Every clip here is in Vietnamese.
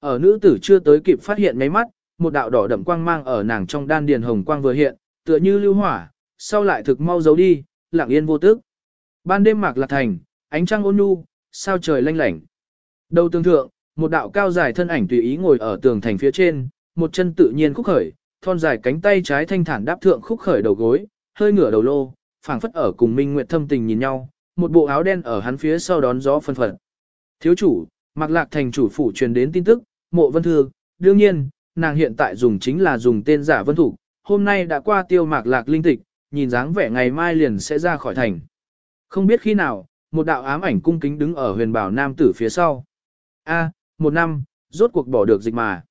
ở nữ tử chưa tới kịp phát hiện mấy mắt, một đạo đỏ đậm quang mang ở nàng trong đan điền hồng quang vừa hiện, tựa như lưu hỏa, sau lại thực mau giấu đi, lặng yên vô tức. Ban đêm mạc lạc thành, ánh trăng ôn nhu, sao trời lanh lảnh. Đầu tường thượng, một đạo cao dài thân ảnh tùy ý ngồi ở tường thành phía trên, một chân tự nhiên khúc khởi, thon dài cánh tay trái thanh thản đáp thượng khúc khởi đầu gối, hơi ngửa đầu lô, phảng phất ở cùng Minh Nguyệt thâm tình nhìn nhau, một bộ áo đen ở hắn phía sau đón gió phân phật. Thiếu chủ, Mạc Lạc thành chủ phủ truyền đến tin tức, Mộ Vân Thư, đương nhiên, nàng hiện tại dùng chính là dùng tên giả Vân Thủ, hôm nay đã qua tiêu Mạc Lạc linh tịch, nhìn dáng vẻ ngày mai liền sẽ ra khỏi thành. Không biết khi nào, một đạo ám ảnh cung kính đứng ở huyền bảo nam tử phía sau. A, một năm, rốt cuộc bỏ được dịch mà.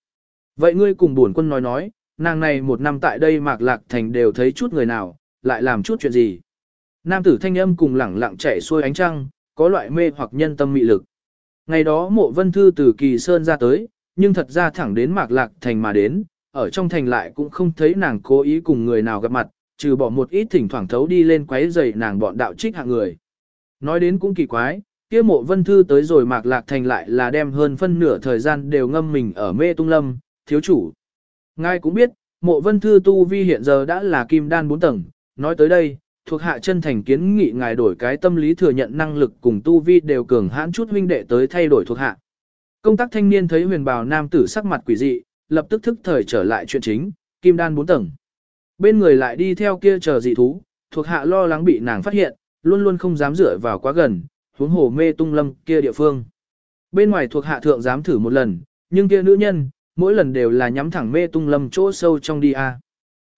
Vậy ngươi cùng buồn quân nói nói, nàng này một năm tại đây mạc lạc thành đều thấy chút người nào, lại làm chút chuyện gì. Nam tử thanh âm cùng lẳng lặng chạy xuôi ánh trăng, có loại mê hoặc nhân tâm mị lực. Ngày đó mộ vân thư từ kỳ sơn ra tới, nhưng thật ra thẳng đến mạc lạc thành mà đến, ở trong thành lại cũng không thấy nàng cố ý cùng người nào gặp mặt, trừ bỏ một ít thỉnh thoảng thấu đi lên quấy rầy nàng bọn đạo trích hạng người. Nói đến cũng kỳ quái, kia mộ vân thư tới rồi mạc lạc thành lại là đem hơn phân nửa thời gian đều ngâm mình ở mê tung lâm, thiếu chủ. Ngài cũng biết, mộ vân thư tu vi hiện giờ đã là kim đan 4 tầng, nói tới đây, thuộc hạ chân thành kiến nghị ngài đổi cái tâm lý thừa nhận năng lực cùng tu vi đều cường hãn chút huynh đệ tới thay đổi thuộc hạ. Công tác thanh niên thấy huyền bào nam tử sắc mặt quỷ dị, lập tức thức thời trở lại chuyện chính, kim đan 4 tầng. Bên người lại đi theo kia chờ dị thú, thuộc hạ lo lắng bị nàng phát hiện, luôn luôn không dám dựa vào quá gần, huống hồ mê tung lâm kia địa phương. Bên ngoài thuộc hạ thượng dám thử một lần, nhưng kia nữ nhân, mỗi lần đều là nhắm thẳng mê tung lâm chỗ sâu trong đi a.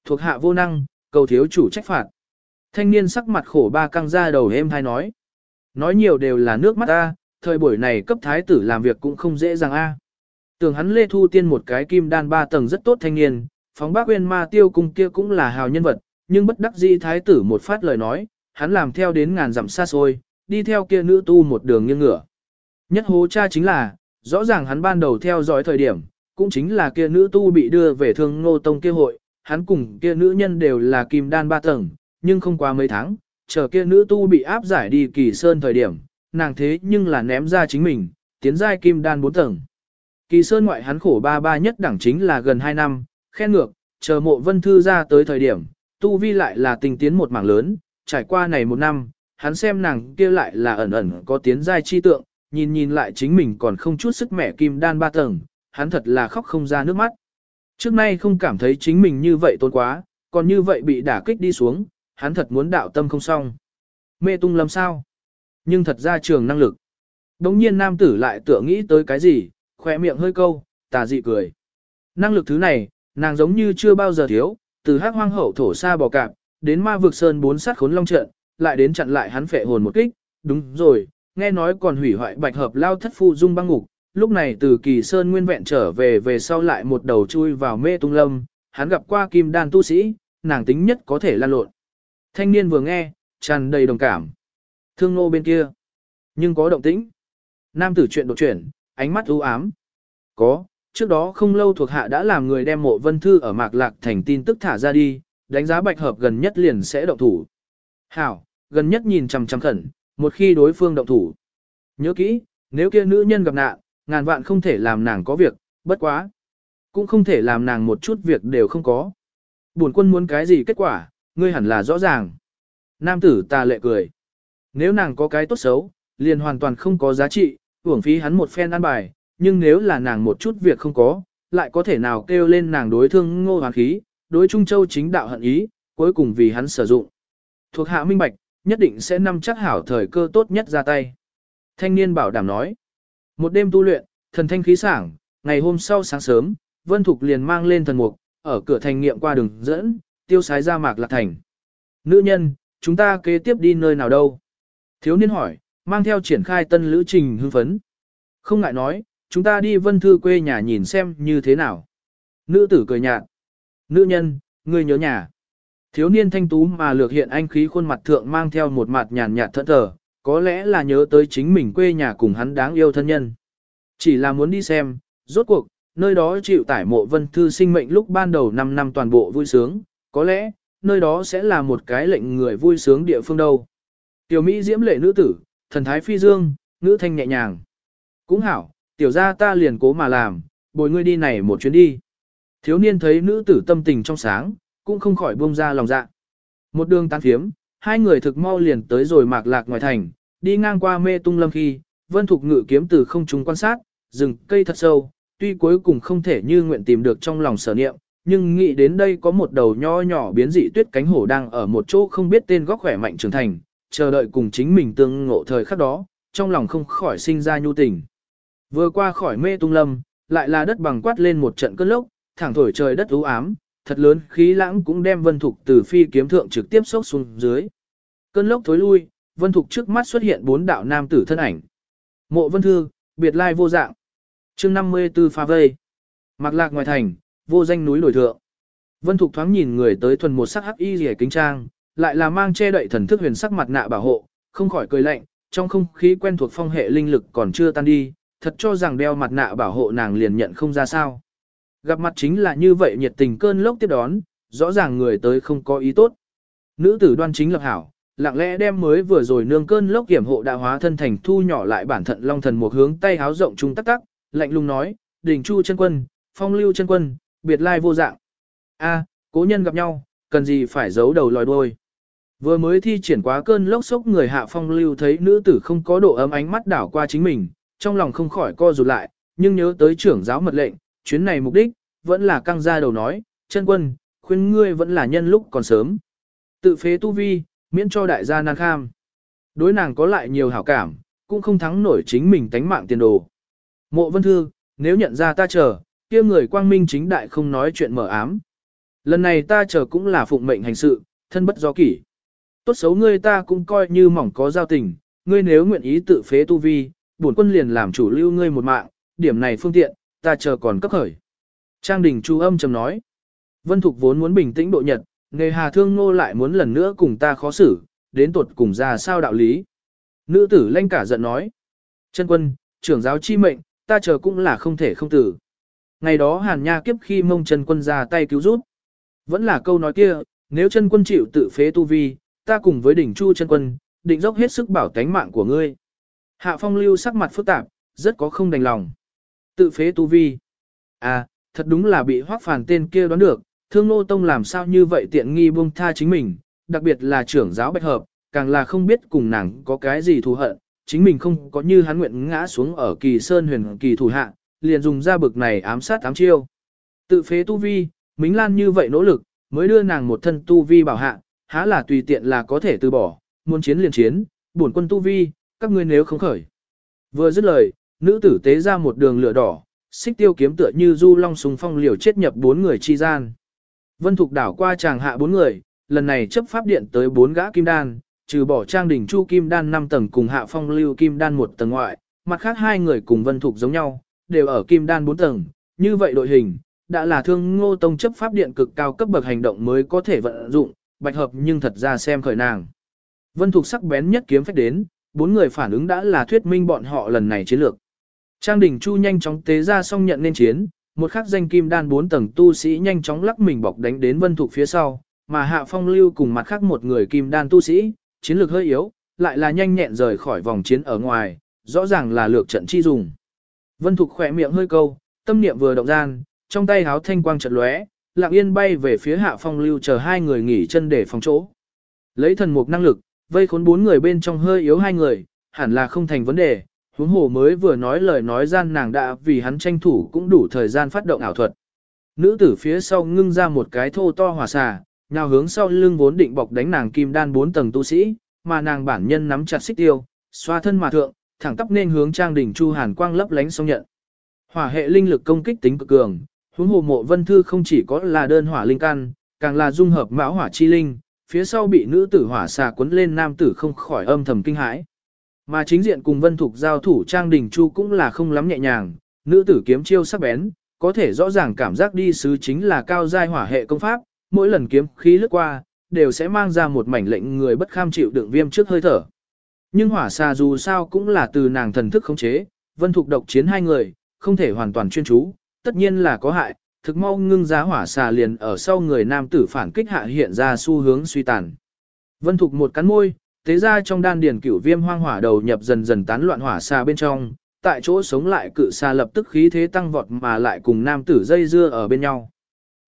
Thuộc hạ vô năng, cầu thiếu chủ trách phạt. Thanh niên sắc mặt khổ ba căng ra đầu êm hay nói. Nói nhiều đều là nước mắt ta thời buổi này cấp thái tử làm việc cũng không dễ dàng a. Tưởng hắn Lê Thu Tiên một cái kim đan ba tầng rất tốt thanh niên, phóng bác uyên ma tiêu cung kia cũng là hào nhân vật, nhưng bất đắc dĩ thái tử một phát lời nói, hắn làm theo đến ngàn dặm xa xôi, đi theo kia nữ tu một đường nghiêng ngửa. Nhất hố cha chính là, rõ ràng hắn ban đầu theo dõi thời điểm, cũng chính là kia nữ tu bị đưa về thương ngô tông kia hội, hắn cùng kia nữ nhân đều là kim đan ba tầng, nhưng không qua mấy tháng, chờ kia nữ tu bị áp giải đi kỳ sơn thời điểm, nàng thế nhưng là ném ra chính mình, tiến giai kim đan bốn tầng. Kỳ sơn ngoại hắn khổ ba ba nhất đẳng chính là gần 2 năm, khen ngược, chờ mộ vân thư ra tới thời điểm, tu vi lại là tình tiến một mảng lớn, trải qua này một năm, hắn xem nàng kia lại là ẩn ẩn có tiến giai chi tượng, nhìn nhìn lại chính mình còn không chút sức mẻ kim đan ba tầng, hắn thật là khóc không ra nước mắt. Trước nay không cảm thấy chính mình như vậy tôn quá, còn như vậy bị đả kích đi xuống, hắn thật muốn đạo tâm không xong. Mê tung lâm sao? Nhưng thật ra trường năng lực. Đống nhiên nam tử lại tựa nghĩ tới cái gì, khỏe miệng hơi câu, tà dị cười. Năng lực thứ này, nàng giống như chưa bao giờ thiếu, từ hắc hoang hậu thổ xa bò cạp, đến ma vực sơn bốn sát khốn long trận, lại đến chặn lại hắn phệ hồn một kích, đúng rồi, nghe nói còn hủy hoại bạch hợp lao thất phu dung băng ngục, lúc này từ kỳ sơn nguyên vẹn trở về về sau lại một đầu chui vào mê tung lâm, hắn gặp qua kim đan tu sĩ, nàng tính nhất có thể lan lộn. Thanh niên vừa nghe, tràn đầy đồng cảm. Thương nô bên kia, nhưng có động tĩnh. Nam tử chuyện đột chuyển, ánh mắt u ám. Có, trước đó không lâu thuộc hạ đã làm người đem mộ vân thư ở mạc lạc thành tin tức thả ra đi, đánh giá bạch hợp gần nhất liền sẽ động thủ. Hảo, gần nhất nhìn chằm chằm khẩn, một khi đối phương động thủ. Nhớ kỹ, nếu kia nữ nhân gặp nạn, ngàn vạn không thể làm nàng có việc, bất quá. Cũng không thể làm nàng một chút việc đều không có. Bổn quân muốn cái gì kết quả, ngươi hẳn là rõ ràng. Nam tử ta lệ cười. Nếu nàng có cái tốt xấu, liền hoàn toàn không có giá trị, uổng phí hắn một phen ăn bài, nhưng nếu là nàng một chút việc không có, lại có thể nào kêu lên nàng đối thương ngô hoàng khí, đối Trung Châu chính đạo hận ý, cuối cùng vì hắn sử dụng. Thuộc hạ minh bạch, nhất định sẽ nắm chắc hảo thời cơ tốt nhất ra tay. Thanh niên bảo đảm nói. Một đêm tu luyện, thần thanh khí sảng, ngày hôm sau sáng sớm, Vân Thục liền mang lên thần mục, ở cửa thành nghiệm qua đường dẫn, tiêu sái ra mạc lạc thành. Nữ nhân, chúng ta kế tiếp đi nơi nào đâu? Thiếu niên hỏi, mang theo triển khai tân lữ trình hưng phấn. Không ngại nói, chúng ta đi vân thư quê nhà nhìn xem như thế nào. Nữ tử cười nhạt. Nữ nhân, ngươi nhớ nhà. Thiếu niên thanh tú mà lược hiện anh khí khuôn mặt thượng mang theo một mặt nhàn nhạt thẫn thờ, có lẽ là nhớ tới chính mình quê nhà cùng hắn đáng yêu thân nhân. Chỉ là muốn đi xem, rốt cuộc, nơi đó chịu tải mộ vân thư sinh mệnh lúc ban đầu 5 năm toàn bộ vui sướng, có lẽ, nơi đó sẽ là một cái lệnh người vui sướng địa phương đâu. Tiểu Mỹ diễm lệ nữ tử, thần thái phi dương, nữ thanh nhẹ nhàng. Cũng hảo, tiểu gia ta liền cố mà làm, bồi ngươi đi này một chuyến đi. Thiếu niên thấy nữ tử tâm tình trong sáng, cũng không khỏi buông ra lòng dạ. Một đường tán phiếm, hai người thực mau liền tới rồi mạc lạc ngoài thành, đi ngang qua mê tung lâm khi, vân thục ngự kiếm từ không trung quan sát, rừng cây thật sâu, tuy cuối cùng không thể như nguyện tìm được trong lòng sở niệm, nhưng nghĩ đến đây có một đầu nho nhỏ biến dị tuyết cánh hổ đang ở một chỗ không biết tên góc khỏe mạnh trưởng thành, chờ đợi cùng chính mình tương ngộ thời khắc đó, trong lòng không khỏi sinh ra nhu tình. Vừa qua khỏi mê tung lâm, lại là đất bằng quát lên một trận cơn lốc, thẳng thổi trời đất u ám, thật lớn khí lãng cũng đem Vân Thục từ phi kiếm thượng trực tiếp sốc xuống dưới. Cơn lốc thối lui, Vân Thục trước mắt xuất hiện bốn đạo nam tử thân ảnh. Mộ Vân Thư, biệt lai vô dạng. Chương 54 pha vây. Mạc lạc ngoài thành, vô danh núi nổi thượng. Vân Thục thoáng nhìn người tới thuần một sắc hắc y rìa kính trang, lại là mang che đậy thần thức huyền sắc mặt nạ bảo hộ, không khỏi cười lạnh, trong không khí quen thuộc phong hệ linh lực còn chưa tan đi, thật cho rằng đeo mặt nạ bảo hộ nàng liền nhận không ra sao. Gặp mặt chính là như vậy nhiệt tình cơn lốc tiếp đón, rõ ràng người tới không có ý tốt. Nữ tử đoan chính lập hảo, lặng lẽ đem mới vừa rồi nương cơn lốc kiểm hộ đã hóa thân thành thu nhỏ lại bản thận long thần một hướng tay háo rộng trung tắc tắc, lạnh lùng nói, đình chu chân quân, phong lưu chân quân, biệt lai vô dạng. A, cố nhân gặp nhau, cần gì phải giấu đầu lòi đuôi. Vừa mới thi triển quá cơn lốc sốc người hạ phong lưu thấy nữ tử không có độ ấm ánh mắt đảo qua chính mình, trong lòng không khỏi co rụt lại, nhưng nhớ tới trưởng giáo mật lệnh, chuyến này mục đích, vẫn là căng ra đầu nói, chân quân, khuyên ngươi vẫn là nhân lúc còn sớm. Tự phế tu vi, miễn cho đại gia nàng kham. Đối nàng có lại nhiều hảo cảm, cũng không thắng nổi chính mình tánh mạng tiền đồ. Mộ vân thư, nếu nhận ra ta chờ, kia người quang minh chính đại không nói chuyện mở ám. Lần này ta chờ cũng là phụng mệnh hành sự, thân bất do kỷ. Tốt xấu ngươi ta cũng coi như mỏng có giao tình, ngươi nếu nguyện ý tự phế tu vi, bổn quân liền làm chủ lưu ngươi một mạng, điểm này phương tiện, ta chờ còn cấp khởi. Trang đình chu âm trầm nói. Vân Thục vốn muốn bình tĩnh độ nhật, nghề hà thương ngô lại muốn lần nữa cùng ta khó xử, đến tuột cùng ra sao đạo lý. Nữ tử lanh cả giận nói. Chân quân, trưởng giáo chi mệnh, ta chờ cũng là không thể không tử. Ngày đó hàn nha kiếp khi mông chân quân ra tay cứu giúp. Vẫn là câu nói kia, nếu chân quân chịu tự phế tu vi, ta cùng với đỉnh chu chân quân, định dốc hết sức bảo tánh mạng của ngươi. Hạ phong lưu sắc mặt phức tạp, rất có không đành lòng. Tự phế tu vi. À, thật đúng là bị hoác phản tên kia đoán được, thương nô tông làm sao như vậy tiện nghi buông tha chính mình, đặc biệt là trưởng giáo bạch hợp, càng là không biết cùng nàng có cái gì thù hận, chính mình không có như hắn nguyện ngã xuống ở kỳ sơn huyền kỳ thủ hạ, liền dùng ra bực này ám sát ám chiêu. Tự phế tu vi, Mính Lan như vậy nỗ lực, mới đưa nàng một thân tu vi bảo hạ, há là tùy tiện là có thể từ bỏ, muốn chiến liền chiến, bổn quân tu vi, các ngươi nếu không khởi. Vừa dứt lời, nữ tử tế ra một đường lửa đỏ, xích tiêu kiếm tựa như du long sùng phong liều chết nhập bốn người chi gian. Vân Thục đảo qua chàng hạ bốn người, lần này chấp pháp điện tới bốn gã kim đan, trừ bỏ trang đỉnh chu kim đan 5 tầng cùng hạ phong lưu kim đan một tầng ngoại, mặt khác hai người cùng Vân Thục giống nhau, đều ở kim đan 4 tầng, như vậy đội hình, đã là thương ngô tông chấp pháp điện cực cao cấp bậc hành động mới có thể vận dụng, bạch hợp nhưng thật ra xem khởi nàng. Vân Thục sắc bén nhất kiếm phách đến, bốn người phản ứng đã là thuyết minh bọn họ lần này chiến lược. Trang đỉnh chu nhanh chóng tế ra xong nhận nên chiến, một khắc danh kim đan bốn tầng tu sĩ nhanh chóng lắc mình bọc đánh đến Vân Thục phía sau, mà Hạ Phong lưu cùng mặt khác một người kim đan tu sĩ, chiến lược hơi yếu, lại là nhanh nhẹn rời khỏi vòng chiến ở ngoài, rõ ràng là lược trận chi dùng. Vân Thục khỏe miệng hơi câu, tâm niệm vừa động gian, trong tay háo thanh quang chợt lóe, lặng yên bay về phía Hạ Phong lưu chờ hai người nghỉ chân để phòng chỗ. Lấy thần mục năng lực, vây khốn bốn người bên trong hơi yếu hai người, hẳn là không thành vấn đề, huống hồ mới vừa nói lời nói gian nàng đã vì hắn tranh thủ cũng đủ thời gian phát động ảo thuật. Nữ tử phía sau ngưng ra một cái thô to hỏa xà, nhào hướng sau lưng vốn định bọc đánh nàng kim đan bốn tầng tu sĩ, mà nàng bản nhân nắm chặt xích tiêu, xoa thân mà thượng, thẳng tắp nên hướng trang đỉnh chu hàn quang lấp lánh song nhận. Hỏa hệ linh lực công kích tính cực cường, huống hồ mộ vân thư không chỉ có là đơn hỏa linh căn, càng là dung hợp mão hỏa chi linh, phía sau bị nữ tử hỏa xà cuốn lên nam tử không khỏi âm thầm kinh hãi. Mà chính diện cùng Vân Thục giao thủ Trang Đình Chu cũng là không lắm nhẹ nhàng, nữ tử kiếm chiêu sắc bén, có thể rõ ràng cảm giác đi sứ chính là cao giai hỏa hệ công pháp, mỗi lần kiếm khí lướt qua, đều sẽ mang ra một mảnh lệnh người bất kham chịu đựng viêm trước hơi thở. Nhưng hỏa xà dù sao cũng là từ nàng thần thức khống chế, Vân Thục độc chiến hai người, không thể hoàn toàn chuyên chú, tất nhiên là có hại, thực mau ngưng giá hỏa xà liền ở sau người nam tử phản kích hạ hiện ra xu hướng suy tàn. Vân Thục một cắn môi, tế ra trong đan điền cửu viêm hoang hỏa đầu nhập dần dần tán loạn hỏa xà bên trong, tại chỗ sống lại cự xà lập tức khí thế tăng vọt mà lại cùng nam tử dây dưa ở bên nhau.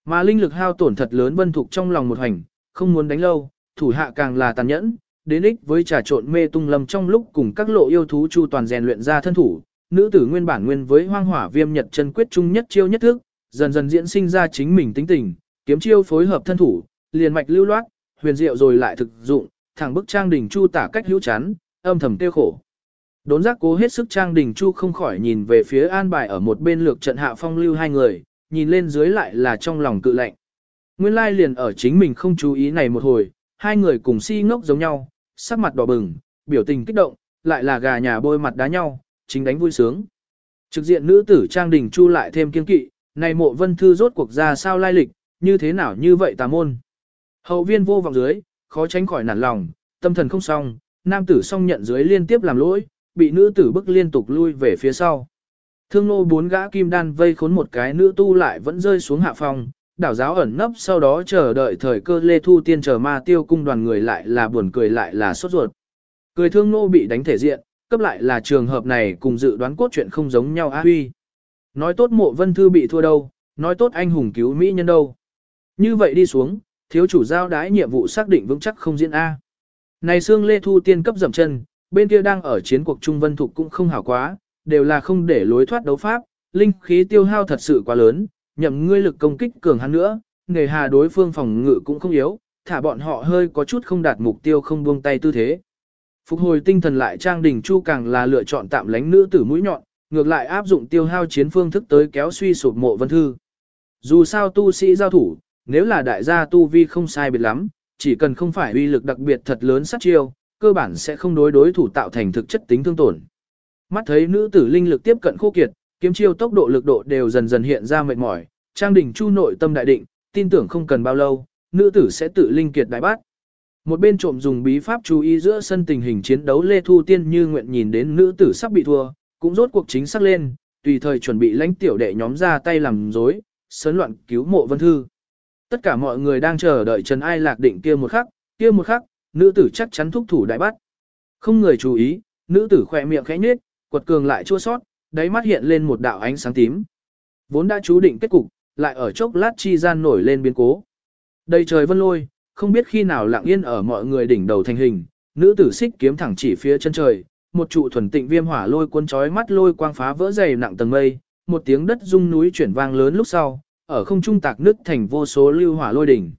Mà linh lực hao tổn thật lớn vân thục trong lòng một hành, không muốn đánh lâu, thủ hạ càng là tàn nhẫn, đến ích với trà trộn mê tung lâm trong lúc cùng các lộ yêu thú chu toàn rèn luyện ra thân thủ, nữ tử nguyên bản nguyên với hoang hỏa viêm nhật chân quyết trung nhất chiêu nhất thức, dần dần diễn sinh ra chính mình tính tình, kiếm chiêu phối hợp thân thủ, liền mạch lưu loát, huyền diệu rồi lại thực dụng, thẳng bức trang đỉnh chu tả cách hữu chán, âm thầm tiêu khổ. Đốn giác cố hết sức trang đỉnh chu không khỏi nhìn về phía an bài ở một bên lược trận hạ phong lưu hai người, nhìn lên dưới lại là trong lòng cự lạnh. Nguyên lai liền ở chính mình không chú ý này một hồi, hai người cùng si ngốc giống nhau, sắc mặt đỏ bừng, biểu tình kích động, lại là gà nhà bôi mặt đá nhau, chính đánh vui sướng. Trực diện nữ tử Trang Đình Chu lại thêm kiên kỵ, này mộ vân thư rốt cuộc ra sao lai lịch, như thế nào như vậy tà môn. Hậu viên vô vọng dưới, khó tránh khỏi nản lòng, tâm thần không xong, nam tử song nhận dưới liên tiếp làm lỗi, bị nữ tử bức liên tục lui về phía sau. Thương nô bốn gã kim đan vây khốn một cái nữ tu lại vẫn rơi xuống hạ phòng, đảo giáo ẩn nấp sau đó chờ đợi thời cơ lê thu tiên chờ ma tiêu cung đoàn người lại là buồn cười lại là sốt ruột. Cười thương nô bị đánh thể diện, cấp lại là trường hợp này cùng dự đoán cốt truyện không giống nhau á huy. Nói tốt mộ vân thư bị thua đâu, nói tốt anh hùng cứu Mỹ nhân đâu. Như vậy đi xuống, thiếu chủ giao đái nhiệm vụ xác định vững chắc không diễn A. Này xương lê thu tiên cấp dầm chân, bên kia đang ở chiến cuộc Trung Vân Thục cũng không hảo quá, đều là không để lối thoát đấu pháp, linh khí tiêu hao thật sự quá lớn, nhậm ngươi lực công kích cường hắn nữa, nghề hà đối phương phòng ngự cũng không yếu, thả bọn họ hơi có chút không đạt mục tiêu không buông tay tư thế. Phục hồi tinh thần lại Trang Đình Chu càng là lựa chọn tạm lánh nữ tử mũi nhọn, ngược lại áp dụng tiêu hao chiến phương thức tới kéo suy sụp mộ vân thư. Dù sao tu sĩ giao thủ, nếu là đại gia tu vi không sai biệt lắm, chỉ cần không phải uy lực đặc biệt thật lớn sát chiêu, cơ bản sẽ không đối đối thủ tạo thành thực chất tính thương tổn. Mắt thấy nữ tử linh lực tiếp cận khô kiệt, kiếm chiêu tốc độ lực độ đều dần dần hiện ra mệt mỏi, Trang Đình Chu nội tâm đại định, tin tưởng không cần bao lâu, nữ tử sẽ tự linh kiệt đại bát. Một bên trộm dùng bí pháp chú ý giữa sân tình hình chiến đấu Lê Thu Tiên như nguyện nhìn đến nữ tử sắp bị thua, cũng rốt cuộc chính xác lên, tùy thời chuẩn bị lãnh tiểu đệ nhóm ra tay làm dối, sớn loạn cứu mộ vân thư. Tất cả mọi người đang chờ đợi Trần Ai Lạc định kia một khắc, kia một khắc, nữ tử chắc chắn thúc thủ đại bắt. Không người chú ý, nữ tử khỏe miệng khẽ nhếch, quật cường lại chua sót, đáy mắt hiện lên một đạo ánh sáng tím. Vốn đã chú định kết cục, lại ở chốc lát chi gian nổi lên biến cố. đây trời vân lôi, không biết khi nào lặng yên ở mọi người đỉnh đầu thành hình, nữ tử xích kiếm thẳng chỉ phía chân trời, một trụ thuần tịnh viêm hỏa lôi cuốn chói mắt lôi quang phá vỡ dày nặng tầng mây, một tiếng đất rung núi chuyển vang lớn lúc sau, ở không trung tạc nứt thành vô số lưu hỏa lôi đỉnh.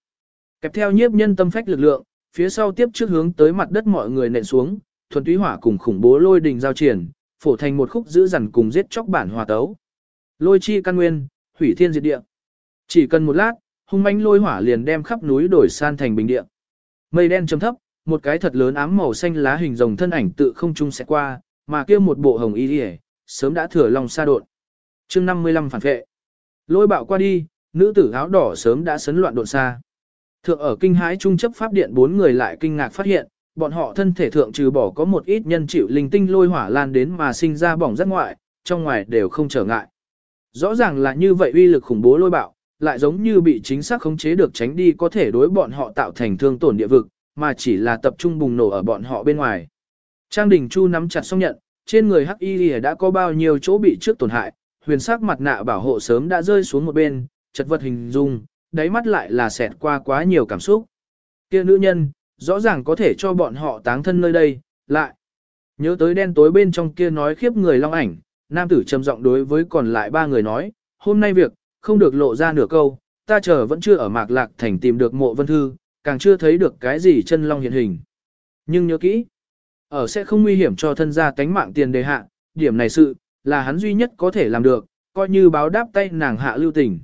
Kẹp theo nhiếp nhân tâm phách lực lượng, phía sau tiếp trước hướng tới mặt đất mọi người nện xuống, thuần túy hỏa cùng khủng bố lôi đỉnh giao triển, phổ thành một khúc giữ dằn cùng giết chóc bản hòa tấu. Lôi chi căn nguyên, hủy thiên diệt địa. Chỉ cần một lát, hung mãnh lôi hỏa liền đem khắp núi đổi san thành bình địa. Mây đen chấm thấp, một cái thật lớn ám màu xanh lá hình rồng thân ảnh tự không trung sẽ qua, mà kia một bộ hồng y liễu, sớm đã thừa lòng xa đột. Chương 55 phản vệ. Lôi bạo qua đi, nữ tử áo đỏ sớm đã sấn loạn đột xa. Thượng ở kinh hãi trung chấp pháp điện bốn người lại kinh ngạc phát hiện, bọn họ thân thể thượng trừ bỏ có một ít nhân chịu linh tinh lôi hỏa lan đến mà sinh ra bỏng rất ngoại, trong ngoài đều không trở ngại. Rõ ràng là như vậy uy lực khủng bố lôi bạo, lại giống như bị chính xác khống chế được tránh đi có thể đối bọn họ tạo thành thương tổn địa vực, mà chỉ là tập trung bùng nổ ở bọn họ bên ngoài. Trang Đình Chu nắm chặt xong nhận, trên người Hắc Y đã có bao nhiêu chỗ bị trước tổn hại, huyền sắc mặt nạ bảo hộ sớm đã rơi xuống một bên, chật vật hình dung, đáy mắt lại là xẹt qua quá nhiều cảm xúc. Kia nữ nhân, rõ ràng có thể cho bọn họ táng thân nơi đây, lại. Nhớ tới đen tối bên trong kia nói khiếp người long ảnh, nam tử trầm giọng đối với còn lại ba người nói, hôm nay việc, không được lộ ra nửa câu, ta chờ vẫn chưa ở mạc lạc thành tìm được mộ vân thư, càng chưa thấy được cái gì chân long hiện hình. Nhưng nhớ kỹ, ở sẽ không nguy hiểm cho thân gia tánh mạng tiền đề hạ, điểm này sự, là hắn duy nhất có thể làm được, coi như báo đáp tay nàng hạ lưu tình.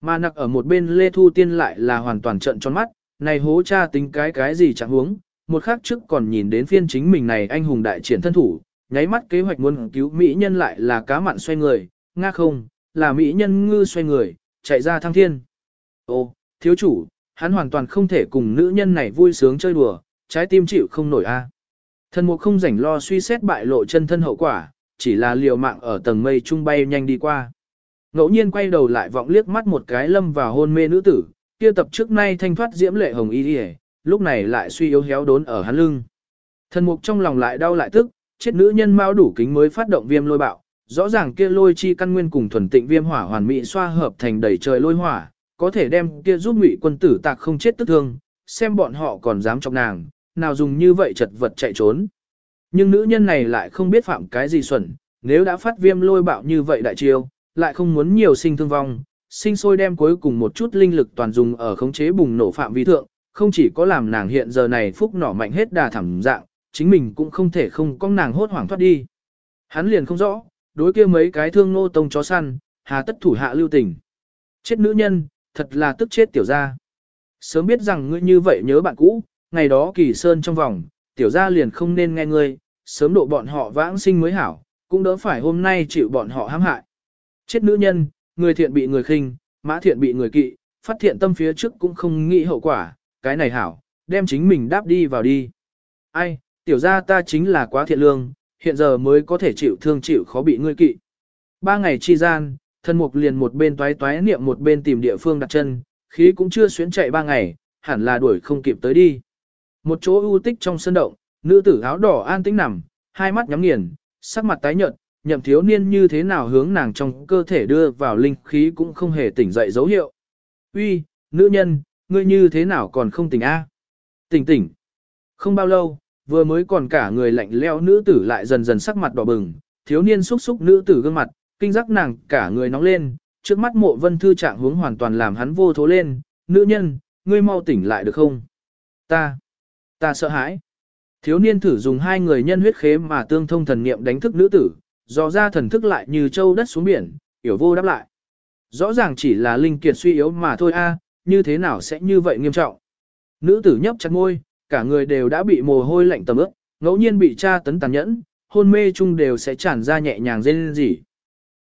Mà nặc ở một bên Lê Thu Tiên lại là hoàn toàn trận tròn mắt, này hố cha tính cái cái gì chẳng huống, một khắc trước còn nhìn đến phiên chính mình này anh hùng đại triển thân thủ, nháy mắt kế hoạch muốn cứu Mỹ nhân lại là cá mặn xoay người, nga không, là Mỹ nhân ngư xoay người, chạy ra thăng thiên. Ô, thiếu chủ, hắn hoàn toàn không thể cùng nữ nhân này vui sướng chơi đùa, trái tim chịu không nổi a. Thần mục không rảnh lo suy xét bại lộ chân thân hậu quả, chỉ là liều mạng ở tầng mây trung bay nhanh đi qua. Ngẫu nhiên quay đầu lại vọng liếc mắt một cái lâm vào hôn mê nữ tử, kia tập trước nay thanh thoát diễm lệ hồng y đi lúc này lại suy yếu héo đốn ở hắn lưng. Thần mục trong lòng lại đau lại tức, chết nữ nhân mau đủ kính mới phát động viêm lôi bạo, rõ ràng kia lôi chi căn nguyên cùng thuần tịnh viêm hỏa hoàn mỹ xoa hợp thành đầy trời lôi hỏa, có thể đem kia giúp ngụy quân tử tạc không chết tức thương, xem bọn họ còn dám chọc nàng, nào dùng như vậy chật vật chạy trốn. Nhưng nữ nhân này lại không biết phạm cái gì xuẩn, nếu đã phát viêm lôi bạo như vậy đại chiêu, lại không muốn nhiều sinh thương vong, sinh sôi đem cuối cùng một chút linh lực toàn dùng ở khống chế bùng nổ phạm vi thượng, không chỉ có làm nàng hiện giờ này phúc nỏ mạnh hết đà thẳm dạng, chính mình cũng không thể không có nàng hốt hoảng thoát đi. Hắn liền không rõ, đối kia mấy cái thương nô tông chó săn, hà tất thủ hạ lưu tình. Chết nữ nhân, thật là tức chết tiểu gia. Sớm biết rằng ngươi như vậy nhớ bạn cũ, ngày đó kỳ sơn trong vòng, tiểu gia liền không nên nghe ngươi, sớm độ bọn họ vãng sinh mới hảo, cũng đỡ phải hôm nay chịu bọn họ hãm hại. Chết nữ nhân, người thiện bị người khinh, mã thiện bị người kỵ, phát thiện tâm phía trước cũng không nghĩ hậu quả, cái này hảo, đem chính mình đáp đi vào đi. Ai, tiểu gia ta chính là quá thiện lương, hiện giờ mới có thể chịu thương chịu khó bị ngươi kỵ. Ba ngày chi gian, thân mục liền một bên toái toái niệm một bên tìm địa phương đặt chân, khí cũng chưa xuyến chạy ba ngày, hẳn là đuổi không kịp tới đi. Một chỗ ưu tích trong sân động, nữ tử áo đỏ an tĩnh nằm, hai mắt nhắm nghiền, sắc mặt tái nhợt, nhậm thiếu niên như thế nào hướng nàng trong cơ thể đưa vào linh khí cũng không hề tỉnh dậy dấu hiệu. Uy, nữ nhân, ngươi như thế nào còn không tỉnh a? Tỉnh tỉnh. Không bao lâu, vừa mới còn cả người lạnh leo nữ tử lại dần dần sắc mặt đỏ bừng, thiếu niên xúc xúc nữ tử gương mặt, kinh giác nàng cả người nóng lên, trước mắt mộ vân thư trạng hướng hoàn toàn làm hắn vô thố lên, nữ nhân, ngươi mau tỉnh lại được không? Ta, ta sợ hãi. Thiếu niên thử dùng hai người nhân huyết khế mà tương thông thần niệm đánh thức nữ tử, dò ra thần thức lại như châu đất xuống biển, hiểu vô đáp lại. Rõ ràng chỉ là linh kiệt suy yếu mà thôi a, như thế nào sẽ như vậy nghiêm trọng. Nữ tử nhấp chặt môi, cả người đều đã bị mồ hôi lạnh tầm ướt, ngẫu nhiên bị tra tấn tàn nhẫn, hôn mê chung đều sẽ tràn ra nhẹ nhàng rên rỉ.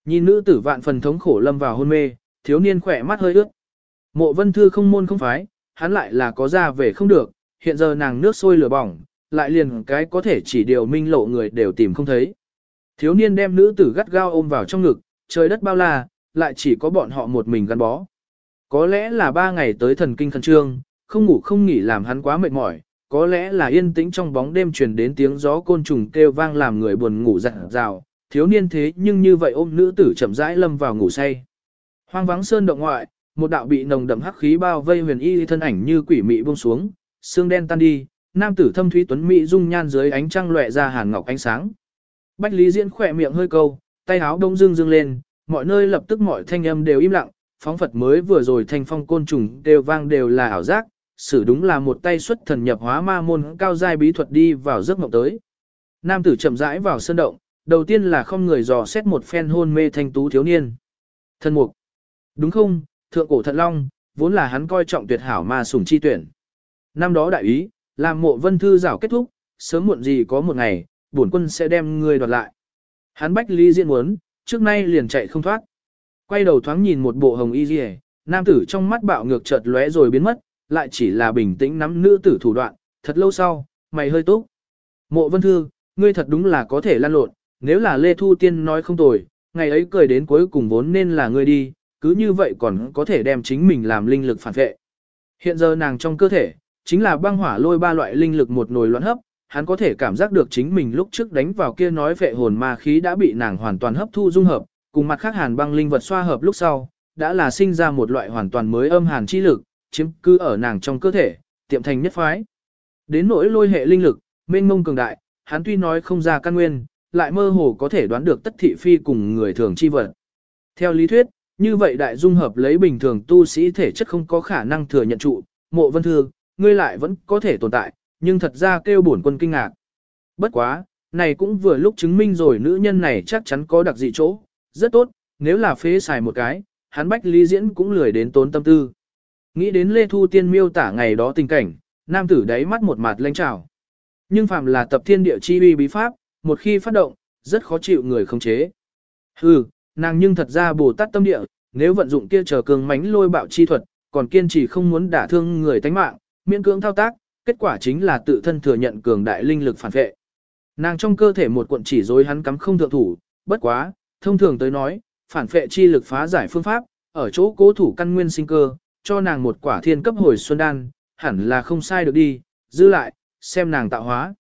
Nhìn nữ tử vạn phần thống khổ lâm vào hôn mê, thiếu niên khỏe mắt hơi ướt. Mộ vân thư không môn không phái, hắn lại là có ra về không được, hiện giờ nàng nước sôi lửa bỏng, lại liền cái có thể chỉ điều minh lộ người đều tìm không thấy. Thiếu niên đem nữ tử gắt gao ôm vào trong ngực, trời đất bao la, lại chỉ có bọn họ một mình gắn bó. Có lẽ là ba ngày tới thần kinh khẩn trương, không ngủ không nghỉ làm hắn quá mệt mỏi, có lẽ là yên tĩnh trong bóng đêm truyền đến tiếng gió côn trùng kêu vang làm người buồn ngủ dặn dào, thiếu niên thế nhưng như vậy ôm nữ tử chậm rãi lâm vào ngủ say. Hoang vắng sơn động ngoại, một đạo bị nồng đậm hắc khí bao vây huyền y thân ảnh như quỷ mị buông xuống, xương đen tan đi, nam tử thâm thúy tuấn mỹ dung nhan dưới ánh trăng loẹt ra hàn ngọc ánh sáng. Bách Lý Diễn khỏe miệng hơi câu, tay áo đông dương dương lên, mọi nơi lập tức mọi thanh âm đều im lặng, phóng Phật mới vừa rồi thanh phong côn trùng đều vang đều là ảo giác, xử đúng là một tay xuất thần nhập hóa ma môn cao giai bí thuật đi vào giấc mộng tới. Nam tử chậm rãi vào sơn động, đầu tiên là không người dò xét một phen hôn mê thanh tú thiếu niên. Thần mục. Đúng không, thượng cổ thận long, vốn là hắn coi trọng tuyệt hảo ma sủng chi tuyển. Năm đó đại ý, làm mộ vân thư rảo kết thúc, sớm muộn gì có một ngày, bổn quân sẽ đem ngươi đoạt lại. Hắn bách ly diện muốn, trước nay liền chạy không thoát. Quay đầu thoáng nhìn một bộ hồng y rìa, nam tử trong mắt bạo ngược chợt lóe rồi biến mất, lại chỉ là bình tĩnh nắm nữ tử thủ đoạn, thật lâu sau, mày hơi tốt. Mộ vân thư, ngươi thật đúng là có thể lan lộn, nếu là Lê Thu Tiên nói không tồi, ngày ấy cười đến cuối cùng vốn nên là ngươi đi, cứ như vậy còn có thể đem chính mình làm linh lực phản vệ. Hiện giờ nàng trong cơ thể, chính là băng hỏa lôi ba loại linh lực một nồi loạn hấp, hắn có thể cảm giác được chính mình lúc trước đánh vào kia nói vệ hồn ma khí đã bị nàng hoàn toàn hấp thu dung hợp, cùng mặt khác hàn băng linh vật xoa hợp lúc sau, đã là sinh ra một loại hoàn toàn mới âm hàn chi lực, chiếm cứ ở nàng trong cơ thể, tiệm thành nhất phái. Đến nỗi lôi hệ linh lực, mênh mông cường đại, hắn tuy nói không ra căn nguyên, lại mơ hồ có thể đoán được tất thị phi cùng người thường chi vật. Theo lý thuyết, như vậy đại dung hợp lấy bình thường tu sĩ thể chất không có khả năng thừa nhận trụ, mộ vân thương, ngươi lại vẫn có thể tồn tại, nhưng thật ra kêu bổn quân kinh ngạc. Bất quá, này cũng vừa lúc chứng minh rồi nữ nhân này chắc chắn có đặc dị chỗ, rất tốt, nếu là phế xài một cái, hắn bách lý diễn cũng lười đến tốn tâm tư. Nghĩ đến Lê Thu Tiên miêu tả ngày đó tình cảnh, nam tử đáy mắt một mặt lanh trào. Nhưng phạm là tập thiên địa chi uy bí pháp, một khi phát động, rất khó chịu người không chế. Hừ, nàng nhưng thật ra bồ tát tâm địa, nếu vận dụng kia chờ cường mánh lôi bạo chi thuật, còn kiên trì không muốn đả thương người tánh mạng, miễn cưỡng thao tác, kết quả chính là tự thân thừa nhận cường đại linh lực phản vệ. Nàng trong cơ thể một cuộn chỉ rối hắn cắm không thượng thủ, bất quá, thông thường tới nói, phản vệ chi lực phá giải phương pháp, ở chỗ cố thủ căn nguyên sinh cơ, cho nàng một quả thiên cấp hồi xuân đan, hẳn là không sai được đi, giữ lại, xem nàng tạo hóa.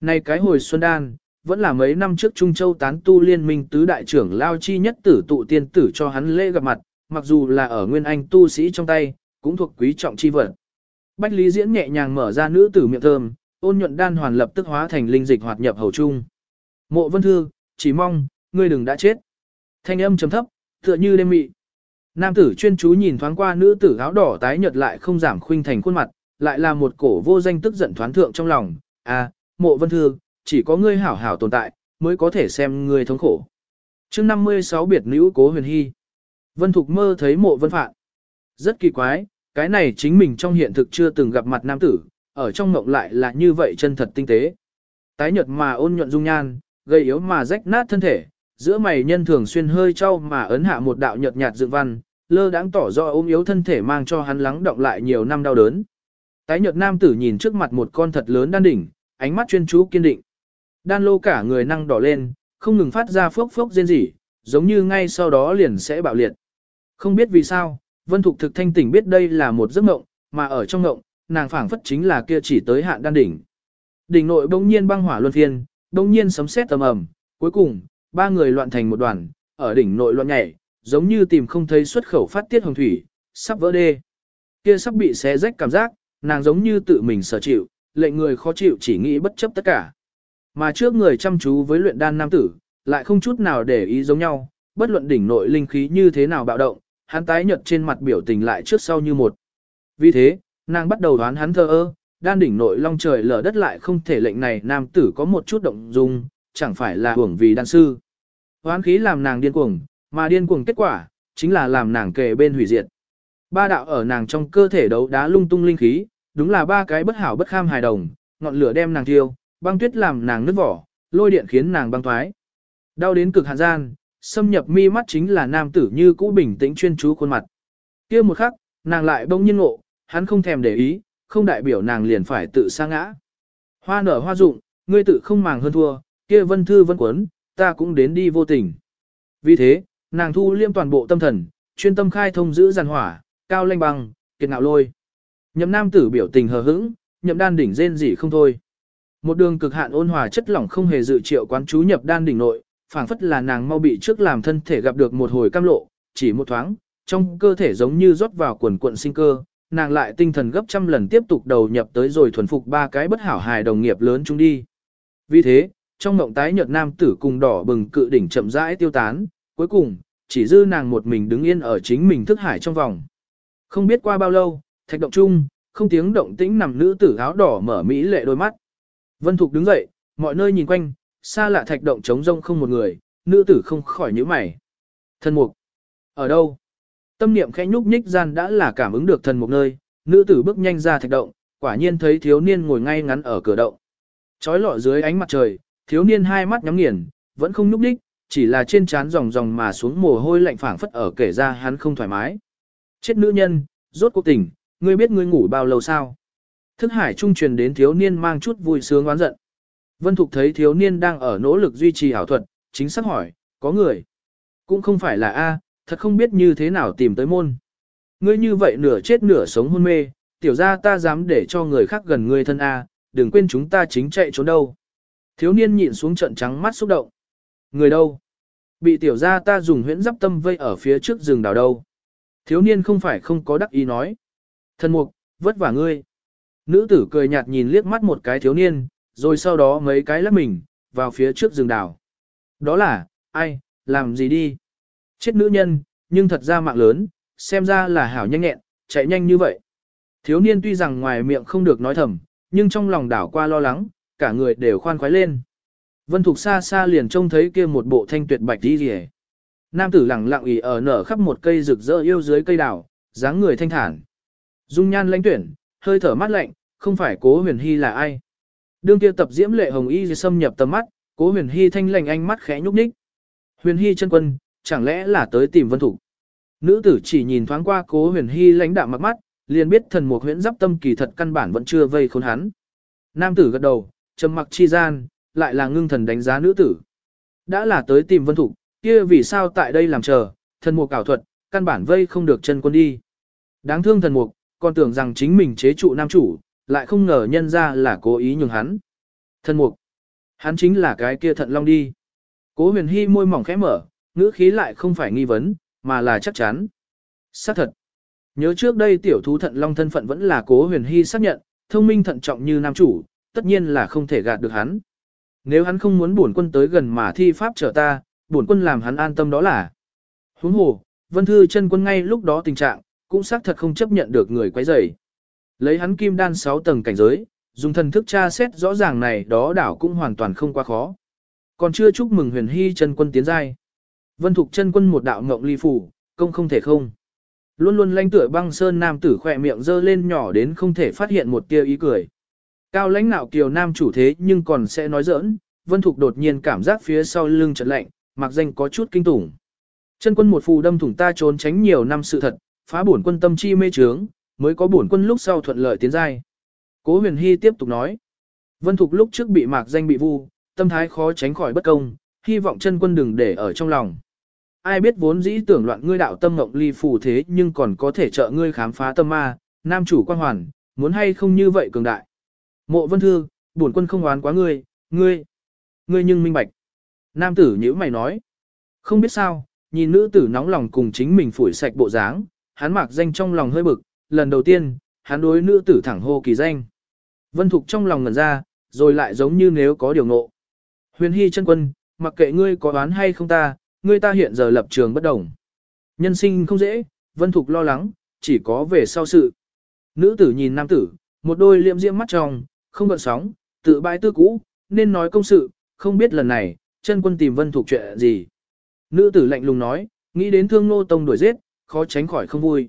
Này cái hồi xuân đan, vẫn là mấy năm trước Trung Châu tán tu liên minh tứ đại trưởng lao chi nhất tử tụ tiên tử cho hắn lễ gặp mặt, mặc dù là ở nguyên anh tu sĩ trong tay, cũng thuộc quý trọng chi vật. Bách Lý Diễn nhẹ nhàng mở ra nữ tử miệng thơm, ôn nhuận đan hoàn lập tức hóa thành linh dịch hoạt nhập hầu trung. Mộ Vân Thư, chỉ mong, ngươi đừng đã chết. Thanh âm trầm thấp, tựa như đêm mị. Nam tử chuyên chú nhìn thoáng qua nữ tử áo đỏ tái nhợt lại không giảm khuynh thành khuôn mặt, lại là một cổ vô danh tức giận thoáng thượng trong lòng. À, Mộ Vân Thư, chỉ có ngươi hảo hảo tồn tại, mới có thể xem ngươi thống khổ. chương 56 biệt nữ cố huyền hy. Vân Thục mơ thấy mộ vân phạn. Rất kỳ quái, cái này chính mình trong hiện thực chưa từng gặp mặt nam tử, ở trong mộng lại là như vậy chân thật tinh tế. Tái nhợt mà ôn nhuận dung nhan, gây yếu mà rách nát thân thể, giữa mày nhân thường xuyên hơi trao mà ấn hạ một đạo nhợt nhạt dựng văn, lơ đãng tỏ rõ ôm yếu thân thể mang cho hắn lắng động lại nhiều năm đau đớn. Tái nhợt nam tử nhìn trước mặt một con thật lớn đan đỉnh, ánh mắt chuyên chú kiên định. Đan lô cả người năng đỏ lên, không ngừng phát ra phốc phốc rên rỉ, giống như ngay sau đó liền sẽ bạo liệt. Không biết vì sao, Vân Thục thực thanh tỉnh biết đây là một giấc mộng, mà ở trong mộng, nàng phảng phất chính là kia chỉ tới hạn đan đỉnh. Đỉnh nội bỗng nhiên băng hỏa luân phiên, bỗng nhiên sấm sét tầm ầm, cuối cùng, ba người loạn thành một đoàn, ở đỉnh nội loạn nhảy, giống như tìm không thấy xuất khẩu phát tiết hồng thủy, sắp vỡ đê. Kia sắp bị xé rách cảm giác, nàng giống như tự mình sở chịu, lệnh người khó chịu chỉ nghĩ bất chấp tất cả. Mà trước người chăm chú với luyện đan nam tử, lại không chút nào để ý giống nhau, bất luận đỉnh nội linh khí như thế nào bạo động, hắn tái nhợt trên mặt biểu tình lại trước sau như một. Vì thế, nàng bắt đầu đoán hắn thơ ơ, đan đỉnh nội long trời lở đất lại không thể lệnh này nam tử có một chút động dung, chẳng phải là hưởng vì đan sư. Hoán khí làm nàng điên cuồng, mà điên cuồng kết quả, chính là làm nàng kề bên hủy diệt. Ba đạo ở nàng trong cơ thể đấu đá lung tung linh khí, đúng là ba cái bất hảo bất kham hài đồng, ngọn lửa đem nàng thiêu, băng tuyết làm nàng nứt vỏ, lôi điện khiến nàng băng thoái. Đau đến cực hạn gian, xâm nhập mi mắt chính là nam tử như cũ bình tĩnh chuyên chú khuôn mặt. kia một khắc, nàng lại bỗng nhiên ngộ, hắn không thèm để ý, không đại biểu nàng liền phải tự sa ngã. Hoa nở hoa rụng, ngươi tự không màng hơn thua, kia vân thư vân quấn, ta cũng đến đi vô tình. Vì thế, nàng thu liêm toàn bộ tâm thần, chuyên tâm khai thông giữ giàn hỏa, cao lanh băng, kiệt ngạo lôi. Nhậm nam tử biểu tình hờ hững, nhậm đan đỉnh rên gì không thôi. Một đường cực hạn ôn hòa chất lỏng không hề dự triệu quán chú nhập đan đỉnh nội, phảng phất là nàng mau bị trước làm thân thể gặp được một hồi cam lộ, chỉ một thoáng, trong cơ thể giống như rót vào quần cuộn sinh cơ, nàng lại tinh thần gấp trăm lần tiếp tục đầu nhập tới rồi thuần phục ba cái bất hảo hài đồng nghiệp lớn chúng đi. Vì thế, trong mộng tái nhợt nam tử cùng đỏ bừng cự đỉnh chậm rãi tiêu tán, cuối cùng, chỉ dư nàng một mình đứng yên ở chính mình thức hải trong vòng. Không biết qua bao lâu, thạch động chung, không tiếng động tĩnh nằm nữ tử áo đỏ mở mỹ lệ đôi mắt. Vân Thục đứng dậy, mọi nơi nhìn quanh, xa lạ thạch động trống rông không một người, nữ tử không khỏi nhíu mày. Thần mục, ở đâu? Tâm niệm khẽ nhúc nhích gian đã là cảm ứng được thần mục nơi, nữ tử bước nhanh ra thạch động, quả nhiên thấy thiếu niên ngồi ngay ngắn ở cửa động. Chói lọi dưới ánh mặt trời, thiếu niên hai mắt nhắm nghiền, vẫn không nhúc đích, chỉ là trên trán ròng ròng mà xuống mồ hôi lạnh phảng phất ở kể ra hắn không thoải mái. Chết nữ nhân, rốt cuộc tỉnh, ngươi biết ngươi ngủ bao lâu sao? Thức hải trung truyền đến thiếu niên mang chút vui sướng oán giận. Vân Thục thấy thiếu niên đang ở nỗ lực duy trì ảo thuật, chính xác hỏi, có người. Cũng không phải là A, thật không biết như thế nào tìm tới môn. Ngươi như vậy nửa chết nửa sống hôn mê, tiểu ra ta dám để cho người khác gần ngươi thân A, đừng quên chúng ta chính chạy trốn đâu. Thiếu niên nhịn xuống trận trắng mắt xúc động. Người đâu? Bị tiểu gia ta dùng huyễn giáp tâm vây ở phía trước rừng đào đâu. Thiếu niên không phải không có đắc ý nói. Thân mục, vất vả ngươi. Nữ tử cười nhạt nhìn liếc mắt một cái thiếu niên, rồi sau đó mấy cái lắc mình, vào phía trước rừng đào. Đó là, ai, làm gì đi? Chết nữ nhân, nhưng thật ra mạng lớn, xem ra là hảo nhanh nhẹn, chạy nhanh như vậy. Thiếu niên tuy rằng ngoài miệng không được nói thầm, nhưng trong lòng đảo qua lo lắng, cả người đều khoan khoái lên. Vân Thục xa xa liền trông thấy kia một bộ thanh tuyệt bạch đi rìa. Nam tử lặng lặng ỉ ở nở khắp một cây rực rỡ yêu dưới cây đào, dáng người thanh thản. Dung nhan lãnh tuyển, hơi thở mát lạnh, không phải cố huyền hy là ai. Đương kia tập diễm lệ hồng y xâm nhập tầm mắt, cố huyền hy thanh lành ánh mắt khẽ nhúc nhích. Huyền hy chân quân, chẳng lẽ là tới tìm vân thủ. Nữ tử chỉ nhìn thoáng qua cố huyền hy lãnh đạm mặc mắt, liền biết thần mục huyễn giáp tâm kỳ thật căn bản vẫn chưa vây khốn hắn. Nam tử gật đầu, trầm mặc chi gian, lại là ngưng thần đánh giá nữ tử. Đã là tới tìm vân thủ, kia vì sao tại đây làm chờ, thần mục ảo thuật, căn bản vây không được chân quân đi. Đáng thương thần mục, còn tưởng rằng chính mình chế trụ nam chủ, lại không ngờ nhân ra là cố ý nhường hắn. Thần mục. Hắn chính là cái kia thận long đi. Cố huyền hy môi mỏng khẽ mở, ngữ khí lại không phải nghi vấn, mà là chắc chắn. Xác thật. Nhớ trước đây tiểu thú thận long thân phận vẫn là cố huyền hy xác nhận, thông minh thận trọng như nam chủ, tất nhiên là không thể gạt được hắn. Nếu hắn không muốn bổn quân tới gần mà thi pháp trở ta, bổn quân làm hắn an tâm đó là. Huống hồ, vân thư chân quân ngay lúc đó tình trạng, cũng xác thật không chấp nhận được người quấy rầy. Lấy hắn kim đan 6 tầng cảnh giới, dùng thần thức tra xét rõ ràng này đó đảo cũng hoàn toàn không quá khó. Còn chưa chúc mừng huyền hy chân quân tiến giai. Vân Thục chân quân một đạo ngộng ly phủ, công không thể không. Luôn luôn lanh tựa băng sơn nam tử khỏe miệng dơ lên nhỏ đến không thể phát hiện một tia ý cười. Cao lãnh nạo kiều nam chủ thế nhưng còn sẽ nói giỡn, Vân Thục đột nhiên cảm giác phía sau lưng chợt lạnh, mặc danh có chút kinh tủng. Chân quân một phù đâm thủng ta trốn tránh nhiều năm sự thật, phá bổn quân tâm chi mê trướng, mới có bổn quân lúc sau thuận lợi tiến giai. Cố huyền hy tiếp tục nói. Vân Thục lúc trước bị mạc danh bị vu, tâm thái khó tránh khỏi bất công, hy vọng chân quân đừng để ở trong lòng. Ai biết vốn dĩ tưởng loạn ngươi đạo tâm ngộng ly phù thế nhưng còn có thể trợ ngươi khám phá tâm ma, nam chủ quan hoàn, muốn hay không như vậy cường đại. Mộ vân thư, bổn quân không oán quá ngươi, ngươi, ngươi nhưng minh bạch. Nam tử nhữ mày nói. Không biết sao, nhìn nữ tử nóng lòng cùng chính mình phủi sạch bộ dáng, hắn mặc danh trong lòng hơi bực, lần đầu tiên, hắn đối nữ tử thẳng hô kỳ danh. Vân Thục trong lòng ngẩn ra, rồi lại giống như nếu có điều ngộ. Huyền Hy chân quân, mặc kệ ngươi có đoán hay không ta, ngươi ta hiện giờ lập trường bất đồng. Nhân sinh không dễ, Vân Thục lo lắng, chỉ có về sau sự. Nữ tử nhìn nam tử, một đôi liệm diễm mắt trong, không gợn sóng, tự bãi tư cũ, nên nói công sự, không biết lần này, chân quân tìm Vân thuộc chuyện gì. Nữ tử lạnh lùng nói, nghĩ đến thương nô tông đuổi giết, khó tránh khỏi không vui.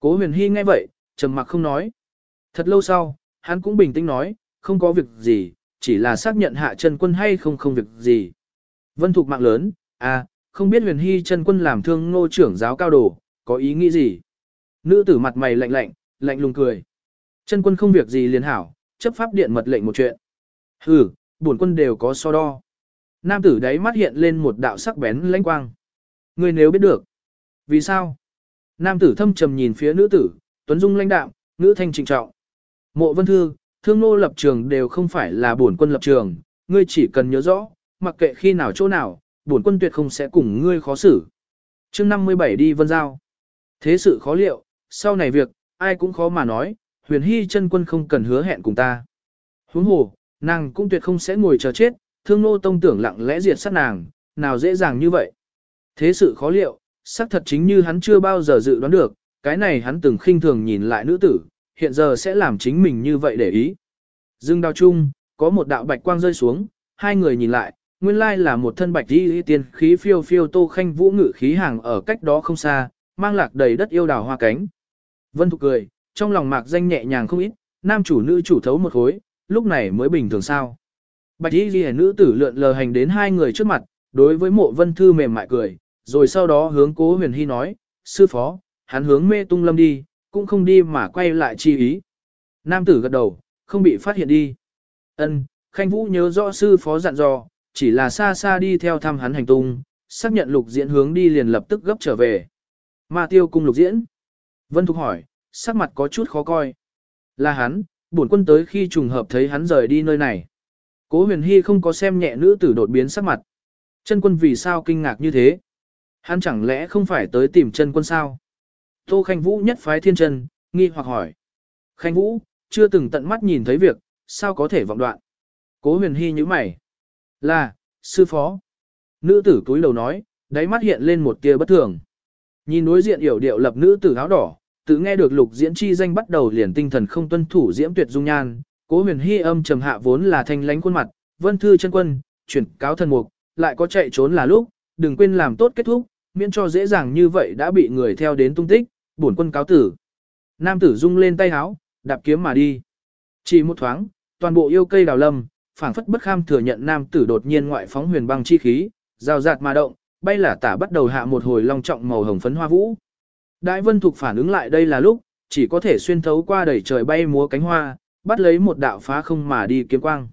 Cố huyền hy nghe vậy, trầm mặc không nói. Thật lâu sau, hắn cũng bình tĩnh nói, không có việc gì, chỉ là xác nhận hạ chân quân hay không không việc gì. Vân thuộc mạng lớn, à, không biết huyền hy chân quân làm thương ngô trưởng giáo cao đồ, có ý nghĩ gì. Nữ tử mặt mày lạnh lạnh, lạnh lùng cười. Chân quân không việc gì liền hảo, chấp pháp điện mật lệnh một chuyện. Hừ, bổn quân đều có so đo. Nam tử đấy mắt hiện lên một đạo sắc bén lãnh quang. Ngươi nếu biết được. Vì sao? Nam tử thâm trầm nhìn phía nữ tử, tuấn dung lãnh đạm, nữ thanh trịnh trọng. Mộ vân thư, thương nô lập trường đều không phải là bổn quân lập trường, ngươi chỉ cần nhớ rõ, mặc kệ khi nào chỗ nào, bổn quân tuyệt không sẽ cùng ngươi khó xử. chương 57 đi vân giao. Thế sự khó liệu, sau này việc, ai cũng khó mà nói, huyền hy chân quân không cần hứa hẹn cùng ta. Huống hồ, nàng cũng tuyệt không sẽ ngồi chờ chết, thương nô tông tưởng lặng lẽ diệt sát nàng, nào dễ dàng như vậy. Thế sự khó liệu, xác thật chính như hắn chưa bao giờ dự đoán được, cái này hắn từng khinh thường nhìn lại nữ tử, hiện giờ sẽ làm chính mình như vậy để ý. Dương đao chung, có một đạo bạch quang rơi xuống, hai người nhìn lại, nguyên lai là một thân bạch đi tiên khí phiêu phiêu tô khanh vũ ngự khí hàng ở cách đó không xa, mang lạc đầy đất yêu đào hoa cánh. Vân Thục cười, trong lòng mạc danh nhẹ nhàng không ít, nam chủ nữ chủ thấu một khối, lúc này mới bình thường sao. Bạch y ghi nữ tử lượn lờ hành đến hai người trước mặt, đối với mộ vân thư mềm mại cười, rồi sau đó hướng cố huyền hy nói, sư phó, hắn hướng mê tung lâm đi, cũng không đi mà quay lại chi ý. Nam tử gật đầu, không bị phát hiện đi. Ân, Khanh Vũ nhớ rõ sư phó dặn dò, chỉ là xa xa đi theo thăm hắn hành tung, xác nhận lục diễn hướng đi liền lập tức gấp trở về. Ma tiêu cung lục diễn. Vân Thục hỏi, sắc mặt có chút khó coi. Là hắn, bổn quân tới khi trùng hợp thấy hắn rời đi nơi này. Cố huyền hy không có xem nhẹ nữ tử đột biến sắc mặt. Chân quân vì sao kinh ngạc như thế? Hắn chẳng lẽ không phải tới tìm chân quân sao? Tô Khanh Vũ nhất phái thiên chân, nghi hoặc hỏi. Khanh Vũ, chưa từng tận mắt nhìn thấy việc, sao có thể vọng đoạn? Cố huyền hy như mày. Là, sư phó. Nữ tử túi đầu nói, đáy mắt hiện lên một tia bất thường. Nhìn đối diện hiểu điệu lập nữ tử áo đỏ, tự nghe được lục diễn chi danh bắt đầu liền tinh thần không tuân thủ diễm tuyệt dung nhan, cố huyền hy âm trầm hạ vốn là thanh lánh khuôn mặt, vân thư chân quân, chuyển cáo thần mục, lại có chạy trốn là lúc, đừng quên làm tốt kết thúc, miễn cho dễ dàng như vậy đã bị người theo đến tung tích, bổn quân cáo tử. Nam tử rung lên tay háo, đạp kiếm mà đi. Chỉ một thoáng, toàn bộ yêu cây đào lâm, phảng phất bất kham thừa nhận nam tử đột nhiên ngoại phóng huyền băng chi khí, rào rạt mà động, bay là tả bắt đầu hạ một hồi long trọng màu hồng phấn hoa vũ. Đại vân thục phản ứng lại đây là lúc, chỉ có thể xuyên thấu qua đầy trời bay múa cánh hoa, bắt lấy một đạo phá không mà đi kiếm quang.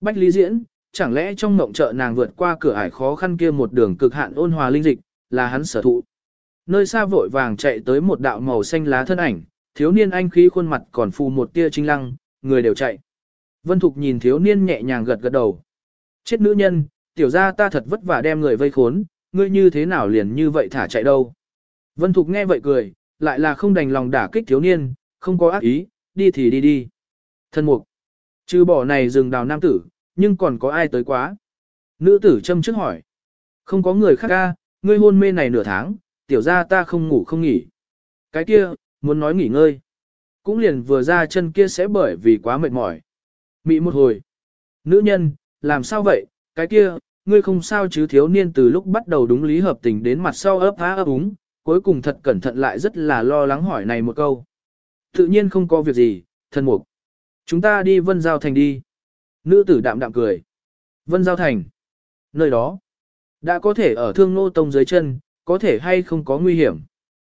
Bách lý diễn, chẳng lẽ trong mộng trợ nàng vượt qua cửa ải khó khăn kia một đường cực hạn ôn hòa linh dịch, là hắn sở thụ. Nơi xa vội vàng chạy tới một đạo màu xanh lá thân ảnh, thiếu niên anh khí khuôn mặt còn phù một tia trinh lăng, người đều chạy. Vân Thục nhìn thiếu niên nhẹ nhàng gật gật đầu. Chết nữ nhân, tiểu ra ta thật vất vả đem người vây khốn, ngươi như thế nào liền như vậy thả chạy đâu. Vân Thục nghe vậy cười, lại là không đành lòng đả kích thiếu niên, không có ác ý, đi thì đi đi. Thân mục, trừ bỏ này rừng đào nam tử, nhưng còn có ai tới quá. Nữ tử châm trước hỏi. Không có người khác ca, ngươi hôn mê này nửa tháng, tiểu ra ta không ngủ không nghỉ. Cái kia, muốn nói nghỉ ngơi. Cũng liền vừa ra chân kia sẽ bởi vì quá mệt mỏi. Mị một hồi. Nữ nhân, làm sao vậy, cái kia, ngươi không sao chứ thiếu niên từ lúc bắt đầu đúng lý hợp tình đến mặt sau ấp há ấp úng, cuối cùng thật cẩn thận lại rất là lo lắng hỏi này một câu. Tự nhiên không có việc gì, thần mục. Chúng ta đi Vân Giao Thành đi. Nữ tử đạm đạm cười. Vân Giao Thành. Nơi đó. Đã có thể ở thương nô tông dưới chân, có thể hay không có nguy hiểm.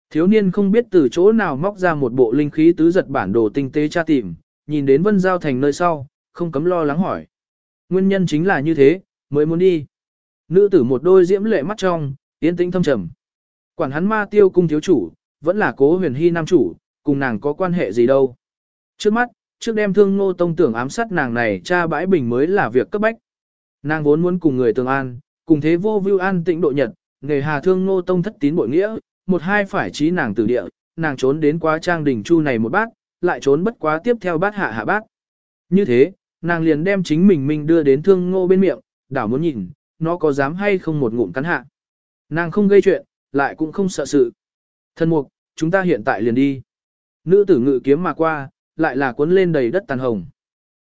Thiếu niên không biết từ chỗ nào móc ra một bộ linh khí tứ giật bản đồ tinh tế tra tìm, nhìn đến Vân Giao Thành nơi sau, không cấm lo lắng hỏi. Nguyên nhân chính là như thế, mới muốn đi. Nữ tử một đôi diễm lệ mắt trong, yên tĩnh thâm trầm. Quản hắn ma tiêu cung thiếu chủ, vẫn là cố huyền hy nam chủ, cùng nàng có quan hệ gì đâu. Trước mắt, trước đem thương ngô tông tưởng ám sát nàng này cha bãi bình mới là việc cấp bách. Nàng vốn muốn cùng người tường an, cùng thế vô vưu an tịnh độ nhật, nghề hà thương ngô tông thất tín bội nghĩa, một hai phải trí nàng tử địa, nàng trốn đến quá trang đỉnh chu này một bát, lại trốn bất quá tiếp theo bát hạ hạ bát. Như thế, nàng liền đem chính mình mình đưa đến thương ngô bên miệng, đảo muốn nhìn, nó có dám hay không một ngụm cắn hạ. Nàng không gây chuyện, lại cũng không sợ sự. Thân mục, chúng ta hiện tại liền đi. Nữ tử ngự kiếm mà qua, lại là cuốn lên đầy đất tàn hồng.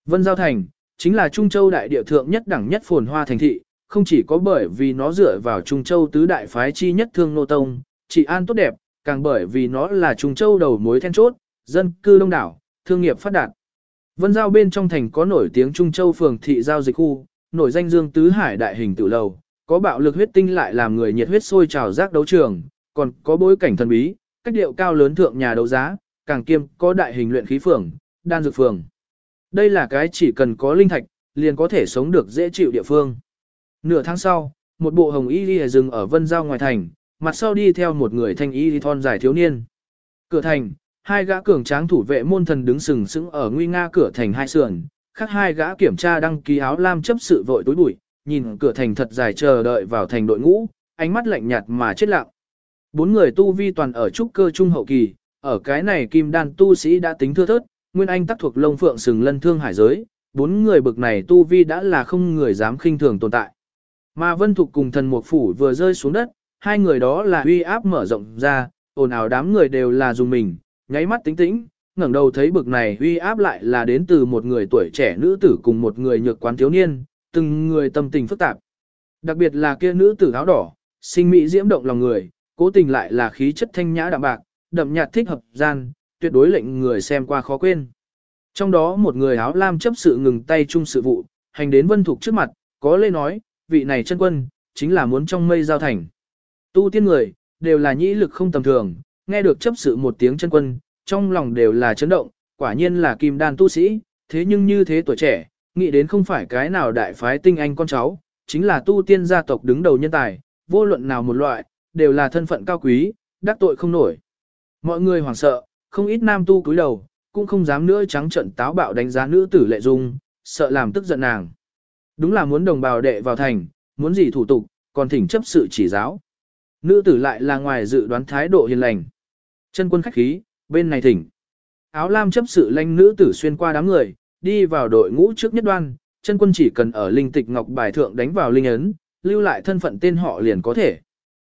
Vân Giao Thành, chính là Trung Châu đại địa thượng nhất đẳng nhất phồn hoa thành thị, không chỉ có bởi vì nó dựa vào Trung Châu tứ đại phái chi nhất thương nô tông, trị an tốt đẹp, càng bởi vì nó là Trung Châu đầu mối then chốt, dân cư đông đảo, thương nghiệp phát đạt. Vân Giao bên trong thành có nổi tiếng Trung Châu phường thị giao dịch khu, nổi danh dương tứ hải đại hình tự lầu, có bạo lực huyết tinh lại làm người nhiệt huyết sôi trào giác đấu trường, còn có bối cảnh thần bí, cách điệu cao lớn thượng nhà đấu giá, càng kiêm có đại hình luyện khí phường, đan dược phường. Đây là cái chỉ cần có linh thạch, liền có thể sống được dễ chịu địa phương. Nửa tháng sau, một bộ hồng y đi dừng ở vân giao ngoài thành, mặt sau đi theo một người thanh y đi thon dài thiếu niên. Cửa thành, hai gã cường tráng thủ vệ môn thần đứng sừng sững ở nguy nga cửa thành hai sườn, khác hai gã kiểm tra đăng ký áo lam chấp sự vội tối bụi, nhìn cửa thành thật dài chờ đợi vào thành đội ngũ, ánh mắt lạnh nhạt mà chết lặng. Bốn người tu vi toàn ở trúc cơ trung hậu kỳ, ở cái này kim đan tu sĩ đã tính thưa thớt, nguyên anh tác thuộc lông phượng sừng lân thương hải giới, bốn người bực này tu vi đã là không người dám khinh thường tồn tại. Mà vân thục cùng thần mục phủ vừa rơi xuống đất, hai người đó là uy áp mở rộng ra, ồn ào đám người đều là dùng mình, nháy mắt tính tĩnh, ngẩng đầu thấy bực này uy áp lại là đến từ một người tuổi trẻ nữ tử cùng một người nhược quán thiếu niên, từng người tâm tình phức tạp. Đặc biệt là kia nữ tử áo đỏ, sinh mỹ diễm động lòng người, cố tình lại là khí chất thanh nhã đạm bạc, đậm nhạt thích hợp gian, tuyệt đối lệnh người xem qua khó quên. Trong đó một người áo lam chấp sự ngừng tay chung sự vụ, hành đến vân thục trước mặt, có lê nói, vị này chân quân, chính là muốn trong mây giao thành. Tu tiên người, đều là nhĩ lực không tầm thường, nghe được chấp sự một tiếng chân quân, trong lòng đều là chấn động, quả nhiên là kim đan tu sĩ, thế nhưng như thế tuổi trẻ, nghĩ đến không phải cái nào đại phái tinh anh con cháu, chính là tu tiên gia tộc đứng đầu nhân tài, vô luận nào một loại, đều là thân phận cao quý, đắc tội không nổi. Mọi người hoảng sợ, không ít nam tu cúi đầu, cũng không dám nữa trắng trận táo bạo đánh giá nữ tử lệ dung, sợ làm tức giận nàng. Đúng là muốn đồng bào đệ vào thành, muốn gì thủ tục, còn thỉnh chấp sự chỉ giáo. Nữ tử lại là ngoài dự đoán thái độ hiền lành. Chân quân khách khí, bên này thỉnh. Áo lam chấp sự lanh nữ tử xuyên qua đám người, đi vào đội ngũ trước nhất đoan, chân quân chỉ cần ở linh tịch ngọc bài thượng đánh vào linh ấn, lưu lại thân phận tên họ liền có thể.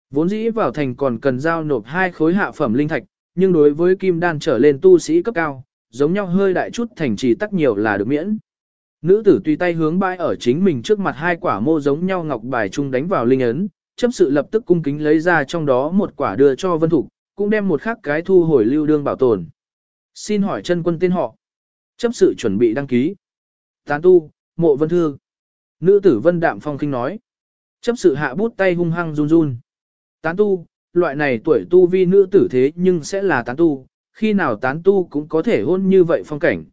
Vốn dĩ vào thành còn cần giao nộp hai khối hạ phẩm linh thạch, nhưng đối với kim đan trở lên tu sĩ cấp cao, giống nhau hơi đại chút thành trì tắc nhiều là được miễn. Nữ tử tùy tay hướng bãi ở chính mình trước mặt hai quả mô giống nhau ngọc bài chung đánh vào linh ấn, chấp sự lập tức cung kính lấy ra trong đó một quả đưa cho vân thủ cũng đem một khác cái thu hồi lưu đương bảo tồn. Xin hỏi chân quân tên họ. Chấp sự chuẩn bị đăng ký. Tán tu, mộ vân thư. Nữ tử vân đạm phong kinh nói. Chấp sự hạ bút tay hung hăng run run. Tán tu, loại này tuổi tu vi nữ tử thế nhưng sẽ là tán tu, khi nào tán tu cũng có thể hôn như vậy phong cảnh.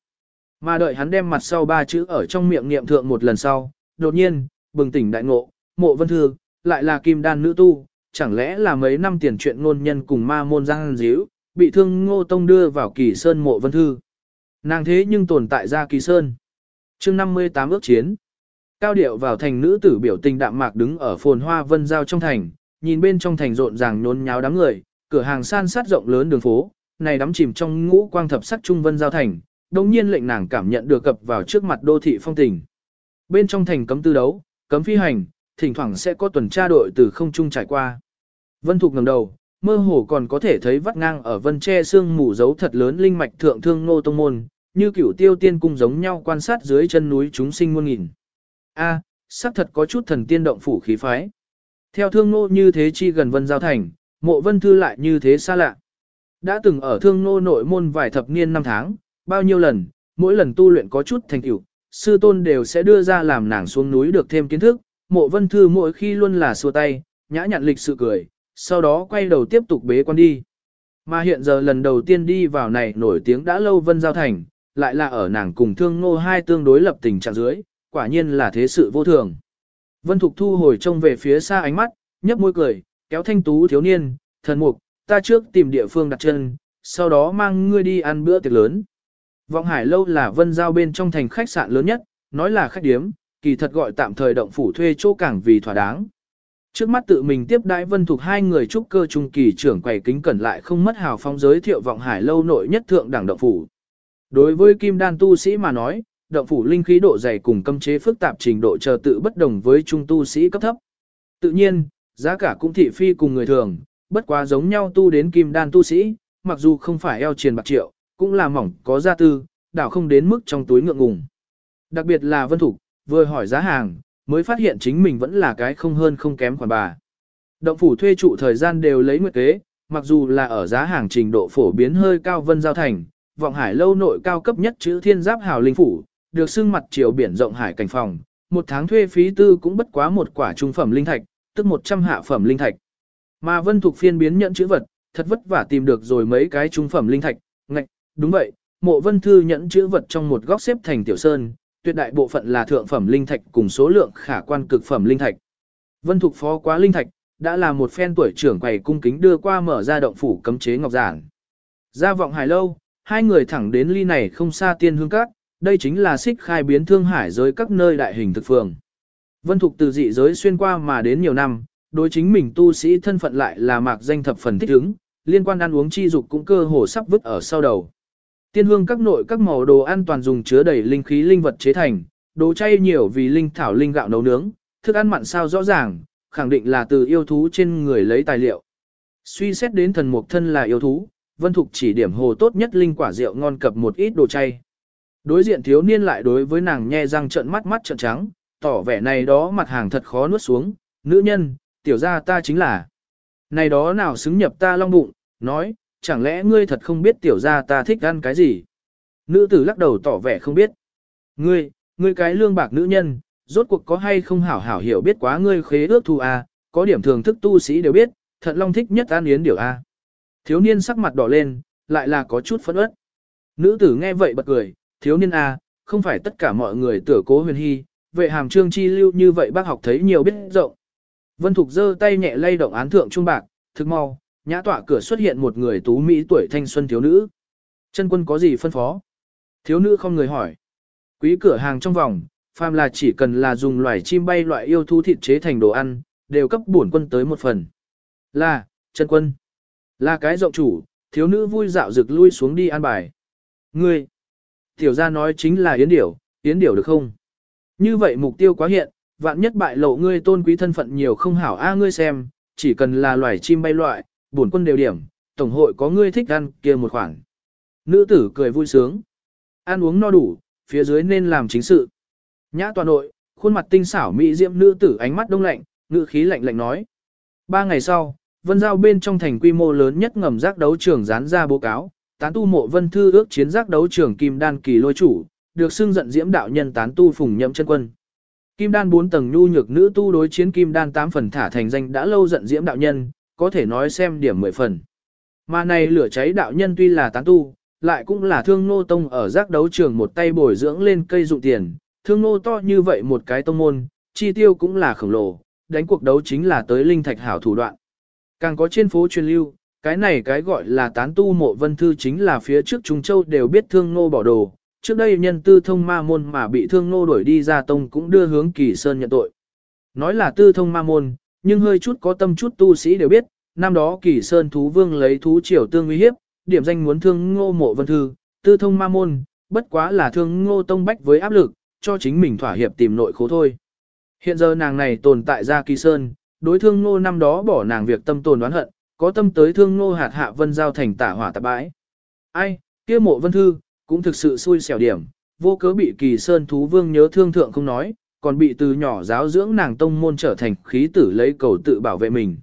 Mà đợi hắn đem mặt sau ba chữ ở trong miệng niệm thượng một lần sau, đột nhiên, bừng tỉnh đại ngộ, mộ vân thư, lại là kim đan nữ tu, chẳng lẽ là mấy năm tiền chuyện ngôn nhân cùng ma môn giang díu, bị thương ngô tông đưa vào kỳ sơn mộ vân thư. Nàng thế nhưng tồn tại ra kỳ sơn. chương 58 ước chiến. Cao điệu vào thành nữ tử biểu tình đạm mạc đứng ở phồn hoa vân giao trong thành, nhìn bên trong thành rộn ràng nhốn nháo đám người, cửa hàng san sát rộng lớn đường phố, này đắm chìm trong ngũ quang thập sắc trung vân giao thành, đồng nhiên lệnh nàng cảm nhận được cập vào trước mặt đô thị phong tình. Bên trong thành cấm tư đấu, cấm phi hành, thỉnh thoảng sẽ có tuần tra đội từ không trung trải qua. Vân Thục ngẩng đầu, mơ hồ còn có thể thấy vắt ngang ở vân tre xương mù dấu thật lớn linh mạch thượng thương nô tông môn, như cửu tiêu tiên cung giống nhau quan sát dưới chân núi chúng sinh muôn nghìn. A, à, xác thật có chút thần tiên động phủ khí phái. Theo thương nô như thế chi gần vân giao thành, mộ vân thư lại như thế xa lạ. Đã từng ở thương nô nội môn vài thập niên năm tháng, bao nhiêu lần, mỗi lần tu luyện có chút thành tựu, sư tôn đều sẽ đưa ra làm nàng xuống núi được thêm kiến thức, mộ vân thư mỗi khi luôn là xua tay, nhã nhặn lịch sự cười, sau đó quay đầu tiếp tục bế quan đi. Mà hiện giờ lần đầu tiên đi vào này nổi tiếng đã lâu vân giao thành, lại là ở nàng cùng thương Ngô hai tương đối lập tình trạng dưới, quả nhiên là thế sự vô thường. Vân Thục thu hồi trông về phía xa ánh mắt, nhấp môi cười, kéo thanh tú thiếu niên, thần mục, ta trước tìm địa phương đặt chân, sau đó mang ngươi đi ăn bữa tiệc lớn. Vọng Hải lâu là vân giao bên trong thành khách sạn lớn nhất, nói là khách điếm, kỳ thật gọi tạm thời động phủ thuê chỗ cảng vì thỏa đáng. Trước mắt tự mình tiếp đãi vân thuộc hai người trúc cơ trung kỳ trưởng quầy kính cẩn lại không mất hào phong giới thiệu Vọng Hải lâu nội nhất thượng đẳng động phủ. Đối với kim đan tu sĩ mà nói, động phủ linh khí độ dày cùng cấm chế phức tạp trình độ chờ tự bất đồng với trung tu sĩ cấp thấp. Tự nhiên, giá cả cũng thị phi cùng người thường, bất quá giống nhau tu đến kim đan tu sĩ, mặc dù không phải eo triền bạc triệu, cũng là mỏng có gia tư, đảo không đến mức trong túi ngượng ngùng. Đặc biệt là Vân Thục, vừa hỏi giá hàng, mới phát hiện chính mình vẫn là cái không hơn không kém khoản bà. Động phủ thuê trụ thời gian đều lấy nguyệt kế, mặc dù là ở giá hàng trình độ phổ biến hơi cao vân giao thành, vọng hải lâu nội cao cấp nhất chữ thiên giáp hào linh phủ, được xưng mặt chiều biển rộng hải cảnh phòng, một tháng thuê phí tư cũng bất quá một quả trung phẩm linh thạch, tức 100 hạ phẩm linh thạch. Mà vân thuộc phiên biến nhận chữ vật, thật vất vả tìm được rồi mấy cái trung phẩm linh thạch, ngạch, đúng vậy, mộ vân thư nhẫn chữ vật trong một góc xếp thành tiểu sơn, tuyệt đại bộ phận là thượng phẩm linh thạch cùng số lượng khả quan cực phẩm linh thạch. Vân Thục phó quá linh thạch, đã là một phen tuổi trưởng quầy cung kính đưa qua mở ra động phủ cấm chế ngọc giản. Ra vọng hải lâu, hai người thẳng đến ly này không xa tiên hương các, đây chính là xích khai biến thương hải giới các nơi đại hình thực phường. Vân Thục từ dị giới xuyên qua mà đến nhiều năm, đối chính mình tu sĩ thân phận lại là mạc danh thập phần thích ứng, liên quan ăn uống chi dục cũng cơ hồ sắp vứt ở sau đầu. Tiên hương các nội các màu đồ ăn toàn dùng chứa đầy linh khí linh vật chế thành, đồ chay nhiều vì linh thảo linh gạo nấu nướng, thức ăn mặn sao rõ ràng, khẳng định là từ yêu thú trên người lấy tài liệu. Suy xét đến thần mục thân là yêu thú, Vân Thục chỉ điểm hồ tốt nhất linh quả rượu ngon cập một ít đồ chay. Đối diện thiếu niên lại đối với nàng nhe răng trợn mắt mắt trợn trắng, tỏ vẻ này đó mặt hàng thật khó nuốt xuống, nữ nhân, tiểu gia ta chính là. Này đó nào xứng nhập ta long bụng, nói, chẳng lẽ ngươi thật không biết tiểu gia ta thích ăn cái gì? Nữ tử lắc đầu tỏ vẻ không biết. Ngươi, ngươi cái lương bạc nữ nhân, rốt cuộc có hay không hảo hảo hiểu biết quá ngươi khế ước thu a, có điểm thường thức tu sĩ đều biết, thật long thích nhất ăn yến điều a. À. Thiếu niên sắc mặt đỏ lên, lại là có chút phẫn uất. Nữ tử nghe vậy bật cười, thiếu niên à, không phải tất cả mọi người tưởng cố huyền hy, vệ hàm trương chi lưu như vậy bác học thấy nhiều biết rộng. Vân Thục giơ tay nhẹ lay động án thượng trung bạc, thực mau, nhã tọa cửa xuất hiện một người tú mỹ tuổi thanh xuân thiếu nữ. Chân quân có gì phân phó? Thiếu nữ không người hỏi. Quý cửa hàng trong vòng, phàm là chỉ cần là dùng loài chim bay loại yêu thú thịt chế thành đồ ăn, đều cấp bổn quân tới một phần. Là, chân quân. Là cái rộng chủ, thiếu nữ vui dạo rực lui xuống đi an bài. Ngươi. Tiểu gia nói chính là yến điểu, yến điểu được không? Như vậy mục tiêu quá hiện, vạn nhất bại lộ ngươi tôn quý thân phận nhiều không hảo a à ngươi xem, chỉ cần là loài chim bay loại, bổn quân đều điểm, tổng hội có ngươi thích ăn kia một khoản. Nữ tử cười vui sướng. Ăn uống no đủ, phía dưới nên làm chính sự. Nhã toàn nội, khuôn mặt tinh xảo mỹ diễm nữ tử ánh mắt đông lạnh, ngữ khí lạnh lạnh nói. Ba ngày sau, vân giao bên trong thành quy mô lớn nhất ngầm giác đấu trường dán ra báo cáo, tán tu mộ vân thư ước chiến giác đấu trường kim đan kỳ lôi chủ, được xưng giận diễm đạo nhân tán tu phùng nhậm chân quân. Kim đan 4 tầng nhu nhược nữ tu đối chiến kim đan 8 phần thả thành danh đã lâu giận diễm đạo nhân, có thể nói xem điểm 10 phần. Mà này lửa cháy đạo nhân tuy là tán tu, lại cũng là thương nô tông ở giác đấu trường một tay bồi dưỡng lên cây dụng tiền, thương nô to như vậy một cái tông môn, chi tiêu cũng là khổng lồ, đánh cuộc đấu chính là tới linh thạch hảo thủ đoạn. Càng có trên phố truyền lưu, cái này cái gọi là tán tu mộ vân thư chính là phía trước Trung Châu đều biết thương nô bỏ đồ, trước đây nhân tư thông ma môn mà bị thương nô đuổi đi ra tông cũng đưa hướng kỳ sơn nhận tội. Nói là tư thông ma môn, nhưng hơi chút có tâm chút tu sĩ đều biết, năm đó kỳ sơn thú vương lấy thú triều tương uy hiếp, điểm danh muốn thương ngô mộ vân thư, tư thông ma môn, bất quá là thương ngô tông bách với áp lực, cho chính mình thỏa hiệp tìm nội khố thôi. Hiện giờ nàng này tồn tại ra kỳ sơn, đối thương ngô năm đó bỏ nàng việc tâm tồn đoán hận, có tâm tới thương ngô hạt hạ vân giao thành tả hỏa tạp bãi. Ai, kia mộ vân thư, cũng thực sự xui xẻo điểm, vô cớ bị kỳ sơn thú vương nhớ thương thượng không nói, còn bị từ nhỏ giáo dưỡng nàng tông môn trở thành khí tử lấy cầu tự bảo vệ mình.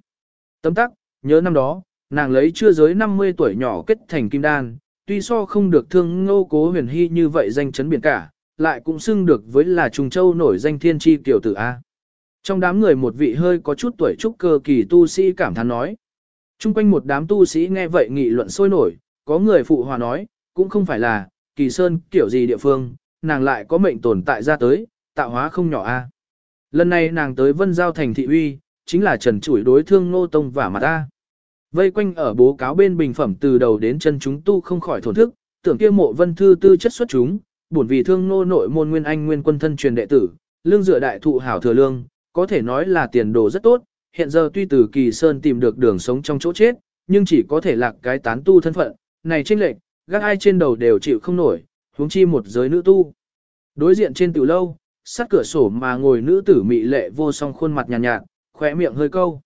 Tấm tắc, nhớ năm đó, nàng lấy chưa giới 50 tuổi nhỏ kết thành kim đan, tuy so không được thương ngô cố huyền hy như vậy danh chấn biển cả, lại cũng xưng được với là trùng châu nổi danh thiên tri tiểu tử A. Trong đám người một vị hơi có chút tuổi trúc cơ kỳ tu sĩ cảm thán nói. Trung quanh một đám tu sĩ nghe vậy nghị luận sôi nổi, có người phụ hòa nói, cũng không phải là, kỳ sơn kiểu gì địa phương, nàng lại có mệnh tồn tại ra tới, tạo hóa không nhỏ a. Lần này nàng tới vân giao thành thị uy, chính là trần chủi đối thương nô tông và mặt ta. Vây quanh ở bố cáo bên bình phẩm từ đầu đến chân chúng tu không khỏi thổn thức, tưởng kia mộ vân thư tư chất xuất chúng, bổn vì thương nô nội môn nguyên anh nguyên quân thân truyền đệ tử, lương dựa đại thụ hảo thừa lương, có thể nói là tiền đồ rất tốt, hiện giờ tuy từ kỳ sơn tìm được đường sống trong chỗ chết, nhưng chỉ có thể lạc cái tán tu thân phận, này chênh lệch, gác ai trên đầu đều chịu không nổi, huống chi một giới nữ tu. Đối diện trên tiểu lâu, sát cửa sổ mà ngồi nữ tử mị lệ vô song khuôn mặt nhàn nhạt, nhạt, khỏe miệng hơi câu.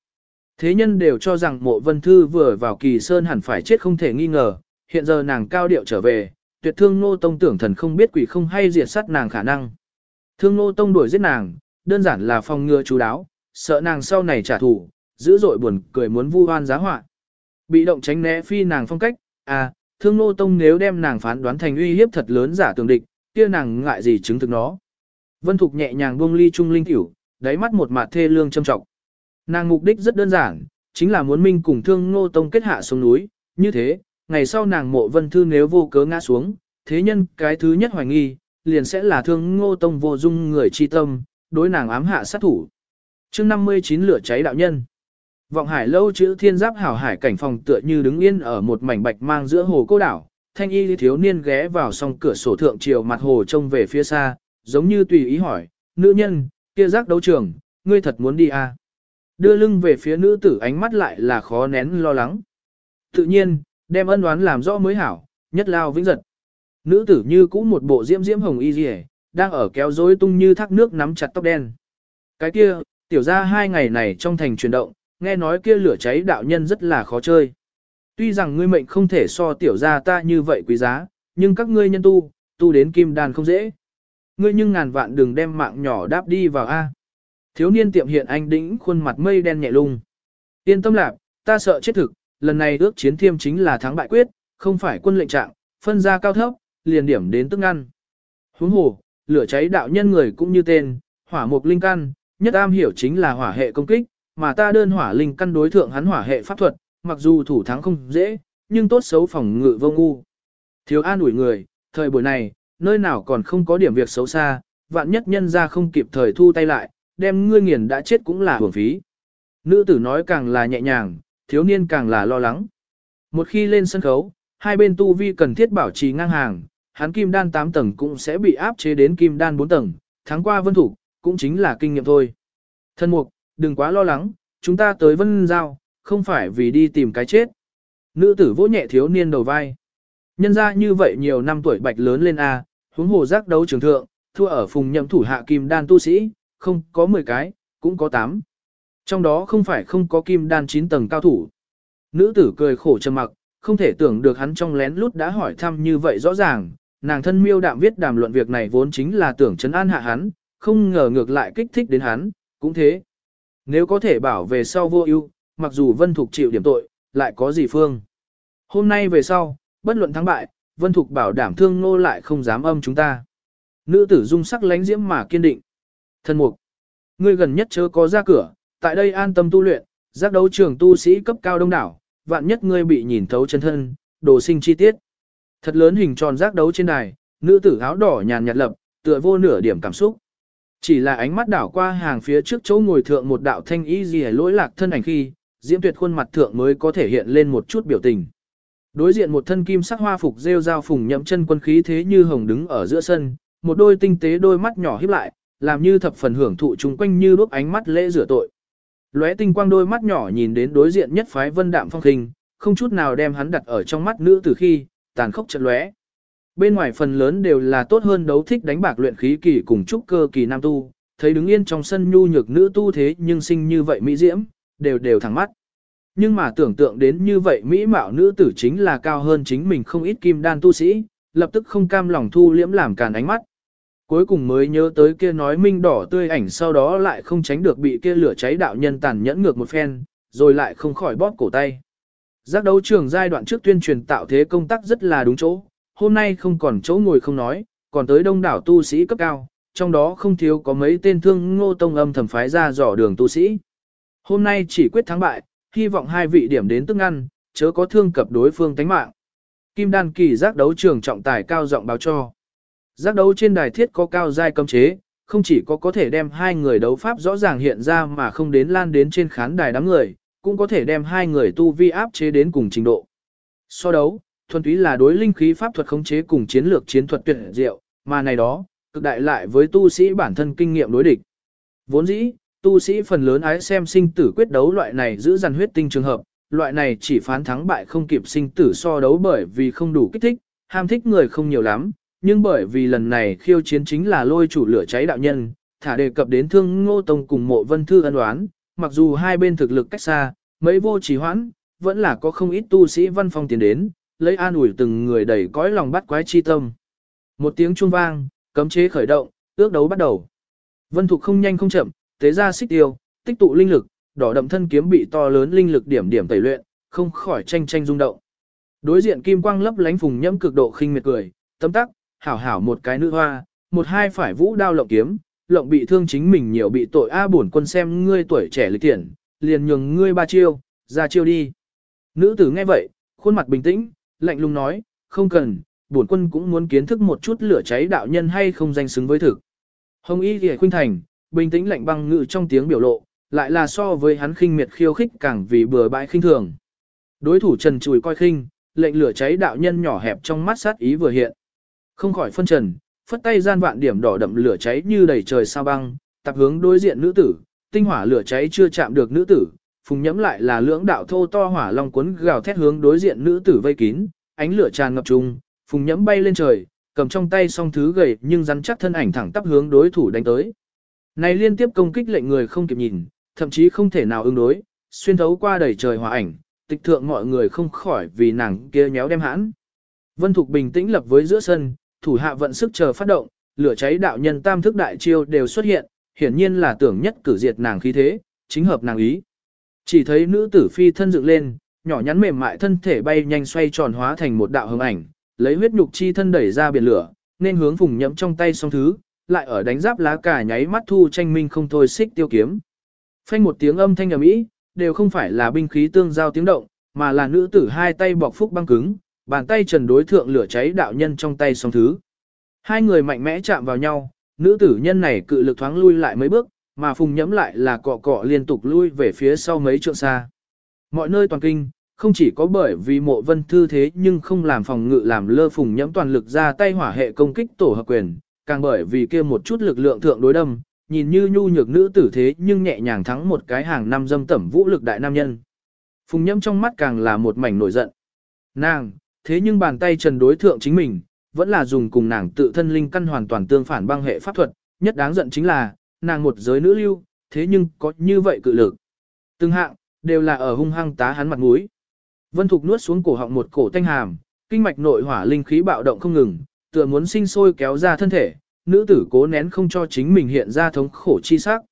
Thế nhân đều cho rằng mộ vân thư vừa vào kỳ sơn hẳn phải chết không thể nghi ngờ, hiện giờ nàng cao điệu trở về, tuyệt thương nô tông tưởng thần không biết quỷ không hay diệt sát nàng khả năng. Thương nô tông đuổi giết nàng, đơn giản là phòng ngừa chú đáo, sợ nàng sau này trả thù, dữ dội buồn cười muốn vu oan giá họa. Bị động tránh né phi nàng phong cách, à, thương nô tông nếu đem nàng phán đoán thành uy hiếp thật lớn giả tường địch, kia nàng ngại gì chứng thực nó. Vân Thục nhẹ nhàng buông ly trung linh tiểu, đáy mắt một mạt thê lương châm trọng. Nàng mục đích rất đơn giản, chính là muốn minh cùng thương ngô tông kết hạ xuống núi, như thế, ngày sau nàng mộ vân thư nếu vô cớ ngã xuống, thế nhân cái thứ nhất hoài nghi, liền sẽ là thương ngô tông vô dung người chi tâm, đối nàng ám hạ sát thủ. chương 59 lửa cháy đạo nhân. Vọng hải lâu chữ thiên giáp hảo hải cảnh phòng tựa như đứng yên ở một mảnh bạch mang giữa hồ cô đảo, thanh y thiếu niên ghé vào song cửa sổ thượng chiều mặt hồ trông về phía xa, giống như tùy ý hỏi, nữ nhân, kia giác đấu trường, ngươi thật muốn đi à? Đưa lưng về phía nữ tử ánh mắt lại là khó nén lo lắng. Tự nhiên, đem ân đoán làm rõ mới hảo, nhất lao vĩnh giật. Nữ tử như cũ một bộ diễm diễm hồng y rìa, đang ở kéo rối tung như thác nước nắm chặt tóc đen. Cái kia, tiểu ra hai ngày này trong thành chuyển động, nghe nói kia lửa cháy đạo nhân rất là khó chơi. Tuy rằng ngươi mệnh không thể so tiểu ra ta như vậy quý giá, nhưng các ngươi nhân tu, tu đến kim đàn không dễ. Ngươi nhưng ngàn vạn đừng đem mạng nhỏ đáp đi vào A. Thiếu niên tiệm hiện anh đĩnh khuôn mặt mây đen nhẹ lung. Yên tâm lạc, ta sợ chết thực, lần này ước chiến thiêm chính là thắng bại quyết, không phải quân lệnh trạng, phân ra cao thấp, liền điểm đến tức ngăn. Huống hồ, lửa cháy đạo nhân người cũng như tên, hỏa mục linh căn, nhất am hiểu chính là hỏa hệ công kích, mà ta đơn hỏa linh căn đối thượng hắn hỏa hệ pháp thuật, mặc dù thủ thắng không dễ, nhưng tốt xấu phòng ngự vô ngu. Thiếu an ủi người, thời buổi này, nơi nào còn không có điểm việc xấu xa, vạn nhất nhân ra không kịp thời thu tay lại, đem ngươi nghiền đã chết cũng là hưởng phí. Nữ tử nói càng là nhẹ nhàng, thiếu niên càng là lo lắng. Một khi lên sân khấu, hai bên tu vi cần thiết bảo trì ngang hàng, hắn kim đan 8 tầng cũng sẽ bị áp chế đến kim đan 4 tầng, tháng qua vân thủ, cũng chính là kinh nghiệm thôi. Thân mục, đừng quá lo lắng, chúng ta tới vân giao, không phải vì đi tìm cái chết. Nữ tử vỗ nhẹ thiếu niên đầu vai. Nhân ra như vậy nhiều năm tuổi bạch lớn lên A, huống hồ giác đấu trường thượng, thua ở phùng nhậm thủ hạ kim đan tu sĩ, không có 10 cái, cũng có 8. Trong đó không phải không có kim đan 9 tầng cao thủ. Nữ tử cười khổ trầm mặc, không thể tưởng được hắn trong lén lút đã hỏi thăm như vậy rõ ràng, nàng thân miêu đạm viết đàm luận việc này vốn chính là tưởng chấn an hạ hắn, không ngờ ngược lại kích thích đến hắn, cũng thế. Nếu có thể bảo về sau vô ưu, mặc dù Vân Thục chịu điểm tội, lại có gì phương. Hôm nay về sau, bất luận thắng bại, Vân Thục bảo đảm thương nô lại không dám âm chúng ta. Nữ tử dung sắc lánh diễm mà kiên định. Thân mục, ngươi gần nhất chớ có ra cửa, tại đây an tâm tu luyện, giác đấu trường tu sĩ cấp cao đông đảo, vạn nhất ngươi bị nhìn thấu chân thân, đồ sinh chi tiết. Thật lớn hình tròn giác đấu trên đài, nữ tử áo đỏ nhàn nhạt lập, tựa vô nửa điểm cảm xúc. Chỉ là ánh mắt đảo qua hàng phía trước chỗ ngồi thượng một đạo thanh y gì lỗi lạc thân ảnh khi, diễm tuyệt khuôn mặt thượng mới có thể hiện lên một chút biểu tình. Đối diện một thân kim sắc hoa phục rêu dao phùng nhậm chân quân khí thế như hồng đứng ở giữa sân, một đôi tinh tế đôi mắt nhỏ híp lại, làm như thập phần hưởng thụ chung quanh như đuốc ánh mắt lễ rửa tội. Lóe tinh quang đôi mắt nhỏ nhìn đến đối diện nhất phái vân đạm phong khinh, không chút nào đem hắn đặt ở trong mắt nữ từ khi, tàn khốc trận lóe. Bên ngoài phần lớn đều là tốt hơn đấu thích đánh bạc luyện khí kỳ cùng trúc cơ kỳ nam tu, thấy đứng yên trong sân nhu nhược nữ tu thế nhưng sinh như vậy mỹ diễm, đều đều thẳng mắt. Nhưng mà tưởng tượng đến như vậy mỹ mạo nữ tử chính là cao hơn chính mình không ít kim đan tu sĩ, lập tức không cam lòng thu liễm làm càn ánh mắt. Cuối cùng mới nhớ tới kia nói minh đỏ tươi ảnh sau đó lại không tránh được bị kia lửa cháy đạo nhân tàn nhẫn ngược một phen, rồi lại không khỏi bóp cổ tay. Giác đấu trường giai đoạn trước tuyên truyền tạo thế công tác rất là đúng chỗ, hôm nay không còn chỗ ngồi không nói, còn tới đông đảo tu sĩ cấp cao, trong đó không thiếu có mấy tên thương ngô tông âm thầm phái ra dò đường tu sĩ. Hôm nay chỉ quyết thắng bại, hy vọng hai vị điểm đến tức ăn, chớ có thương cập đối phương tánh mạng. Kim đan kỳ giác đấu trường trọng tài cao giọng báo cho. Giác đấu trên đài thiết có cao giai cấm chế, không chỉ có có thể đem hai người đấu pháp rõ ràng hiện ra mà không đến lan đến trên khán đài đám người, cũng có thể đem hai người tu vi áp chế đến cùng trình độ. So đấu, thuần túy là đối linh khí pháp thuật khống chế cùng chiến lược chiến thuật tuyệt diệu, mà này đó, cực đại lại với tu sĩ bản thân kinh nghiệm đối địch. Vốn dĩ, tu sĩ phần lớn ái xem sinh tử quyết đấu loại này giữ dằn huyết tinh trường hợp, loại này chỉ phán thắng bại không kịp sinh tử so đấu bởi vì không đủ kích thích, ham thích người không nhiều lắm, nhưng bởi vì lần này khiêu chiến chính là lôi chủ lửa cháy đạo nhân, thả đề cập đến thương ngô tông cùng mộ vân thư ân đoán, mặc dù hai bên thực lực cách xa, mấy vô trì hoãn, vẫn là có không ít tu sĩ văn phong tiến đến, lấy an ủi từng người đầy cõi lòng bắt quái chi tâm. Một tiếng chuông vang, cấm chế khởi động, ước đấu bắt đầu. Vân Thục không nhanh không chậm, tế ra xích tiêu, tích tụ linh lực, đỏ đậm thân kiếm bị to lớn linh lực điểm điểm tẩy luyện, không khỏi tranh tranh rung động. Đối diện kim quang lấp lánh phùng nhẫm cực độ khinh miệt cười, tấm tắc, hảo hảo một cái nữ hoa, một hai phải vũ đao lộng kiếm, lộng bị thương chính mình nhiều bị tội a bổn quân xem ngươi tuổi trẻ lịch tiện, liền nhường ngươi ba chiêu, ra chiêu đi. Nữ tử nghe vậy, khuôn mặt bình tĩnh, lạnh lùng nói, không cần, bổn quân cũng muốn kiến thức một chút lửa cháy đạo nhân hay không danh xứng với thực. Hồng Y Lìa Khuynh Thành, bình tĩnh lạnh băng ngự trong tiếng biểu lộ, lại là so với hắn khinh miệt khiêu khích càng vì bừa bãi khinh thường. Đối thủ trần chùi coi khinh, lệnh lửa cháy đạo nhân nhỏ hẹp trong mắt sát ý vừa hiện. Không khỏi phân trần, phất tay gian vạn điểm đỏ đậm lửa cháy như đầy trời sao băng, tập hướng đối diện nữ tử, tinh hỏa lửa cháy chưa chạm được nữ tử, phùng nhẫm lại là lưỡng đạo thô to hỏa long cuốn gào thét hướng đối diện nữ tử vây kín, ánh lửa tràn ngập trung, phùng nhẫm bay lên trời, cầm trong tay song thứ gầy nhưng rắn chắc thân ảnh thẳng tắp hướng đối thủ đánh tới. Này liên tiếp công kích lệnh người không kịp nhìn, thậm chí không thể nào ứng đối, xuyên thấu qua đầy trời hỏa ảnh, tịch thượng mọi người không khỏi vì nàng kia nhéo đem hãn. Vân Thục bình tĩnh lập với giữa sân, thủ hạ vận sức chờ phát động, lửa cháy đạo nhân tam thức đại chiêu đều xuất hiện, hiển nhiên là tưởng nhất cử diệt nàng khí thế, chính hợp nàng ý. Chỉ thấy nữ tử phi thân dựng lên, nhỏ nhắn mềm mại thân thể bay nhanh xoay tròn hóa thành một đạo hồng ảnh, lấy huyết nhục chi thân đẩy ra biển lửa, nên hướng vùng nhẫm trong tay song thứ, lại ở đánh giáp lá cả nháy mắt thu tranh minh không thôi xích tiêu kiếm. Phanh một tiếng âm thanh ầm ĩ, đều không phải là binh khí tương giao tiếng động, mà là nữ tử hai tay bọc phúc băng cứng, bàn tay trần đối thượng lửa cháy đạo nhân trong tay song thứ. Hai người mạnh mẽ chạm vào nhau, nữ tử nhân này cự lực thoáng lui lại mấy bước, mà phùng nhẫm lại là cọ cọ liên tục lui về phía sau mấy trượng xa. Mọi nơi toàn kinh, không chỉ có bởi vì mộ vân thư thế nhưng không làm phòng ngự làm lơ phùng nhẫm toàn lực ra tay hỏa hệ công kích tổ hợp quyền, càng bởi vì kia một chút lực lượng thượng đối đâm, nhìn như nhu nhược nữ tử thế nhưng nhẹ nhàng thắng một cái hàng năm dâm tẩm vũ lực đại nam nhân. Phùng nhẫm trong mắt càng là một mảnh nổi giận. Nàng, thế nhưng bàn tay trần đối thượng chính mình, vẫn là dùng cùng nàng tự thân linh căn hoàn toàn tương phản băng hệ pháp thuật, nhất đáng giận chính là, nàng một giới nữ lưu, thế nhưng có như vậy cự lực. Từng hạng, đều là ở hung hăng tá hắn mặt mũi. Vân Thục nuốt xuống cổ họng một cổ thanh hàm, kinh mạch nội hỏa linh khí bạo động không ngừng, tựa muốn sinh sôi kéo ra thân thể, nữ tử cố nén không cho chính mình hiện ra thống khổ chi sắc.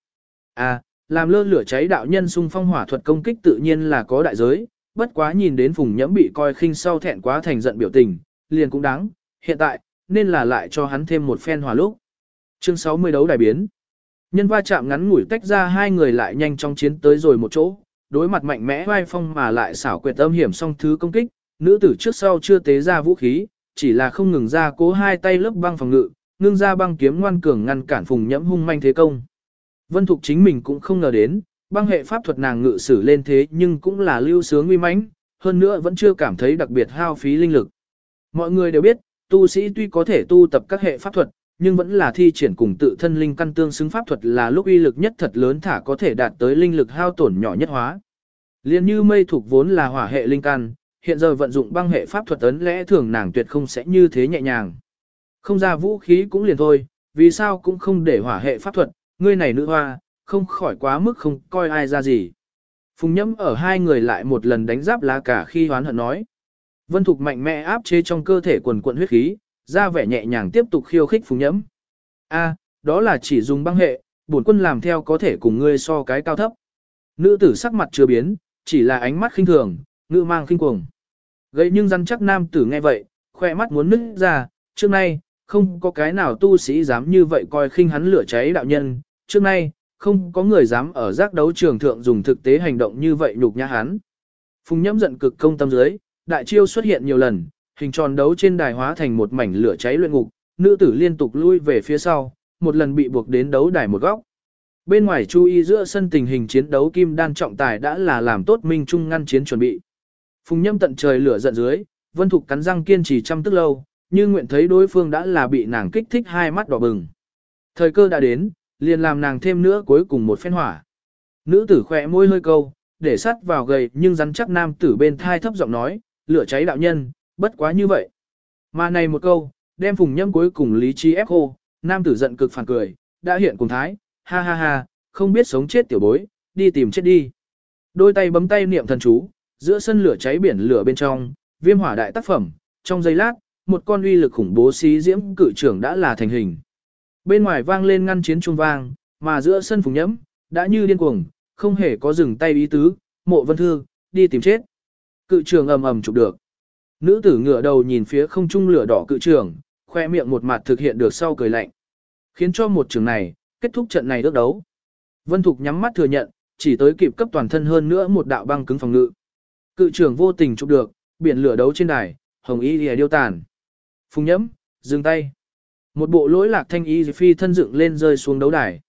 À, làm lơ lửa cháy đạo nhân xung phong hỏa thuật công kích tự nhiên là có đại giới, bất quá nhìn đến phùng nhẫm bị coi khinh sau thẹn quá thành giận biểu tình, liền cũng đáng, hiện tại, nên là lại cho hắn thêm một phen hòa lúc. Chương 60 đấu đại biến. Nhân va chạm ngắn ngủi tách ra hai người lại nhanh chóng chiến tới rồi một chỗ, đối mặt mạnh mẽ vai phong mà lại xảo quyệt âm hiểm song thứ công kích, nữ tử trước sau chưa tế ra vũ khí, chỉ là không ngừng ra cố hai tay lớp băng phòng ngự, ngưng ra băng kiếm ngoan cường ngăn cản phùng nhẫm hung manh thế công. Vân Thục chính mình cũng không ngờ đến, băng hệ pháp thuật nàng ngự sử lên thế nhưng cũng là lưu sướng uy mãnh, hơn nữa vẫn chưa cảm thấy đặc biệt hao phí linh lực. Mọi người đều biết, tu sĩ tuy có thể tu tập các hệ pháp thuật, nhưng vẫn là thi triển cùng tự thân linh căn tương xứng pháp thuật là lúc uy lực nhất thật lớn thả có thể đạt tới linh lực hao tổn nhỏ nhất hóa. Liên như mây thuộc vốn là hỏa hệ linh căn, hiện giờ vận dụng băng hệ pháp thuật ấn lẽ thường nàng tuyệt không sẽ như thế nhẹ nhàng. Không ra vũ khí cũng liền thôi, vì sao cũng không để hỏa hệ pháp thuật, ngươi này nữ hoa, không khỏi quá mức không coi ai ra gì. Phùng Nhâm ở hai người lại một lần đánh giáp lá cả khi hoán hận nói. Vân Thục mạnh mẽ áp chế trong cơ thể quần quận huyết khí, ra vẻ nhẹ nhàng tiếp tục khiêu khích Phùng Nhâm. A, đó là chỉ dùng băng hệ, bổn quân làm theo có thể cùng ngươi so cái cao thấp. Nữ tử sắc mặt chưa biến, chỉ là ánh mắt khinh thường, ngự mang khinh cuồng. Gây nhưng rắn chắc nam tử nghe vậy, khoe mắt muốn nứt ra, trước nay, không có cái nào tu sĩ dám như vậy coi khinh hắn lửa cháy đạo nhân, trước nay, không có người dám ở giác đấu trường thượng dùng thực tế hành động như vậy nhục nhã hắn. Phùng nhẫm giận cực công tâm dưới, đại chiêu xuất hiện nhiều lần, hình tròn đấu trên đài hóa thành một mảnh lửa cháy luyện ngục, nữ tử liên tục lui về phía sau, một lần bị buộc đến đấu đài một góc. Bên ngoài chú ý giữa sân tình hình chiến đấu kim đan trọng tài đã là làm tốt minh trung ngăn chiến chuẩn bị. Phùng nhâm tận trời lửa giận dưới, vân thục cắn răng kiên trì chăm tức lâu, như nguyện thấy đối phương đã là bị nàng kích thích hai mắt đỏ bừng. Thời cơ đã đến, liền làm nàng thêm nữa cuối cùng một phen hỏa. Nữ tử khỏe môi hơi câu, để sắt vào gầy nhưng rắn chắc nam tử bên thai thấp giọng nói, lửa cháy đạo nhân, bất quá như vậy. Mà này một câu, đem phùng nhâm cuối cùng lý trí ép khô, nam tử giận cực phản cười, đã hiện cùng thái, ha ha ha, không biết sống chết tiểu bối, đi tìm chết đi. Đôi tay bấm tay niệm thần chú, giữa sân lửa cháy biển lửa bên trong, viêm hỏa đại tác phẩm, trong giây lát, một con uy lực khủng bố xí diễm cự trưởng đã là thành hình. Bên ngoài vang lên ngăn chiến trung vang, mà giữa sân phùng nhẫm, đã như điên cuồng, không hề có dừng tay ý tứ, mộ vân thư, đi tìm chết. Cự trường ầm ầm chụp được. Nữ tử ngửa đầu nhìn phía không trung lửa đỏ cự trường, khoe miệng một mặt thực hiện được sau cười lạnh. Khiến cho một trường này, kết thúc trận này đước đấu. Vân Thục nhắm mắt thừa nhận, chỉ tới kịp cấp toàn thân hơn nữa một đạo băng cứng phòng ngự. Cự trưởng vô tình chụp được, biển lửa đấu trên đài, hồng y lìa điêu tàn. Phùng nhẫm, dừng tay. Một bộ lỗi lạc thanh y phi thân dựng lên rơi xuống đấu đài.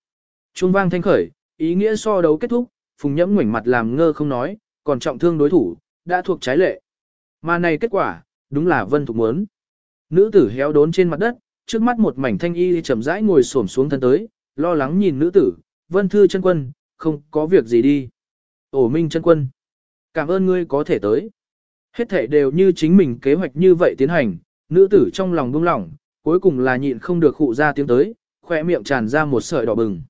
Trung vang thanh khởi, ý nghĩa so đấu kết thúc, phùng nhẫm ngoảnh mặt làm ngơ không nói, còn trọng thương đối thủ, đã thuộc trái lệ. Mà này kết quả, đúng là vân thục muốn. Nữ tử héo đốn trên mặt đất, trước mắt một mảnh thanh y chậm rãi ngồi xổm xuống thân tới, lo lắng nhìn nữ tử, vân thư chân quân, không có việc gì đi. Ổ minh chân quân, cảm ơn ngươi có thể tới. Hết thể đều như chính mình kế hoạch như vậy tiến hành, nữ tử trong lòng buông lỏng, cuối cùng là nhịn không được khụ ra tiếng tới, khỏe miệng tràn ra một sợi đỏ bừng.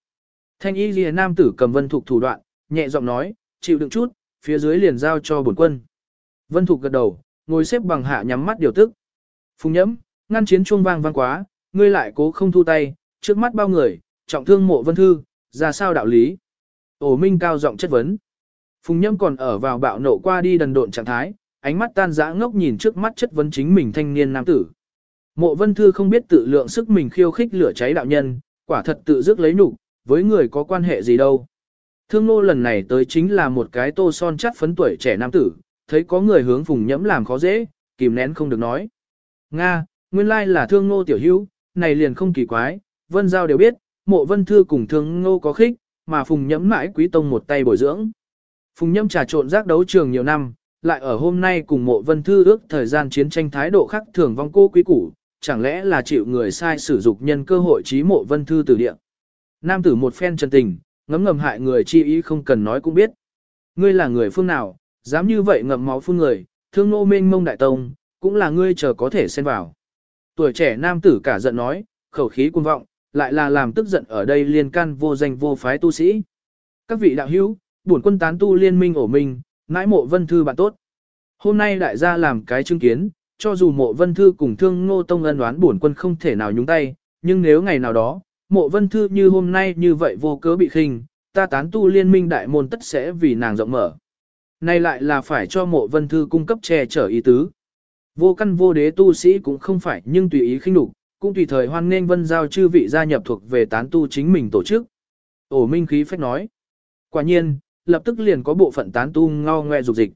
Thanh y lìa nam tử cầm vân thục thủ đoạn, nhẹ giọng nói, chịu đựng chút, phía dưới liền giao cho bổn quân. Vân thục gật đầu, ngồi xếp bằng hạ nhắm mắt điều tức. Phùng nhẫm, ngăn chiến chuông vang vang quá, ngươi lại cố không thu tay, trước mắt bao người, trọng thương mộ vân thư, ra sao đạo lý. Ổ minh cao giọng chất vấn. Phùng nhâm còn ở vào bạo nộ qua đi đần độn trạng thái, ánh mắt tan dã ngốc nhìn trước mắt chất vấn chính mình thanh niên nam tử. Mộ vân thư không biết tự lượng sức mình khiêu khích lửa cháy đạo nhân, quả thật tự dứt lấy nụ, với người có quan hệ gì đâu. Thương nô lần này tới chính là một cái tô son chắt phấn tuổi trẻ nam tử, thấy có người hướng phùng nhẫm làm khó dễ, kìm nén không được nói. Nga, nguyên lai là thương nô tiểu hữu, này liền không kỳ quái, vân giao đều biết, mộ vân thư cùng thương nô có khích, mà phùng nhẫm mãi quý tông một tay bồi dưỡng. Phùng nhẫm trà trộn giác đấu trường nhiều năm, lại ở hôm nay cùng mộ vân thư ước thời gian chiến tranh thái độ khác thường vong cô quý củ, chẳng lẽ là chịu người sai sử dụng nhân cơ hội trí mộ vân thư từ địa. Nam tử một phen chân tình, ngấm ngầm hại người chi ý không cần nói cũng biết. Ngươi là người phương nào, dám như vậy ngậm máu phun người, thương nô mênh mông đại tông, cũng là ngươi chờ có thể xen vào. Tuổi trẻ nam tử cả giận nói, khẩu khí cuồng vọng, lại là làm tức giận ở đây liên can vô danh vô phái tu sĩ. Các vị đạo hữu, bổn quân tán tu liên minh ổ minh, nãi mộ vân thư bạn tốt. Hôm nay đại gia làm cái chứng kiến, cho dù mộ vân thư cùng thương ngô tông ân đoán bổn quân không thể nào nhúng tay, nhưng nếu ngày nào đó, mộ vân thư như hôm nay như vậy vô cớ bị khinh, ta tán tu liên minh đại môn tất sẽ vì nàng rộng mở. Này lại là phải cho mộ vân thư cung cấp che chở ý tứ. Vô căn vô đế tu sĩ cũng không phải nhưng tùy ý khinh đục, cũng tùy thời hoan nghênh vân giao chư vị gia nhập thuộc về tán tu chính mình tổ chức. Ổ minh khí phách nói. Quả nhiên, lập tức liền có bộ phận tán tu ngao ngoe dục dịch.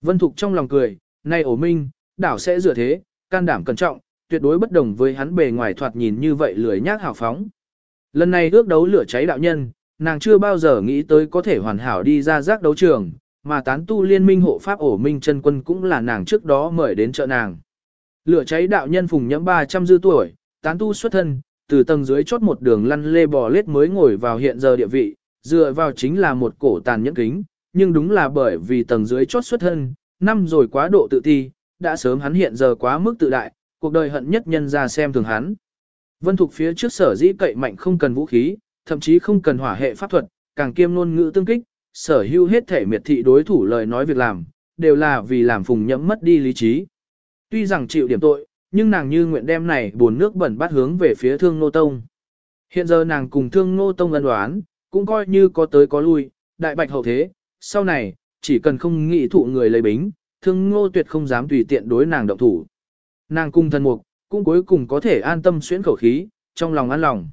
Vân Thục trong lòng cười, nay ổ minh, đảo sẽ dựa thế, can đảm cẩn trọng, tuyệt đối bất đồng với hắn bề ngoài thoạt nhìn như vậy lười nhác hào phóng. Lần này ước đấu lửa cháy đạo nhân, nàng chưa bao giờ nghĩ tới có thể hoàn hảo đi ra giác đấu trường, mà tán tu liên minh hộ pháp ổ minh chân quân cũng là nàng trước đó mời đến chợ nàng. Lửa cháy đạo nhân phùng nhẫm 300 dư tuổi, tán tu xuất thân, từ tầng dưới chốt một đường lăn lê bò lết mới ngồi vào hiện giờ địa vị, dựa vào chính là một cổ tàn nhẫn kính, nhưng đúng là bởi vì tầng dưới chốt xuất thân, năm rồi quá độ tự ti, đã sớm hắn hiện giờ quá mức tự đại, cuộc đời hận nhất nhân ra xem thường hắn. Vân Thục phía trước sở dĩ cậy mạnh không cần vũ khí, thậm chí không cần hỏa hệ pháp thuật, càng kiêm ngôn ngữ tương kích, sở hữu hết thể miệt thị đối thủ lời nói việc làm, đều là vì làm phùng nhẫm mất đi lý trí. Tuy rằng chịu điểm tội, nhưng nàng như nguyện đem này buồn nước bẩn bắt hướng về phía thương nô tông. Hiện giờ nàng cùng thương nô tông ân đoán, cũng coi như có tới có lui, đại bạch hậu thế, sau này, chỉ cần không nghĩ thụ người lấy bính, thương ngô tuyệt không dám tùy tiện đối nàng động thủ. Nàng cung thân mục, cũng cuối cùng có thể an tâm xuyến khẩu khí, trong lòng an lòng.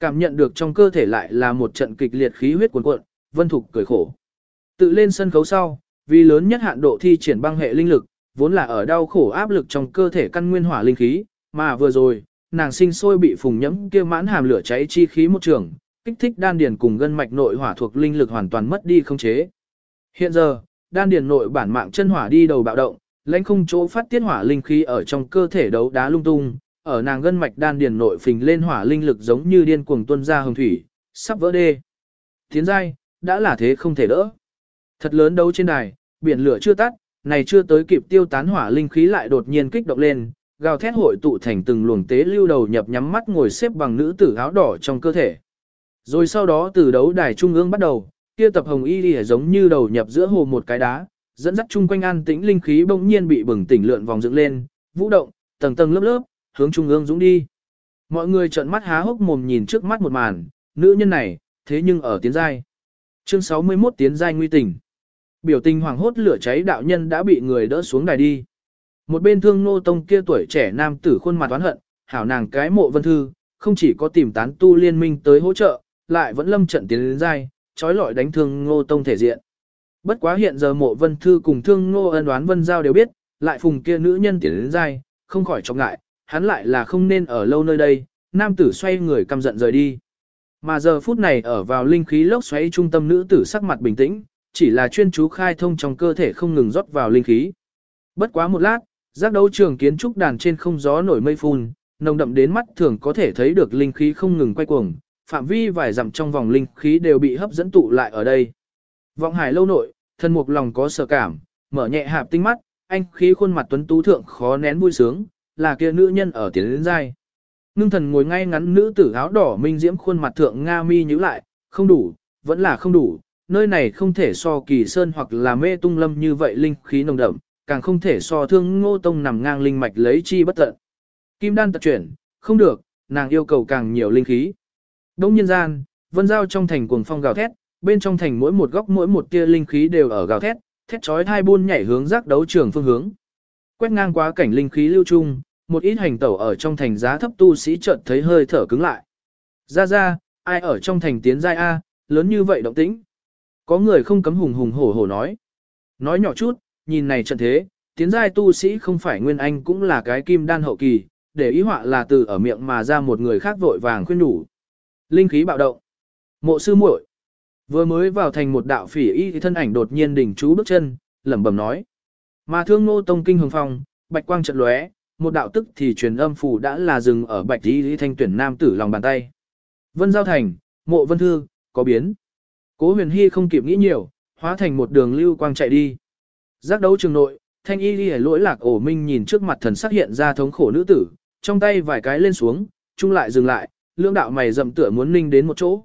Cảm nhận được trong cơ thể lại là một trận kịch liệt khí huyết cuồn cuộn, Vân Thục cười khổ. Tự lên sân khấu sau, vì lớn nhất hạn độ thi triển băng hệ linh lực, vốn là ở đau khổ áp lực trong cơ thể căn nguyên hỏa linh khí, mà vừa rồi, nàng sinh sôi bị phùng nhẫm kia mãn hàm lửa cháy chi khí một trường, kích thích đan điền cùng gân mạch nội hỏa thuộc linh lực hoàn toàn mất đi không chế. Hiện giờ, đan điền nội bản mạng chân hỏa đi đầu bạo động, lãnh không chỗ phát tiết hỏa linh khí ở trong cơ thể đấu đá lung tung, ở nàng gân mạch đan điền nội phình lên hỏa linh lực giống như điên cuồng tuôn ra hồng thủy, sắp vỡ đê. Tiến giai, đã là thế không thể đỡ. Thật lớn đấu trên đài, biển lửa chưa tắt, này chưa tới kịp tiêu tán hỏa linh khí lại đột nhiên kích động lên, gào thét hội tụ thành từng luồng tế lưu đầu nhập nhắm mắt ngồi xếp bằng nữ tử áo đỏ trong cơ thể. Rồi sau đó từ đấu đài trung ương bắt đầu, kia tập hồng y lìa giống như đầu nhập giữa hồ một cái đá, dẫn dắt chung quanh an tĩnh linh khí bỗng nhiên bị bừng tỉnh lượn vòng dựng lên, vũ động, tầng tầng lớp lớp, hướng trung ương dũng đi. Mọi người trợn mắt há hốc mồm nhìn trước mắt một màn, nữ nhân này, thế nhưng ở tiến giai. Chương 61 tiến giai nguy tình. Biểu tình hoàng hốt lửa cháy đạo nhân đã bị người đỡ xuống đài đi. Một bên thương nô tông kia tuổi trẻ nam tử khuôn mặt oán hận, hảo nàng cái mộ vân thư, không chỉ có tìm tán tu liên minh tới hỗ trợ, lại vẫn lâm trận tiến đến giai, trói lọi đánh thương ngô tông thể diện. Bất quá hiện giờ mộ vân thư cùng thương ngô ân đoán vân giao đều biết, lại phùng kia nữ nhân tiến đến dai, không khỏi trọng ngại, hắn lại là không nên ở lâu nơi đây, nam tử xoay người căm giận rời đi. Mà giờ phút này ở vào linh khí lốc xoáy trung tâm nữ tử sắc mặt bình tĩnh, chỉ là chuyên chú khai thông trong cơ thể không ngừng rót vào linh khí. Bất quá một lát, giác đấu trường kiến trúc đàn trên không gió nổi mây phun, nồng đậm đến mắt thường có thể thấy được linh khí không ngừng quay cuồng, phạm vi vài dặm trong vòng linh khí đều bị hấp dẫn tụ lại ở đây. Vọng hải lâu nội, thân mục lòng có sợ cảm, mở nhẹ hạp tinh mắt, anh khí khuôn mặt tuấn tú thượng khó nén vui sướng, là kia nữ nhân ở tiến lên dai. Ngưng thần ngồi ngay ngắn nữ tử áo đỏ minh diễm khuôn mặt thượng Nga mi nhíu lại, không đủ, vẫn là không đủ, nơi này không thể so kỳ sơn hoặc là mê tung lâm như vậy linh khí nồng đậm, càng không thể so thương ngô tông nằm ngang linh mạch lấy chi bất tận. Kim đan tật chuyển, không được, nàng yêu cầu càng nhiều linh khí. Đông nhân gian, vân giao trong thành cuồng phong gào thét, bên trong thành mỗi một góc mỗi một tia linh khí đều ở gào thét, thét chói hai buôn nhảy hướng giác đấu trường phương hướng. Quét ngang quá cảnh linh khí lưu trung, một ít hành tẩu ở trong thành giá thấp tu sĩ chợt thấy hơi thở cứng lại. Ra ra, ai ở trong thành tiến giai A, lớn như vậy động tĩnh. Có người không cấm hùng hùng hổ hổ nói. Nói nhỏ chút, nhìn này trận thế, tiến giai tu sĩ không phải nguyên anh cũng là cái kim đan hậu kỳ, để ý họa là từ ở miệng mà ra một người khác vội vàng khuyên đủ. Linh khí bạo động. Mộ sư muội Vừa mới vào thành một đạo phỉ y thì thân ảnh đột nhiên đỉnh chú bước chân, lẩm bẩm nói. Mà thương ngô tông kinh hồng phong, bạch quang trận lóe, một đạo tức thì truyền âm phủ đã là dừng ở bạch y thanh tuyển nam tử lòng bàn tay. Vân giao thành, mộ vân thư, có biến. Cố huyền hy không kịp nghĩ nhiều, hóa thành một đường lưu quang chạy đi. Giác đấu trường nội, thanh y ghi lỗi lạc ổ minh nhìn trước mặt thần sắc hiện ra thống khổ nữ tử, trong tay vài cái lên xuống, chung lại dừng lại, lưỡng đạo mày rậm tựa muốn ninh đến một chỗ.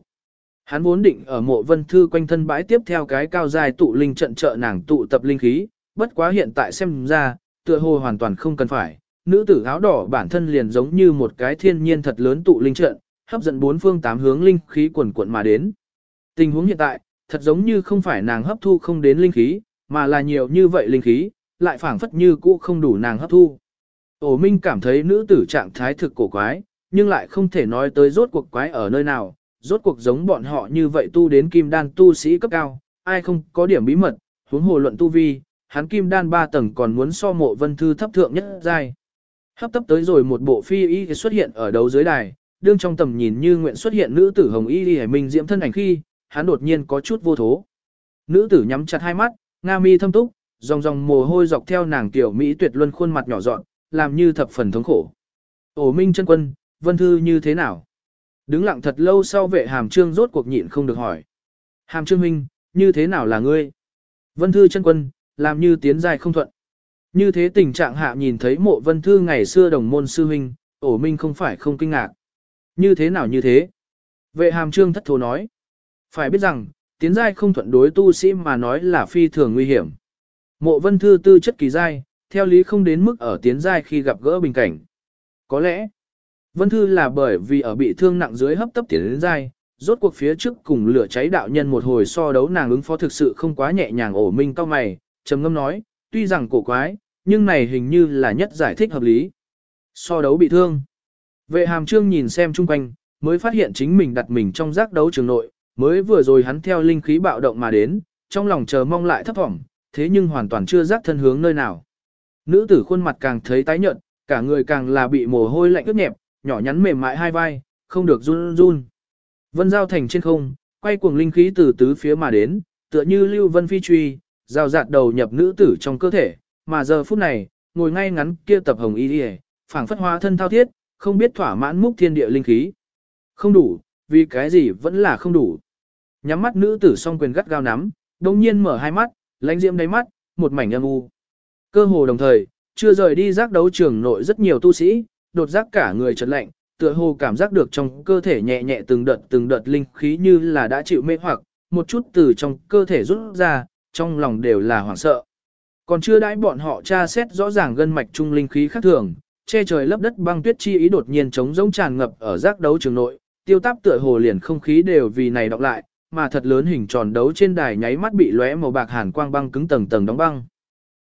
Hắn vốn định ở mộ vân thư quanh thân bãi tiếp theo cái cao dài tụ linh trận trợ nàng tụ tập linh khí, bất quá hiện tại xem ra, tựa hồ hoàn toàn không cần phải. Nữ tử áo đỏ bản thân liền giống như một cái thiên nhiên thật lớn tụ linh trận, hấp dẫn bốn phương tám hướng linh khí quần quận mà đến. Tình huống hiện tại, thật giống như không phải nàng hấp thu không đến linh khí, mà là nhiều như vậy linh khí, lại phảng phất như cũ không đủ nàng hấp thu. Ổ Minh cảm thấy nữ tử trạng thái thực cổ quái, nhưng lại không thể nói tới rốt cuộc quái ở nơi nào, rốt cuộc giống bọn họ như vậy tu đến kim đan tu sĩ cấp cao, ai không có điểm bí mật, huống hồ luận tu vi, hắn kim đan ba tầng còn muốn so mộ vân thư thấp thượng nhất giai. Hấp tấp tới rồi một bộ phi y xuất hiện ở đầu dưới đài, đương trong tầm nhìn như nguyện xuất hiện nữ tử hồng y đi hải minh diễm thân ảnh khi, hắn đột nhiên có chút vô thố. Nữ tử nhắm chặt hai mắt, nga mi thâm túc, dòng dòng mồ hôi dọc theo nàng tiểu Mỹ tuyệt luân khuôn mặt nhỏ dọn, làm như thập phần thống khổ. Ổ minh chân quân, vân thư như thế nào? Đứng lặng thật lâu sau vệ hàm trương rốt cuộc nhịn không được hỏi. Hàm trương huynh, như thế nào là ngươi? Vân thư chân quân, làm như tiến dài không thuận. Như thế tình trạng hạ nhìn thấy mộ vân thư ngày xưa đồng môn sư huynh, ổ minh không phải không kinh ngạc. Như thế nào như thế? Vệ hàm trương thất thố nói. Phải biết rằng, tiến giai không thuận đối tu sĩ mà nói là phi thường nguy hiểm. Mộ vân thư tư chất kỳ giai, theo lý không đến mức ở tiến giai khi gặp gỡ bình cảnh. Có lẽ, vân thư là bởi vì ở bị thương nặng dưới hấp tấp tiến đến dai, rốt cuộc phía trước cùng lửa cháy đạo nhân một hồi so đấu nàng ứng phó thực sự không quá nhẹ nhàng ổ minh cao mày, trầm ngâm nói, tuy rằng cổ quái, nhưng này hình như là nhất giải thích hợp lý. So đấu bị thương. Vệ hàm trương nhìn xem chung quanh, mới phát hiện chính mình đặt mình trong giác đấu trường nội, mới vừa rồi hắn theo linh khí bạo động mà đến, trong lòng chờ mong lại thấp thỏm, thế nhưng hoàn toàn chưa giác thân hướng nơi nào. Nữ tử khuôn mặt càng thấy tái nhợt, cả người càng là bị mồ hôi lạnh ướt nhẹp, nhỏ nhắn mềm mại hai vai, không được run run. Vân giao thành trên không, quay cuồng linh khí từ tứ phía mà đến, tựa như lưu vân phi truy, rào rạt đầu nhập nữ tử trong cơ thể, mà giờ phút này, ngồi ngay ngắn kia tập hồng y đi phảng phất hóa thân thao thiết, không biết thỏa mãn múc thiên địa linh khí. Không đủ, vì cái gì vẫn là không đủ. Nhắm mắt nữ tử song quyền gắt gao nắm, đồng nhiên mở hai mắt, lánh diễm đáy mắt, một mảnh âm u. Cơ hồ đồng thời, chưa rời đi giác đấu trường nội rất nhiều tu sĩ, đột giác cả người chợt lạnh, tựa hồ cảm giác được trong cơ thể nhẹ nhẹ từng đợt từng đợt linh khí như là đã chịu mê hoặc, một chút từ trong cơ thể rút ra, trong lòng đều là hoảng sợ. Còn chưa đãi bọn họ tra xét rõ ràng gân mạch trung linh khí khác thường, che trời lấp đất băng tuyết chi ý đột nhiên trống rỗng tràn ngập ở giác đấu trường nội, tiêu táp tựa hồ liền không khí đều vì này đọc lại, mà thật lớn hình tròn đấu trên đài nháy mắt bị lóe màu bạc hàn quang băng cứng tầng tầng đóng băng.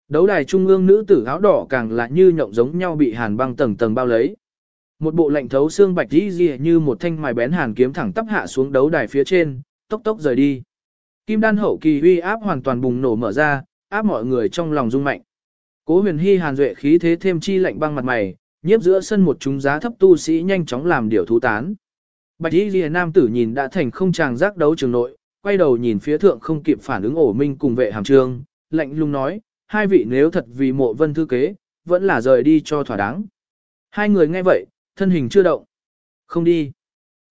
Đấu đài trung ương nữ tử áo đỏ càng là như nhộng giống nhau bị hàn băng tầng tầng bao lấy. Một bộ lạnh thấu xương bạch đi gì như một thanh mài bén hàn kiếm thẳng tắp hạ xuống đấu đài phía trên, tốc tốc rời đi. Kim đan hậu kỳ uy áp hoàn toàn bùng nổ mở ra, áp mọi người trong lòng rung mạnh. Cố huyền hy hàn duệ khí thế thêm chi lạnh băng mặt mày, nhiếp giữa sân một chúng giá thấp tu sĩ nhanh chóng làm điều thú tán. Bạch y ghi nam tử nhìn đã thành không chàng giác đấu trường nội, quay đầu nhìn phía thượng không kịp phản ứng ổ minh cùng vệ hàm trương, lạnh lùng nói, hai vị nếu thật vì mộ vân thư kế, vẫn là rời đi cho thỏa đáng. Hai người nghe vậy, thân hình chưa động. Không đi.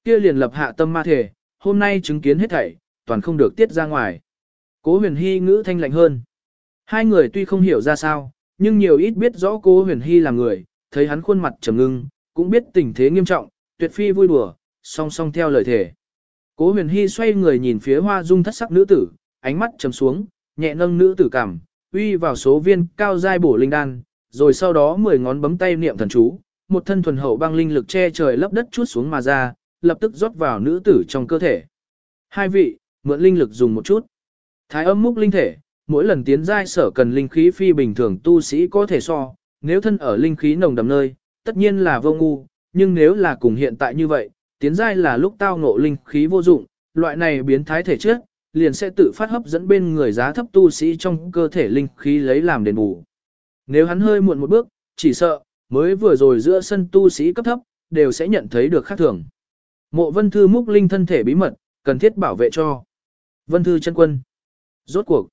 Kia liền lập hạ tâm ma thể, hôm nay chứng kiến hết thảy, toàn không được tiết ra ngoài. Cố huyền hy ngữ thanh lạnh hơn. Hai người tuy không hiểu ra sao, nhưng nhiều ít biết rõ cố huyền hy là người, thấy hắn khuôn mặt trầm ngưng, cũng biết tình thế nghiêm trọng, tuyệt phi vui đùa, song song theo lời thể. Cố huyền hy xoay người nhìn phía hoa dung thất sắc nữ tử, ánh mắt trầm xuống, nhẹ nâng nữ tử cằm uy vào số viên cao giai bổ linh đan, rồi sau đó mười ngón bấm tay niệm thần chú, một thân thuần hậu băng linh lực che trời lấp đất chút xuống mà ra, lập tức rót vào nữ tử trong cơ thể. Hai vị, mượn linh lực dùng một chút. Thái âm múc linh thể, mỗi lần tiến giai sở cần linh khí phi bình thường tu sĩ có thể so, nếu thân ở linh khí nồng đậm nơi, tất nhiên là vô ngu, nhưng nếu là cùng hiện tại như vậy, tiến giai là lúc tao ngộ linh khí vô dụng, loại này biến thái thể trước liền sẽ tự phát hấp dẫn bên người giá thấp tu sĩ trong cơ thể linh khí lấy làm đền bù. Nếu hắn hơi muộn một bước, chỉ sợ, mới vừa rồi giữa sân tu sĩ cấp thấp, đều sẽ nhận thấy được khác thường. Mộ vân thư múc linh thân thể bí mật, cần thiết bảo vệ cho. Vân thư chân quân. Rốt cuộc.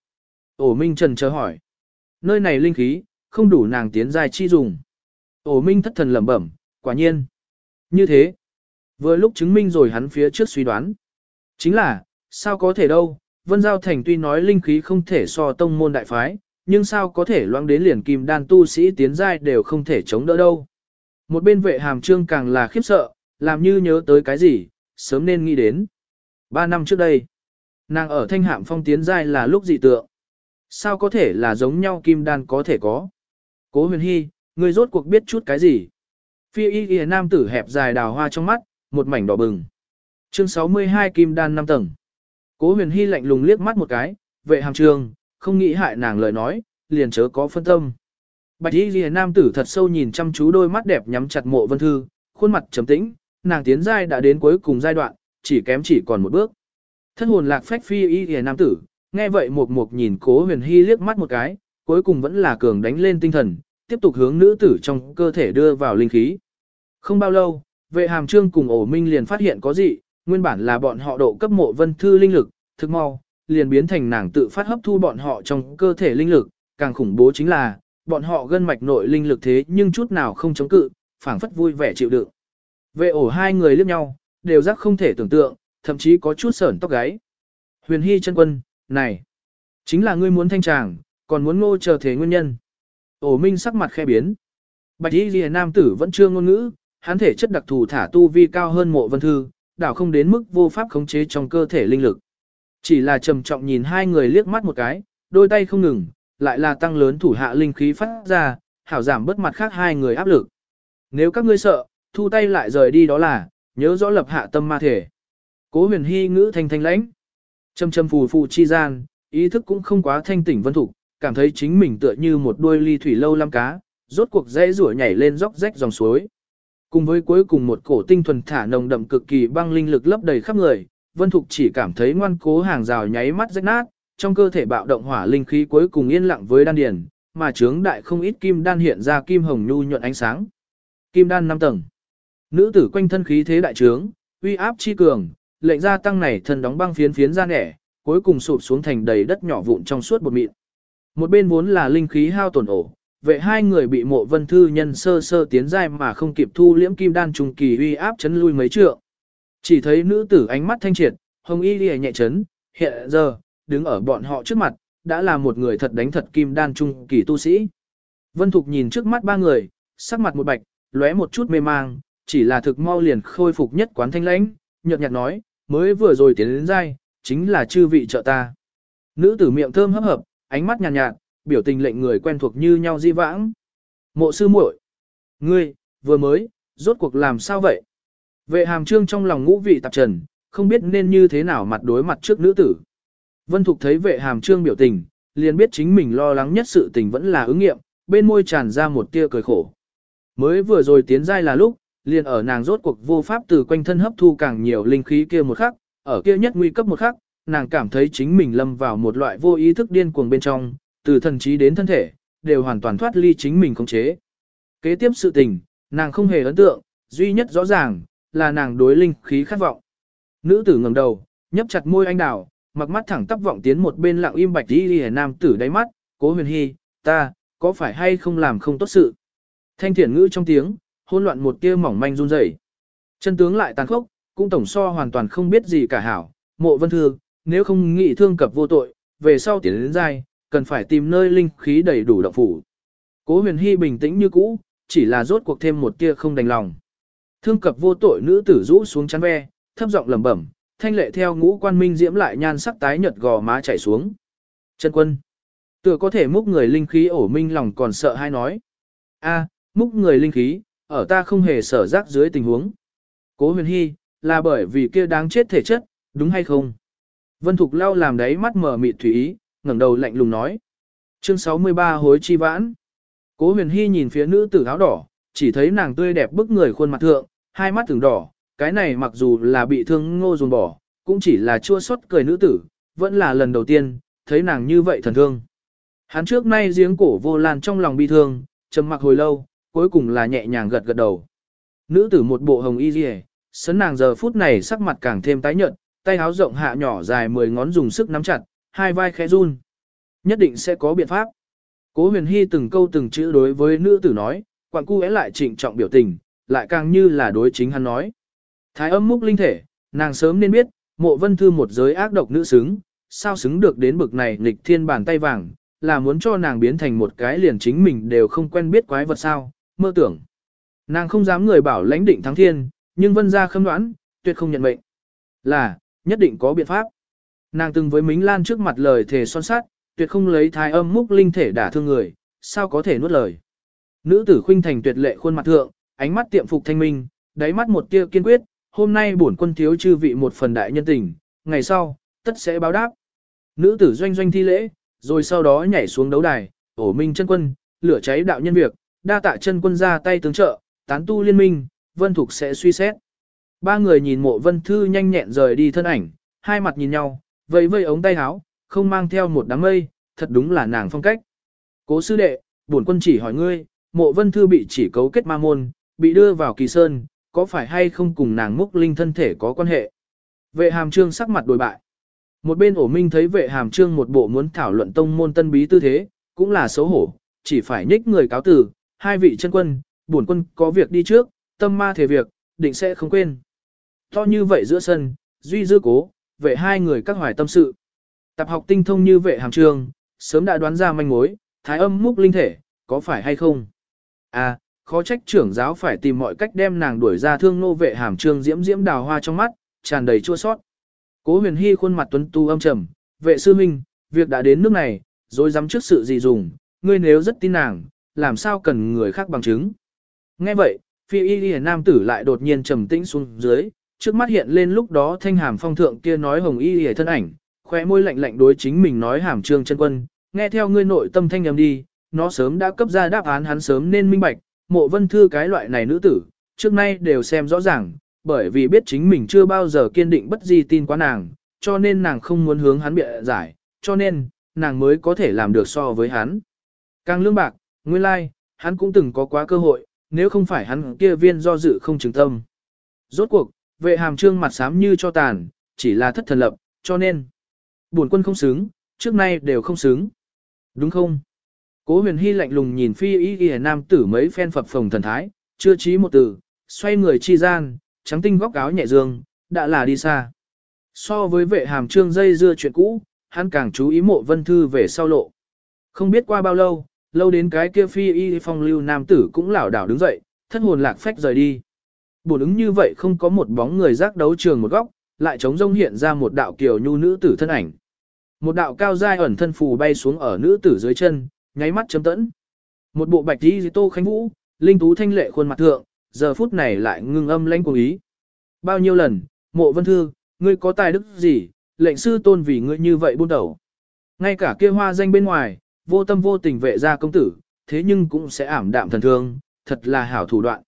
Ổ Minh Trần chờ hỏi. Nơi này linh khí, không đủ nàng tiến dài chi dùng. Ổ Minh thất thần lẩm bẩm, quả nhiên. Như thế. Vừa lúc chứng minh rồi hắn phía trước suy đoán. Chính là, sao có thể đâu, Vân Giao Thành tuy nói linh khí không thể so tông môn đại phái, nhưng sao có thể loang đến liền kim đan tu sĩ tiến giai đều không thể chống đỡ đâu. Một bên vệ hàm trương càng là khiếp sợ, làm như nhớ tới cái gì, sớm nên nghĩ đến. Ba năm trước đây, nàng ở thanh hạm phong tiến giai là lúc dị tượng. Sao có thể là giống nhau kim đan có thể có? Cố huyền hy, người rốt cuộc biết chút cái gì? Phi y y nam tử hẹp dài đào hoa trong mắt, một mảnh đỏ bừng. Chương 62 kim đan 5 tầng. Cố huyền hy lạnh lùng liếc mắt một cái, vệ hàm trường, không nghĩ hại nàng lời nói, liền chớ có phân tâm. Bạch y ghi nam tử thật sâu nhìn chăm chú đôi mắt đẹp nhắm chặt mộ vân thư, khuôn mặt trầm tĩnh, nàng tiến giai đã đến cuối cùng giai đoạn, chỉ kém chỉ còn một bước. Thân hồn lạc phách phi y ghi nam tử, nghe vậy mục mục nhìn cố huyền hy liếc mắt một cái, cuối cùng vẫn là cường đánh lên tinh thần, tiếp tục hướng nữ tử trong cơ thể đưa vào linh khí. Không bao lâu, vệ hàm trương cùng ổ minh liền phát hiện có gì, nguyên bản là bọn họ độ cấp mộ vân thư linh lực, thực mau, liền biến thành nàng tự phát hấp thu bọn họ trong cơ thể linh lực, càng khủng bố chính là, bọn họ gân mạch nội linh lực thế nhưng chút nào không chống cự, phảng phất vui vẻ chịu đựng. Vệ ổ hai người liếc nhau, đều giác không thể tưởng tượng, thậm chí có chút sởn tóc gáy. Huyền Hy chân quân, này, chính là ngươi muốn thanh tràng, còn muốn ngô chờ thế nguyên nhân. Ổ minh sắc mặt khe biến. Bạch y lìa nam tử vẫn chưa ngôn ngữ, hắn thể chất đặc thù thả tu vi cao hơn mộ vân thư, đảo không đến mức vô pháp khống chế trong cơ thể linh lực. Chỉ là trầm trọng nhìn hai người liếc mắt một cái, đôi tay không ngừng, lại là tăng lớn thủ hạ linh khí phát ra, hảo giảm bớt mặt khác hai người áp lực. Nếu các ngươi sợ, thu tay lại rời đi đó là, nhớ rõ lập hạ tâm ma thể. Cố huyền hy ngữ thanh thanh lãnh. Châm châm phù phù chi gian, ý thức cũng không quá thanh tỉnh vân thục, cảm thấy chính mình tựa như một đuôi ly thủy lâu lam cá, rốt cuộc dễ rủa nhảy lên dốc rách dòng suối. Cùng với cuối cùng một cổ tinh thuần thả nồng đậm cực kỳ băng linh lực lấp đầy khắp người, Vân Thục chỉ cảm thấy ngoan cố hàng rào nháy mắt rách nát, trong cơ thể bạo động hỏa linh khí cuối cùng yên lặng với đan điền, mà chướng đại không ít kim đan hiện ra kim hồng nhu nhuận ánh sáng. Kim đan 5 tầng. Nữ tử quanh thân khí thế đại trướng, uy áp chi cường, lệnh gia tăng này thân đóng băng phiến phiến ra nẻ, cuối cùng sụp xuống thành đầy đất nhỏ vụn trong suốt bột mịn. Một bên vốn là linh khí hao tổn ổ, vệ hai người bị mộ vân thư nhân sơ sơ tiến giai mà không kịp thu liễm kim đan trùng kỳ uy áp chấn lui mấy trượng. Chỉ thấy nữ tử ánh mắt thanh triệt, hồng y lìa nhẹ chấn, hiện giờ, đứng ở bọn họ trước mặt, đã là một người thật đánh thật kim đan trung kỳ tu sĩ. Vân Thục nhìn trước mắt ba người, sắc mặt một bạch, lóe một chút mê mang, chỉ là thực mau liền khôi phục nhất quán thanh lãnh, nhợt nhạt nói, mới vừa rồi tiến đến giai, chính là chư vị trợ ta. Nữ tử miệng thơm hấp hợp, ánh mắt nhàn nhạt, nhạt, biểu tình lệnh người quen thuộc như nhau di vãng. Mộ sư muội, ngươi, vừa mới, rốt cuộc làm sao vậy? Vệ hàm trương trong lòng ngũ vị tạp trần, không biết nên như thế nào mặt đối mặt trước nữ tử. Vân Thục thấy vệ hàm trương biểu tình, liền biết chính mình lo lắng nhất sự tình vẫn là ứng nghiệm, bên môi tràn ra một tia cười khổ. Mới vừa rồi tiến giai là lúc, liền ở nàng rốt cuộc vô pháp từ quanh thân hấp thu càng nhiều linh khí kia một khắc, ở kia nhất nguy cấp một khắc, nàng cảm thấy chính mình lâm vào một loại vô ý thức điên cuồng bên trong, từ thần trí đến thân thể, đều hoàn toàn thoát ly chính mình khống chế. Kế tiếp sự tình, nàng không hề ấn tượng, duy nhất rõ ràng, là nàng đối linh khí khát vọng. Nữ tử ngẩng đầu, nhấp chặt môi anh đào, mặc mắt thẳng tắp vọng tiến một bên lặng im bạch đi lìa nam tử đáy mắt, cố huyền hy, ta, có phải hay không làm không tốt sự. Thanh thiển ngữ trong tiếng, hỗn loạn một tia mỏng manh run rẩy. Chân tướng lại tàn khốc, cũng tổng so hoàn toàn không biết gì cả hảo, mộ vân thương, nếu không nghĩ thương cập vô tội, về sau tiến đến dai, cần phải tìm nơi linh khí đầy đủ động phủ. Cố huyền hy bình tĩnh như cũ, chỉ là rốt cuộc thêm một tia không đành lòng. Thương cập vô tội nữ tử rũ xuống chắn ve, thấp giọng lẩm bẩm, thanh lệ theo ngũ quan minh diễm lại nhan sắc tái nhợt gò má chảy xuống. Chân quân. Tựa có thể múc người linh khí ổ minh lòng còn sợ hay nói. a múc người linh khí, ở ta không hề sở rác dưới tình huống. Cố huyền hy, là bởi vì kia đáng chết thể chất, đúng hay không? Vân Thục lau làm đáy mắt mở mịt thủy ý, ngẩng đầu lạnh lùng nói. Chương 63 hối chi vãn. Cố huyền hy nhìn phía nữ tử áo đỏ, chỉ thấy nàng tươi đẹp bức người khuôn mặt thượng, hai mắt từng đỏ, cái này mặc dù là bị thương ngô dùng bỏ, cũng chỉ là chua xót cười nữ tử, vẫn là lần đầu tiên, thấy nàng như vậy thần thương. Hắn trước nay giếng cổ vô lan trong lòng bi thương, trầm mặc hồi lâu, cuối cùng là nhẹ nhàng gật gật đầu. Nữ tử một bộ hồng y rìa, sấn nàng giờ phút này sắc mặt càng thêm tái nhợt, tay áo rộng hạ nhỏ dài 10 ngón dùng sức nắm chặt, hai vai khẽ run. Nhất định sẽ có biện pháp. Cố huyền hy từng câu từng chữ đối với nữ tử nói, quặng cu lại trịnh trọng biểu tình, lại càng như là đối chính hắn nói. Thái âm múc linh thể, nàng sớm nên biết, mộ vân thư một giới ác độc nữ xứng, sao xứng được đến bực này nghịch thiên bàn tay vàng, là muốn cho nàng biến thành một cái liền chính mình đều không quen biết quái vật sao, mơ tưởng. Nàng không dám người bảo lãnh định thắng thiên, nhưng vân ra khâm đoán, tuyệt không nhận mệnh. Là, nhất định có biện pháp. Nàng từng với Mính Lan trước mặt lời thề son sát, tuyệt không lấy thái âm múc linh thể đả thương người, sao có thể nuốt lời. Nữ tử khuynh thành tuyệt lệ khuôn mặt thượng, ánh mắt tiệm phục thanh minh, đáy mắt một tia kiên quyết, hôm nay bổn quân thiếu chư vị một phần đại nhân tình, ngày sau, tất sẽ báo đáp. Nữ tử doanh doanh thi lễ, rồi sau đó nhảy xuống đấu đài, ổ minh chân quân, lửa cháy đạo nhân việc, đa tạ chân quân ra tay tướng trợ, tán tu liên minh, vân thục sẽ suy xét. Ba người nhìn mộ vân thư nhanh nhẹn rời đi thân ảnh, hai mặt nhìn nhau, vây vây ống tay áo, không mang theo một đám mây, thật đúng là nàng phong cách. Cố sư đệ, bổn quân chỉ hỏi ngươi, mộ vân thư bị chỉ cấu kết ma môn, bị đưa vào kỳ sơn, có phải hay không cùng nàng múc linh thân thể có quan hệ? Vệ hàm trương sắc mặt đổi bại. Một bên ổ minh thấy vệ hàm trương một bộ muốn thảo luận tông môn tân bí tư thế, cũng là xấu hổ, chỉ phải nhích người cáo tử, hai vị chân quân, bổn quân có việc đi trước, tâm ma thể việc, định sẽ không quên. To như vậy giữa sân, duy dư cố, vệ hai người các hoài tâm sự. Tập học tinh thông như vệ hàm Trường, sớm đã đoán ra manh mối, thái âm múc linh thể, có phải hay không? À, khó trách trưởng giáo phải tìm mọi cách đem nàng đuổi ra thương nô vệ hàm Trường diễm diễm đào hoa trong mắt, tràn đầy chua sót. Cố huyền hy khuôn mặt tuấn tu âm trầm, vệ sư minh, việc đã đến nước này, rồi dám trước sự gì dùng, ngươi nếu rất tin nàng, làm sao cần người khác bằng chứng. Nghe vậy, phi y y nam tử lại đột nhiên trầm tĩnh xuống dưới, trước mắt hiện lên lúc đó thanh hàm phong thượng kia nói hồng y hề thân ảnh, khóe môi lạnh lạnh đối chính mình nói hàm trương chân quân, nghe theo ngươi nội tâm thanh âm đi, nó sớm đã cấp ra đáp án hắn sớm nên minh bạch, mộ vân thư cái loại này nữ tử, trước nay đều xem rõ ràng, bởi vì biết chính mình chưa bao giờ kiên định bất di tin quá nàng, cho nên nàng không muốn hướng hắn bịa giải, cho nên, nàng mới có thể làm được so với hắn. Càng lương bạc, nguyên lai, like, hắn cũng từng có quá cơ hội, nếu không phải hắn kia viên do dự không chứng tâm. Rốt cuộc, vệ hàm trương mặt xám như cho tàn, chỉ là thất thần lập, cho nên, buồn quân không xứng, trước nay đều không xứng. Đúng không? Cố huyền hy lạnh lùng nhìn phi y ghi nam tử mấy phen phập phồng thần thái, chưa trí một từ, xoay người chi gian, trắng tinh góc áo nhẹ dương, đã là đi xa. So với vệ hàm trương dây dưa chuyện cũ, hắn càng chú ý mộ vân thư về sau lộ. Không biết qua bao lâu, lâu đến cái kia phi y phong lưu nam tử cũng lảo đảo đứng dậy, thất hồn lạc phách rời đi. Bổn ứng như vậy không có một bóng người giác đấu trường một góc, lại trống rông hiện ra một đạo kiều nhu nữ tử thân ảnh. Một đạo cao giai ẩn thân phù bay xuống ở nữ tử dưới chân, nháy mắt chấm tẫn. Một bộ bạch y tô khánh vũ, linh tú thanh lệ khuôn mặt thượng, giờ phút này lại ngưng âm lãnh cuồng ý. Bao nhiêu lần, mộ vân thư, ngươi có tài đức gì, lệnh sư tôn vì ngươi như vậy buôn đầu. Ngay cả kia hoa danh bên ngoài, vô tâm vô tình vệ ra công tử, thế nhưng cũng sẽ ảm đạm thần thương, thật là hảo thủ đoạn.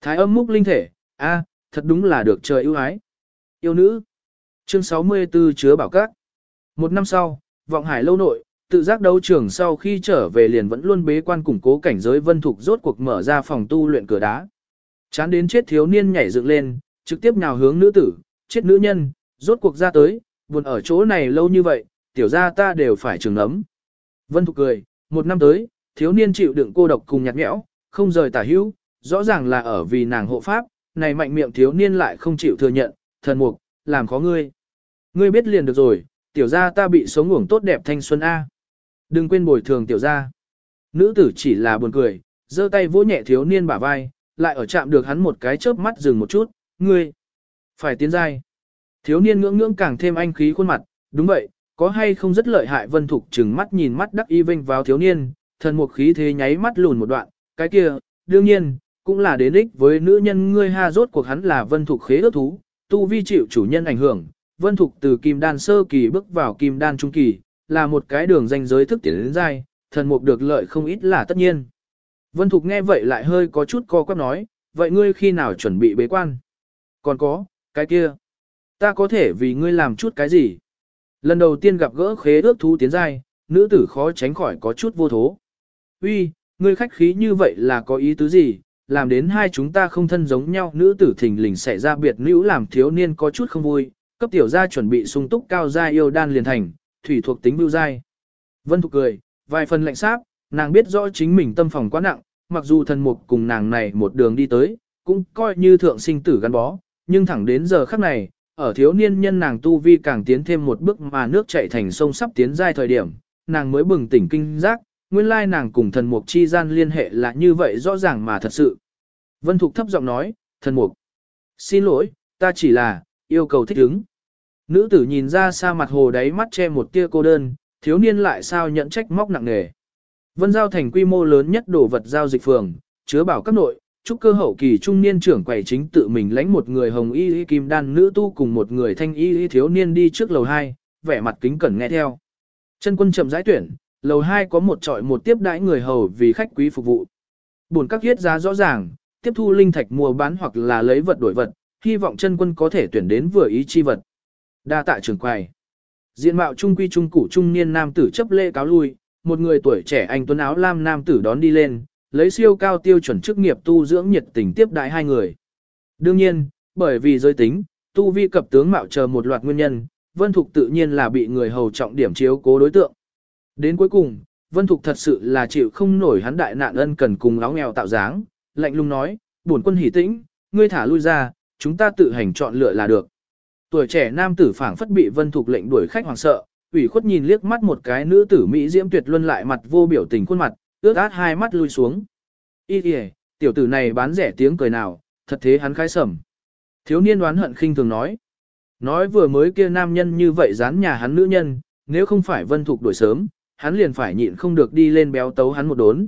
Thái âm múc linh thể, a, thật đúng là được trời ưu ái. Yêu nữ. Chương 64 chứa bảo các. Một năm sau, vọng hải lâu nội, tự giác đấu trường sau khi trở về liền vẫn luôn bế quan củng cố cảnh giới vân thục rốt cuộc mở ra phòng tu luyện cửa đá. Chán đến chết thiếu niên nhảy dựng lên, trực tiếp nhào hướng nữ tử, chết nữ nhân, rốt cuộc ra tới, buồn ở chỗ này lâu như vậy, tiểu ra ta đều phải trường ấm. Vân thục cười, một năm tới, thiếu niên chịu đựng cô độc cùng nhạt nhẽo, không rời tả hữu, rõ ràng là ở vì nàng hộ pháp, này mạnh miệng thiếu niên lại không chịu thừa nhận, thần mục, làm khó ngươi. Ngươi biết liền được rồi, tiểu gia ta bị sống ngủng tốt đẹp thanh xuân A. Đừng quên bồi thường tiểu gia. Nữ tử chỉ là buồn cười, giơ tay vỗ nhẹ thiếu niên bả vai, lại ở chạm được hắn một cái chớp mắt dừng một chút, ngươi. Phải tiến dai. Thiếu niên ngưỡng ngưỡng càng thêm anh khí khuôn mặt, đúng vậy, có hay không rất lợi hại vân thục chừng mắt nhìn mắt đắc y vinh vào thiếu niên, thần mục khí thế nháy mắt lùn một đoạn, cái kia, đương nhiên, cũng là đến ích với nữ nhân ngươi ha rốt cuộc hắn là vân thục khế ước thú, tu vi chịu chủ nhân ảnh hưởng, vân thục từ kim đan sơ kỳ bước vào kim đan trung kỳ, là một cái đường danh giới thức tiến đến dai, thần mục được lợi không ít là tất nhiên. Vân Thục nghe vậy lại hơi có chút co quắp nói, vậy ngươi khi nào chuẩn bị bế quan? Còn có, cái kia, ta có thể vì ngươi làm chút cái gì? Lần đầu tiên gặp gỡ khế ước thú tiến giai, nữ tử khó tránh khỏi có chút vô thố. Uy, ngươi khách khí như vậy là có ý tứ gì? Làm đến hai chúng ta không thân giống nhau nữ tử thình lình xảy ra biệt nữ làm thiếu niên có chút không vui, cấp tiểu gia chuẩn bị sung túc cao gia yêu đan liền thành, thủy thuộc tính bưu giai. Vân Thục cười, vài phần lạnh sáp, nàng biết rõ chính mình tâm phòng quá nặng, mặc dù thần mục cùng nàng này một đường đi tới, cũng coi như thượng sinh tử gắn bó, nhưng thẳng đến giờ khắc này, ở thiếu niên nhân nàng tu vi càng tiến thêm một bước mà nước chảy thành sông sắp tiến giai thời điểm, nàng mới bừng tỉnh kinh giác, nguyên lai nàng cùng thần mục chi gian liên hệ là như vậy rõ ràng mà thật sự. Vân Thục thấp giọng nói, thần mục, xin lỗi, ta chỉ là, yêu cầu thích ứng. Nữ tử nhìn ra xa mặt hồ đáy mắt che một tia cô đơn, thiếu niên lại sao nhận trách móc nặng nề. Vân Giao thành quy mô lớn nhất đồ vật giao dịch phường, chứa bảo các nội, trúc cơ hậu kỳ trung niên trưởng quầy chính tự mình lãnh một người hồng y, y kim đan nữ tu cùng một người thanh y, y thiếu niên đi trước lầu 2, vẻ mặt kính cẩn nghe theo. Chân quân chậm rãi tuyển, lầu 2 có một trọi một tiếp đãi người hầu vì khách quý phục vụ. Buồn các thiết giá rõ ràng, tiếp thu linh thạch mua bán hoặc là lấy vật đổi vật, hy vọng chân quân có thể tuyển đến vừa ý chi vật. Đa tạ trưởng quầy. Diện mạo trung quy trung củ trung niên nam tử chấp lễ cáo lui, một người tuổi trẻ anh tuấn áo lam nam tử đón đi lên, lấy siêu cao tiêu chuẩn chức nghiệp tu dưỡng nhiệt tình tiếp đại hai người. Đương nhiên, bởi vì giới tính, tu vi cập tướng mạo chờ một loạt nguyên nhân, Vân Thục tự nhiên là bị người hầu trọng điểm chiếu cố đối tượng. Đến cuối cùng, Vân Thục thật sự là chịu không nổi hắn đại nạn ân cần cùng láo nghèo tạo dáng, lạnh lùng nói, bổn quân hỉ tĩnh, ngươi thả lui ra, chúng ta tự hành chọn lựa là được. Tuổi trẻ nam tử phảng phất bị Vân Thục lệnh đuổi khách hoàng sợ, ủy khuất nhìn liếc mắt một cái nữ tử mỹ diễm tuyệt luân lại mặt vô biểu tình khuôn mặt, ướt át hai mắt lui xuống. Y kìa, tiểu tử này bán rẻ tiếng cười nào, thật thế hắn khai sầm. Thiếu niên đoán hận khinh thường nói. Nói vừa mới kia nam nhân như vậy dán nhà hắn nữ nhân, nếu không phải Vân Thục đuổi sớm, hắn liền phải nhịn không được đi lên béo tấu hắn một đốn.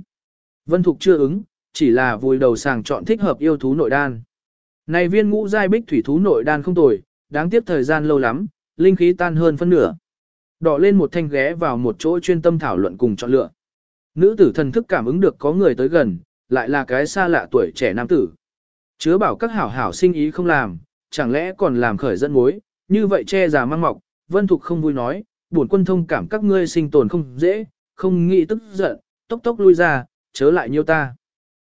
Vân Thục chưa ứng, chỉ là vùi đầu sàng chọn thích hợp yêu thú nội đan. Này viên ngũ giai bích thủy thú nội đan không tồi, đáng tiếc thời gian lâu lắm, linh khí tan hơn phân nửa. Đỏ lên một thanh ghé vào một chỗ chuyên tâm thảo luận cùng chọn lựa. Nữ tử thần thức cảm ứng được có người tới gần, lại là cái xa lạ tuổi trẻ nam tử. Chứa bảo các hảo hảo sinh ý không làm, chẳng lẽ còn làm khởi dẫn mối, như vậy che già mang mọc, vân thục không vui nói, Bổn quân thông cảm các ngươi sinh tồn không dễ, không nghĩ tức giận, tốc tốc lui ra, chớ lại nhiêu ta.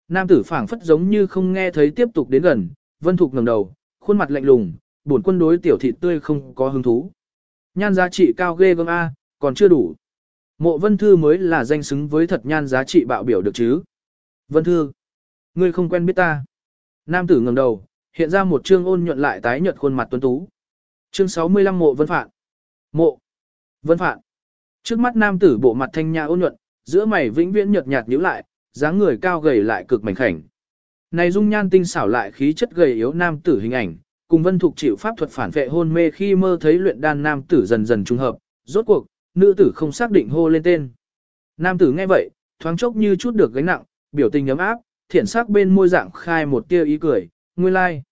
Nam tử phảng phất giống như không nghe thấy tiếp tục đến gần, vân thục ngẩng đầu, khuôn mặt lạnh lùng, bổn quân đối tiểu thịt tươi không có hứng thú. Nhan giá trị cao ghê gớm A, còn chưa đủ. Mộ vân thư mới là danh xứng với thật nhan giá trị bạo biểu được chứ. Vân thư, ngươi không quen biết ta. Nam tử ngẩng đầu, hiện ra một trương ôn nhuận lại tái nhợt khuôn mặt tuấn tú. Chương 65 mộ vân phạn. Mộ. Vân phạn. Trước mắt nam tử bộ mặt thanh nhã ôn nhuận, giữa mày vĩnh viễn nhợt nhạt nhíu lại, dáng người cao gầy lại cực mảnh khảnh. Này dung nhan tinh xảo lại khí chất gầy yếu nam tử hình ảnh, cùng Vân Thục chịu pháp thuật phản vệ hôn mê khi mơ thấy luyện đan nam tử dần dần trùng hợp, rốt cuộc, nữ tử không xác định hô lên tên. Nam tử nghe vậy, thoáng chốc như chút được gánh nặng, biểu tình ấm áp, thiện sắc bên môi dạng khai một tia ý cười, nguyên lai. Like.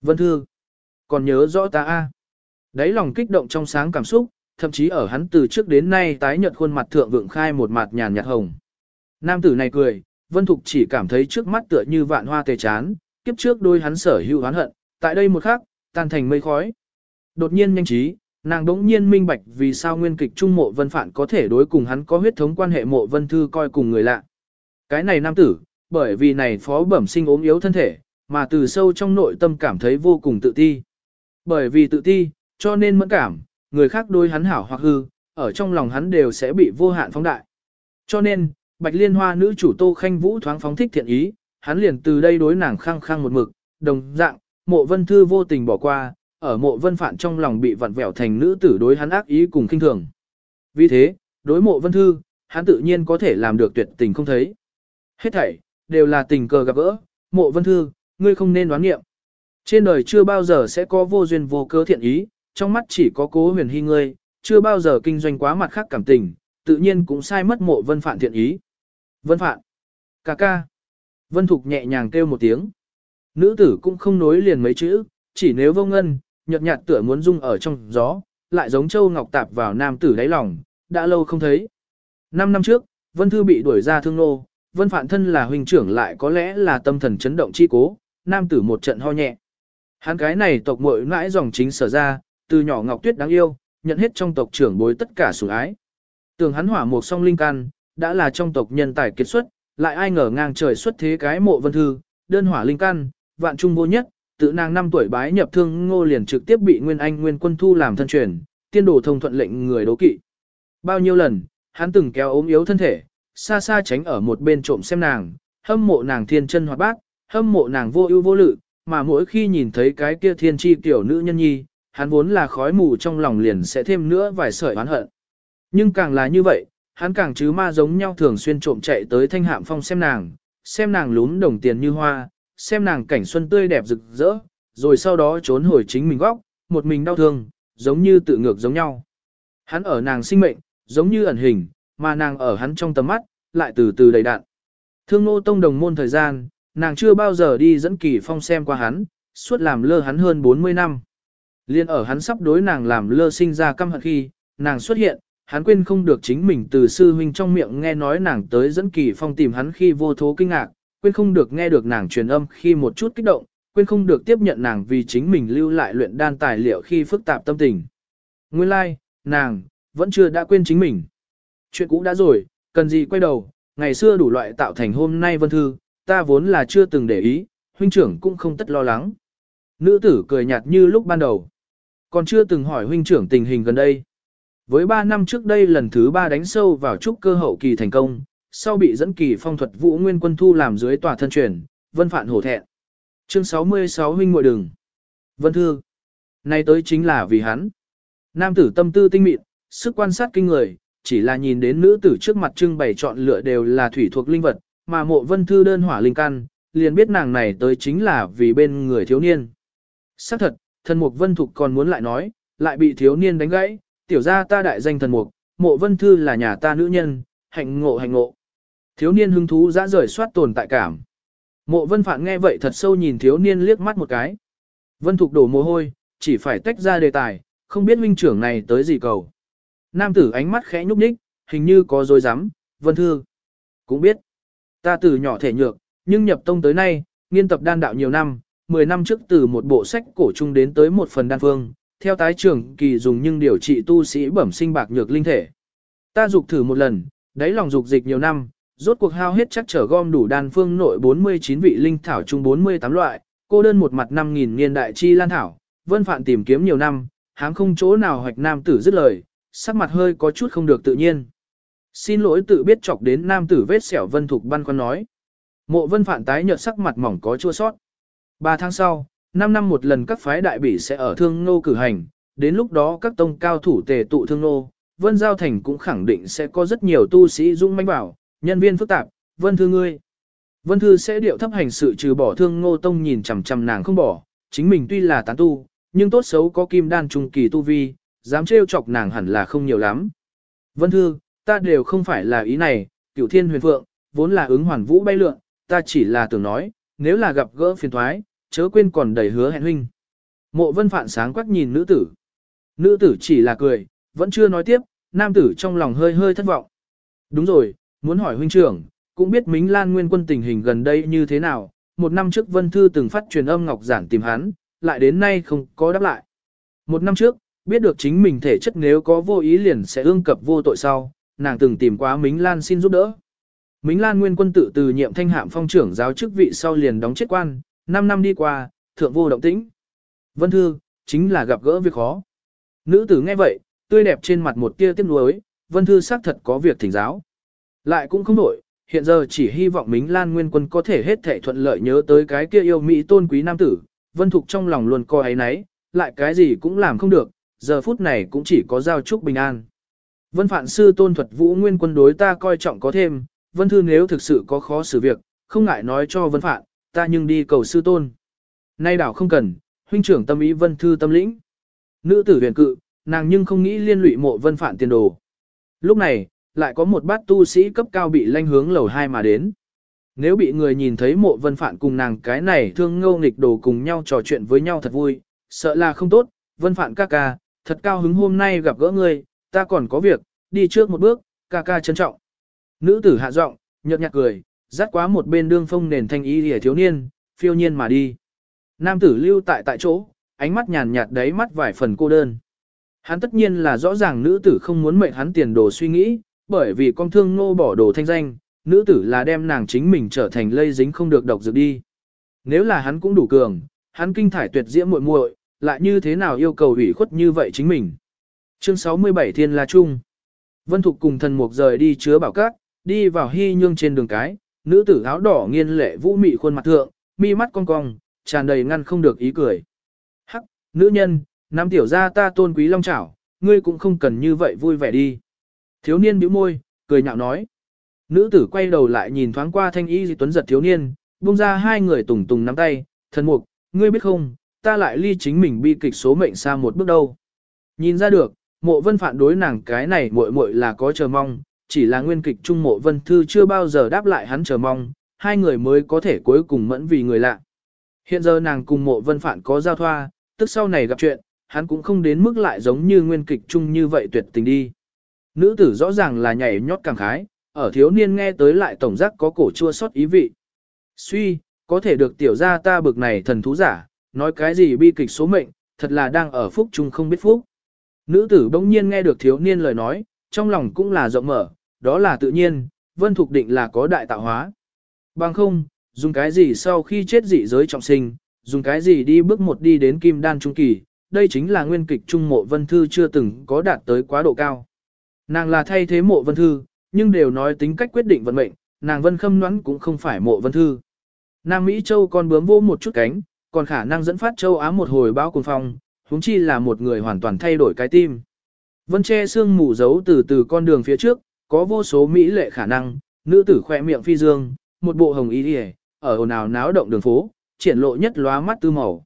Vân Thư, còn nhớ rõ ta a? Đấy lòng kích động trong sáng cảm xúc, thậm chí ở hắn từ trước đến nay tái nhợt khuôn mặt thượng vượng khai một mặt nhàn nhạt hồng. Nam tử này cười, Vân Thục chỉ cảm thấy trước mắt tựa như vạn hoa tề chán, kiếp trước đôi hắn sở hữu oán hận, tại đây một khắc, tan thành mây khói. Đột nhiên nhanh trí, nàng đống nhiên minh bạch vì sao nguyên kịch trung mộ vân phản có thể đối cùng hắn có huyết thống quan hệ mộ vân thư coi cùng người lạ. Cái này nam tử, bởi vì này phó bẩm sinh ốm yếu thân thể, mà từ sâu trong nội tâm cảm thấy vô cùng tự ti. Bởi vì tự ti, cho nên mẫn cảm, người khác đối hắn hảo hoặc hư, ở trong lòng hắn đều sẽ bị vô hạn phóng đại. Cho nên, Bạch Liên Hoa nữ chủ Tô Khanh Vũ thoáng phóng thích thiện ý, hắn liền từ đây đối nàng khăng khăng một mực, đồng dạng, mộ vân thư vô tình bỏ qua, ở mộ vân phạn trong lòng bị vặn vẹo thành nữ tử đối hắn ác ý cùng kinh thường. Vì thế, đối mộ vân thư, hắn tự nhiên có thể làm được tuyệt tình không thấy. Hết thảy, đều là tình cờ gặp gỡ, mộ vân thư, ngươi không nên đoán nghiệm. Trên đời chưa bao giờ sẽ có vô duyên vô cớ thiện ý, trong mắt chỉ có cố huyền hy ngươi, chưa bao giờ kinh doanh quá mặt khác cảm tình, tự nhiên cũng sai mất mộ vân phạn thiện ý. Vân phạn, ca ca. Vân Thục nhẹ nhàng kêu một tiếng. Nữ tử cũng không nối liền mấy chữ, chỉ nếu vô ngân, nhợt nhạt tựa muốn rung ở trong gió, lại giống châu ngọc tạp vào nam tử đáy lòng, đã lâu không thấy. Năm năm trước, Vân Thư bị đuổi ra thương nô, Vân Phạn thân là huynh trưởng lại có lẽ là tâm thần chấn động chi cố, nam tử một trận ho nhẹ. Hắn cái này tộc muội ngãi dòng chính sở ra, từ nhỏ Ngọc Tuyết đáng yêu, nhận hết trong tộc trưởng bối tất cả sủng ái. Tường hắn hỏa một song linh căn, đã là trong tộc nhân tài kiệt xuất, lại ai ngờ ngang trời xuất thế cái mộ Vân Thư, đơn hỏa linh căn, vạn trung vô nhất, tự nàng 5 tuổi bái nhập thương ngô liền trực tiếp bị Nguyên Anh Nguyên quân thu làm thân truyền, tiên đồ thông thuận lệnh người đố kỵ. Bao nhiêu lần, hắn từng kéo ốm yếu thân thể, xa xa tránh ở một bên trộm xem nàng, hâm mộ nàng thiên chân hoạt bát, hâm mộ nàng vô ưu vô lự, mà mỗi khi nhìn thấy cái kia thiên chi tiểu nữ nhân nhi, hắn vốn là khói mù trong lòng liền sẽ thêm nữa vài sợi oán hận. Nhưng càng là như vậy, hắn càng chứ ma giống nhau thường xuyên trộm chạy tới thanh hạm phong xem nàng, xem nàng lún đồng tiền như hoa, xem nàng cảnh xuân tươi đẹp rực rỡ, rồi sau đó trốn hồi chính mình góc, một mình đau thương, giống như tự ngược giống nhau. Hắn ở nàng sinh mệnh, giống như ẩn hình, mà nàng ở hắn trong tầm mắt, lại từ từ đầy đạn. Thương nô tông đồng môn thời gian, nàng chưa bao giờ đi dẫn kỳ phong xem qua hắn, suốt làm lơ hắn hơn 40 năm. Liên ở hắn sắp đối nàng làm lơ sinh ra căm hận khi, nàng xuất hiện, hắn quên không được chính mình từ sư huynh trong miệng nghe nói nàng tới dẫn kỳ phong tìm hắn khi vô thố kinh ngạc, quên không được nghe được nàng truyền âm khi một chút kích động, quên không được tiếp nhận nàng vì chính mình lưu lại luyện đan tài liệu khi phức tạp tâm tình. Nguyên lai, like, nàng, vẫn chưa đã quên chính mình. Chuyện cũ đã rồi, cần gì quay đầu, ngày xưa đủ loại tạo thành hôm nay vân thư, ta vốn là chưa từng để ý, huynh trưởng cũng không tất lo lắng. Nữ tử cười nhạt như lúc ban đầu. Còn chưa từng hỏi huynh trưởng tình hình gần đây. Với 3 năm trước đây lần thứ 3 đánh sâu vào trúc cơ hậu kỳ thành công, sau bị dẫn kỳ phong thuật vũ nguyên quân thu làm dưới tòa thân truyền, vân phản hổ thẹn. Chương 66 huynh muội đường. Vân thư. nay tới chính là vì hắn. Nam tử tâm tư tinh mịn, sức quan sát kinh người, chỉ là nhìn đến nữ tử trước mặt trưng bày chọn lựa đều là thủy thuộc linh vật, mà mộ vân thư đơn hỏa linh căn, liền biết nàng này tới chính là vì bên người thiếu niên. Xác thật, thần mục vân thục còn muốn lại nói, lại bị thiếu niên đánh gãy, tiểu ra ta đại danh thần mục, mộ vân thư là nhà ta nữ nhân, hạnh ngộ hạnh ngộ. Thiếu niên hứng thú dã rời soát tồn tại cảm. Mộ vân phạn nghe vậy thật sâu nhìn thiếu niên liếc mắt một cái. Vân thục đổ mồ hôi, chỉ phải tách ra đề tài, không biết huynh trưởng này tới gì cầu. Nam tử ánh mắt khẽ nhúc nhích, hình như có dối rắm vân thư. Cũng biết, ta từ nhỏ thể nhược, nhưng nhập tông tới nay, nghiên tập đan đạo nhiều năm, 10 năm trước từ một bộ sách cổ trung đến tới một phần đan phương, theo tái trưởng kỳ dùng nhưng điều trị tu sĩ bẩm sinh bạc nhược linh thể. Ta dục thử một lần, đáy lòng dục dịch nhiều năm, rốt cuộc hao hết chắc trở gom đủ đan phương nội 49 vị linh thảo chung 48 loại, cô đơn một mặt 5.000 niên đại chi lan thảo, vân phạn tìm kiếm nhiều năm, hám không chỗ nào hoạch nam tử dứt lời, sắc mặt hơi có chút không được tự nhiên. Xin lỗi tự biết chọc đến nam tử vết sẹo vân thục băn khoăn nói. Mộ vân phạn tái nhợt sắc mặt mỏng có chua sót. Ba tháng sau, 5 năm một lần các phái đại bỉ sẽ ở Thương Nô cử hành, đến lúc đó các tông cao thủ tề tụ Thương Nô, Vân Giao Thành cũng khẳng định sẽ có rất nhiều tu sĩ dũng manh bảo, nhân viên phức tạp, Vân Thư ngươi. Vân Thư sẽ điệu thấp hành sự trừ bỏ Thương Nô Tông nhìn chằm chằm nàng không bỏ, chính mình tuy là tán tu, nhưng tốt xấu có kim đan trung kỳ tu vi, dám trêu chọc nàng hẳn là không nhiều lắm. Vân Thư, ta đều không phải là ý này, cửu thiên huyền phượng, vốn là ứng hoàn vũ bay lượn, ta chỉ là tưởng nói, nếu là gặp gỡ phiền thoái, chớ quên còn đầy hứa hẹn huynh. Mộ vân phạn sáng quắc nhìn nữ tử. Nữ tử chỉ là cười, vẫn chưa nói tiếp, nam tử trong lòng hơi hơi thất vọng. Đúng rồi, muốn hỏi huynh trưởng, cũng biết Mính Lan Nguyên quân tình hình gần đây như thế nào, một năm trước Vân Thư từng phát truyền âm ngọc giản tìm hắn, lại đến nay không có đáp lại. Một năm trước, biết được chính mình thể chất nếu có vô ý liền sẽ ương cập vô tội sau, nàng từng tìm quá Mính Lan xin giúp đỡ. Mính Lan Nguyên quân tự từ nhiệm thanh hạm phong trưởng giáo chức vị sau liền đóng chết quan, 5 năm đi qua, thượng vô động tĩnh. Vân Thư, chính là gặp gỡ việc khó. Nữ tử nghe vậy, tươi đẹp trên mặt một tia tiếc nuối, Vân Thư xác thật có việc thỉnh giáo. Lại cũng không nổi. hiện giờ chỉ hy vọng Mính Lan Nguyên quân có thể hết thảy thuận lợi nhớ tới cái kia yêu mỹ tôn quý nam tử, Vân Thục trong lòng luôn coi ấy nấy, lại cái gì cũng làm không được, giờ phút này cũng chỉ có giao chúc bình an. Vân Phạn Sư tôn thuật vũ nguyên quân đối ta coi trọng có thêm, Vân Thư nếu thực sự có khó xử việc, không ngại nói cho Vân Phạn, ta nhưng đi cầu sư tôn. Nay đảo không cần, huynh trưởng tâm ý Vân Thư tâm lĩnh. Nữ tử huyền cự, nàng nhưng không nghĩ liên lụy mộ Vân phản tiền đồ. Lúc này, lại có một bát tu sĩ cấp cao bị lanh hướng lầu hai mà đến. Nếu bị người nhìn thấy mộ vân phản cùng nàng cái này thương ngâu nghịch đồ cùng nhau trò chuyện với nhau thật vui, sợ là không tốt, vân phản ca ca, thật cao hứng hôm nay gặp gỡ ngươi, ta còn có việc, đi trước một bước, ca ca trân trọng. Nữ tử hạ giọng, nhợt nhạt cười, dắt quá một bên đương phong nền thanh y hề thiếu niên, phiêu nhiên mà đi. Nam tử lưu tại tại chỗ, ánh mắt nhàn nhạt đấy mắt vài phần cô đơn. Hắn tất nhiên là rõ ràng nữ tử không muốn mệnh hắn tiền đồ suy nghĩ, bởi vì con thương nô bỏ đồ thanh danh, nữ tử là đem nàng chính mình trở thành lây dính không được độc dược đi. Nếu là hắn cũng đủ cường, hắn kinh thải tuyệt diễm muội muội, lại như thế nào yêu cầu ủy khuất như vậy chính mình. Chương 67 Thiên La Trung Vân Thục cùng thần mục rời đi chứa bảo cát, đi vào hy nhương trên đường cái, nữ tử áo đỏ nghiên lệ vũ mị khuôn mặt thượng, mi mắt cong cong, tràn đầy ngăn không được ý cười. Hắc, nữ nhân, nắm tiểu gia ta tôn quý long chảo, ngươi cũng không cần như vậy vui vẻ đi. Thiếu niên bĩu môi, cười nhạo nói. Nữ tử quay đầu lại nhìn thoáng qua thanh y tuấn giật thiếu niên, buông ra hai người tùng tùng nắm tay, thần mục, ngươi biết không, ta lại ly chính mình bi kịch số mệnh xa một bước đâu. Nhìn ra được, mộ vân phản đối nàng cái này muội muội là có chờ mong, chỉ là nguyên kịch trung mộ vân thư chưa bao giờ đáp lại hắn chờ mong, hai người mới có thể cuối cùng mẫn vì người lạ. Hiện giờ nàng cùng mộ vân phản có giao thoa, tức sau này gặp chuyện, hắn cũng không đến mức lại giống như nguyên kịch trung như vậy tuyệt tình đi. Nữ tử rõ ràng là nhảy nhót càng khái, ở thiếu niên nghe tới lại tổng giác có cổ chua xót ý vị. Suy, có thể được tiểu ra ta bực này thần thú giả, nói cái gì bi kịch số mệnh, thật là đang ở phúc chung không biết phúc. Nữ tử bỗng nhiên nghe được thiếu niên lời nói, trong lòng cũng là rộng mở, đó là tự nhiên, vân thục định là có đại tạo hóa. Bằng không, dùng cái gì sau khi chết dị giới trọng sinh, dùng cái gì đi bước một đi đến kim đan trung kỳ, đây chính là nguyên kịch trung mộ vân thư chưa từng có đạt tới quá độ cao. Nàng là thay thế mộ vân thư, nhưng đều nói tính cách quyết định vận mệnh, nàng vân khâm ngoãn cũng không phải mộ vân thư. Nam Mỹ Châu còn bướm vô một chút cánh, còn khả năng dẫn phát châu Á một hồi báo cùng phong, huống chi là một người hoàn toàn thay đổi cái tim. Vân che xương mù giấu từ từ con đường phía trước, có vô số mỹ lệ khả năng, nữ tử khoe miệng phi dương, một bộ hồng y đi ở ồn ào náo động đường phố, triển lộ nhất lóa mắt tư màu.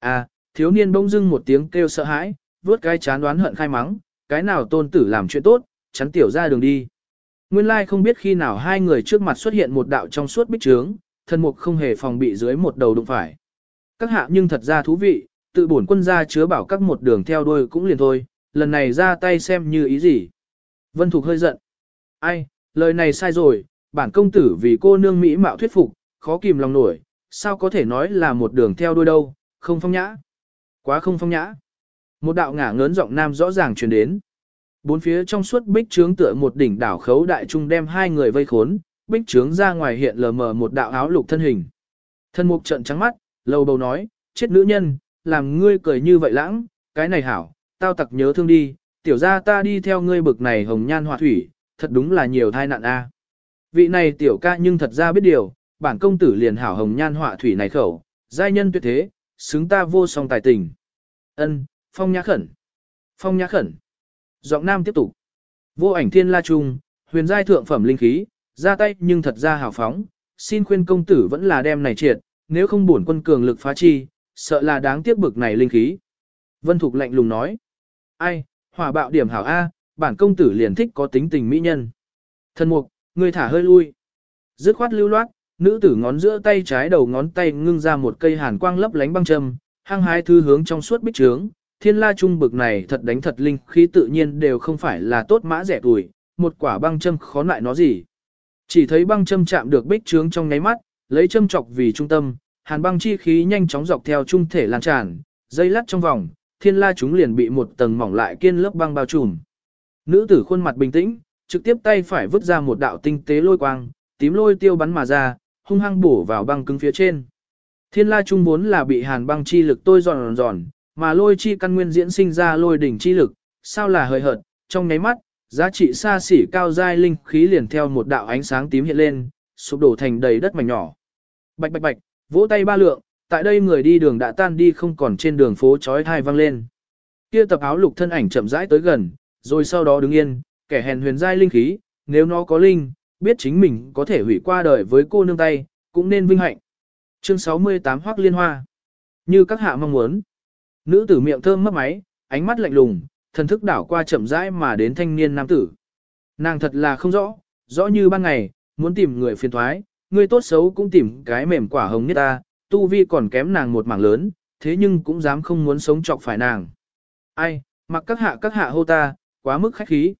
À, thiếu niên bỗng dưng một tiếng kêu sợ hãi, vuốt cái chán đoán hận khai mắng, cái nào tôn tử làm chuyện tốt, chắn tiểu ra đường đi. Nguyên lai không biết khi nào hai người trước mặt xuất hiện một đạo trong suốt bích trướng, thân mục không hề phòng bị dưới một đầu đụng phải. Các hạ nhưng thật ra thú vị, tự bổn quân gia chứa bảo các một đường theo đuôi cũng liền thôi, lần này ra tay xem như ý gì. Vân Thục hơi giận. Ai, lời này sai rồi, bản công tử vì cô nương Mỹ mạo thuyết phục, khó kìm lòng nổi, sao có thể nói là một đường theo đuôi đâu, không phong nhã. Quá không phong nhã. Một đạo ngả ngớn giọng nam rõ ràng truyền đến. Bốn phía trong suốt bích trướng tựa một đỉnh đảo khấu đại trung đem hai người vây khốn, bích trướng ra ngoài hiện lờ mờ một đạo áo lục thân hình. Thân mục trận trắng mắt, lầu bầu nói, chết nữ nhân, làm ngươi cười như vậy lãng, cái này hảo, tao tặc nhớ thương đi, tiểu ra ta đi theo ngươi bực này hồng nhan họa thủy, thật đúng là nhiều thai nạn a. Vị này tiểu ca nhưng thật ra biết điều, bản công tử liền hảo hồng nhan họa thủy này khẩu, giai nhân tuyệt thế, xứng ta vô song tài tình. Ân, phong nhã khẩn. Phong nhã khẩn. Giọng nam tiếp tục. Vô ảnh thiên la trung, huyền giai thượng phẩm linh khí, ra tay nhưng thật ra hào phóng, xin khuyên công tử vẫn là đem này triệt, nếu không bổn quân cường lực phá chi, sợ là đáng tiếc bực này linh khí. Vân Thục lạnh lùng nói. Ai, hỏa bạo điểm hảo A, bản công tử liền thích có tính tình mỹ nhân. Thần mục, người thả hơi lui. Dứt khoát lưu loát, nữ tử ngón giữa tay trái đầu ngón tay ngưng ra một cây hàn quang lấp lánh băng châm, hăng hái thư hướng trong suốt bích trướng. Thiên la trung bực này thật đánh thật linh khí tự nhiên đều không phải là tốt mã rẻ tuổi, một quả băng châm khó lại nó gì. Chỉ thấy băng châm chạm được bích trướng trong nháy mắt, lấy châm chọc vì trung tâm, hàn băng chi khí nhanh chóng dọc theo trung thể lan tràn, dây lắt trong vòng, thiên la chúng liền bị một tầng mỏng lại kiên lớp băng bao trùm. Nữ tử khuôn mặt bình tĩnh, trực tiếp tay phải vứt ra một đạo tinh tế lôi quang, tím lôi tiêu bắn mà ra, hung hăng bổ vào băng cứng phía trên. Thiên la trung vốn là bị hàn băng chi lực tôi giòn giòn, mà lôi chi căn nguyên diễn sinh ra lôi đỉnh chi lực, sao là hơi hợt, trong nháy mắt, giá trị xa xỉ cao giai linh khí liền theo một đạo ánh sáng tím hiện lên, sụp đổ thành đầy đất mảnh nhỏ. Bạch bạch bạch, vỗ tay ba lượng, tại đây người đi đường đã tan đi không còn trên đường phố chói thai vang lên. Kia tập áo lục thân ảnh chậm rãi tới gần, rồi sau đó đứng yên, kẻ hèn huyền giai linh khí, nếu nó có linh, biết chính mình có thể hủy qua đời với cô nương tay, cũng nên vinh hạnh. Chương 68 Hoắc Liên Hoa. Như các hạ mong muốn. Nữ tử miệng thơm mấp máy, ánh mắt lạnh lùng, thần thức đảo qua chậm rãi mà đến thanh niên nam tử. Nàng thật là không rõ, rõ như ban ngày, muốn tìm người phiền thoái, người tốt xấu cũng tìm cái mềm quả hồng nhất ta, tu vi còn kém nàng một mảng lớn, thế nhưng cũng dám không muốn sống chọc phải nàng. Ai, mặc các hạ các hạ hô ta, quá mức khách khí.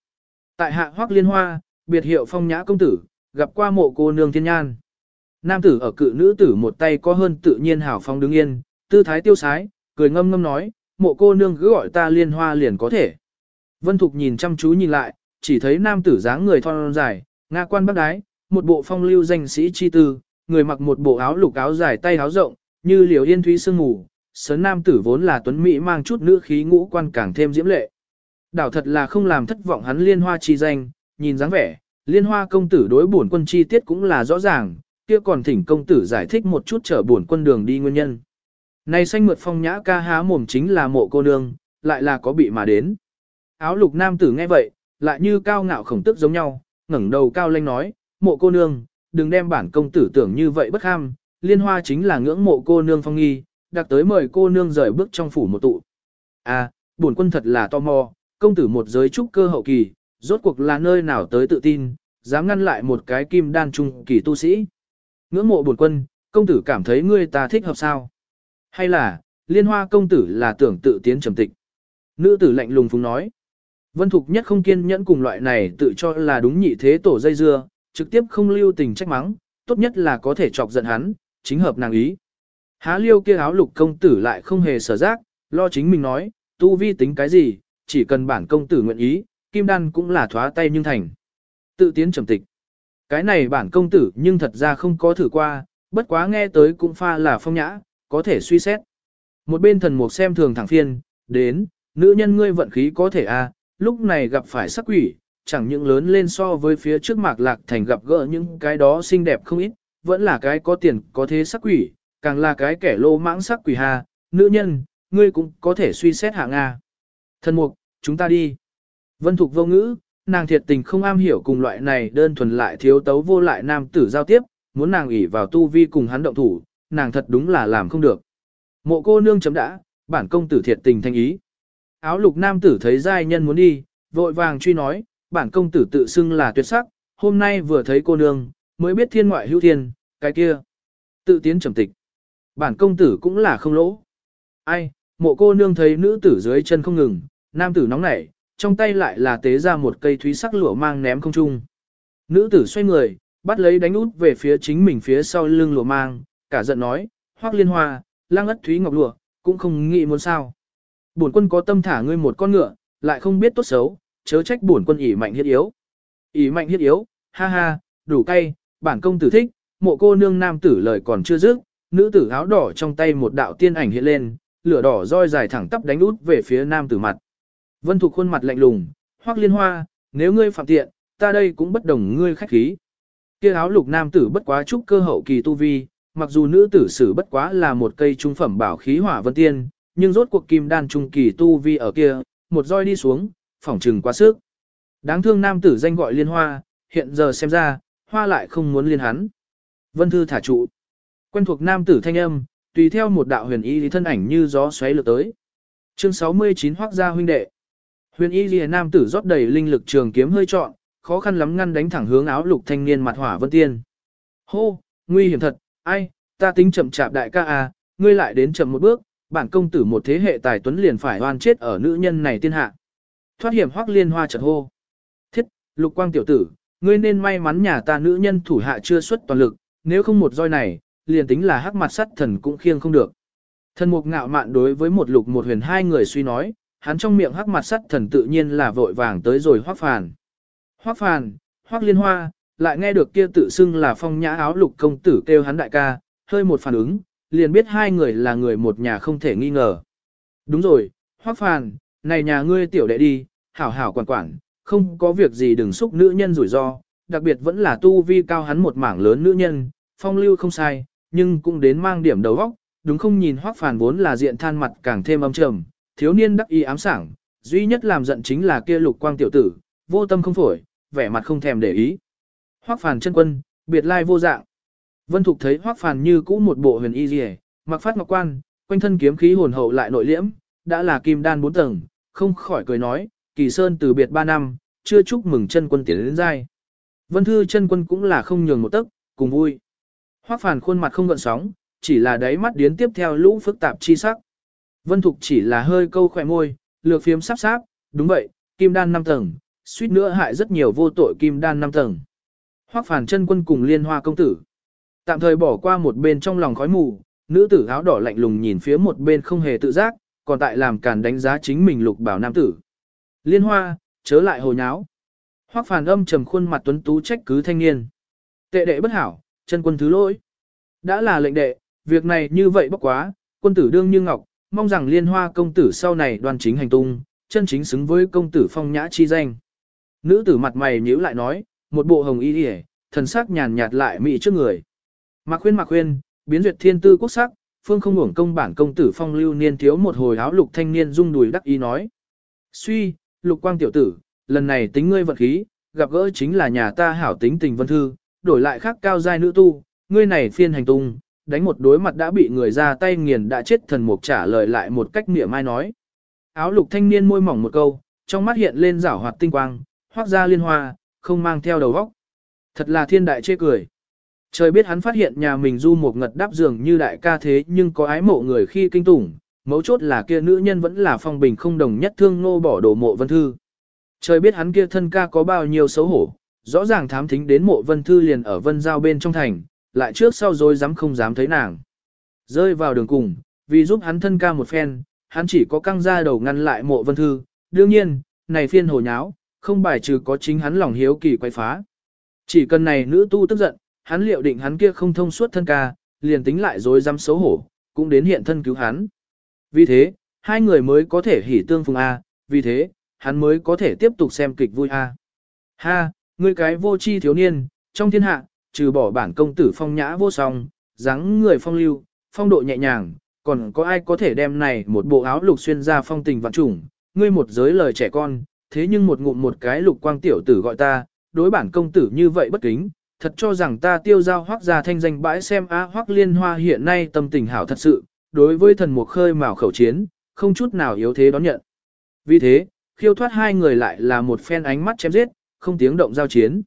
Tại hạ hoác liên hoa, biệt hiệu phong nhã công tử, gặp qua mộ cô nương thiên nhan. Nam tử ở cự nữ tử một tay có hơn tự nhiên hảo phong đứng yên, tư thái tiêu sái, cười ngâm ngâm nói, mộ cô nương cứ gọi ta liên hoa liền có thể. Vân Thục nhìn chăm chú nhìn lại, chỉ thấy nam tử dáng người thon dài, nga quan bác đái, một bộ phong lưu danh sĩ chi tư, người mặc một bộ áo lục áo dài tay áo rộng, như liều yên thúy sương mù, sớn nam tử vốn là tuấn mỹ mang chút nữ khí ngũ quan càng thêm diễm lệ. Đảo thật là không làm thất vọng hắn liên hoa chi danh, nhìn dáng vẻ, liên hoa công tử đối bổn quân chi tiết cũng là rõ ràng, kia còn thỉnh công tử giải thích một chút trở bổn quân đường đi nguyên nhân. Này xanh mượt phong nhã ca há mồm chính là mộ cô nương, lại là có bị mà đến. Áo lục nam tử nghe vậy, lại như cao ngạo khổng tức giống nhau, ngẩng đầu cao lanh nói, mộ cô nương, đừng đem bản công tử tưởng như vậy bất ham, liên hoa chính là ngưỡng mộ cô nương phong nghi, đặc tới mời cô nương rời bước trong phủ một tụ. À, bổn quân thật là tò mò, công tử một giới trúc cơ hậu kỳ, rốt cuộc là nơi nào tới tự tin, dám ngăn lại một cái kim đan trung kỳ tu sĩ. Ngưỡng mộ bổn quân, công tử cảm thấy ngươi ta thích hợp sao? Hay là, liên hoa công tử là tưởng tự tiến trầm tịch? Nữ tử lạnh lùng phúng nói. Vân Thục nhất không kiên nhẫn cùng loại này tự cho là đúng nhị thế tổ dây dưa, trực tiếp không lưu tình trách mắng, tốt nhất là có thể chọc giận hắn, chính hợp nàng ý. Há liêu kia áo lục công tử lại không hề sở giác, lo chính mình nói, tu vi tính cái gì, chỉ cần bản công tử nguyện ý, kim đan cũng là thoá tay nhưng thành. Tự tiến trầm tịch. Cái này bản công tử nhưng thật ra không có thử qua, bất quá nghe tới cũng pha là phong nhã, có thể suy xét. Một bên thần mục xem thường thẳng phiên, đến, nữ nhân ngươi vận khí có thể à, lúc này gặp phải sắc quỷ, chẳng những lớn lên so với phía trước mạc lạc thành gặp gỡ những cái đó xinh đẹp không ít, vẫn là cái có tiền có thế sắc quỷ, càng là cái kẻ lô mãng sắc quỷ hà, nữ nhân, ngươi cũng có thể suy xét hạng A. Thần mục, chúng ta đi. Vân Thục vô ngữ, nàng thiệt tình không am hiểu cùng loại này đơn thuần lại thiếu tấu vô lại nam tử giao tiếp, muốn nàng ủy vào tu vi cùng hắn động thủ, nàng thật đúng là làm không được. Mộ cô nương chấm đã, bản công tử thiệt tình thanh ý. Áo lục nam tử thấy giai nhân muốn đi, vội vàng truy nói, bản công tử tự xưng là tuyệt sắc, hôm nay vừa thấy cô nương, mới biết thiên ngoại hữu thiên, cái kia. Tự tiến trầm tịch. Bản công tử cũng là không lỗ. Ai, mộ cô nương thấy nữ tử dưới chân không ngừng, nam tử nóng nảy, trong tay lại là tế ra một cây thúy sắc lụa mang ném không trung. Nữ tử xoay người, bắt lấy đánh út về phía chính mình phía sau lưng lụa mang, cả giận nói, hoác liên hoa, lang ất thúy ngọc lụa, cũng không nghĩ muốn sao. Bổn quân có tâm thả ngươi một con ngựa, lại không biết tốt xấu, chớ trách bổn quân ỉ mạnh hiết yếu. ỉ mạnh hiết yếu, ha ha, đủ cay, bản công tử thích, mộ cô nương nam tử lời còn chưa dứt, nữ tử áo đỏ trong tay một đạo tiên ảnh hiện lên, lửa đỏ roi dài thẳng tắp đánh út về phía nam tử mặt. Vân Thục khuôn mặt lạnh lùng, hoắc liên hoa, nếu ngươi phạm tiện, ta đây cũng bất đồng ngươi khách khí. Kia áo lục nam tử bất quá trúc cơ hậu kỳ tu vi, mặc dù nữ tử sử bất quá là một cây trung phẩm bảo khí hỏa vân tiên, nhưng rốt cuộc kim đan trung kỳ tu vi ở kia, một roi đi xuống, phỏng trừng quá sức. Đáng thương nam tử danh gọi liên hoa, hiện giờ xem ra, hoa lại không muốn liên hắn. Vân Thư thả trụ. Quen thuộc nam tử thanh âm, tùy theo một đạo huyền y lý thân ảnh như gió xoáy lượt tới. Chương 69 Hoắc gia huynh đệ. Huyền y lý nam tử rót đầy linh lực trường kiếm hơi trọn, khó khăn lắm ngăn đánh thẳng hướng áo lục thanh niên mặt hỏa vân tiên. Hô, nguy hiểm thật, ai, ta tính chậm chạp đại ca à, ngươi lại đến chậm một bước, bản công tử một thế hệ tài tuấn liền phải oan chết ở nữ nhân này tiên hạ. Thoát hiểm Hoắc liên hoa chợt hô. Thiết, lục quang tiểu tử, ngươi nên may mắn nhà ta nữ nhân thủ hạ chưa xuất toàn lực, nếu không một roi này, liền tính là hắc mặt sắt thần cũng khiêng không được. Thần mục ngạo mạn đối với một lục một huyền hai người suy nói, hắn trong miệng hắc mặt sắt thần tự nhiên là vội vàng tới rồi hoác phàn. Hoác phàn, hoác liên hoa, lại nghe được kia tự xưng là phong nhã áo lục công tử kêu hắn đại ca, hơi một phản ứng, liền biết hai người là người một nhà không thể nghi ngờ. Đúng rồi, hoác phàn, này nhà ngươi tiểu đệ đi, hảo hảo quản quản, không có việc gì đừng xúc nữ nhân rủi ro, đặc biệt vẫn là tu vi cao hắn một mảng lớn nữ nhân, phong lưu không sai, nhưng cũng đến mang điểm đầu óc, đúng không nhìn hoác phàn vốn là diện than mặt càng thêm âm trầm, thiếu niên đắc ý ám sảng, duy nhất làm giận chính là kia lục quang tiểu tử, vô tâm không phổi, vẻ mặt không thèm để ý. Hoác phàn chân quân, biệt lai vô dạng. Vân Thục thấy hoác phàn như cũ một bộ huyền y dì mặc phát ngọc quan, quanh thân kiếm khí hồn hậu lại nội liễm, đã là kim đan bốn tầng, không khỏi cười nói, kỳ sơn từ biệt ba năm, chưa chúc mừng chân quân tiến đến giai. Vân Thư chân quân cũng là không nhường một tấc, cùng vui. Hoắc Phàn khuôn mặt không gợn sóng, chỉ là đáy mắt điến tiếp theo lũ phức tạp chi sắc. Vân Thục chỉ là hơi câu khỏe môi, lược phiếm sắp sáp, đúng vậy, kim đan 5 tầng, suýt nữa hại rất nhiều vô tội kim đan 5 tầng. Hoắc Phàn chân quân cùng liên hoa công tử. Tạm thời bỏ qua một bên trong lòng khói mù, nữ tử áo đỏ lạnh lùng nhìn phía một bên không hề tự giác, còn tại làm càn đánh giá chính mình lục bảo nam tử. Liên hoa, chớ lại hồ nháo. Hoắc Phàn âm trầm khuôn mặt tuấn tú trách cứ thanh niên. Tệ đệ bất hảo, chân quân thứ lỗi. Đã là lệnh đệ, việc này như vậy bốc quá, quân tử đương như ngọc, mong rằng liên hoa công tử sau này đoan chính hành tung, chân chính xứng với công tử phong nhã chi danh. Nữ tử mặt mày nhíu lại nói, một bộ hồng y hề, thần sắc nhàn nhạt lại mị trước người. Mạc khuyên mạc khuyên, biến duyệt thiên tư quốc sắc, phương không ngủng công bản công tử phong lưu niên thiếu một hồi áo lục thanh niên rung đùi đắc ý nói. Suy, lục quang tiểu tử, lần này tính ngươi vật khí, gặp gỡ chính là nhà ta hảo tính tình vân thư, đổi lại khác cao giai nữ tu, ngươi này phiên hành tung, đánh một đối mặt đã bị người ra tay nghiền đã chết thần mục trả lời lại một cách niệm mai nói. Áo lục thanh niên môi mỏng một câu, trong mắt hiện lên rảo hoạt tinh quang, hoác ra liên hoa, không mang theo đầu vóc. Thật là thiên đại chê cười. Trời biết hắn phát hiện nhà mình du một ngật đáp giường như đại ca thế nhưng có ái mộ người khi kinh tủng, mấu chốt là kia nữ nhân vẫn là phong bình không đồng nhất thương nô bỏ đổ mộ vân thư. Trời biết hắn kia thân ca có bao nhiêu xấu hổ, rõ ràng thám thính đến mộ vân thư liền ở vân giao bên trong thành, lại trước sau rồi dám không dám thấy nàng. Rơi vào đường cùng, vì giúp hắn thân ca một phen, hắn chỉ có căng ra đầu ngăn lại mộ vân thư, đương nhiên, này phiên hồ nháo, không bài trừ có chính hắn lòng hiếu kỳ quay phá. Chỉ cần này nữ tu tức giận, hắn liệu định hắn kia không thông suốt thân ca, liền tính lại rồi dám xấu hổ, cũng đến hiện thân cứu hắn. Vì thế, hai người mới có thể hỉ tương phùng A, vì thế, hắn mới có thể tiếp tục xem kịch vui A. Ha, ngươi cái vô chi thiếu niên, trong thiên hạ, trừ bỏ bản công tử phong nhã vô song, dáng người phong lưu, phong độ nhẹ nhàng, còn có ai có thể đem này một bộ áo lục xuyên ra phong tình vạn trùng, ngươi một giới lời trẻ con, thế nhưng một ngụm một cái lục quang tiểu tử gọi ta, đối bản công tử như vậy bất kính, thật cho rằng ta tiêu giao hoác ra thanh danh bãi xem á hoác liên hoa hiện nay tâm tình hảo thật sự, đối với thần mục khơi mào khẩu chiến, không chút nào yếu thế đón nhận. Vì thế, khiêu thoát hai người lại là một phen ánh mắt chém giết, không tiếng động giao chiến.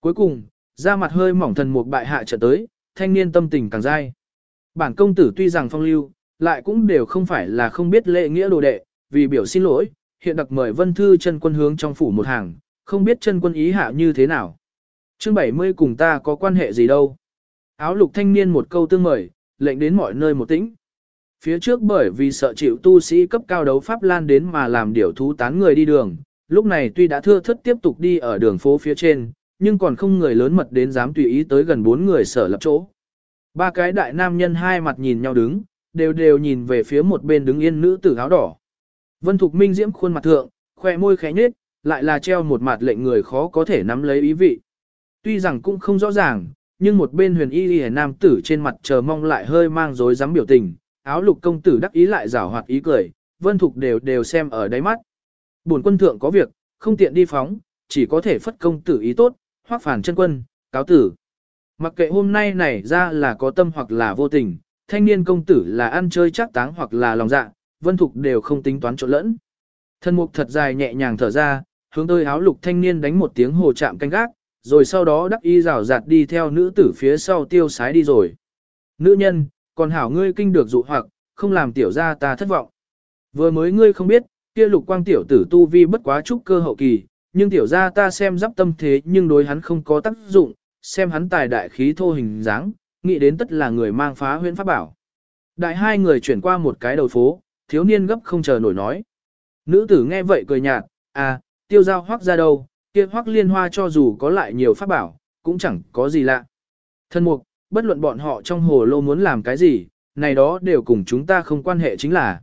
Cuối cùng, ra mặt hơi mỏng thần mục bại hạ trở tới, thanh niên tâm tình càng dai. Bản công tử tuy rằng phong lưu, lại cũng đều không phải là không biết lễ nghĩa đồ đệ, vì biểu xin lỗi, hiện đặc mời vân thư chân quân hướng trong phủ một hàng, không biết chân quân ý hạ như thế nào. Chương 70 cùng ta có quan hệ gì đâu. Áo lục thanh niên một câu tương mời, lệnh đến mọi nơi một tĩnh. Phía trước bởi vì sợ chịu tu sĩ cấp cao đấu pháp lan đến mà làm điều thú tán người đi đường, lúc này tuy đã thưa thất tiếp tục đi ở đường phố phía trên, nhưng còn không người lớn mật đến dám tùy ý tới gần bốn người sở lập chỗ. Ba cái đại nam nhân hai mặt nhìn nhau đứng, đều đều nhìn về phía một bên đứng yên nữ tử áo đỏ. Vân Thục Minh diễm khuôn mặt thượng, khoe môi khẽ nhếch, lại là treo một mặt lệnh người khó có thể nắm lấy ý vị. Tuy rằng cũng không rõ ràng, nhưng một bên huyền y y nam tử trên mặt chờ mong lại hơi mang dối dám biểu tình, áo lục công tử đắc ý lại rảo hoạt ý cười, Vân Thục đều đều xem ở đáy mắt. Bổn quân thượng có việc, không tiện đi phóng, chỉ có thể phất công tử ý tốt, hoác phản chân quân, cáo tử. Mặc kệ hôm nay này ra là có tâm hoặc là vô tình, thanh niên công tử là ăn chơi chắc táng hoặc là lòng dạ, vân thục đều không tính toán trộn lẫn. Thân mục thật dài nhẹ nhàng thở ra, hướng tới áo lục thanh niên đánh một tiếng hồ chạm canh gác, rồi sau đó đắc y rào rạt đi theo nữ tử phía sau tiêu sái đi rồi. Nữ nhân, còn hảo ngươi kinh được dụ hoặc, không làm tiểu ra ta thất vọng. Vừa mới ngươi không biết, kia lục quang tiểu tử tu vi bất quá trúc cơ hậu kỳ, nhưng tiểu ra ta xem giáp tâm thế nhưng đối hắn không có tác dụng, xem hắn tài đại khí thô hình dáng, nghĩ đến tất là người mang phá huyễn pháp bảo. Đại hai người chuyển qua một cái đầu phố, thiếu niên gấp không chờ nổi nói. Nữ tử nghe vậy cười nhạt, à, tiêu giao hoác ra đâu, kia hoác liên hoa cho dù có lại nhiều pháp bảo, cũng chẳng có gì lạ. Thân mục, bất luận bọn họ trong hồ lô muốn làm cái gì, này đó đều cùng chúng ta không quan hệ chính là.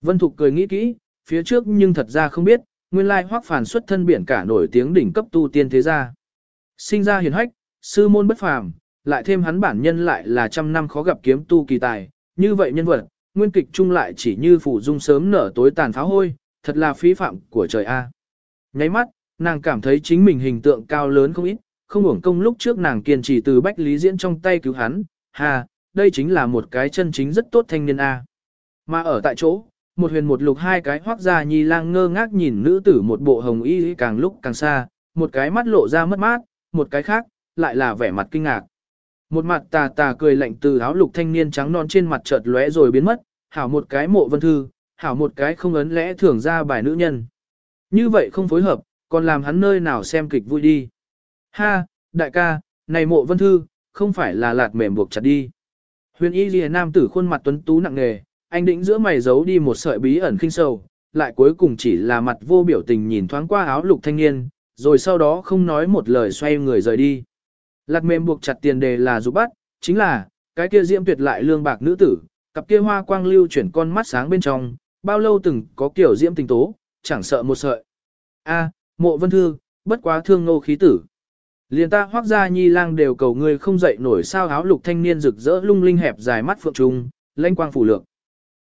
Vân Thục cười nghĩ kỹ, phía trước nhưng thật ra không biết, nguyên lai hoắc phản xuất thân biển cả nổi tiếng đỉnh cấp tu tiên thế gia. Sinh ra hiền hách, sư môn bất phàm, lại thêm hắn bản nhân lại là trăm năm khó gặp kiếm tu kỳ tài, như vậy nhân vật, nguyên kịch chung lại chỉ như phủ dung sớm nở tối tàn pháo hôi, thật là phí phạm của trời A. Nháy mắt, nàng cảm thấy chính mình hình tượng cao lớn không ít, không uổng công lúc trước nàng kiên trì từ Bách Lý Diễn trong tay cứu hắn, hà, đây chính là một cái chân chính rất tốt thanh niên A. Mà ở tại chỗ, một huyền một lục hai cái hoác ra nhi lang ngơ ngác nhìn nữ tử một bộ hồng y càng lúc càng xa, một cái mắt lộ ra mất mát, một cái khác, lại là vẻ mặt kinh ngạc. Một mặt tà tà cười lạnh từ áo lục thanh niên trắng non trên mặt chợt lóe rồi biến mất, hảo một cái mộ vân thư, hảo một cái không ấn lẽ thưởng ra bài nữ nhân. Như vậy không phối hợp, còn làm hắn nơi nào xem kịch vui đi. Ha, đại ca, này mộ vân thư, không phải là lạt mềm buộc chặt đi. Huyền y lìa nam tử khuôn mặt tuấn tú nặng nề, anh định giữa mày giấu đi một sợi bí ẩn kinh sầu, lại cuối cùng chỉ là mặt vô biểu tình nhìn thoáng qua áo lục thanh niên, rồi sau đó không nói một lời xoay người rời đi. Lạc mềm buộc chặt tiền đề là giúp bắt, chính là, cái kia diễm tuyệt lại lương bạc nữ tử, cặp kia hoa quang lưu chuyển con mắt sáng bên trong, bao lâu từng có kiểu diễm tình tố, chẳng sợ một sợi. A, mộ vân thư, bất quá thương nô khí tử. Liền ta hoác ra nhi lang đều cầu người không dậy nổi sao áo lục thanh niên rực rỡ lung linh hẹp dài mắt phượng trung, lanh quang phủ lược.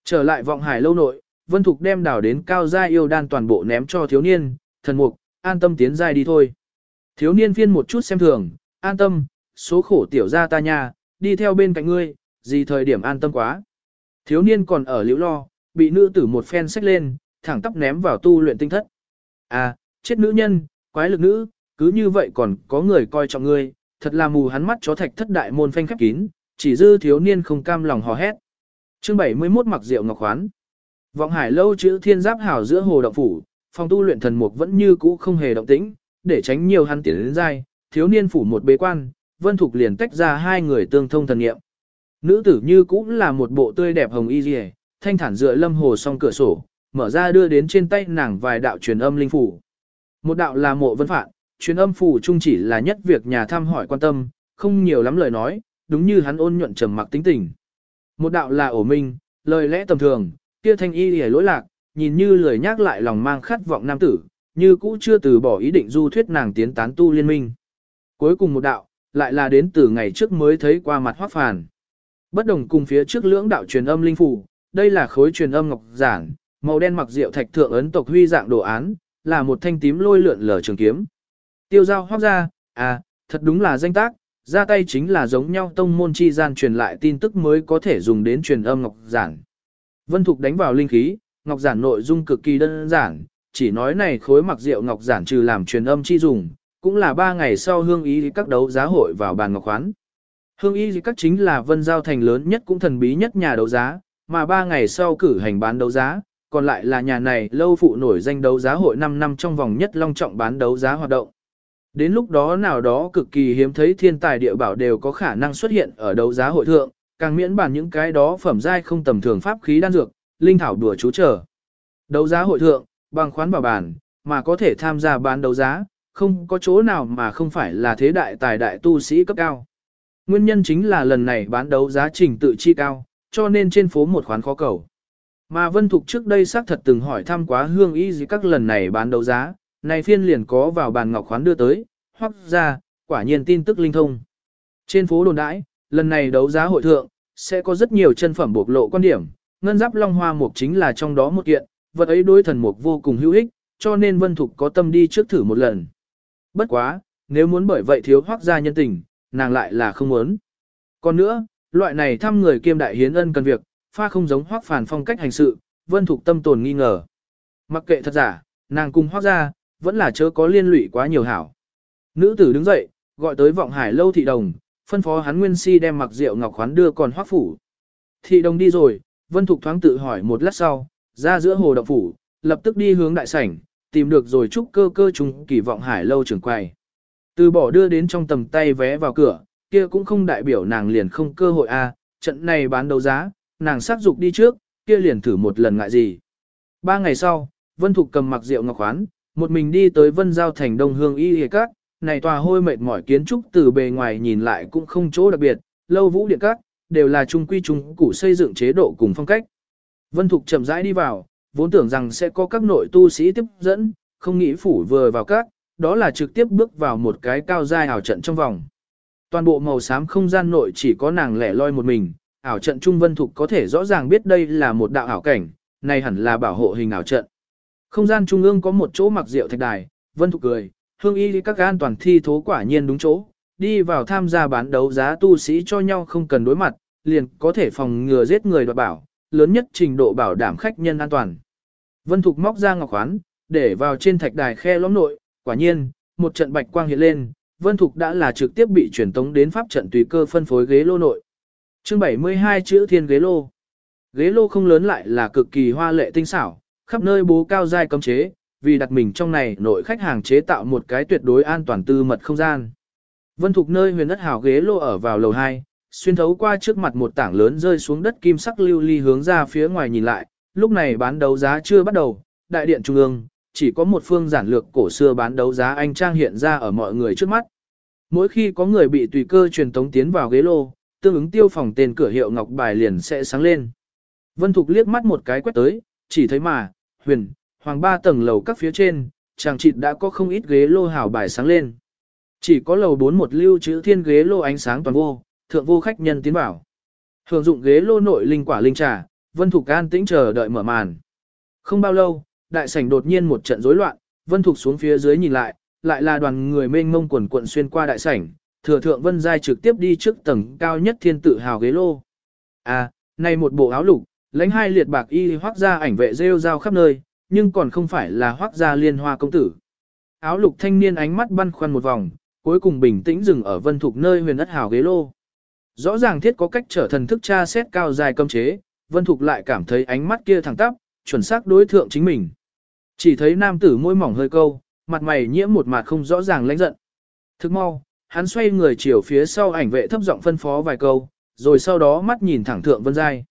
Trở lại vọng hải lâu nội, vân thục đem đảo đến cao gia yêu đan toàn bộ ném cho thiếu niên, thần mục, an tâm tiến giai đi thôi. Thiếu niên phiên một chút xem thường, an tâm, số khổ tiểu gia ta nha, đi theo bên cạnh ngươi, gì thời điểm an tâm quá. Thiếu niên còn ở liễu lo, bị nữ tử một phen xách lên, thẳng tóc ném vào tu luyện tinh thất. À, chết nữ nhân, quái lực nữ, cứ như vậy còn có người coi trọng ngươi, thật là mù hắn mắt chó thạch thất đại môn phanh khép kín, chỉ dư thiếu niên không cam lòng hò hét. Chương 71 mặc rượu ngọc khoán. Vọng hải lâu chữ thiên giáp hảo giữa hồ động phủ, phòng tu luyện thần mục vẫn như cũ không hề động tĩnh, để tránh nhiều hắn tiến đến dai, thiếu niên phủ một bế quan, vân thục liền tách ra hai người tương thông thần nghiệm. Nữ tử như cũ là một bộ tươi đẹp hồng y rìa, thanh thản dựa lâm hồ song cửa sổ, mở ra đưa đến trên tay nàng vài đạo truyền âm linh phủ. Một đạo là mộ vân phạn, truyền âm phủ chung chỉ là nhất việc nhà thăm hỏi quan tâm, không nhiều lắm lời nói, đúng như hắn ôn nhuận trầm mặc tính tình. Một đạo là ổ minh, lời lẽ tầm thường, kia thanh y hề lỗi lạc, nhìn như lời nhắc lại lòng mang khát vọng nam tử, như cũ chưa từ bỏ ý định du thuyết nàng tiến tán tu liên minh. Cuối cùng một đạo, lại là đến từ ngày trước mới thấy qua mặt hoác phàn. Bất đồng cùng phía trước lưỡng đạo truyền âm linh phủ, đây là khối truyền âm ngọc giản, màu đen mặc diệu thạch thượng ấn tộc huy dạng đồ án, là một thanh tím lôi lượn lờ trường kiếm. Tiêu giao hoác ra, à, thật đúng là danh tác, ra tay chính là giống nhau tông môn chi gian truyền lại tin tức mới có thể dùng đến truyền âm ngọc giản. Vân Thục đánh vào linh khí, ngọc giản nội dung cực kỳ đơn giản, chỉ nói này khối mặc rượu ngọc giản trừ làm truyền âm chi dùng, cũng là ba ngày sau hương ý các đấu giá hội vào bàn ngọc khoán. Hương y các chính là vân giao thành lớn nhất cũng thần bí nhất nhà đấu giá, mà ba ngày sau cử hành bán đấu giá, còn lại là nhà này lâu phụ nổi danh đấu giá hội 5 năm trong vòng nhất long trọng bán đấu giá hoạt động. Đến lúc đó nào đó cực kỳ hiếm thấy thiên tài địa bảo đều có khả năng xuất hiện ở đấu giá hội thượng, càng miễn bàn những cái đó phẩm giai không tầm thường pháp khí đan dược, linh thảo đùa chú trở. Đấu giá hội thượng, bằng khoán bảo bản, mà có thể tham gia bán đấu giá, không có chỗ nào mà không phải là thế đại tài đại tu sĩ cấp cao. Nguyên nhân chính là lần này bán đấu giá trình tự chi cao, cho nên trên phố một khoán khó cầu. Mà Vân Thục trước đây xác thật từng hỏi thăm quá hương y gì các lần này bán đấu giá, này phiên liền có vào bàn ngọc khoán đưa tới, hoặc ra, quả nhiên tin tức linh thông. Trên phố đồn đãi, lần này đấu giá hội thượng, sẽ có rất nhiều chân phẩm bộc lộ quan điểm, ngân giáp long hoa mục chính là trong đó một kiện, vật ấy đối thần mục vô cùng hữu ích, cho nên Vân Thục có tâm đi trước thử một lần. Bất quá, nếu muốn bởi vậy thiếu hoác ra nhân tình, nàng lại là không muốn. Còn nữa, loại này thăm người kiêm đại hiến ân cần việc, pha không giống hoác phản phong cách hành sự, Vân Thục tâm tồn nghi ngờ. Mặc kệ thật giả, nàng cùng hoác ra, vẫn là chớ có liên lụy quá nhiều hảo. Nữ tử đứng dậy, gọi tới vọng hải lâu thị đồng, phân phó hắn nguyên si đem mặc rượu ngọc khoán đưa còn hoác phủ. Thị đồng đi rồi, Vân Thục thoáng tự hỏi một lát sau, ra giữa hồ động phủ, lập tức đi hướng đại sảnh, tìm được rồi chúc cơ cơ trùng kỳ vọng hải lâu trưởng quầy. Từ bỏ đưa đến trong tầm tay vé vào cửa, kia cũng không đại biểu nàng liền không cơ hội a trận này bán đấu giá, nàng sắc dục đi trước, kia liền thử một lần ngại gì. Ba ngày sau, Vân Thục cầm mặc rượu ngọc khoán, một mình đi tới Vân Giao thành Đông Hương Y Hề Các, này tòa hôi mệt mỏi kiến trúc từ bề ngoài nhìn lại cũng không chỗ đặc biệt, lâu vũ điện các, đều là trung quy trung củ xây dựng chế độ cùng phong cách. Vân Thục chậm rãi đi vào, vốn tưởng rằng sẽ có các nội tu sĩ tiếp dẫn, không nghĩ phủ vừa vào các, đó là trực tiếp bước vào một cái cao giai ảo trận trong vòng. Toàn bộ màu xám không gian nội chỉ có nàng lẻ loi một mình, ảo trận Trung Vân Thục có thể rõ ràng biết đây là một đạo ảo cảnh, này hẳn là bảo hộ hình ảo trận. Không gian trung ương có một chỗ mặc rượu thạch đài, Vân Thục cười, hương y các an toàn thi thố quả nhiên đúng chỗ, đi vào tham gia bán đấu giá tu sĩ cho nhau không cần đối mặt, liền có thể phòng ngừa giết người đoạt bảo, lớn nhất trình độ bảo đảm khách nhân an toàn. Vân Thục móc ra ngọc khoán, để vào trên thạch đài khe lõm nội, quả nhiên, một trận bạch quang hiện lên, Vân Thục đã là trực tiếp bị truyền tống đến pháp trận tùy cơ phân phối ghế lô nội. Chương 72 chữ thiên ghế lô. Ghế lô không lớn lại là cực kỳ hoa lệ tinh xảo, khắp nơi bố cao giai cấm chế, vì đặt mình trong này nội khách hàng chế tạo một cái tuyệt đối an toàn tư mật không gian. Vân Thục nơi huyền đất hào ghế lô ở vào lầu 2, xuyên thấu qua trước mặt một tảng lớn rơi xuống đất kim sắc lưu ly hướng ra phía ngoài nhìn lại, lúc này bán đấu giá chưa bắt đầu, đại điện trung ương, chỉ có một phương giản lược cổ xưa bán đấu giá anh trang hiện ra ở mọi người trước mắt. Mỗi khi có người bị tùy cơ truyền tống tiến vào ghế lô, tương ứng tiêu phòng tên cửa hiệu ngọc bài liền sẽ sáng lên. Vân Thục liếc mắt một cái quét tới, chỉ thấy mà, huyền, hoàng ba tầng lầu các phía trên, chàng chịt đã có không ít ghế lô hảo bài sáng lên. Chỉ có lầu bốn một lưu chữ thiên ghế lô ánh sáng toàn vô, thượng vô khách nhân tiến vào. Hưởng dụng ghế lô nội linh quả linh trà, Vân Thục an tĩnh chờ đợi mở màn. Không bao lâu, đại sảnh đột nhiên một trận rối loạn, Vân Thục xuống phía dưới nhìn lại, lại là đoàn người mênh mông quần quận xuyên qua đại sảnh, thừa thượng Vân Giai trực tiếp đi trước tầng cao nhất thiên tự hào ghế lô. À, này một bộ áo lục, lãnh hai liệt bạc y hoác ra ảnh vệ rêu rao khắp nơi, nhưng còn không phải là hoác ra liên hoa công tử. Áo lục thanh niên ánh mắt băn khoăn một vòng, cuối cùng bình tĩnh dừng ở Vân Thục nơi huyền ất hào ghế lô. Rõ ràng thiết có cách trở thần thức tra xét cao dài cấm chế, Vân Thục lại cảm thấy ánh mắt kia thẳng tắp, chuẩn xác đối thượng chính mình. Chỉ thấy nam tử môi mỏng hơi câu, mặt mày nhiễm một mặt không rõ ràng lãnh giận. Thức mau, hắn xoay người chiều phía sau ảnh vệ thấp giọng phân phó vài câu, rồi sau đó mắt nhìn thẳng thượng Vân Giai.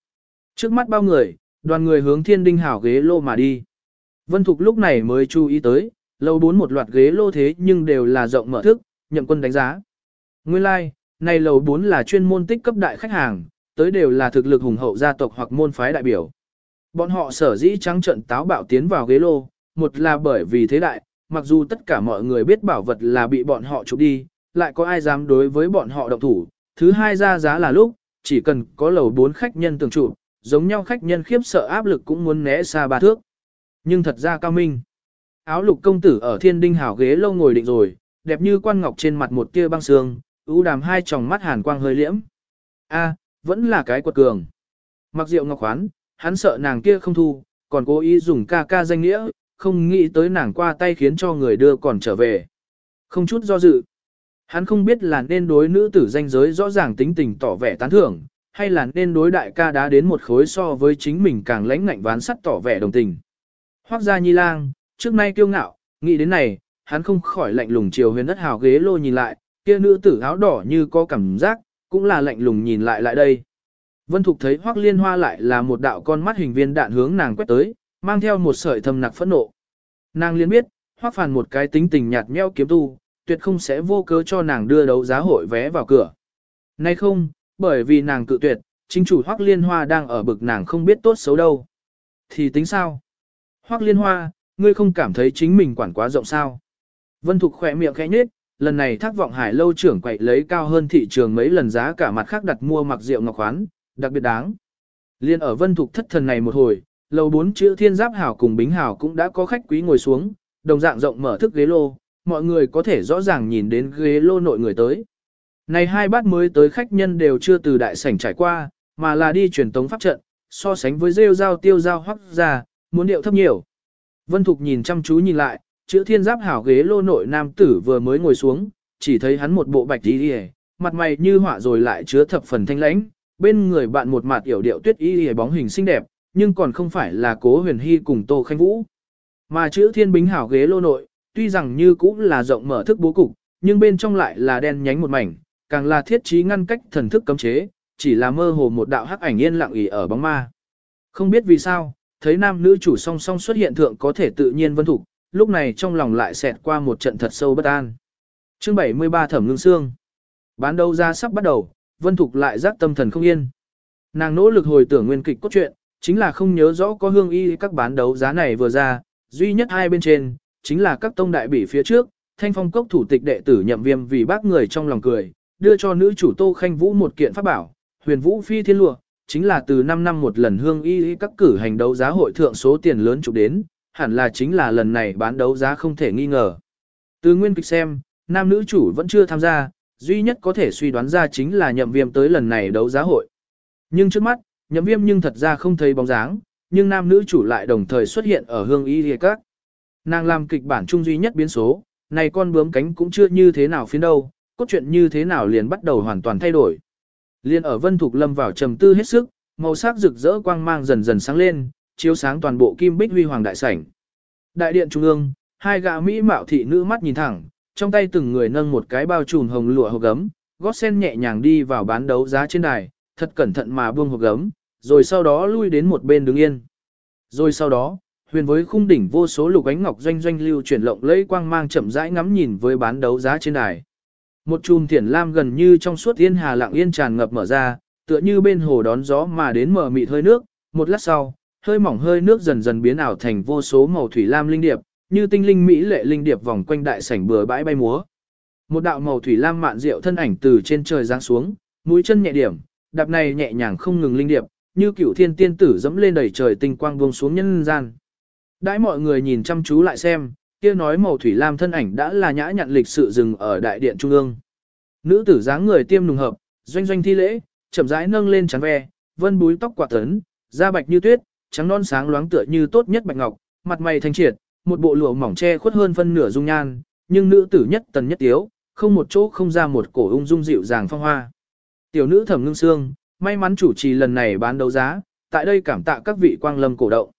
Trước mắt bao người, đoàn người hướng thiên đinh hảo ghế lô mà đi. Vân Thục lúc này mới chú ý tới, lâu bốn một loạt ghế lô thế nhưng đều là rộng mở thức, nhậm quân đánh giá. Nguyên lai, like, này lầu 4 là chuyên môn tích cấp đại khách hàng, tới đều là thực lực hùng hậu gia tộc hoặc môn phái đại biểu. Bọn họ sở dĩ trắng trận táo bạo tiến vào ghế lô, một là bởi vì thế đại, mặc dù tất cả mọi người biết bảo vật là bị bọn họ chụp đi, lại có ai dám đối với bọn họ động thủ. Thứ hai ra giá là lúc, chỉ cần có lầu bốn khách nhân tưởng trụ, giống nhau khách nhân khiếp sợ áp lực cũng muốn né xa ba thước. Nhưng thật ra cao minh. Áo lục công tử ở thiên đinh hảo ghế lâu ngồi định rồi, đẹp như quan ngọc trên mặt một tia băng sương, ưu đàm hai tròng mắt hàn quang hơi liễm. A, vẫn là cái quật cường. Mặc diệu ngọc khoán, hắn sợ nàng kia không thu, còn cố ý dùng ca ca danh nghĩa, không nghĩ tới nàng qua tay khiến cho người đưa còn trở về. Không chút do dự. Hắn không biết là nên đối nữ tử danh giới rõ ràng tính tình tỏ vẻ tán thưởng, hay là nên đối đại ca đá đến một khối so với chính mình càng lãnh ngạnh ván sắt tỏ vẻ đồng tình. Hoác gia nhi lang, trước nay kiêu ngạo, nghĩ đến này, hắn không khỏi lạnh lùng chiều huyền đất hào ghế lô nhìn lại, kia nữ tử áo đỏ như có cảm giác, cũng là lạnh lùng nhìn lại lại đây. Vân Thục thấy Hoắc Liên Hoa lại là một đạo con mắt hình viên đạn hướng nàng quét tới, mang theo một sợi thầm nặc phẫn nộ. Nàng liên biết, Hoắc Phàn một cái tính tình nhạt nhẽo kiếm tu, tuyệt không sẽ vô cớ cho nàng đưa đấu giá hội vé vào cửa. Nay không, bởi vì nàng cự tuyệt, chính chủ Hoắc Liên Hoa đang ở bực nàng không biết tốt xấu đâu. Thì tính sao? Hoắc Liên Hoa, ngươi không cảm thấy chính mình quản quá rộng sao? Vân Thục khỏe miệng khẽ nhếch, lần này thác vọng hải lâu trưởng quậy lấy cao hơn thị trường mấy lần giá cả mặt khác đặt mua mặc rượu ngọc khoán, đặc biệt đáng. Liên ở Vân Thục thất thần này một hồi, lầu bốn chữ thiên giáp hảo cùng bính hảo cũng đã có khách quý ngồi xuống, đồng dạng rộng mở thức ghế lô, mọi người có thể rõ ràng nhìn đến ghế lô nội người tới. Này hai bát mới tới khách nhân đều chưa từ đại sảnh trải qua, mà là đi truyền tống pháp trận, so sánh với rêu giao tiêu giao hoắc ra, muốn điệu thấp nhiều. Vân Thục nhìn chăm chú nhìn lại, chữ thiên giáp hảo ghế lô nội nam tử vừa mới ngồi xuống, chỉ thấy hắn một bộ bạch đi mặt mày như họa rồi lại chứa thập phần thanh lãnh, bên người bạn một mặt yểu điệu tuyết y hề bóng hình xinh đẹp, nhưng còn không phải là cố huyền hy cùng tô khanh vũ. Mà chữ thiên bính hảo ghế lô nội, tuy rằng như cũng là rộng mở thức bố cục, nhưng bên trong lại là đen nhánh một mảnh, càng là thiết trí ngăn cách thần thức cấm chế, chỉ là mơ hồ một đạo hắc ảnh yên lặng ỉ ở bóng ma. Không biết vì sao, thấy nam nữ chủ song song xuất hiện thượng có thể tự nhiên vân thủ, lúc này trong lòng lại xẹt qua một trận thật sâu bất an. Chương 73 Thẩm Ngưng sương Bán đấu ra sắp bắt đầu, Vân Thục lại giác tâm thần không yên. Nàng nỗ lực hồi tưởng nguyên kịch cốt truyện, chính là không nhớ rõ có hương y các bán đấu giá này vừa ra, duy nhất hai bên trên, chính là các tông đại bỉ phía trước, thanh phong cốc thủ tịch đệ tử nhậm viêm vì bác người trong lòng cười, đưa cho nữ chủ Tô Khanh Vũ một kiện pháp bảo, huyền vũ phi thiên lụa, chính là từ 5 năm một lần hương y các cử hành đấu giá hội thượng số tiền lớn chụp đến, hẳn là chính là lần này bán đấu giá không thể nghi ngờ. Từ nguyên kịch xem, nam nữ chủ vẫn chưa tham gia, duy nhất có thể suy đoán ra chính là nhậm viêm tới lần này đấu giá hội. Nhưng trước mắt, nhậm viêm nhưng thật ra không thấy bóng dáng, nhưng nam nữ chủ lại đồng thời xuất hiện ở hương y lìa các. Nàng làm kịch bản chung duy nhất biến số, này con bướm cánh cũng chưa như thế nào phiến đâu, cốt truyện như thế nào liền bắt đầu hoàn toàn thay đổi. Liên ở Vân Thục Lâm vào trầm tư hết sức, màu sắc rực rỡ quang mang dần dần sáng lên, chiếu sáng toàn bộ kim bích huy hoàng đại sảnh. Đại điện trung ương, hai gã mỹ mạo thị nữ mắt nhìn thẳng, trong tay từng người nâng một cái bao trùm hồng lụa hộp gấm, gót sen nhẹ nhàng đi vào bán đấu giá trên đài, thật cẩn thận mà buông hộp gấm, rồi sau đó lui đến một bên đứng yên. Rồi sau đó, huyền với khung đỉnh vô số lục ánh ngọc doanh doanh lưu chuyển lộng lẫy quang mang chậm rãi ngắm nhìn với bán đấu giá trên đài. Một chùm thiển lam gần như trong suốt yên hà lặng yên tràn ngập mở ra, tựa như bên hồ đón gió mà đến mở mịt hơi nước, một lát sau, hơi mỏng hơi nước dần dần biến ảo thành vô số màu thủy lam linh điệp, như tinh linh mỹ lệ linh điệp vòng quanh đại sảnh bừa bãi bay múa. Một đạo màu thủy lam mạn diệu thân ảnh từ trên trời giáng xuống, mũi chân nhẹ điểm, đạp này nhẹ nhàng không ngừng linh điệp, như cựu thiên tiên tử dẫm lên đầy trời tinh quang buông xuống nhân gian. Đãi mọi người nhìn chăm chú lại xem, kia nói màu thủy lam thân ảnh đã là nhã nhặn lịch sự dừng ở đại điện trung ương. Nữ tử dáng người tiêm nùng hợp, doanh doanh thi lễ, chậm rãi nâng lên chắn ve, vân búi tóc quả tấn, da bạch như tuyết, trắng non sáng loáng tựa như tốt nhất bạch ngọc, mặt mày thanh triệt, một bộ lụa mỏng che khuất hơn phân nửa dung nhan, nhưng nữ tử nhất tần nhất yếu, không một chỗ không ra một cổ ung dung dịu dàng phong hoa. Tiểu nữ Thẩm Ngưng Xương, may mắn chủ trì lần này bán đấu giá, tại đây cảm tạ các vị quang lâm cổ động.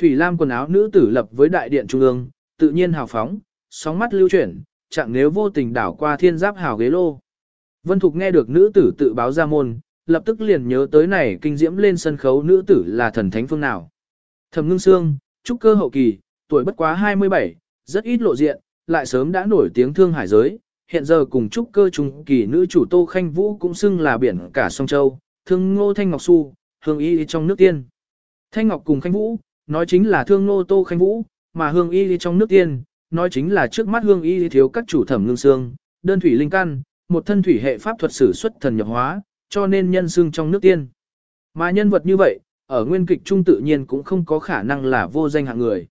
Thủy Lam quần áo nữ tử lập với đại điện trung ương, tự nhiên hào phóng, sóng mắt lưu chuyển, chẳng nếu vô tình đảo qua thiên giáp hào ghế lô. Vân Thục nghe được nữ tử tự báo ra môn, lập tức liền nhớ tới này kinh diễm lên sân khấu nữ tử là thần thánh phương nào. Thẩm ngưng xương, trúc cơ hậu kỳ, tuổi bất quá 27, rất ít lộ diện, lại sớm đã nổi tiếng thương hải giới, hiện giờ cùng trúc cơ trung kỳ nữ chủ Tô Khanh Vũ cũng xưng là biển cả sông châu, thương ngô thanh ngọc su, hương y trong nước tiên. Thanh Ngọc cùng Khanh Vũ, nói chính là thương Ngô tô Khanh Vũ, mà hương y trong nước tiên, nói chính là trước mắt hương y thiếu các chủ thẩm ngưng xương, đơn thủy linh căn, một thân thủy hệ pháp thuật sử xuất thần nhập hóa, cho nên nhân xương trong nước tiên. Mà nhân vật như vậy, ở nguyên kịch trung tự nhiên cũng không có khả năng là vô danh hạng người.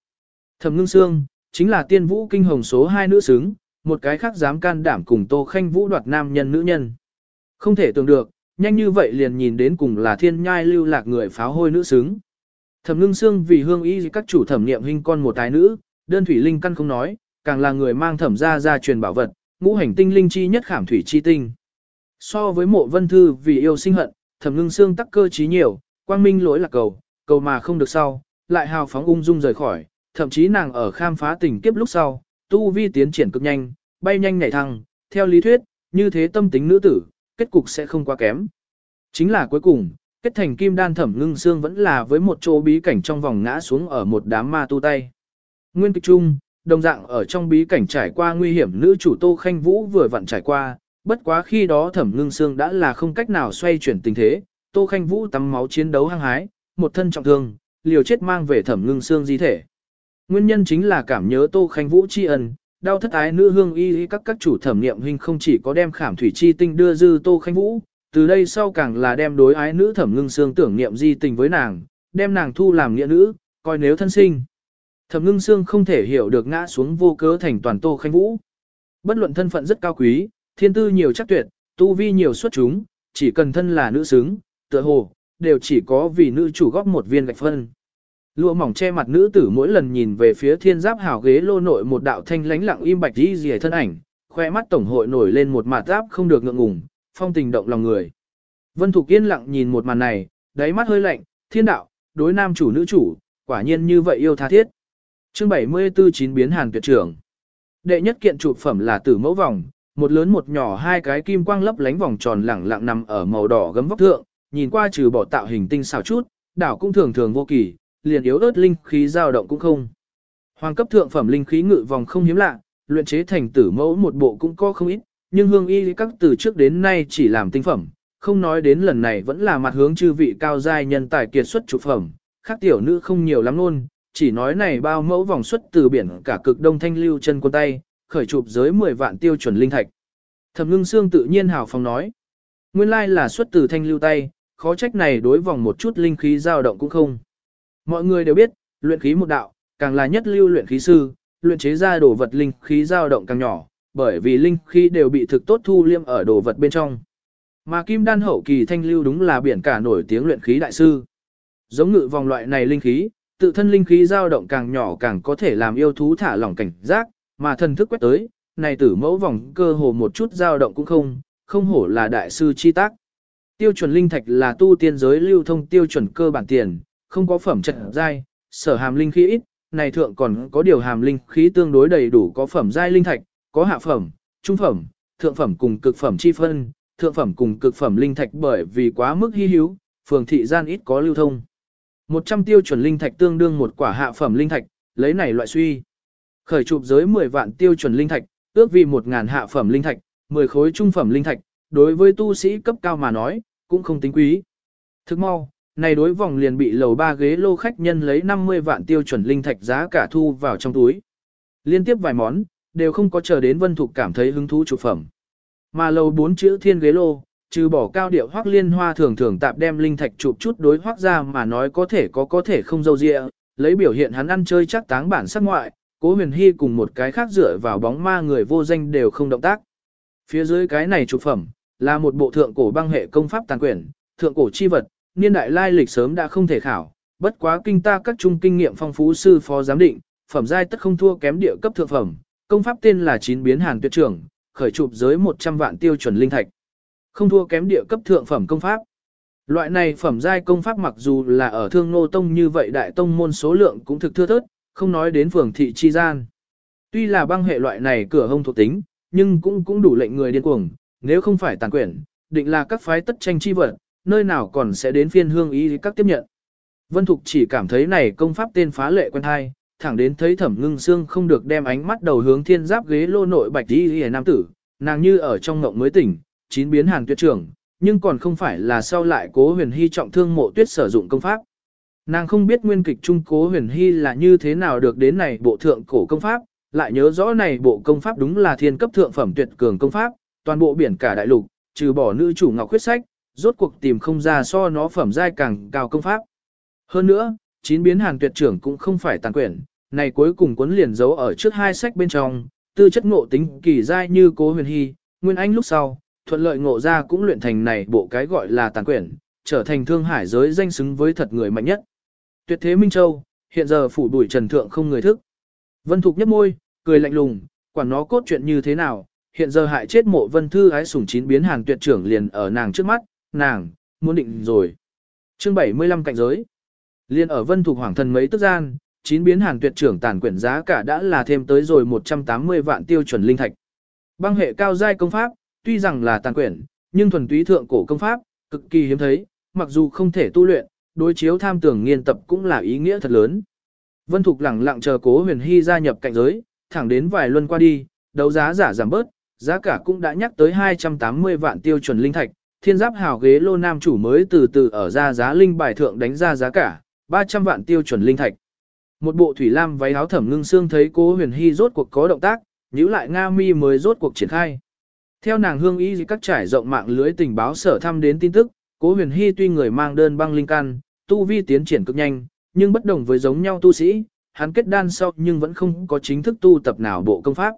Thẩm ngưng xương, chính là tiên vũ kinh hồng số hai nữ xứng, một cái khác dám can đảm cùng Tô Khanh Vũ đoạt nam nhân nữ nhân. Không thể tưởng được, nhanh như vậy liền nhìn đến cùng là thiên nhai lưu lạc người pháo hôi nữ xứng. Thẩm ngưng xương vì hương y các chủ thẩm niệm hình con một tài nữ, đơn thủy linh căn không nói, càng là người mang thẩm gia gia truyền bảo vật, ngũ hành tinh linh chi nhất khảm thủy chi tinh. So với mộ vân thư vì yêu sinh hận, thẩm ngưng xương tắc cơ trí nhiều, quang minh lỗi là cầu, cầu mà không được sau, lại hào phóng ung dung rời khỏi, thậm chí nàng ở khám phá tình kiếp lúc sau, tu vi tiến triển cực nhanh, bay nhanh nhảy thăng, theo lý thuyết, như thế tâm tính nữ tử, kết cục sẽ không quá kém. Chính là cuối cùng, kết thành kim đan thẩm ngưng xương vẫn là với một chỗ bí cảnh trong vòng ngã xuống ở một đám ma tu tay. Nguyên kịch trung đồng dạng ở trong bí cảnh trải qua nguy hiểm nữ chủ Tô Khanh Vũ vừa vặn trải qua, bất quá khi đó thẩm ngưng xương đã là không cách nào xoay chuyển tình thế, Tô Khanh Vũ tắm máu chiến đấu hăng hái, một thân trọng thương, liều chết mang về thẩm ngưng xương di thể. Nguyên nhân chính là cảm nhớ Tô Khanh Vũ tri ân, đau thất ái nữ hương y các các chủ thẩm niệm huynh không chỉ có đem khảm thủy chi tinh đưa dư Tô Khanh Vũ, từ đây sau càng là đem đối ái nữ thẩm ngưng xương tưởng niệm di tình với nàng, đem nàng thu làm nghĩa nữ, coi nếu thân sinh. Thẩm ngưng xương không thể hiểu được ngã xuống vô cớ thành toàn Tô Khanh Vũ. Bất luận thân phận rất cao quý, thiên tư nhiều chắc tuyệt, tu vi nhiều xuất chúng, chỉ cần thân là nữ xứng, tựa hồ, đều chỉ có vì nữ chủ góp một viên gạch phân. Lụa mỏng che mặt nữ tử mỗi lần nhìn về phía thiên giáp hào ghế lô nội một đạo thanh lánh lặng im bạch đi rìa thân ảnh, khoe mắt tổng hội nổi lên một mặt giáp không được ngượng ngùng, phong tình động lòng người. Vân Thục yên lặng nhìn một màn này, đáy mắt hơi lạnh, thiên đạo, đối nam chủ nữ chủ, quả nhiên như vậy yêu tha thiết. Chương 74 chín biến hàn tuyệt trưởng. Đệ nhất kiện trụ phẩm là tử mẫu vòng, một lớn một nhỏ hai cái kim quang lấp lánh vòng tròn lẳng lặng nằm ở màu đỏ gấm vóc thượng, nhìn qua trừ bỏ tạo hình tinh xảo chút, đảo cũng thường thường vô kỳ, liền yếu ớt linh khí dao động cũng không. Hoàng cấp thượng phẩm linh khí ngự vòng không hiếm lạ, luyện chế thành tử mẫu một bộ cũng có không ít, nhưng hương y các từ trước đến nay chỉ làm tinh phẩm, không nói đến lần này vẫn là mặt hướng chư vị cao giai nhân tài kiệt xuất trụ phẩm, khác tiểu nữ không nhiều lắm luôn, chỉ nói này bao mẫu vòng xuất từ biển cả cực đông thanh lưu chân quân tay, khởi chụp giới 10 vạn tiêu chuẩn linh thạch. Thẩm ngưng xương tự nhiên hào phóng nói, nguyên lai là xuất từ thanh lưu tay, khó trách này đối vòng một chút linh khí dao động cũng không. Mọi người đều biết, luyện khí một đạo, càng là nhất lưu luyện khí sư, luyện chế ra đồ vật linh khí dao động càng nhỏ, bởi vì linh khí đều bị thực tốt thu liêm ở đồ vật bên trong. Mà kim đan hậu kỳ thanh lưu đúng là biển cả nổi tiếng luyện khí đại sư. Giống ngự vòng loại này linh khí, tự thân linh khí dao động càng nhỏ càng có thể làm yêu thú thả lỏng cảnh giác, mà thần thức quét tới, này tử mẫu vòng cơ hồ một chút dao động cũng không, không hổ là đại sư chi tác. Tiêu chuẩn linh thạch là tu tiên giới lưu thông tiêu chuẩn cơ bản tiền, không có phẩm chất giai, sở hàm linh khí ít, này thượng còn có điều hàm linh khí tương đối đầy đủ có phẩm giai linh thạch, có hạ phẩm, trung phẩm, thượng phẩm cùng cực phẩm chi phân, thượng phẩm cùng cực phẩm linh thạch bởi vì quá mức hy hữu, phường thị gian ít có lưu thông. 100 tiêu chuẩn linh thạch tương đương một quả hạ phẩm linh thạch, lấy này loại suy. Khởi chụp giới 10 vạn tiêu chuẩn linh thạch, ước vì 1000 hạ phẩm linh thạch, 10 khối trung phẩm linh thạch, đối với tu sĩ cấp cao mà nói, cũng không tính quý. Thức mau, này đối vòng liền bị lầu ba ghế lô khách nhân lấy 50 vạn tiêu chuẩn linh thạch giá cả thu vào trong túi. Liên tiếp vài món, đều không có chờ đến Vân Thục cảm thấy hứng thú chụp phẩm. Mà lầu bốn chữ thiên ghế lô, trừ bỏ cao điệu hoác liên hoa thường thường tạp đem linh thạch chụp chút đối hoác ra mà nói có thể có có thể không dâu dịa, lấy biểu hiện hắn ăn chơi chắc táng bản sắc ngoại, cố huyền hy cùng một cái khác dựa vào bóng ma người vô danh đều không động tác. Phía dưới cái này chụp phẩm, là một bộ thượng cổ băng hệ công pháp tàn quyển, thượng cổ chi vật, niên đại lai lịch sớm đã không thể khảo, bất quá kinh ta các trung kinh nghiệm phong phú sư phó giám định, phẩm giai tất không thua kém địa cấp thượng phẩm, công pháp tên là chín biến hàn tuyệt trưởng, khởi chụp giới 100 vạn tiêu chuẩn linh thạch. Không thua kém địa cấp thượng phẩm công pháp. Loại này phẩm giai công pháp mặc dù là ở thương nô tông như vậy đại tông môn số lượng cũng thực thưa thớt, không nói đến phường thị chi gian. Tuy là băng hệ loại này cửa hông thuộc tính, nhưng cũng cũng đủ lệnh người điên cuồng, nếu không phải tàn quyển, định là các phái tất tranh chi vật, nơi nào còn sẽ đến phiên hương ý các tiếp nhận. Vân Thục chỉ cảm thấy này công pháp tên phá lệ quen hay, thẳng đến thấy thẩm ngưng xương không được đem ánh mắt đầu hướng thiên giáp ghế lô nội bạch đi hề nam tử, nàng như ở trong ngộng mới tỉnh, chín biến hàng tuyệt trưởng, nhưng còn không phải là sau lại cố huyền hy trọng thương mộ tuyết sử dụng công pháp. Nàng không biết nguyên kịch trung cố huyền hy là như thế nào được đến này bộ thượng cổ công pháp, lại nhớ rõ này bộ công pháp đúng là thiên cấp thượng phẩm tuyệt cường công pháp, toàn bộ biển cả đại lục, trừ bỏ nữ chủ ngọc khuyết sách, rốt cuộc tìm không ra so nó phẩm giai càng cao công pháp. Hơn nữa, chín biến hàng tuyệt trưởng cũng không phải tàn quyển, này cuối cùng cuốn liền giấu ở trước hai sách bên trong, tư chất ngộ tính kỳ giai như cố huyền hy, nguyên anh lúc sau, thuận lợi ngộ ra cũng luyện thành này bộ cái gọi là tàn quyển, trở thành thương hải giới danh xứng với thật người mạnh nhất. Tuyệt thế Minh Châu, hiện giờ phủ đuổi trần thượng không người thức. Vân Thục nhấp môi, cười lạnh lùng, quản nó cốt chuyện như thế nào, hiện giờ hại chết mộ vân thư ái sủng chín biến hàng tuyệt trưởng liền ở nàng trước mắt, nàng, muốn định rồi. Chương 75 cạnh giới. Liên ở vân Thục hoàng thần mấy tức gian, chín biến hàng tuyệt trưởng tàn quyển giá cả đã là thêm tới rồi 180 vạn tiêu chuẩn linh thạch. Băng hệ cao giai công pháp, tuy rằng là tàn quyển, nhưng thuần túy thượng cổ công pháp, cực kỳ hiếm thấy, mặc dù không thể tu luyện, đối chiếu tham tưởng nghiên tập cũng là ý nghĩa thật lớn. Vân Thục lẳng lặng chờ cố huyền hy gia nhập cạnh giới, thẳng đến vài luân qua đi, đấu giá giả giảm bớt, giá cả cũng đã nhắc tới 280 vạn tiêu chuẩn linh thạch, thiên giáp hào ghế lô nam chủ mới từ từ ở ra giá linh bài thượng đánh ra giá cả, 300 vạn tiêu chuẩn linh thạch. Một bộ thủy lam váy áo thẩm ngưng xương thấy cố huyền hy rốt cuộc có động tác, nhíu lại Nga mi mới rốt cuộc triển khai. Theo nàng hương ý các trải rộng mạng lưới tình báo sở thăm đến tin tức, cố huyền hy tuy người mang đơn băng linh căn, tu vi tiến triển cực nhanh, nhưng bất đồng với giống nhau tu sĩ, hắn kết đan sau nhưng vẫn không có chính thức tu tập nào bộ công pháp.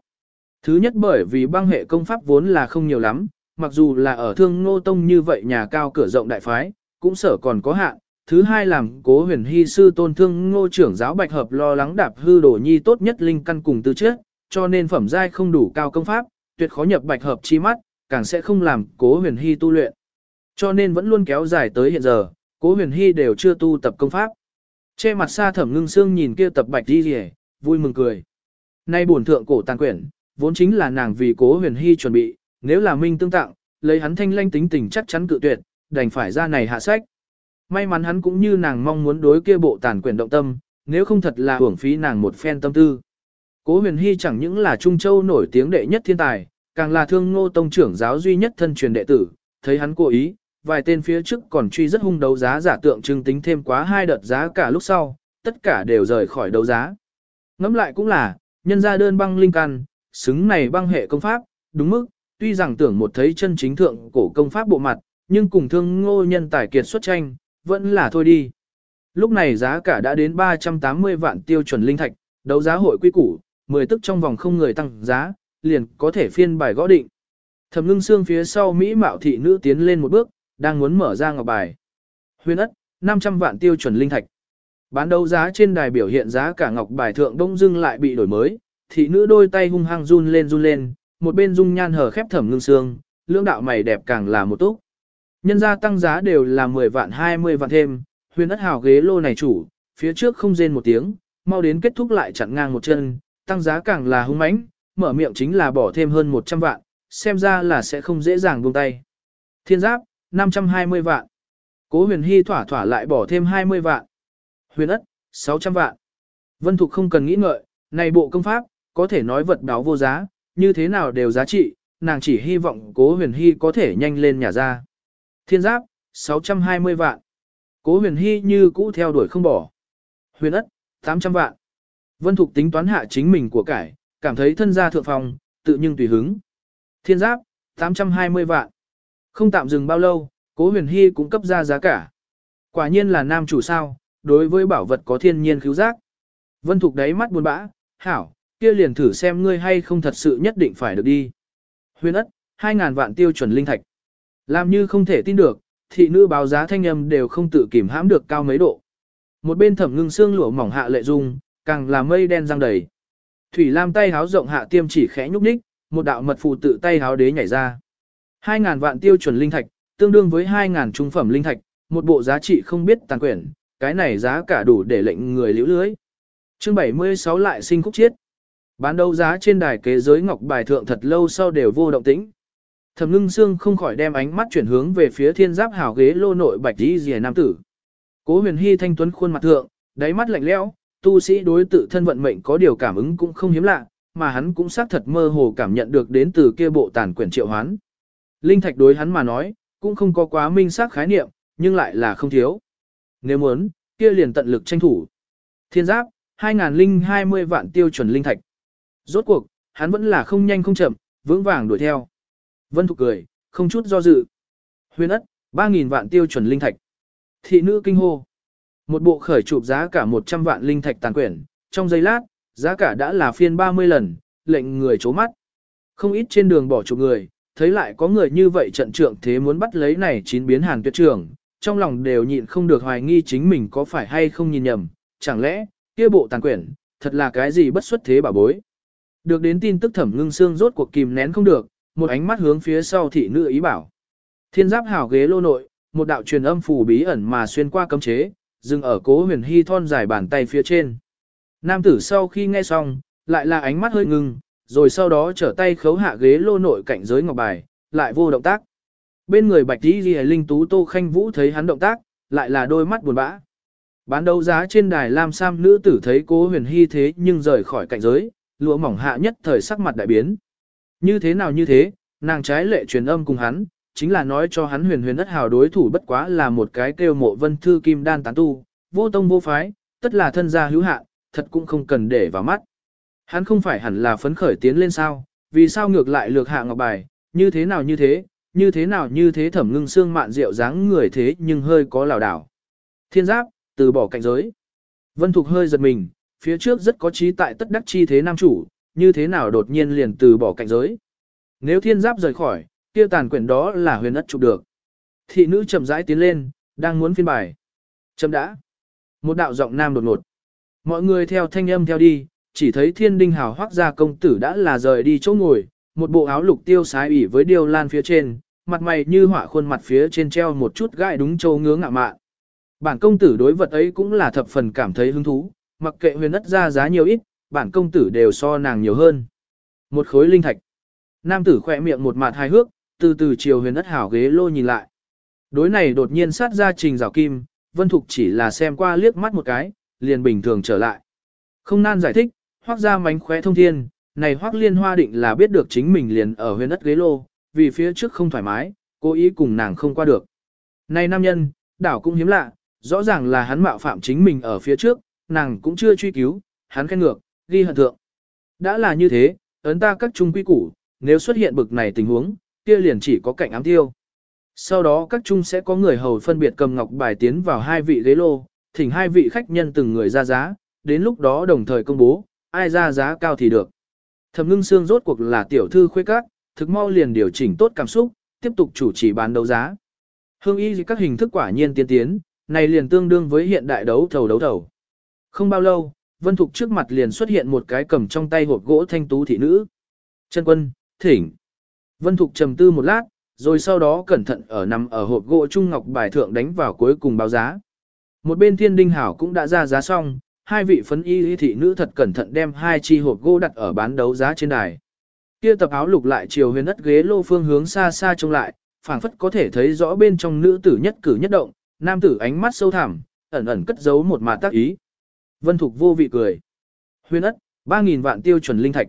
Thứ nhất bởi vì băng hệ công pháp vốn là không nhiều lắm, mặc dù là ở thương ngô tông như vậy nhà cao cửa rộng đại phái, cũng sở còn có hạn. Thứ hai làm cố huyền hy sư tôn thương ngô trưởng giáo bạch hợp lo lắng đạp hư đổ nhi tốt nhất linh căn cùng tư chất cho nên phẩm giai không đủ cao công pháp, tuyệt khó nhập bạch hợp chi mắt, càng sẽ không làm cố huyền hy tu luyện. Cho nên vẫn luôn kéo dài tới hiện giờ, cố huyền hy đều chưa tu tập công pháp. Che mặt xa thẩm ngưng xương nhìn kia tập bạch đi rỉ, vui mừng cười. Nay bổn thượng cổ tàn quyển, vốn chính là nàng vì cố huyền hy chuẩn bị, nếu là minh tương tặng, lấy hắn thanh lanh tính tình chắc chắn cự tuyệt, đành phải ra này hạ sách. May mắn hắn cũng như nàng mong muốn đối kia bộ tàn quyển động tâm, nếu không thật là hưởng phí nàng một phen tâm tư. Cố huyền hy chẳng những là Trung Châu nổi tiếng đệ nhất thiên tài, càng là thương ngô tông trưởng giáo duy nhất thân truyền đệ tử, thấy hắn cố ý, vài tên phía trước còn truy rất hung đấu giá giả tượng trưng tính thêm quá hai đợt giá cả lúc sau, tất cả đều rời khỏi đấu giá. Ngẫm lại cũng là, nhân ra đơn băng linh căn, xứng này băng hệ công pháp, đúng mức, tuy rằng tưởng một thấy chân chính thượng cổ công pháp bộ mặt, nhưng cùng thương ngô nhân tài kiệt xuất tranh, vẫn là thôi đi. Lúc này giá cả đã đến 380 vạn tiêu chuẩn linh thạch, đấu giá hội quy củ, 10 tức trong vòng không người tăng giá, liền có thể phiên bài gõ định. Thẩm ngưng xương phía sau Mỹ mạo thị nữ tiến lên một bước, đang muốn mở ra ngọc bài. huyên ất, 500 vạn tiêu chuẩn linh thạch. Bán đấu giá trên đài biểu hiện giá cả ngọc bài thượng đông dưng lại bị đổi mới, thị nữ đôi tay hung hăng run lên run lên, một bên dung nhan hở khép thẩm ngưng xương, lưỡng đạo mày đẹp càng là một túc. Nhân gia tăng giá đều là 10 vạn 20 vạn thêm, huyền ất hào ghế lô này chủ, phía trước không rên một tiếng, mau đến kết thúc lại chặn ngang một chân, tăng giá càng là hung mãnh, mở miệng chính là bỏ thêm hơn 100 vạn, xem ra là sẽ không dễ dàng buông tay. Thiên giáp, 520 vạn. Cố huyền hy thỏa thỏa lại bỏ thêm 20 vạn. Huyền ất, 600 vạn. Vân Thục không cần nghĩ ngợi, này bộ công pháp, có thể nói vật đáo vô giá, như thế nào đều giá trị, nàng chỉ hy vọng cố huyền hy có thể nhanh lên nhà ra. Thiên giáp, 620 vạn. Cố huyền hy như cũ theo đuổi không bỏ. Huyền ất, 800 vạn. Vân Thục tính toán hạ chính mình của cải, cảm thấy thân gia thượng phòng, tự nhưng tùy hứng. Thiên giáp, 820 vạn. Không tạm dừng bao lâu, cố huyền hy cũng cấp ra giá cả. Quả nhiên là nam chủ sao, đối với bảo vật có thiên nhiên cứu giác. Vân Thục đáy mắt buồn bã, hảo, kia liền thử xem ngươi hay không thật sự nhất định phải được đi. Huyền ất, 2.000 vạn tiêu chuẩn linh thạch. Làm như không thể tin được, thị nữ báo giá thanh âm đều không tự kìm hãm được cao mấy độ. Một bên thẩm ngưng xương lụa mỏng hạ lệ dung, càng là mây đen răng đầy. Thủy Lam tay háo rộng hạ tiêm chỉ khẽ nhúc nhích, một đạo mật phù tự tay háo đế nhảy ra. 2000 vạn tiêu chuẩn linh thạch, tương đương với 2000 trung phẩm linh thạch, một bộ giá trị không biết tàn quyển, cái này giá cả đủ để lệnh người liễu lưới. Chương 76 lại sinh khúc chiết. Bán đấu giá trên đài kế giới ngọc bài thượng thật lâu sau đều vô động tĩnh. Thẩm ngưng xương không khỏi đem ánh mắt chuyển hướng về phía thiên giáp Hảo ghế lô nội bạch đi rìa nam tử. Cố huyền hy thanh tuấn khuôn mặt thượng, đáy mắt lạnh lẽo, tu sĩ đối tự thân vận mệnh có điều cảm ứng cũng không hiếm lạ, mà hắn cũng xác thật mơ hồ cảm nhận được đến từ kia bộ tàn quyển triệu hoán. Linh thạch đối hắn mà nói, cũng không có quá minh xác khái niệm, nhưng lại là không thiếu. Nếu muốn, kia liền tận lực tranh thủ. Thiên giáp, 2020 vạn tiêu chuẩn linh thạch. Rốt cuộc, hắn vẫn là không nhanh không chậm, vững vàng đuổi theo. Vân Thục cười, không chút do dự. Huyền ất, 3.000 vạn tiêu chuẩn linh thạch. Thị nữ kinh hô. Một bộ khởi chụp giá cả 100 vạn linh thạch tàn quyển, trong giây lát, giá cả đã là phiên 30 lần, lệnh người chố mắt. Không ít trên đường bỏ chụp người, thấy lại có người như vậy trận trưởng thế muốn bắt lấy này chín biến hàn tuyệt trưởng, trong lòng đều nhịn không được hoài nghi chính mình có phải hay không nhìn nhầm, chẳng lẽ, kia bộ tàn quyển, thật là cái gì bất xuất thế bảo bối. Được đến tin tức thẩm ngưng xương rốt cuộc kìm nén không được, một ánh mắt hướng phía sau thị nữ ý bảo. Thiên giáp hảo ghế lô nội, một đạo truyền âm phù bí ẩn mà xuyên qua cấm chế, dừng ở cố huyền hy thon dài bàn tay phía trên. Nam tử sau khi nghe xong, lại là ánh mắt hơi ngưng, rồi sau đó trở tay khấu hạ ghế lô nội cạnh giới ngọc bài, lại vô động tác. Bên người bạch tí ghi linh tú tô khanh vũ thấy hắn động tác, lại là đôi mắt buồn bã. Bán đấu giá trên đài Lam Sam nữ tử thấy cố huyền hy thế nhưng rời khỏi cạnh giới, lụa mỏng hạ nhất thời sắc mặt đại biến. Như thế nào như thế, nàng trái lệ truyền âm cùng hắn, chính là nói cho hắn huyền huyền đất hào đối thủ bất quá là một cái kêu mộ vân thư kim đan tán tu, vô tông vô phái, tất là thân gia hữu hạ, thật cũng không cần để vào mắt. Hắn không phải hẳn là phấn khởi tiến lên sao, vì sao ngược lại lược hạ ngọc bài, như thế nào như thế, như thế nào như thế thẩm ngưng xương mạn rượu dáng người thế nhưng hơi có lảo đảo. Thiên giáp, từ bỏ cạnh giới. Vân Thục hơi giật mình, phía trước rất có trí tại tất đắc chi thế nam chủ, như thế nào đột nhiên liền từ bỏ cạnh giới. Nếu thiên giáp rời khỏi, kia tàn quyển đó là huyền ất chụp được. Thị nữ chậm rãi tiến lên, đang muốn phiên bài. Chậm đã. Một đạo giọng nam đột ngột. Mọi người theo thanh âm theo đi, chỉ thấy thiên đinh hào hoác gia công tử đã là rời đi chỗ ngồi, một bộ áo lục tiêu sái ủy với điêu lan phía trên, mặt mày như họa khuôn mặt phía trên treo một chút gai đúng châu ngứa ngạ mạn. Bản công tử đối vật ấy cũng là thập phần cảm thấy hứng thú, mặc kệ huyền ất ra giá nhiều ít, bản công tử đều so nàng nhiều hơn. Một khối linh thạch. Nam tử khỏe miệng một mặt hài hước, từ từ chiều huyền ất hảo ghế lô nhìn lại. Đối này đột nhiên sát ra trình rào kim, Vân Thục chỉ là xem qua liếc mắt một cái, liền bình thường trở lại. Không nan giải thích, hoác ra mánh khóe thông thiên, này hoác liên hoa định là biết được chính mình liền ở huyền ất ghế lô, vì phía trước không thoải mái, cố ý cùng nàng không qua được. Này nam nhân, đảo cũng hiếm lạ, rõ ràng là hắn mạo phạm chính mình ở phía trước, nàng cũng chưa truy cứu, hắn khen ngược, ghi hận thượng. Đã là như thế, ấn ta các trung quy củ, nếu xuất hiện bực này tình huống, kia liền chỉ có cạnh ám tiêu. Sau đó các trung sẽ có người hầu phân biệt cầm ngọc bài tiến vào hai vị ghế lô, thỉnh hai vị khách nhân từng người ra giá, đến lúc đó đồng thời công bố, ai ra giá cao thì được. Thẩm ngưng xương rốt cuộc là tiểu thư khuê các, thực mau liền điều chỉnh tốt cảm xúc, tiếp tục chủ trì bán đấu giá. Hương y các hình thức quả nhiên tiên tiến, này liền tương đương với hiện đại đấu thầu đấu thầu. Không bao lâu, Vân Thục trước mặt liền xuất hiện một cái cầm trong tay hộp gỗ thanh tú thị nữ. Chân quân, thỉnh. Vân Thục trầm tư một lát, rồi sau đó cẩn thận ở nằm ở hộp gỗ trung ngọc bài thượng đánh vào cuối cùng báo giá. Một bên thiên đinh hảo cũng đã ra giá xong, hai vị phấn y thị nữ thật cẩn thận đem hai chi hộp gỗ đặt ở bán đấu giá trên đài. Kia tập áo lục lại chiều huyền đất ghế lô phương hướng xa xa trông lại, phảng phất có thể thấy rõ bên trong nữ tử nhất cử nhất động, nam tử ánh mắt sâu thẳm, ẩn ẩn cất giấu một mà tác ý. Vân Thục vô vị cười. Huyền ất, 3.000 vạn tiêu chuẩn linh thạch.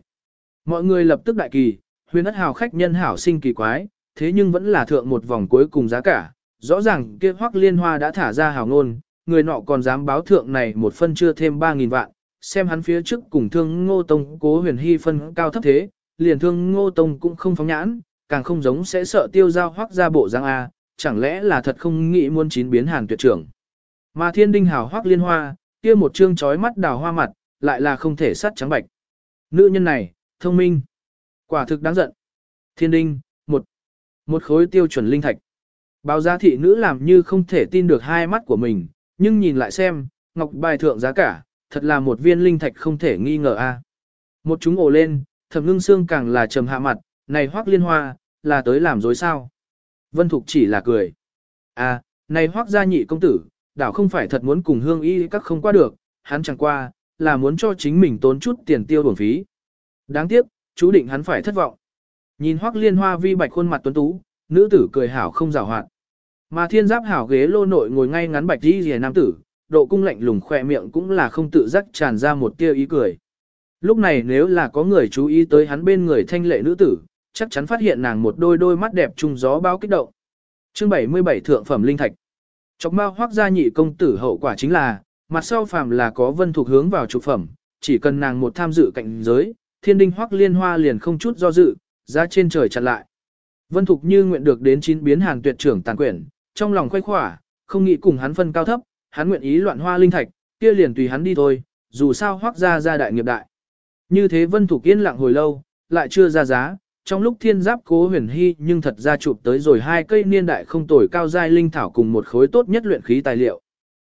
Mọi người lập tức đại kỳ, huyền ất hào khách nhân hảo sinh kỳ quái, thế nhưng vẫn là thượng một vòng cuối cùng giá cả. Rõ ràng kia hoắc liên hoa đã thả ra hào ngôn, người nọ còn dám báo thượng này một phân chưa thêm 3.000 vạn, xem hắn phía trước cùng thương ngô tông cố huyền hy phân cao thấp thế, liền thương ngô tông cũng không phóng nhãn, càng không giống sẽ sợ tiêu giao hoắc ra bộ giang A, chẳng lẽ là thật không nghĩ muốn chín biến hàn tuyệt trưởng. Mà thiên đinh hào hoắc liên hoa, kia một trương chói mắt đào hoa mặt, lại là không thể sắt trắng bạch. Nữ nhân này, thông minh, quả thực đáng giận. Thiên đinh, một, một khối tiêu chuẩn linh thạch. Báo giá thị nữ làm như không thể tin được hai mắt của mình, nhưng nhìn lại xem, ngọc bài thượng giá cả, thật là một viên linh thạch không thể nghi ngờ a. À. Một chúng ồ lên, thẩm ngưng xương càng là trầm hạ mặt, này hoác liên hoa, là tới làm dối sao. Vân Thục chỉ là cười. À, này hoác gia nhị công tử, đảo không phải thật muốn cùng hương y các không qua được, hắn chẳng qua, là muốn cho chính mình tốn chút tiền tiêu bổng phí. Đáng tiếc, chú định hắn phải thất vọng. Nhìn hoác liên hoa vi bạch khuôn mặt tuấn tú, nữ tử cười hảo không rào hoạt. Mà thiên giáp hảo ghế lô nội ngồi ngay ngắn bạch đi rìa nam tử, độ cung lạnh lùng khỏe miệng cũng là không tự giác tràn ra một tia ý cười. Lúc này nếu là có người chú ý tới hắn bên người thanh lệ nữ tử, chắc chắn phát hiện nàng một đôi đôi mắt đẹp trung gió bao kích động. Chương 77 Thượng phẩm linh thạch. Chọc mau hoác gia nhị công tử hậu quả chính là, mặt sau phàm là có vân thuộc hướng vào trục phẩm, chỉ cần nàng một tham dự cạnh giới, thiên đinh hoác liên hoa liền không chút do dự, ra trên trời chặn lại. Vân Thục như nguyện được đến chín biến hàng tuyệt trưởng tàn quyển, trong lòng khoái khỏa, không nghĩ cùng hắn phân cao thấp, hắn nguyện ý loạn hoa linh thạch, kia liền tùy hắn đi thôi, dù sao hoác ra ra đại nghiệp đại. Như thế Vân Thục yên lặng hồi lâu, lại chưa ra giá, trong lúc thiên giáp cố huyền hy nhưng thật ra chụp tới rồi hai cây niên đại không tồi cao giai linh thảo cùng một khối tốt nhất luyện khí tài liệu.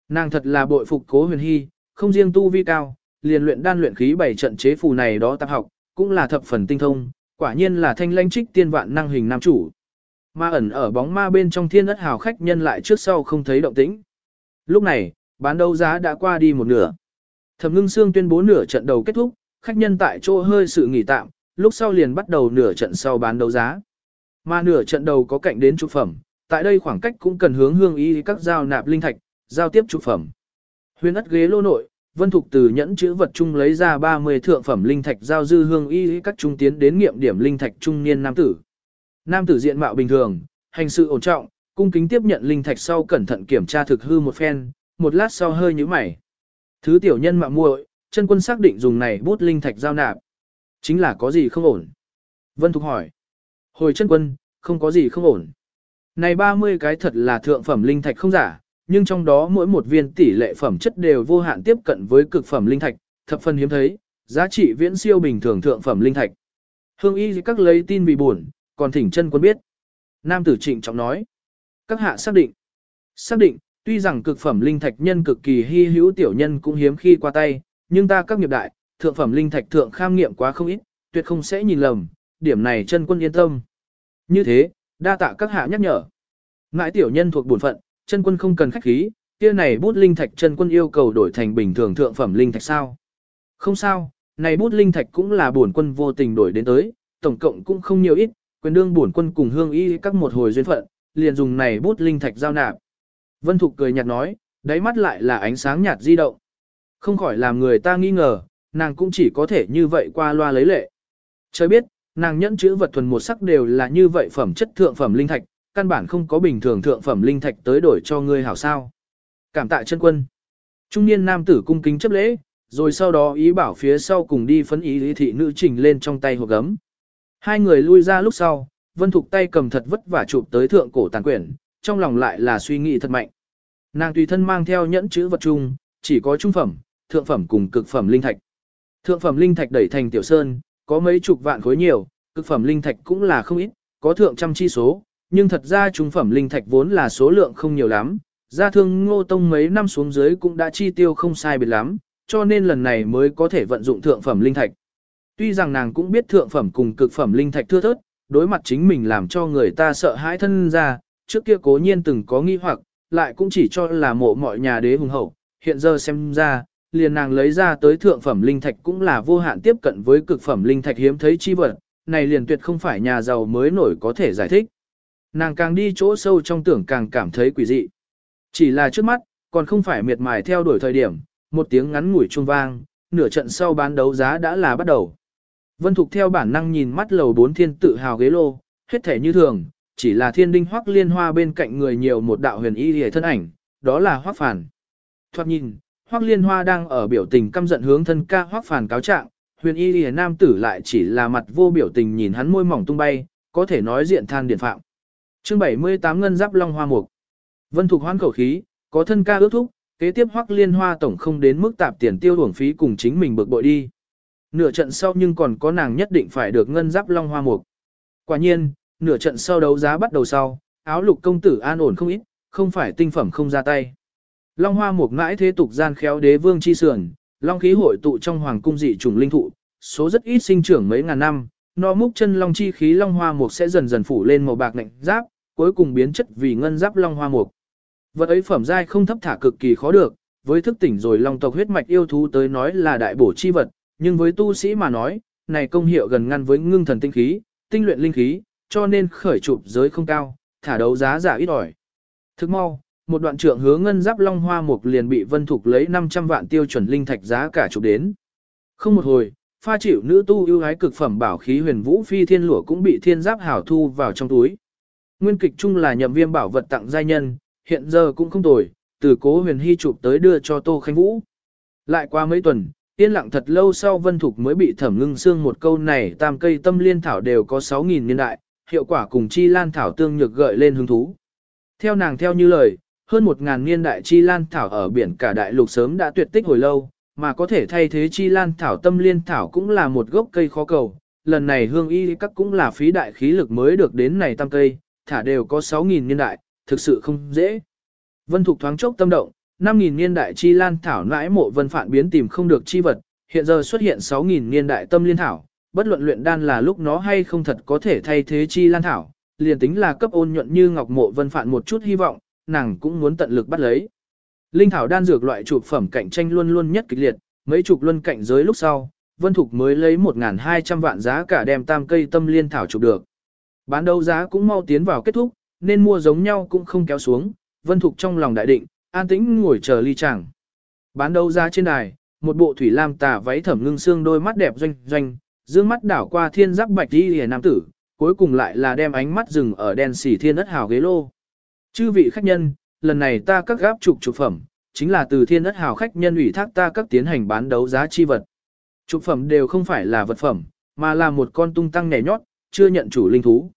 Nàng thật là bội phục cố huyền hy, không riêng tu vi cao, liền luyện đan luyện khí bảy trận chế phù này đó tạp học, cũng là thập phần tinh thông, quả nhiên là thanh lãnh trích tiên vạn năng hình nam chủ. Ma ẩn ở bóng ma bên trong thiên ất hào khách nhân lại trước sau không thấy động tĩnh. Lúc này, bán đấu giá đã qua đi một nửa. Thẩm ngưng xương tuyên bố nửa trận đầu kết thúc, khách nhân tại chỗ hơi sự nghỉ tạm, lúc sau liền bắt đầu nửa trận sau bán đấu giá. Mà nửa trận đầu có cạnh đến trục phẩm, tại đây khoảng cách cũng cần hướng hương ý các giao nạp linh thạch, giao tiếp trục phẩm. Huyền ất ghế lô nội, Vân Thục từ nhẫn chữ vật chung lấy ra 30 thượng phẩm linh thạch giao dư hương y các trung tiến đến nghiệm điểm linh thạch trung niên nam tử. Nam tử diện mạo bình thường, hành sự ổn trọng, cung kính tiếp nhận linh thạch sau cẩn thận kiểm tra thực hư một phen, một lát sau hơi nhíu mày. Thứ tiểu nhân mạo muội, chân quân xác định dùng này bút linh thạch giao nạp. Chính là có gì không ổn? Vân Thục hỏi. Hồi chân quân, không có gì không ổn. Này 30 cái thật là thượng phẩm linh thạch không giả, nhưng trong đó mỗi một viên tỷ lệ phẩm chất đều vô hạn tiếp cận với cực phẩm linh thạch, thập phần hiếm thấy, giá trị viễn siêu bình thường thượng phẩm linh thạch. Hương y các lấy tin vì buồn, còn thỉnh chân quân biết. Nam tử trịnh trọng nói. Các hạ xác định. Xác định, tuy rằng cực phẩm linh thạch nhân cực kỳ hy hữu tiểu nhân cũng hiếm khi qua tay, nhưng ta các nghiệp đại, thượng phẩm linh thạch thượng kham nghiệm quá không ít, tuyệt không sẽ nhìn lầm, điểm này chân quân yên tâm. Như thế, đa tạ các hạ nhắc nhở. Ngãi tiểu nhân thuộc bổn phận, chân quân không cần khách khí, kia này bút linh thạch chân quân yêu cầu đổi thành bình thường thượng phẩm linh thạch sao? Không sao, này bút linh thạch cũng là bổn quân vô tình đổi đến tới, tổng cộng cũng không nhiều ít, quyền đương bổn quân cùng hương y các một hồi duyên phận, liền dùng này bút linh thạch giao nạp. Vân Thục cười nhạt nói, đáy mắt lại là ánh sáng nhạt di động. Không khỏi làm người ta nghi ngờ, nàng cũng chỉ có thể như vậy qua loa lấy lệ. Trời biết, nàng nhẫn chữ vật thuần một sắc đều là như vậy phẩm chất thượng phẩm linh thạch, căn bản không có bình thường thượng phẩm linh thạch tới đổi cho ngươi hảo sao. Cảm tạ chân quân. Trung niên nam tử cung kính chấp lễ, rồi sau đó ý bảo phía sau cùng đi phấn ý lý thị nữ trình lên trong tay hộp gấm. Hai người lui ra lúc sau, Vân Thục tay cầm thật vất vả chụp tới thượng cổ tàn quyển, trong lòng lại là suy nghĩ thật mạnh. Nàng tùy thân mang theo nhẫn chữ vật chung, chỉ có trung phẩm, thượng phẩm cùng cực phẩm linh thạch. Thượng phẩm linh thạch đẩy thành tiểu sơn, có mấy chục vạn khối nhiều, cực phẩm linh thạch cũng là không ít, có thượng trăm chi số, nhưng thật ra trung phẩm linh thạch vốn là số lượng không nhiều lắm, gia thương ngô tông mấy năm xuống dưới cũng đã chi tiêu không sai biệt lắm, cho nên lần này mới có thể vận dụng thượng phẩm linh thạch. Tuy rằng nàng cũng biết thượng phẩm cùng cực phẩm linh thạch thưa thớt, đối mặt chính mình làm cho người ta sợ hãi thân ra, trước kia cố nhiên từng có nghi hoặc, lại cũng chỉ cho là mộ mọi nhà đế hùng hậu, hiện giờ xem ra, liền nàng lấy ra tới thượng phẩm linh thạch cũng là vô hạn tiếp cận với cực phẩm linh thạch hiếm thấy chi vật, này liền tuyệt không phải nhà giàu mới nổi có thể giải thích. Nàng càng đi chỗ sâu trong tưởng càng cảm thấy quỷ dị. Chỉ là trước mắt, còn không phải miệt mài theo đuổi thời điểm, một tiếng ngắn ngủi chuông vang, nửa trận sau bán đấu giá đã là bắt đầu. Vân Thục theo bản năng nhìn mắt lầu bốn thiên tự hào ghế lô, hết thể như thường, chỉ là thiên đinh hoắc liên hoa bên cạnh người nhiều một đạo huyền y hề thân ảnh, đó là hoắc phản. Thoát nhìn, hoắc liên hoa đang ở biểu tình căm giận hướng thân ca hoắc phản cáo trạng, huyền y hề nam tử lại chỉ là mặt vô biểu tình nhìn hắn môi mỏng tung bay, có thể nói diện than điện phạm. Chương 78 Ngân Giáp Long Hoa Mục. Vân Thục hoan khẩu khí, có thân ca ước thúc, kế tiếp Hoắc Liên Hoa tổng không đến mức tạp tiền tiêu uổng phí cùng chính mình bực bội đi. Nửa trận sau nhưng còn có nàng nhất định phải được Ngân Giáp Long Hoa Mục. Quả nhiên, nửa trận sau đấu giá bắt đầu sau, áo lục công tử an ổn không ít, không phải tinh phẩm không ra tay. Long Hoa Mục mãi thế tục gian khéo đế vương chi sườn, long khí hội tụ trong hoàng cung dị trùng linh thụ, số rất ít sinh trưởng mấy ngàn năm, no múc chân long chi khí long hoa mục sẽ dần dần phủ lên màu bạc nạnh giáp, cuối cùng biến chất vì ngân giáp long hoa mục. Vật ấy phẩm giai không thấp thả cực kỳ khó được, với thức tỉnh rồi long tộc huyết mạch yêu thú tới nói là đại bổ chi vật, nhưng với tu sĩ mà nói, này công hiệu gần ngăn với ngưng thần tinh khí, tinh luyện linh khí, cho nên khởi chụp giới không cao, thả đấu giá giả ít ỏi. Thức mau, một đoạn trượng hứa ngân giáp long hoa mục liền bị vân thục lấy 500 vạn tiêu chuẩn linh thạch giá cả chụp đến. Không một hồi, pha chịu nữ tu ưu ái cực phẩm bảo khí huyền vũ phi thiên lụa cũng bị thiên giáp hảo thu vào trong túi. Nguyên kịch chung là nhậm viêm bảo vật tặng giai nhân, hiện giờ cũng không tồi, từ cố huyền hy chụp tới đưa cho Tô Khanh Vũ. Lại qua mấy tuần, yên lặng thật lâu sau Vân Thục mới bị thẩm ngưng xương một câu này tam cây tâm liên thảo đều có 6.000 niên đại, hiệu quả cùng chi lan thảo tương nhược gợi lên hứng thú. Theo nàng theo như lời, hơn 1.000 niên đại chi lan thảo ở biển cả đại lục sớm đã tuyệt tích hồi lâu, mà có thể thay thế chi lan thảo tâm liên thảo cũng là một gốc cây khó cầu. Lần này hương y các cũng là phí đại khí lực mới được đến này tam cây, thả đều có 6.000 niên đại, thực sự không dễ. Vân Thục thoáng chốc tâm động, 5.000 niên đại chi lan thảo nãi mộ vân phản biến tìm không được chi vật, hiện giờ xuất hiện 6.000 niên đại tâm liên thảo, bất luận luyện đan là lúc nó hay không thật có thể thay thế chi lan thảo, liền tính là cấp ôn nhuận như ngọc mộ vân phản một chút hy vọng, nàng cũng muốn tận lực bắt lấy. Linh thảo đan dược loại chụp phẩm cạnh tranh luôn luôn nhất kịch liệt, mấy chục luân cạnh giới lúc sau, Vân Thục mới lấy 1.200 vạn giá cả đem tam cây tâm liên thảo chụp được. Bán đấu giá cũng mau tiến vào kết thúc, nên mua giống nhau cũng không kéo xuống, Vân Thục trong lòng đại định, an tĩnh ngồi chờ ly chẳng. Bán đấu giá trên đài, một bộ thủy lam tà váy thẩm ngưng xương đôi mắt đẹp doanh doanh, dương mắt đảo qua thiên giác bạch đi hề nam tử, cuối cùng lại là đem ánh mắt dừng ở đen xỉ thiên đất hào ghế lô. Chư vị khách nhân, lần này ta các gáp trục trục phẩm, chính là từ thiên ất hào khách nhân ủy thác ta các tiến hành bán đấu giá chi vật. Trục phẩm đều không phải là vật phẩm, mà là một con tung tăng nhảy nhót, chưa nhận chủ linh thú.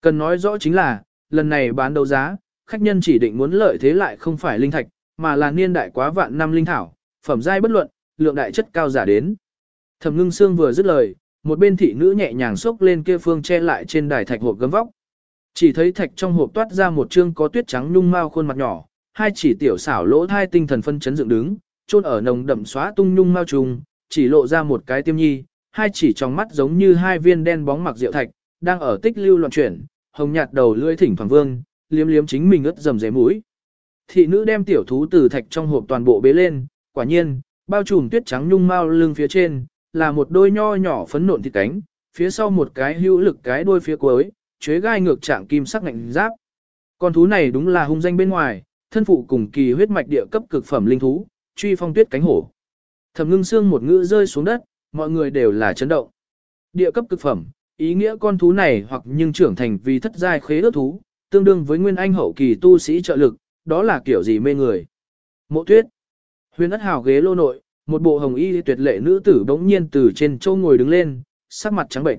Cần nói rõ chính là, lần này bán đấu giá, khách nhân chỉ định muốn lợi thế lại không phải linh thạch, mà là niên đại quá vạn năm linh thảo, phẩm giai bất luận, lượng đại chất cao giả đến. Thẩm Ngưng Sương vừa dứt lời, một bên thị nữ nhẹ nhàng xốc lên kia phương che lại trên đài thạch hộp gấm vóc. Chỉ thấy thạch trong hộp toát ra một trương có tuyết trắng nhung mao khuôn mặt nhỏ, hai chỉ tiểu xảo lỗ hai tinh thần phân chấn dựng đứng, chôn ở nồng đậm xóa tung nhung mao trùng, chỉ lộ ra một cái tiêm nhi, hai chỉ trong mắt giống như hai viên đen bóng mặc rượu thạch, đang ở tích lưu loạn chuyển, hồng nhạt đầu lưỡi thỉnh thoảng vương, liếm liếm chính mình ướt dầm dế mũi. Thị nữ đem tiểu thú từ thạch trong hộp toàn bộ bế lên, quả nhiên, bao trùm tuyết trắng nhung mao lưng phía trên, là một đôi nho nhỏ phấn nộn thịt cánh, phía sau một cái hữu lực cái đuôi phía cuối, chuế gai ngược trạng kim sắc ngạnh giáp. Con thú này đúng là hung danh bên ngoài, thân phụ cùng kỳ huyết mạch địa cấp cực phẩm linh thú, truy phong tuyết cánh hổ. Thẩm ngưng xương một ngữ rơi xuống đất, mọi người đều là chấn động. Địa cấp cực phẩm, ý nghĩa con thú này hoặc nhưng trưởng thành vì thất giai khế ước thú, tương đương với nguyên anh hậu kỳ tu sĩ trợ lực, đó là kiểu gì mê người. Mộ tuyết. Huyền ất hào ghế lô nội, một bộ hồng y tuyệt lệ nữ tử bỗng nhiên từ trên châu ngồi đứng lên, sắc mặt trắng bệnh.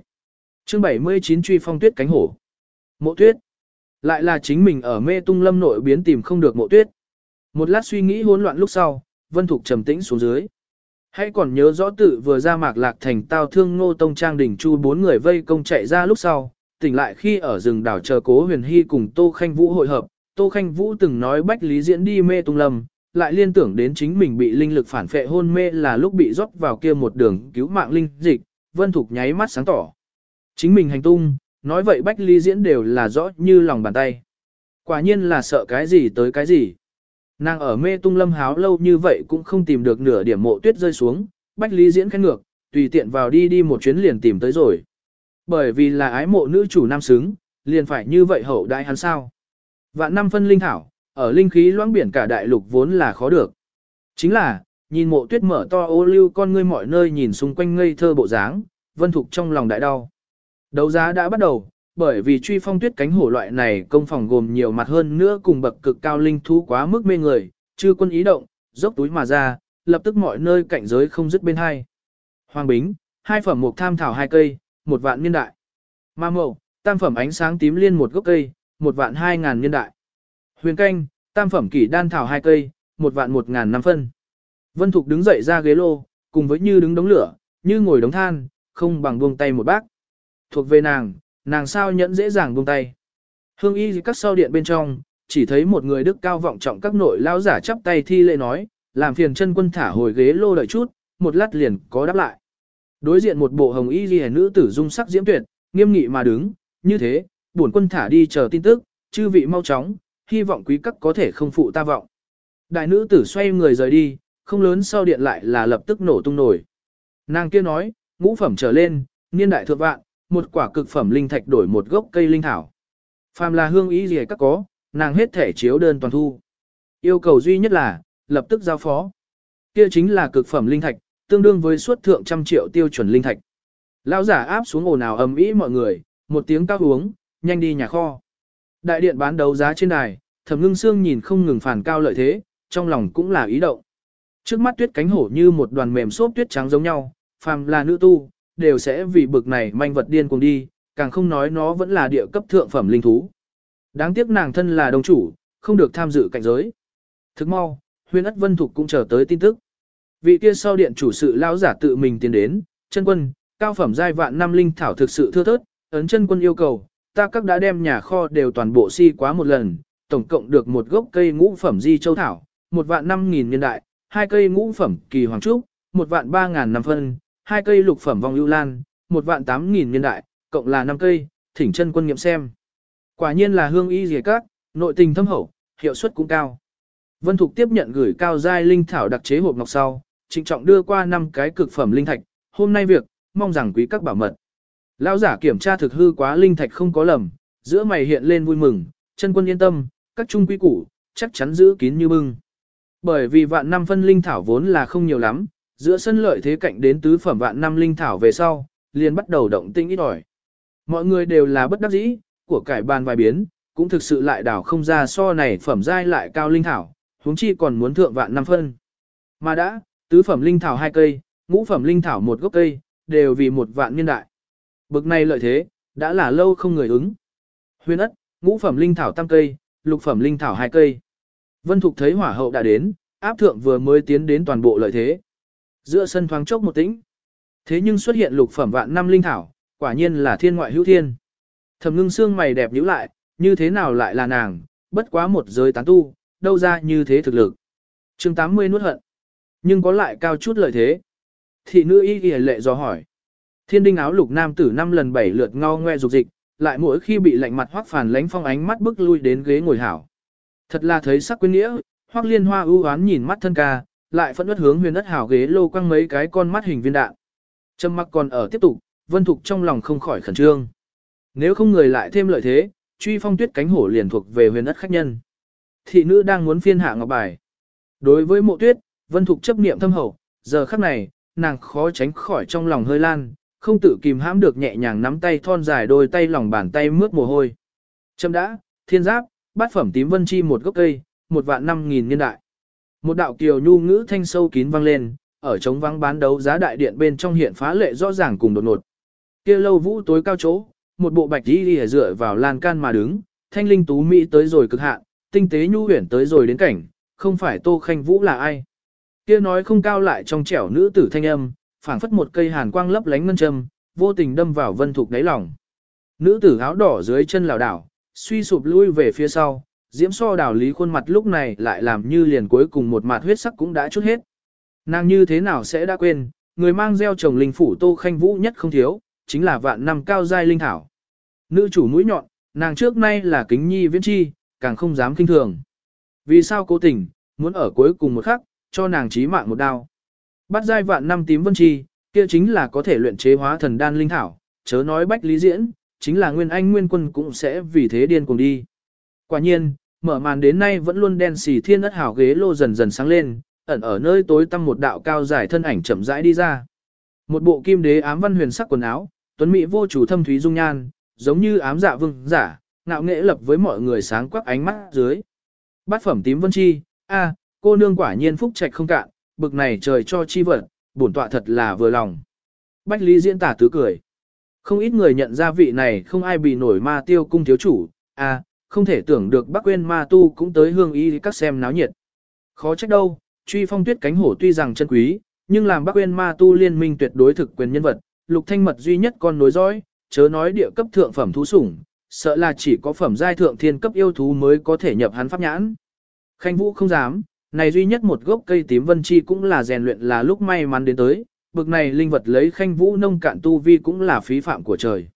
Chương 79 truy phong tuyết cánh hổ. Mộ tuyết. Lại là chính mình ở mê tung lâm nội biến tìm không được mộ tuyết. Một lát suy nghĩ hỗn loạn lúc sau, Vân Thục trầm tĩnh xuống dưới. Hãy còn nhớ rõ tự vừa ra mạc lạc thành tao thương ngô tông trang đỉnh chu bốn người vây công chạy ra lúc sau, tỉnh lại khi ở rừng đảo chờ cố huyền hy cùng Tô Khanh Vũ hội hợp. Tô Khanh Vũ từng nói Bách Lý Diễn đi mê tung lâm, lại liên tưởng đến chính mình bị linh lực phản phệ hôn mê là lúc bị rót vào kia một đường cứu mạng linh dịch, Vân Thục nháy mắt sáng tỏ. Chính mình hành tung, nói vậy Bách Ly diễn đều là rõ như lòng bàn tay. Quả nhiên là sợ cái gì tới cái gì. Nàng ở mê tung lâm háo lâu như vậy cũng không tìm được nửa điểm mộ tuyết rơi xuống, Bách Ly diễn khen ngược, tùy tiện vào đi đi một chuyến liền tìm tới rồi. Bởi vì là ái mộ nữ chủ nam xứng, liền phải như vậy hậu đại hắn sao. Vạn năm phân linh thảo, ở linh khí loãng biển cả đại lục vốn là khó được. Chính là, nhìn mộ tuyết mở to ô lưu con ngươi mọi nơi nhìn xung quanh ngây thơ bộ dáng, vân thục trong lòng đại đau. Đấu giá đã bắt đầu, bởi vì truy phong tuyết cánh hổ loại này công phòng gồm nhiều mặt hơn nữa cùng bậc cực cao linh thú quá mức mê người, chư quân ý động, dốc túi mà ra, lập tức mọi nơi cảnh giới không dứt bên hai. Hoàng Bính, hai phẩm mục tham thảo hai cây, một vạn niên đại. Ma mậu, tam phẩm ánh sáng tím liên một gốc cây, một vạn hai ngàn niên đại. Huyền canh, tam phẩm kỷ đan thảo hai cây, một vạn một ngàn năm phân. Vân Thục đứng dậy ra ghế lô, cùng với như đứng đống lửa, như ngồi đống than, không bằng buông tay một bác. Thuộc về nàng, nàng sao nhẫn dễ dàng buông tay. Hương y các sau điện bên trong, chỉ thấy một người đức cao vọng trọng các nội lao giả chắp tay thi lễ nói, làm phiền chân quân thả hồi ghế lô đợi chút, một lát liền có đáp lại. Đối diện một bộ hồng y ghi nữ tử dung sắc diễm tuyệt, nghiêm nghị mà đứng, như thế, bổn quân thả đi chờ tin tức, chư vị mau chóng, hy vọng quý các có thể không phụ ta vọng. Đại nữ tử xoay người rời đi, không lớn sau điện lại là lập tức nổ tung nổi. Nàng kia nói, ngũ phẩm trở lên, niên đại thượng vạn, một quả cực phẩm linh thạch đổi một gốc cây linh thảo. Phàm là hương ý gì các có, nàng hết thể chiếu đơn toàn thu. Yêu cầu duy nhất là, lập tức giao phó. Kia chính là cực phẩm linh thạch, tương đương với suất thượng trăm triệu tiêu chuẩn linh thạch. Lão giả áp xuống ồn ào ầm ĩ mọi người, một tiếng cao uống, nhanh đi nhà kho. Đại điện bán đấu giá trên đài, Thẩm Ngưng Sương nhìn không ngừng phản cao lợi thế, trong lòng cũng là ý động. Trước mắt tuyết cánh hổ như một đoàn mềm xốp tuyết trắng giống nhau, phàm là nữ tu, đều sẽ vì bực này manh vật điên cuồng đi, càng không nói nó vẫn là địa cấp thượng phẩm linh thú. Đáng tiếc nàng thân là đồng chủ, không được tham dự cạnh giới. Thức mau, huyên ất vân thục cũng chờ tới tin tức. Vị kia sau điện chủ sự lão giả tự mình tiến đến, chân quân, cao phẩm giai vạn năm linh thảo thực sự thưa thớt, ấn chân quân yêu cầu, ta các đã đem nhà kho đều toàn bộ si quá một lần, tổng cộng được một gốc cây ngũ phẩm di châu thảo, một vạn năm nghìn niên đại, hai cây ngũ phẩm kỳ hoàng trúc, một vạn ba ngàn năm phân, hai cây lục phẩm vong ưu lan, một vạn tám nghìn niên đại, cộng là năm cây, thỉnh chân quân nghiệm xem. Quả nhiên là hương y dề các, nội tình thâm hậu, hiệu suất cũng cao. Vân Thục tiếp nhận gửi cao giai linh thảo đặc chế hộp ngọc sau, trịnh trọng đưa qua năm cái cực phẩm linh thạch, hôm nay việc, mong rằng quý các bảo mật. Lão giả kiểm tra thực hư quá linh thạch không có lầm, giữa mày hiện lên vui mừng, chân quân yên tâm, các trung quý củ, chắc chắn giữ kín như bưng. Bởi vì vạn năm phân linh thảo vốn là không nhiều lắm, giữa sân lợi thế cạnh đến tứ phẩm vạn năm linh thảo về sau, liền bắt đầu động tinh ít ỏi. Mọi người đều là bất đắc dĩ, của cải bàn vài biến, cũng thực sự lại đảo không ra so này phẩm giai lại cao linh thảo, huống chi còn muốn thượng vạn năm phân. Mà đã, tứ phẩm linh thảo hai cây, ngũ phẩm linh thảo một gốc cây, đều vì một vạn niên đại. Bực này lợi thế, đã là lâu không người ứng. Huyên ất, ngũ phẩm linh thảo tam cây, lục phẩm linh thảo hai cây. Vân Thục thấy hỏa hậu đã đến, áp thượng vừa mới tiến đến toàn bộ lợi thế. Giữa sân thoáng chốc một tĩnh. Thế nhưng xuất hiện lục phẩm vạn năm linh thảo, quả nhiên là thiên ngoại hữu thiên. Thẩm ngưng xương mày đẹp nhíu lại, như thế nào lại là nàng, bất quá một giới tán tu, đâu ra như thế thực lực. chương 80 nuốt hận. Nhưng có lại cao chút lợi thế. Thị nữ y ghi lệ do hỏi. Thiên đinh áo lục nam tử năm lần bảy lượt ngao ngoe dục dịch, lại mỗi khi bị lạnh mặt hoắc phản lánh phong ánh mắt bức lui đến ghế ngồi hảo. Thật là thấy sắc quyến nghĩa, hoắc liên hoa ưu oán nhìn mắt thân ca, lại phẫn ướt hướng huyền đất hảo ghế lô quăng mấy cái con mắt hình viên đạn. Trầm mặc còn ở tiếp tục, vân thục trong lòng không khỏi khẩn trương. Nếu không người lại thêm lợi thế, truy phong tuyết cánh hổ liền thuộc về huyền đất khách nhân. Thị nữ đang muốn phiên hạ ngọc bài. Đối với mộ tuyết, vân thục chấp niệm thâm hậu, giờ khắc này, nàng khó tránh khỏi trong lòng hơi lan, không tự kìm hãm được nhẹ nhàng nắm tay thon dài đôi tay lòng bàn tay mướt mồ hôi. Châm đã, thiên giáp, bát phẩm tím vân chi một gốc cây, một vạn năm nghìn niên đại. Một đạo kiều nhu ngữ thanh sâu kín vang lên, ở trống vắng bán đấu giá đại điện bên trong hiện phá lệ rõ ràng cùng đột ngột. Kia lâu vũ tối cao chỗ, một bộ bạch y lìa dựa vào lan can mà đứng, thanh linh tú mỹ tới rồi cực hạn, tinh tế nhu huyền tới rồi đến cảnh, không phải Tô Khanh Vũ là ai. Kia nói không cao lại trong trẻo nữ tử thanh âm, phảng phất một cây hàn quang lấp lánh ngân châm, vô tình đâm vào vân thục đáy lòng. Nữ tử áo đỏ dưới chân lảo đảo, suy sụp lui về phía sau, diễm so đảo lý khuôn mặt lúc này lại làm như liền cuối cùng một mạt huyết sắc cũng đã chút hết. Nàng như thế nào sẽ đã quên, người mang gieo trồng linh phủ tô khanh vũ nhất không thiếu, chính là vạn năm cao giai linh thảo. Nữ chủ mũi nhọn, nàng trước nay là kính nhi viễn chi, càng không dám kinh thường. Vì sao cố tình, muốn ở cuối cùng một khắc, cho nàng chí mạng một đao. Bắt giai vạn năm tím vân chi, kia chính là có thể luyện chế hóa thần đan linh thảo, chớ nói bách lý diễn, chính là nguyên anh nguyên quân cũng sẽ vì thế điên cùng đi. Quả nhiên, mở màn đến nay vẫn luôn đen xì thiên ất hảo ghế lô dần dần sáng lên, ẩn ở nơi tối tăm một đạo cao dài thân ảnh chậm rãi đi ra. Một bộ kim đế ám văn huyền sắc quần áo, tuấn mỹ vô chủ thâm thúy dung nhan, giống như ám dạ vương giả, ngạo nghệ lập với mọi người sáng quắc ánh mắt dưới. Bát phẩm tím vân chi, a, cô nương quả nhiên phúc trạch không cạn, bực này trời cho chi vật, bổn tọa thật là vừa lòng. Bách Lý diễn tả tứ cười. Không ít người nhận ra vị này không ai bị nổi ma tiêu cung thiếu chủ, a, không thể tưởng được Bắc Uyên ma tu cũng tới hương y các xem náo nhiệt. Khó trách đâu, truy phong tuyết cánh hổ tuy rằng chân quý, nhưng làm Bắc Uyên ma tu liên minh tuyệt đối thực quyền nhân vật, lục thanh mật duy nhất con nối dõi, chớ nói địa cấp thượng phẩm thú sủng, sợ là chỉ có phẩm giai thượng thiên cấp yêu thú mới có thể nhập hắn pháp nhãn. Khanh Vũ không dám, này duy nhất một gốc cây tím vân chi cũng là rèn luyện là lúc may mắn đến tới, bực này linh vật lấy Khanh Vũ nông cạn tu vi cũng là phí phạm của trời.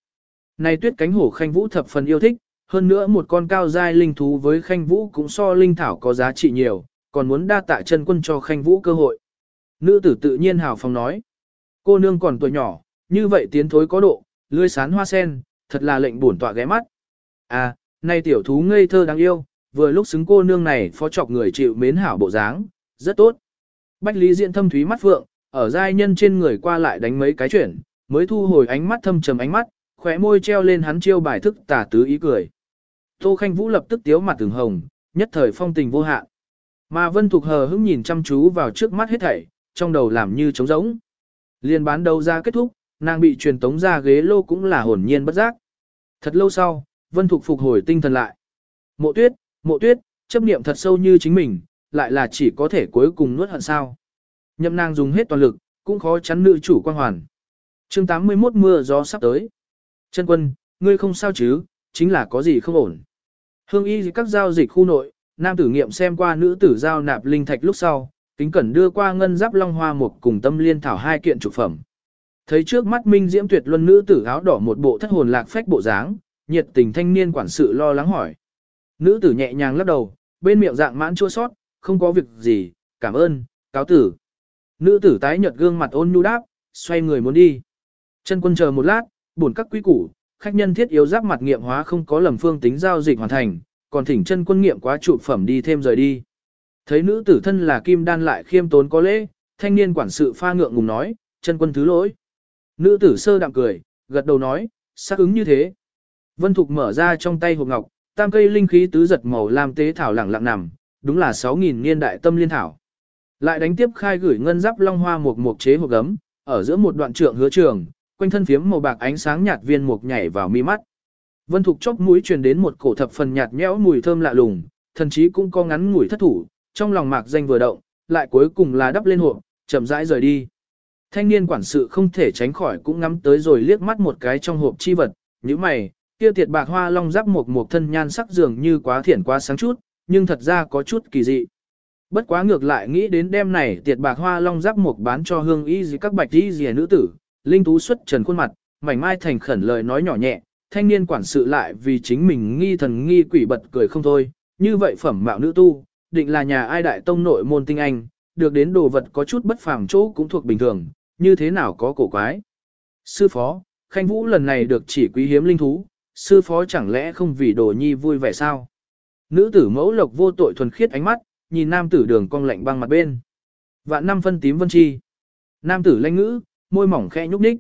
Này tuyết cánh hổ Khanh Vũ thập phần yêu thích, hơn nữa một con cao giai linh thú với Khanh Vũ cũng so linh thảo có giá trị nhiều, còn muốn đa tạ chân quân cho Khanh Vũ cơ hội. Nữ tử tự nhiên hào phong nói, cô nương còn tuổi nhỏ, như vậy tiến thối có độ, lươi sán hoa sen, thật là lệnh bổn tọa ghé mắt. À, nay tiểu thú ngây thơ đáng yêu, vừa lúc xứng cô nương này phó chọc người chịu mến hảo bộ dáng, rất tốt. Bách Lý Diện thâm thúy mắt phượng, ở giai nhân trên người qua lại đánh mấy cái chuyển, mới thu hồi ánh mắt thâm trầm ánh mắt, khóe môi treo lên hắn chiêu bài thức tả tứ ý cười. Tô Khanh Vũ lập tức tiếu mặt từng hồng, nhất thời phong tình vô hạn. Mà Vân Thục hờ hững nhìn chăm chú vào trước mắt hết thảy, trong đầu làm như trống rỗng. Liên bán đầu ra kết thúc, nàng bị truyền tống ra ghế lô cũng là hồn nhiên bất giác. Thật lâu sau, Vân Thục phục hồi tinh thần lại. Mộ tuyết, mộ tuyết, chấp niệm thật sâu như chính mình, lại là chỉ có thể cuối cùng nuốt hận sao. Nhậm nàng dùng hết toàn lực, cũng khó chắn nữ chủ quan hoàn. chương 81 mưa gió sắp tới. Chân quân, ngươi không sao chứ, chính là có gì không ổn. Hương y các giao dịch khu nội, nam tử nghiệm xem qua nữ tử giao nạp linh thạch lúc sau, kính cẩn đưa qua ngân giáp long hoa một cùng tâm liên thảo hai kiện trục phẩm. Thấy trước mắt minh diễm tuyệt luân nữ tử áo đỏ một bộ thất hồn lạc phách bộ dáng, nhiệt tình thanh niên quản sự lo lắng hỏi. Nữ tử nhẹ nhàng lắc đầu, bên miệng dạng mãn chua sót, không có việc gì, cảm ơn, cáo tử. Nữ tử tái nhợt gương mặt ôn nhu đáp, xoay người muốn đi. Chân quân chờ một lát, buồn các quý củ, khách nhân thiết yếu giáp mặt nghiệm hóa không có lầm phương tính giao dịch hoàn thành, còn thỉnh chân quân nghiệm quá trụ phẩm đi thêm rời đi. Thấy nữ tử thân là kim đan lại khiêm tốn có lễ, thanh niên quản sự pha ngượng ngùng nói, chân quân thứ lỗi. Nữ tử sơ đạm cười, gật đầu nói, xác ứng như thế. Vân Thục mở ra trong tay hộp ngọc, tam cây linh khí tứ giật màu lam tế thảo lẳng lặng nằm, đúng là 6.000 niên đại tâm liên thảo. Lại đánh tiếp khai gửi ngân giáp long hoa một mục chế hộp gấm, ở giữa một đoạn trượng hứa trường, quanh thân phiếm màu bạc ánh sáng nhạt viên mục nhảy vào mi mắt. Vân Thục chốc mũi truyền đến một cổ thập phần nhạt nhẽo mùi thơm lạ lùng, thần chí cũng có ngắn ngủi thất thủ, trong lòng mạc danh vừa động, lại cuối cùng là đắp lên hộp, chậm rãi rời đi. Thanh niên quản sự không thể tránh khỏi cũng ngắm tới rồi liếc mắt một cái trong hộp chi vật, như mày, kia tiệt bạc hoa long giáp một một thân nhan sắc dường như quá thiển quá sáng chút, nhưng thật ra có chút kỳ dị. Bất quá ngược lại nghĩ đến đêm này tiệt bạc hoa long giáp một bán cho hương y gì các bạch y gì nữ tử, linh tú xuất trần khuôn mặt, mảnh mai thành khẩn lời nói nhỏ nhẹ, thanh niên quản sự lại vì chính mình nghi thần nghi quỷ bật cười không thôi, như vậy phẩm mạo nữ tu, định là nhà ai đại tông nội môn tinh anh, được đến đồ vật có chút bất phàm chỗ cũng thuộc bình thường, như thế nào có cổ quái. Sư phó, Khanh Vũ lần này được chỉ quý hiếm linh thú, sư phó chẳng lẽ không vì đồ nhi vui vẻ sao? Nữ tử mẫu lộc vô tội thuần khiết ánh mắt, nhìn nam tử đường cong lạnh băng mặt bên. Vạn năm phân tím vân chi. Nam tử lanh ngữ, môi mỏng khẽ nhúc nhích.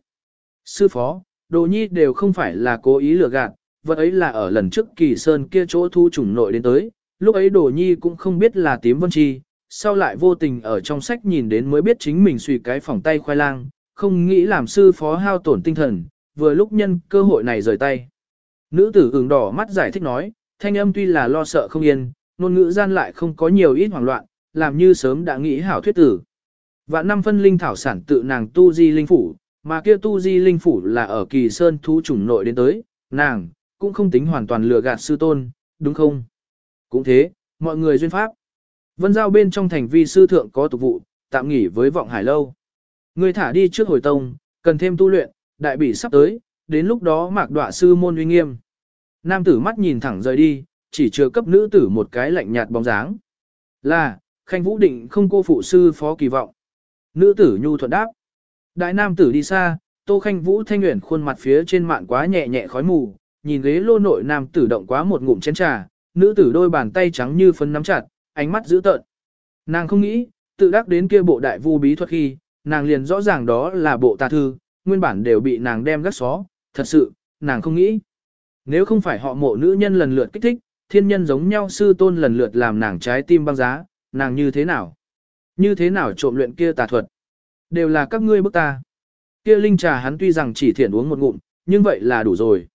Sư phó, đồ nhi đều không phải là cố ý lừa gạt, vật ấy là ở lần trước kỳ sơn kia chỗ thu chủng nội đến tới, lúc ấy đồ nhi cũng không biết là tím vân chi, sau lại vô tình ở trong sách nhìn đến mới biết chính mình suy cái phòng tay khoai lang, không nghĩ làm sư phó hao tổn tinh thần, vừa lúc nhân cơ hội này rời tay. Nữ tử ửng đỏ mắt giải thích nói, thanh âm tuy là lo sợ không yên, ngôn ngữ gian lại không có nhiều ít hoảng loạn, làm như sớm đã nghĩ hảo thuyết tử. Vạn năm phân linh thảo sản tự nàng tu di linh phủ, mà kia tu di linh phủ là ở kỳ sơn thú chủng nội đến tới, nàng, cũng không tính hoàn toàn lừa gạt sư tôn, đúng không? Cũng thế, mọi người duyên pháp. Vân giao bên trong thành vi sư thượng có tục vụ, tạm nghỉ với vọng hải lâu. Người thả đi trước hồi tông, cần thêm tu luyện, đại bỉ sắp tới, đến lúc đó mạc đọa sư môn uy nghiêm. Nam tử mắt nhìn thẳng rời đi, chỉ chưa cấp nữ tử một cái lạnh nhạt bóng dáng. Là, Khanh Vũ định không cô phụ sư phó kỳ vọng. Nữ tử nhu thuận đáp. Đại nam tử đi xa, Tô Khanh Vũ thanh nguyện khuôn mặt phía trên mạn quá nhẹ nhẹ khói mù, nhìn ghế lô nội nam tử động quá một ngụm chén trà, nữ tử đôi bàn tay trắng như phấn nắm chặt, ánh mắt dữ tợn. Nàng không nghĩ, tự đắc đến kia bộ đại vu bí thuật khi, nàng liền rõ ràng đó là bộ tà thư, nguyên bản đều bị nàng đem gắt xó, thật sự, nàng không nghĩ. Nếu không phải họ mộ nữ nhân lần lượt kích thích, thiên nhân giống nhau sư tôn lần lượt làm nàng trái tim băng giá, nàng như thế nào? Như thế nào trộm luyện kia tà thuật? Đều là các ngươi bức ta. Kia linh trà hắn tuy rằng chỉ thiện uống một ngụm, nhưng vậy là đủ rồi.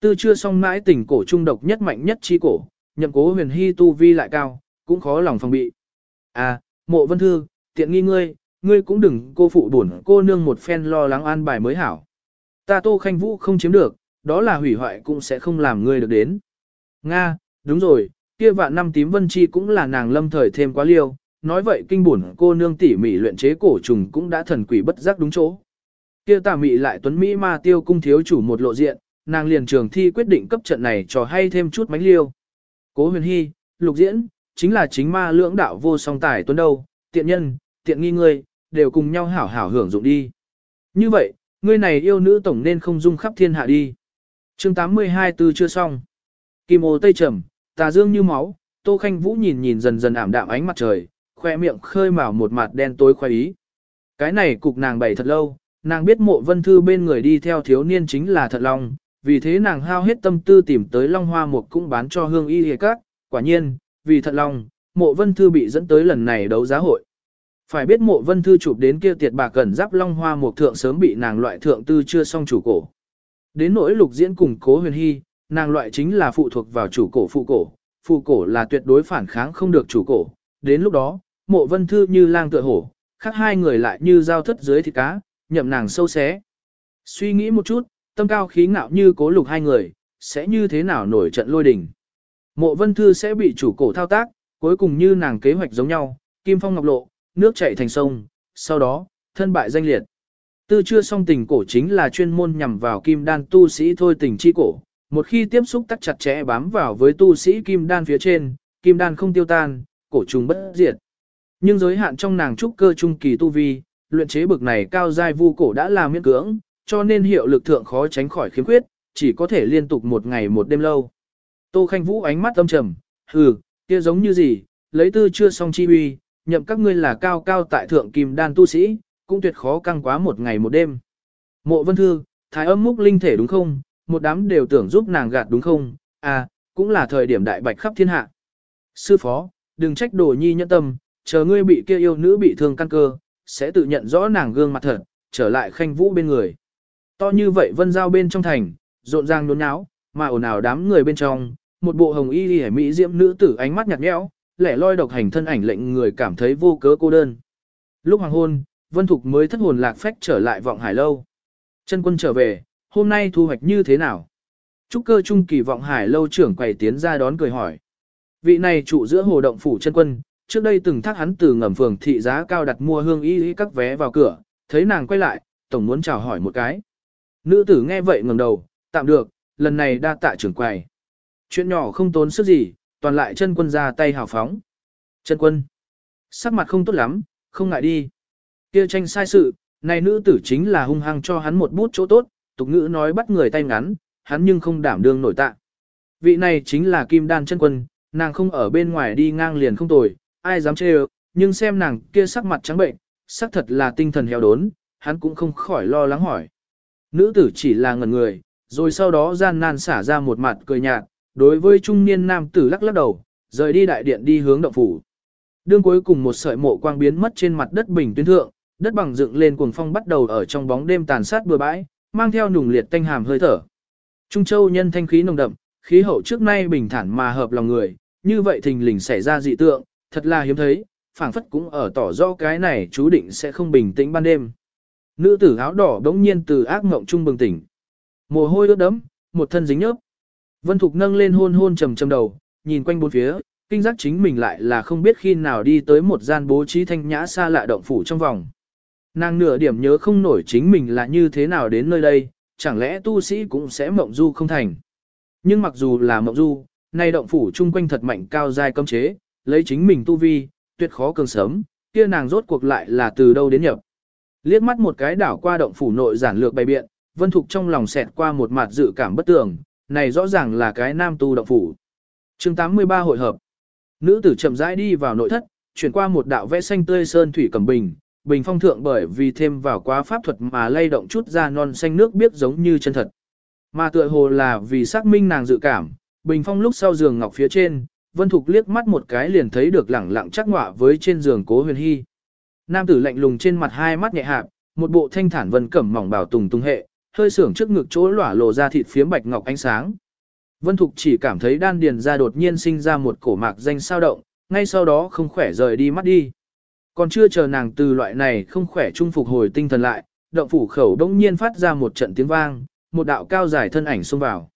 Tư chưa xong mãi tình cổ trung độc nhất mạnh nhất chi cổ, nhậm cố huyền hy tu vi lại cao, cũng khó lòng phòng bị. À, mộ vân thư, tiện nghi ngươi, ngươi cũng đừng cô phụ buồn cô nương một phen lo lắng an bài mới hảo. Ta tô khanh vũ không chiếm được, đó là hủy hoại cũng sẽ không làm ngươi được đến. Nga, đúng rồi, kia vạn năm tím vân chi cũng là nàng lâm thời thêm quá liêu, nói vậy kinh buồn cô nương tỉ mỉ luyện chế cổ trùng cũng đã thần quỷ bất giác đúng chỗ. Kia tà mị lại tuấn Mỹ ma tiêu cung thiếu chủ một lộ diện, nàng liền trường thi quyết định cấp trận này cho hay thêm chút mánh liêu. Cố huyền hy, lục diễn, chính là chính ma lưỡng đạo vô song tài tuấn đâu, tiện nhân, tiện nghi ngươi, đều cùng nhau hảo hảo hưởng dụng đi. Như vậy, ngươi này yêu nữ tổng nên không dung khắp thiên hạ đi. chương 82 tư chưa xong. Kim ô tây trầm, tà dương như máu, tô khanh vũ nhìn nhìn dần dần ảm đạm ánh mặt trời, khoe miệng khơi mào một mặt đen tối khoái ý. Cái này cục nàng bày thật lâu, nàng biết mộ vân thư bên người đi theo thiếu niên chính là thật long, vì thế nàng hao hết tâm tư tìm tới long hoa một cũng bán cho hương y hề các, quả nhiên, vì thật long mộ vân thư bị dẫn tới lần này đấu giá hội. Phải biết mộ vân thư chụp đến kia tiệt bà cẩn giáp long hoa một thượng sớm bị nàng loại thượng tư chưa xong chủ cổ. Đến nỗi lục diễn cùng cố huyền hy, nàng loại chính là phụ thuộc vào chủ cổ phụ cổ, phụ cổ là tuyệt đối phản kháng không được chủ cổ. Đến lúc đó, mộ vân thư như lang tựa hổ, khác hai người lại như dao thất dưới thịt cá, nhậm nàng sâu xé. Suy nghĩ một chút, tâm cao khí ngạo như cố lục hai người, sẽ như thế nào nổi trận lôi đình. Mộ vân thư sẽ bị chủ cổ thao tác, cuối cùng như nàng kế hoạch giống nhau, kim phong ngọc lộ, nước chảy thành sông, sau đó, thân bại danh liệt. Tư chưa song tình cổ chính là chuyên môn nhằm vào kim đan tu sĩ thôi tình chi cổ, một khi tiếp xúc tắc chặt chẽ bám vào với tu sĩ kim đan phía trên, kim đan không tiêu tan, cổ trùng bất diệt. Nhưng giới hạn trong nàng trúc cơ trung kỳ tu vi, luyện chế bực này cao giai vu cổ đã là miễn cưỡng, cho nên hiệu lực thượng khó tránh khỏi khiếm khuyết, chỉ có thể liên tục một ngày một đêm lâu. Tô Khanh Vũ ánh mắt âm trầm, hừ, kia giống như gì, lấy tư chưa xong chi uy, nhậm các ngươi là cao cao tại thượng kim đan tu sĩ, cũng tuyệt khó căng quá một ngày một đêm. Mộ Vân Thư, thái âm múc linh thể đúng không, một đám đều tưởng giúp nàng gạt đúng không, à, cũng là thời điểm đại bạch khắp thiên hạ. Sư phó, đừng trách đồ nhi nhẫn tâm, chờ ngươi bị kia yêu nữ bị thương căn cơ, sẽ tự nhận rõ nàng gương mặt thật, trở lại khanh vũ bên người. To như vậy vân giao bên trong thành, rộn ràng nôn nháo, mà ồn ào đám người bên trong, một bộ hồng y hẻ mỹ diễm nữ tử ánh mắt nhạt nhẽo, lẻ loi độc hành thân ảnh lệnh người cảm thấy vô cớ cô đơn. Lúc hoàng hôn, Vân Thục mới thất hồn lạc phách trở lại vọng hải lâu. Chân quân trở về, hôm nay thu hoạch như thế nào? Trúc cơ trung kỳ vọng hải lâu trưởng quầy tiến ra đón cười hỏi. Vị này trụ giữa hồ động phủ chân quân, trước đây từng thác hắn từ ngầm phường thị giá cao đặt mua hương y các vé vào cửa, thấy nàng quay lại, tổng muốn chào hỏi một cái. Nữ tử nghe vậy ngẩng đầu, tạm được, lần này đa tạ trưởng quầy. Chuyện nhỏ không tốn sức gì, toàn lại chân quân ra tay hào phóng. Chân quân, sắc mặt không tốt lắm, không ngại đi. Kia tranh sai sự, này nữ tử chính là hung hăng cho hắn một bút chỗ tốt, tục ngữ nói bắt người tay ngắn, hắn nhưng không đảm đương nổi tạ. Vị này chính là kim đan chân quân, nàng không ở bên ngoài đi ngang liền không tồi, ai dám chê nhưng xem nàng kia sắc mặt trắng bệnh, sắc thật là tinh thần heo đốn, hắn cũng không khỏi lo lắng hỏi. Nữ tử chỉ là ngẩn người, rồi sau đó gian nan xả ra một mặt cười nhạt, đối với trung niên nam tử lắc lắc đầu, rời đi đại điện đi hướng động phủ. Đương cuối cùng một sợi mộ quang biến mất trên mặt đất bình tuyến thượng, đất bằng dựng lên cuồng phong bắt đầu ở trong bóng đêm tàn sát bừa bãi, mang theo nùng liệt tanh hàm hơi thở. Trung Châu nhân thanh khí nồng đậm, khí hậu trước nay bình thản mà hợp lòng người, như vậy thình lình xảy ra dị tượng, thật là hiếm thấy, phảng phất cũng ở tỏ rõ cái này chú định sẽ không bình tĩnh ban đêm. Nữ tử áo đỏ đống nhiên từ ác mộng trung bừng tỉnh. Mồ hôi ướt đẫm, một thân dính nhớp. Vân Thục nâng lên hôn hôn trầm trầm đầu, nhìn quanh bốn phía, kinh giác chính mình lại là không biết khi nào đi tới một gian bố trí thanh nhã xa lạ động phủ trong vòng. Nàng nửa điểm nhớ không nổi chính mình là như thế nào đến nơi đây, chẳng lẽ tu sĩ cũng sẽ mộng du không thành. Nhưng mặc dù là mộng du, nay động phủ chung quanh thật mạnh cao dài cấm chế, lấy chính mình tu vi, tuyệt khó cường sớm, kia nàng rốt cuộc lại là từ đâu đến nhập. Liếc mắt một cái đảo qua động phủ nội giản lược bày biện, Vân Thục trong lòng xẹt qua một mặt dự cảm bất tường, này rõ ràng là cái nam tu động phủ. chương 83 hội hợp. Nữ tử chậm rãi đi vào nội thất, chuyển qua một đạo vẽ xanh tươi sơn thủy cầm bình, bình phong thượng bởi vì thêm vào quá pháp thuật mà lay động chút ra non xanh nước biết giống như chân thật. Mà tựa hồ là vì xác minh nàng dự cảm, bình phong lúc sau giường ngọc phía trên, Vân Thục liếc mắt một cái liền thấy được lẳng lặng chắc ngọa với trên giường cố huyền hy. Nam tử lạnh lùng trên mặt hai mắt nhẹ hạp, một bộ thanh thản vân cẩm mỏng bảo tùng tung hệ, hơi sưởng trước ngực chỗ lỏa lộ ra thịt phiếm bạch ngọc ánh sáng. Vân Thục chỉ cảm thấy đan điền ra đột nhiên sinh ra một cổ mạc danh sao động, ngay sau đó không khỏe rời đi mắt đi. Còn chưa chờ nàng từ loại này không khỏe trung phục hồi tinh thần lại, động phủ khẩu đông nhiên phát ra một trận tiếng vang, một đạo cao dài thân ảnh xông vào.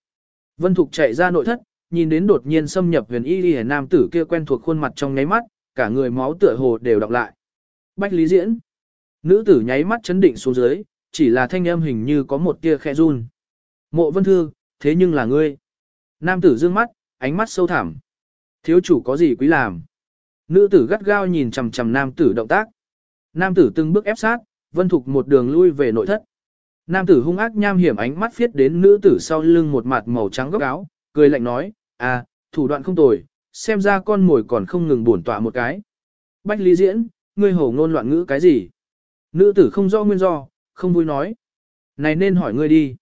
Vân Thục chạy ra nội thất, nhìn đến đột nhiên xâm nhập huyền y y nam tử kia quen thuộc khuôn mặt trong nháy mắt, cả người máu tựa hồ đều đọc lại. Bách Lý Diễn. Nữ tử nháy mắt chấn định xuống dưới, chỉ là thanh âm hình như có một tia khẽ run. Mộ Vân Thư, thế nhưng là ngươi. Nam tử dương mắt, ánh mắt sâu thẳm. Thiếu chủ có gì quý làm? Nữ tử gắt gao nhìn chằm chằm nam tử động tác. Nam tử từng bước ép sát, Vân Thục một đường lui về nội thất. Nam tử hung ác nham hiểm ánh mắt phiết đến nữ tử sau lưng một mặt màu trắng góc áo, cười lạnh nói, à, thủ đoạn không tồi, xem ra con mồi còn không ngừng bổn tọa một cái. Bách Lý Diễn, ngươi hổ ngôn loạn ngữ cái gì? Nữ tử không rõ nguyên do, không vui nói. Này nên hỏi ngươi đi.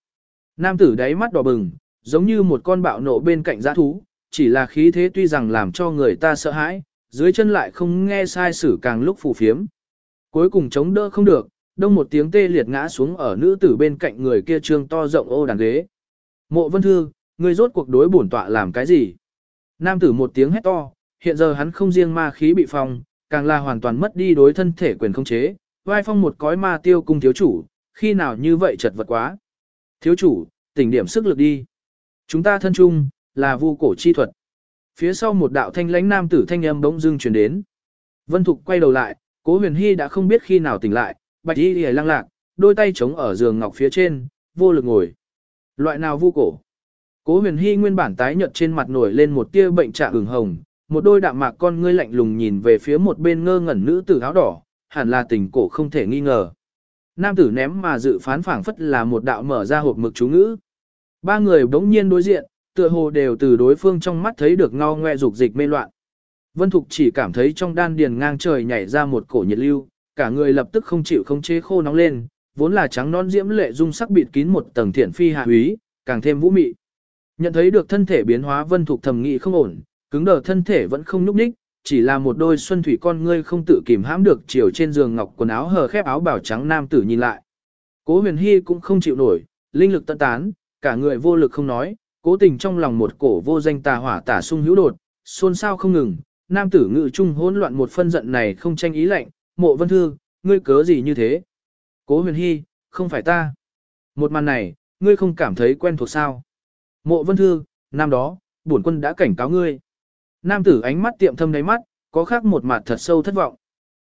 Nam tử đáy mắt đỏ bừng, giống như một con bạo nộ bên cạnh giã thú, chỉ là khí thế tuy rằng làm cho người ta sợ hãi, dưới chân lại không nghe sai sử càng lúc phù phiếm. Cuối cùng chống đỡ không được, đông một tiếng tê liệt ngã xuống ở nữ tử bên cạnh người kia trương to rộng ô đàn ghế. Mộ vân thư, Ngươi rốt cuộc đối bổn tọa làm cái gì? Nam tử một tiếng hét to, hiện giờ hắn không riêng ma khí bị phong, càng là hoàn toàn mất đi đối thân thể quyền không chế, vai phong một cõi ma tiêu cung thiếu chủ, khi nào như vậy chật vật quá. Thiếu chủ, tỉnh điểm sức lực đi. Chúng ta thân chung, là vu cổ chi thuật. Phía sau một đạo thanh lãnh nam tử thanh âm bỗng dưng truyền đến. Vân Thục quay đầu lại, Cố Huyền Hy đã không biết khi nào tỉnh lại, bạch y lìa lăng lạc, đôi tay chống ở giường ngọc phía trên, vô lực ngồi. Loại nào vu cổ? Cố Huyền Hy nguyên bản tái nhợt trên mặt nổi lên một tia bệnh trạng ửng hồng, một đôi đạm mạc con ngươi lạnh lùng nhìn về phía một bên ngơ ngẩn nữ tử áo đỏ, hẳn là tình cổ không thể nghi ngờ. Nam tử ném mà dự phán phảng phất là một đạo mở ra hộp mực chú ngữ. Ba người đống nhiên đối diện, tựa hồ đều từ đối phương trong mắt thấy được ngao ngoe dục dịch mê loạn. Vân Thục chỉ cảm thấy trong đan điền ngang trời nhảy ra một cổ nhiệt lưu, cả người lập tức không chịu không chế khô nóng lên, vốn là trắng non diễm lệ dung sắc bịt kín một tầng thiện phi hạ úy, càng thêm vũ mị. Nhận thấy được thân thể biến hóa Vân Thục thầm nghĩ không ổn, cứng đờ thân thể vẫn không nhúc nhích, chỉ là một đôi xuân thủy con ngươi không tự kìm hãm được chiều trên giường ngọc quần áo hờ khép áo bảo trắng nam tử nhìn lại. Cố Huyền Hy cũng không chịu nổi, linh lực tận tán, cả người vô lực không nói, cố tình trong lòng một cổ vô danh tà hỏa tả sung hữu đột, xôn xao không ngừng, nam tử ngự trung hỗn loạn một phân giận này không tranh ý lạnh, mộ vân thư, ngươi cớ gì như thế? Cố huyền hy, không phải ta. Một màn này, ngươi không cảm thấy quen thuộc sao? Mộ vân thư, năm đó, bổn quân đã cảnh cáo ngươi. Nam tử ánh mắt tiệm thâm đáy mắt, có khác một mặt thật sâu thất vọng.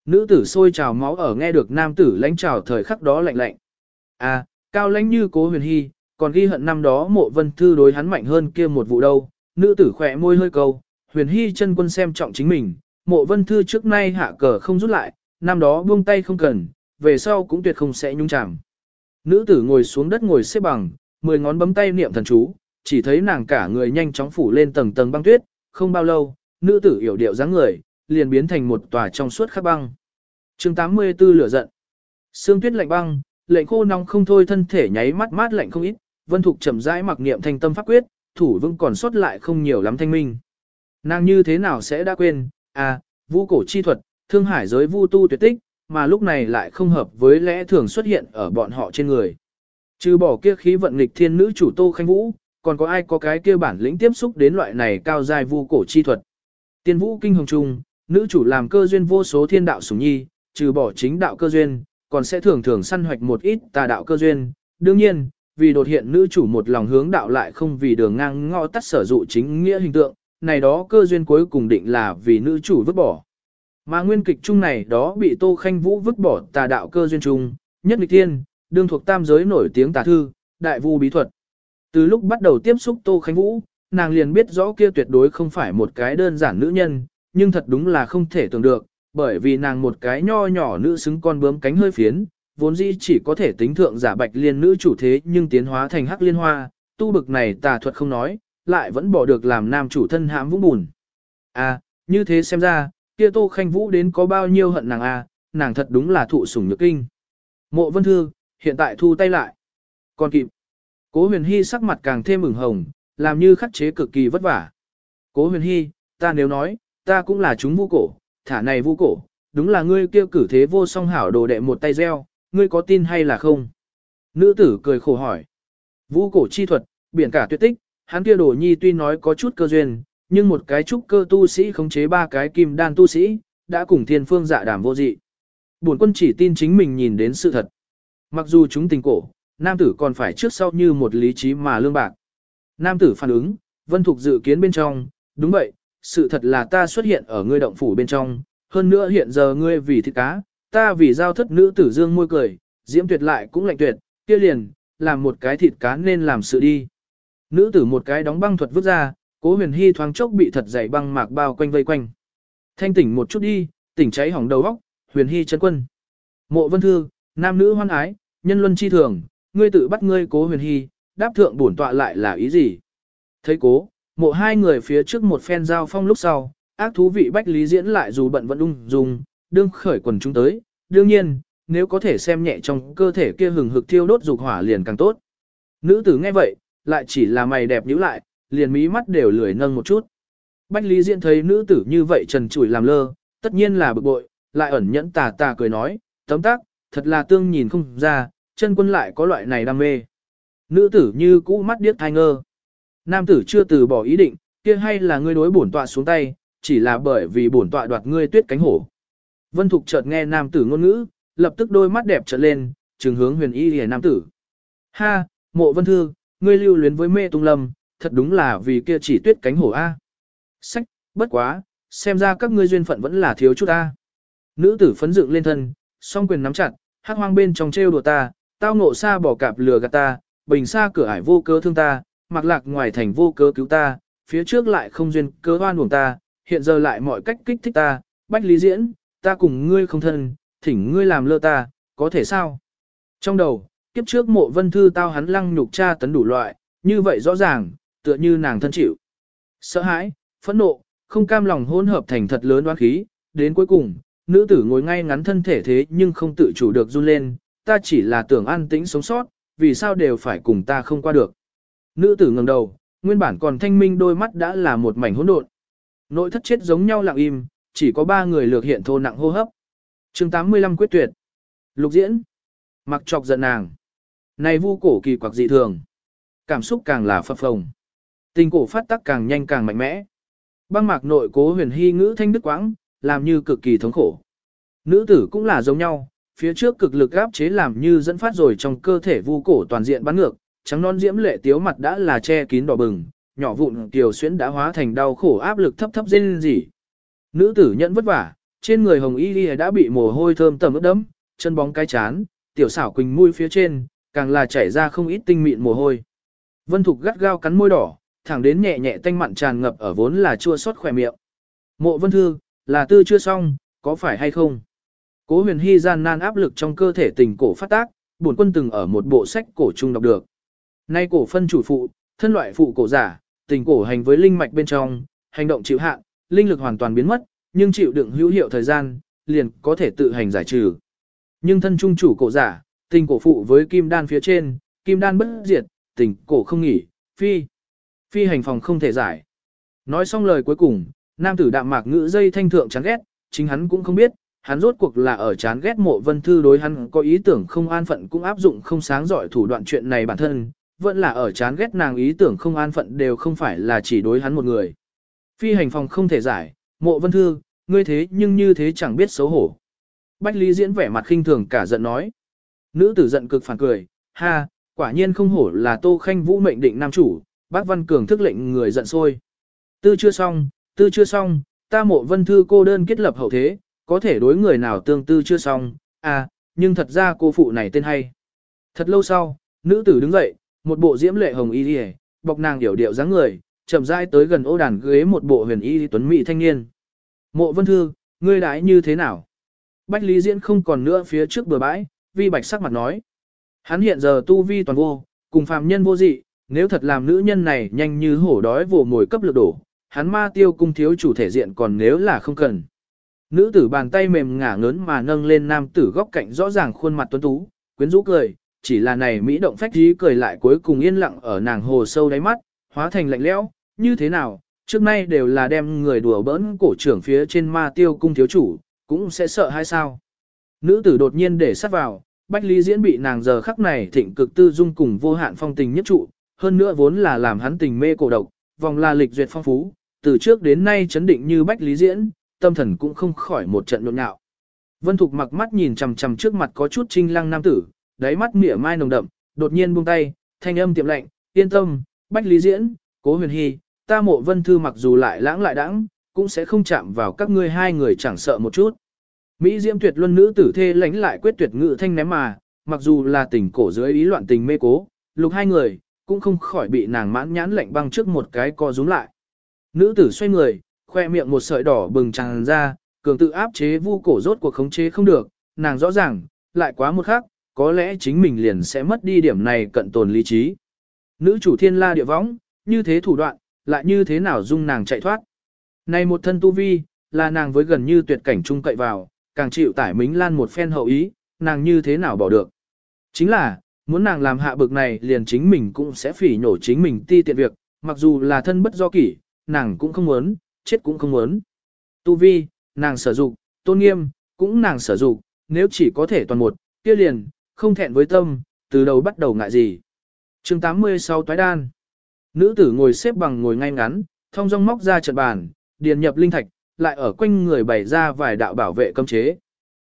Nữ tử sôi trào máu ở nghe được nam tử lãnh trào thời khắc đó lạnh lạnh. À, cao lãnh như cố huyền hy, còn ghi hận năm đó mộ vân thư đối hắn mạnh hơn kia một vụ đâu. Nữ tử khỏe môi hơi câu, huyền hy chân quân xem trọng chính mình, mộ vân thư trước nay hạ cờ không rút lại, năm đó buông tay không cần, về sau cũng tuyệt không sẽ nhung chẳng. Nữ tử ngồi xuống đất ngồi xếp bằng, mười ngón bấm tay niệm thần chú, chỉ thấy nàng cả người nhanh chóng phủ lên tầng tầng băng tuyết, không bao lâu, nữ tử hiểu điệu dáng người, liền biến thành một tòa trong suốt khắc băng. chương 84 lửa giận. Sương tuyết lạnh băng, lệnh khô nóng không thôi thân thể nháy mắt mát lạnh không ít, Vân Thục chậm rãi mặc niệm thanh tâm pháp quyết, thủ vững còn sót lại không nhiều lắm thanh minh. Nàng như thế nào sẽ đã quên, à, vũ cổ chi thuật, thương hải giới vu tu tuyệt tích, mà lúc này lại không hợp với lẽ thường xuất hiện ở bọn họ trên người. Trừ bỏ kia khí vận nghịch thiên nữ chủ Tô Khanh Vũ, còn có ai có cái kia bản lĩnh tiếp xúc đến loại này cao dài vu cổ chi thuật. Tiên vũ kinh hồng trung, nữ chủ làm cơ duyên vô số thiên đạo sủng nhi, trừ bỏ chính đạo cơ duyên, còn sẽ thường thường săn hoạch một ít tà đạo cơ duyên. Đương nhiên, vì đột hiện nữ chủ một lòng hướng đạo lại không vì đường ngang ngõ tắt sở dụ chính nghĩa hình tượng, này đó cơ duyên cuối cùng định là vì nữ chủ vứt bỏ. Mà nguyên kịch chung này đó bị Tô Khanh Vũ vứt bỏ tà đạo cơ duyên chung, nhất nghịch thiên, đương thuộc tam giới nổi tiếng tà thư, đại vu bí thuật. Từ lúc bắt đầu tiếp xúc Tô khánh Vũ, nàng liền biết rõ kia tuyệt đối không phải một cái đơn giản nữ nhân, nhưng thật đúng là không thể tưởng được, bởi vì nàng một cái nho nhỏ nữ xứng con bướm cánh hơi phiến, vốn dĩ chỉ có thể tính thượng giả bạch liên nữ chủ thế nhưng tiến hóa thành hắc liên hoa, tu bực này tà thuật không nói, lại vẫn bỏ được làm nam chủ thân hãm vũng bùn. À, như thế xem ra, kia Tô Khanh Vũ đến có bao nhiêu hận nàng à, nàng thật đúng là thụ sủng nhược kinh. Mộ Vân Thư, hiện tại thu tay lại. Còn kịp. Cố Huyền Hy sắc mặt càng thêm ửng hồng, làm như khắc chế cực kỳ vất vả. Cố Huyền Hy, ta nếu nói, ta cũng là chúng vu cổ, thả này vu cổ, đúng là ngươi kêu cử thế vô song hảo đồ đệ một tay gieo, ngươi có tin hay là không? Nữ tử cười khổ hỏi. Vu cổ chi thuật, biển cả tuyệt tích, hắn kia đồ nhi tuy nói có chút cơ duyên, nhưng một cái trúc cơ tu sĩ khống chế ba cái kim đan tu sĩ, đã cùng thiên phương dạ đàm vô dị. Bổn quân chỉ tin chính mình nhìn đến sự thật. Mặc dù chúng tình cổ, nam tử còn phải trước sau như một lý trí mà lương bạc. Nam tử phản ứng, vân thục dự kiến bên trong, đúng vậy, sự thật là ta xuất hiện ở ngươi động phủ bên trong, hơn nữa hiện giờ ngươi vì thịt cá, ta vì giao thất nữ tử dương môi cười, diễm tuyệt lại cũng lạnh tuyệt, kia liền, làm một cái thịt cá nên làm sự đi. Nữ tử một cái đóng băng thuật vứt ra, cố huyền hy thoáng chốc bị thật dày băng mạc bao quanh vây quanh. Thanh tỉnh một chút đi, tỉnh cháy hỏng đầu óc, huyền hy chân quân. Mộ vân thư, nam nữ hoan ái, nhân luân chi thường, ngươi tự bắt ngươi cố huyền hy, đáp thượng bổn tọa lại là ý gì? Thấy cố, mộ hai người phía trước một phen giao phong lúc sau, ác thú vị bách lý diễn lại dù bận vẫn ung dung, đương khởi quần chúng tới, đương nhiên, nếu có thể xem nhẹ trong cơ thể kia hừng hực thiêu đốt dục hỏa liền càng tốt. Nữ tử nghe vậy, lại chỉ là mày đẹp nhíu lại, liền mí mắt đều lười nâng một chút. Bách Lý Diễn thấy nữ tử như vậy trần trụi làm lơ, tất nhiên là bực bội, lại ẩn nhẫn tà tà cười nói, tấm tác, thật là tương nhìn không ra, chân quân lại có loại này đam mê. Nữ tử như cũ mắt điếc thai ngơ. Nam tử chưa từ bỏ ý định, kia hay là ngươi đối bổn tọa xuống tay, chỉ là bởi vì bổn tọa đoạt ngươi tuyết cánh hổ. Vân Thục chợt nghe nam tử ngôn ngữ, lập tức đôi mắt đẹp trợn lên, trừng hướng huyền y hề nam tử. Ha, mộ vân thư, ngươi lưu luyến với mê tung lâm, thật đúng là vì kia chỉ tuyết cánh hổ A. Sách, bất quá, xem ra các ngươi duyên phận vẫn là thiếu chút A. Nữ tử phấn dựng lên thân, song quyền nắm chặt, hắc hoang bên trong trêu đùa ta, tao ngộ xa bỏ cạp lừa gạt ta, bình xa cửa ải vô cớ thương ta, mặc lạc ngoài thành vô cớ cứu ta, phía trước lại không duyên cớ oan uổng ta, hiện giờ lại mọi cách kích thích ta, bách lý diễn, ta cùng ngươi không thân, thỉnh ngươi làm lơ ta, có thể sao? Trong đầu, kiếp trước mộ vân thư tao hắn lăng nhục cha tấn đủ loại, như vậy rõ ràng, tựa như nàng thân chịu. Sợ hãi, phẫn nộ, không cam lòng hỗn hợp thành thật lớn oán khí, đến cuối cùng, nữ tử ngồi ngay ngắn thân thể thế nhưng không tự chủ được run lên, ta chỉ là tưởng an tĩnh sống sót, vì sao đều phải cùng ta không qua được. Nữ tử ngẩng đầu, nguyên bản còn thanh minh đôi mắt đã là một mảnh hỗn độn. Nội thất chết giống nhau lặng im, chỉ có ba người lược hiện thô nặng hô hấp. chương 85 quyết tuyệt. Lục diễn. Mặc trọc giận nàng. Này vu cổ kỳ quặc dị thường. Cảm xúc càng là phập phồng. Tình cổ phát tắc càng nhanh càng mạnh mẽ. Băng mạc nội cố huyền hy ngữ thanh đức quãng, làm như cực kỳ thống khổ. Nữ tử cũng là giống nhau, phía trước cực lực áp chế làm như dẫn phát rồi trong cơ thể vu cổ toàn diện bắn ngược, trắng non diễm lệ tiếu mặt đã là che kín đỏ bừng, nhỏ vụn tiểu xuyến đã hóa thành đau khổ áp lực thấp thấp rên rỉ. Nữ tử nhận vất vả, trên người hồng y đã bị mồ hôi thơm tầm ướt đẫm, chân bóng cái chán, tiểu xảo quỳnh mũi phía trên, càng là chảy ra không ít tinh mịn mồ hôi. Vân Thục gắt gao cắn môi đỏ, thẳng đến nhẹ nhẹ tanh mặn tràn ngập ở vốn là chua xót khỏe miệng. Mộ Vân Thư, là tư chưa xong, có phải hay không? Cố huyền hy gian nan áp lực trong cơ thể tình cổ phát tác, bổn quân từng ở một bộ sách cổ trung đọc được. Nay cổ phân chủ phụ, thân loại phụ cổ giả, tình cổ hành với linh mạch bên trong, hành động chịu hạn, linh lực hoàn toàn biến mất, nhưng chịu đựng hữu hiệu thời gian, liền có thể tự hành giải trừ. Nhưng thân trung chủ cổ giả, tình cổ phụ với kim đan phía trên, kim đan bất diệt, tình cổ không nghỉ, phi. Phi hành phòng không thể giải. Nói xong lời cuối cùng, nam tử đạm mạc ngữ dây thanh thượng chán ghét, chính hắn cũng không biết, hắn rốt cuộc là ở chán ghét mộ vân thư đối hắn có ý tưởng không an phận cũng áp dụng không sáng giỏi thủ đoạn chuyện này bản thân, vẫn là ở chán ghét nàng ý tưởng không an phận đều không phải là chỉ đối hắn một người. Phi hành phòng không thể giải, mộ vân thư, ngươi thế nhưng như thế chẳng biết xấu hổ. Bách Lý diễn vẻ mặt khinh thường cả giận nói. Nữ tử giận cực phản cười, ha, quả nhiên không hổ là tô khanh vũ mệnh định nam chủ, bác Văn Cường thức lệnh người giận sôi. Tư chưa xong, tư chưa xong, ta mộ vân thư cô đơn kết lập hậu thế, có thể đối người nào tương tư chưa xong, à, nhưng thật ra cô phụ này tên hay. Thật lâu sau, nữ tử đứng dậy, một bộ diễm lệ hồng y đi bọc nàng điểu điệu dáng người, chậm rãi tới gần ô đàn ghế một bộ huyền y tuấn mỹ thanh niên. Mộ vân thư, ngươi đãi như thế nào? Bách Lý Diễn không còn nữa phía trước bờ bãi, vi bạch sắc mặt nói. Hắn hiện giờ tu vi toàn vô, cùng phàm nhân vô dị, nếu thật làm nữ nhân này nhanh như hổ đói vồ mồi cấp lực đổ, hắn ma tiêu cung thiếu chủ thể diện còn nếu là không cần. Nữ tử bàn tay mềm ngả ngớn mà nâng lên nam tử góc cạnh rõ ràng khuôn mặt tuấn tú, quyến rũ cười, chỉ là này mỹ động phách trí cười lại cuối cùng yên lặng ở nàng hồ sâu đáy mắt, hóa thành lạnh lẽo, như thế nào, trước nay đều là đem người đùa bỡn cổ trưởng phía trên ma tiêu cung thiếu chủ, cũng sẽ sợ hay sao. Nữ tử đột nhiên để sát vào, Bách Lý Diễn bị nàng giờ khắc này thịnh cực tư dung cùng vô hạn phong tình nhất trụ, hơn nữa vốn là làm hắn tình mê cổ độc, vòng là lịch duyệt phong phú, từ trước đến nay chấn định như Bách Lý Diễn, tâm thần cũng không khỏi một trận nhộn nhạo. Vân Thục mặc mắt nhìn chằm chằm trước mặt có chút trinh lăng nam tử, đáy mắt mỉa mai nồng đậm, đột nhiên buông tay, thanh âm tiệm lạnh, yên tâm, Bách Lý Diễn, Cố Huyền Hy, ta mộ Vân Thư mặc dù lại lãng lại đãng, cũng sẽ không chạm vào các ngươi hai người chẳng sợ một chút. Mỹ Diễm tuyệt luân nữ tử thê lãnh lại quyết tuyệt ngự thanh ném mà, mặc dù là tình cổ dưới ý loạn tình mê cố, lục hai người, cũng không khỏi bị nàng mãn nhãn lạnh băng trước một cái co rúm lại. Nữ tử xoay người, khoe miệng một sợi đỏ bừng tràn ra, cường tự áp chế vu cổ rốt cuộc khống chế không được, nàng rõ ràng, lại quá một khắc, có lẽ chính mình liền sẽ mất đi điểm này cận tồn lý trí. Nữ chủ thiên la địa võng, như thế thủ đoạn, lại như thế nào dung nàng chạy thoát. Này một thân tu vi, là nàng với gần như tuyệt cảnh trung cậy vào, càng chịu tải mính lan một phen hậu ý, nàng như thế nào bỏ được. Chính là, muốn nàng làm hạ bực này liền chính mình cũng sẽ phỉ nhổ chính mình ti tiện việc, mặc dù là thân bất do kỷ, nàng cũng không muốn, chết cũng không muốn. Tu vi, nàng sử dụng, tôn nghiêm, cũng nàng sử dụng, nếu chỉ có thể toàn một, kia liền, không thẹn với tâm, từ đầu bắt đầu ngại gì. chương 86 toái đan. Nữ tử ngồi xếp bằng ngồi ngay ngắn, thông dong móc ra trận bàn, điền nhập linh thạch, lại ở quanh người bày ra vài đạo bảo vệ cấm chế.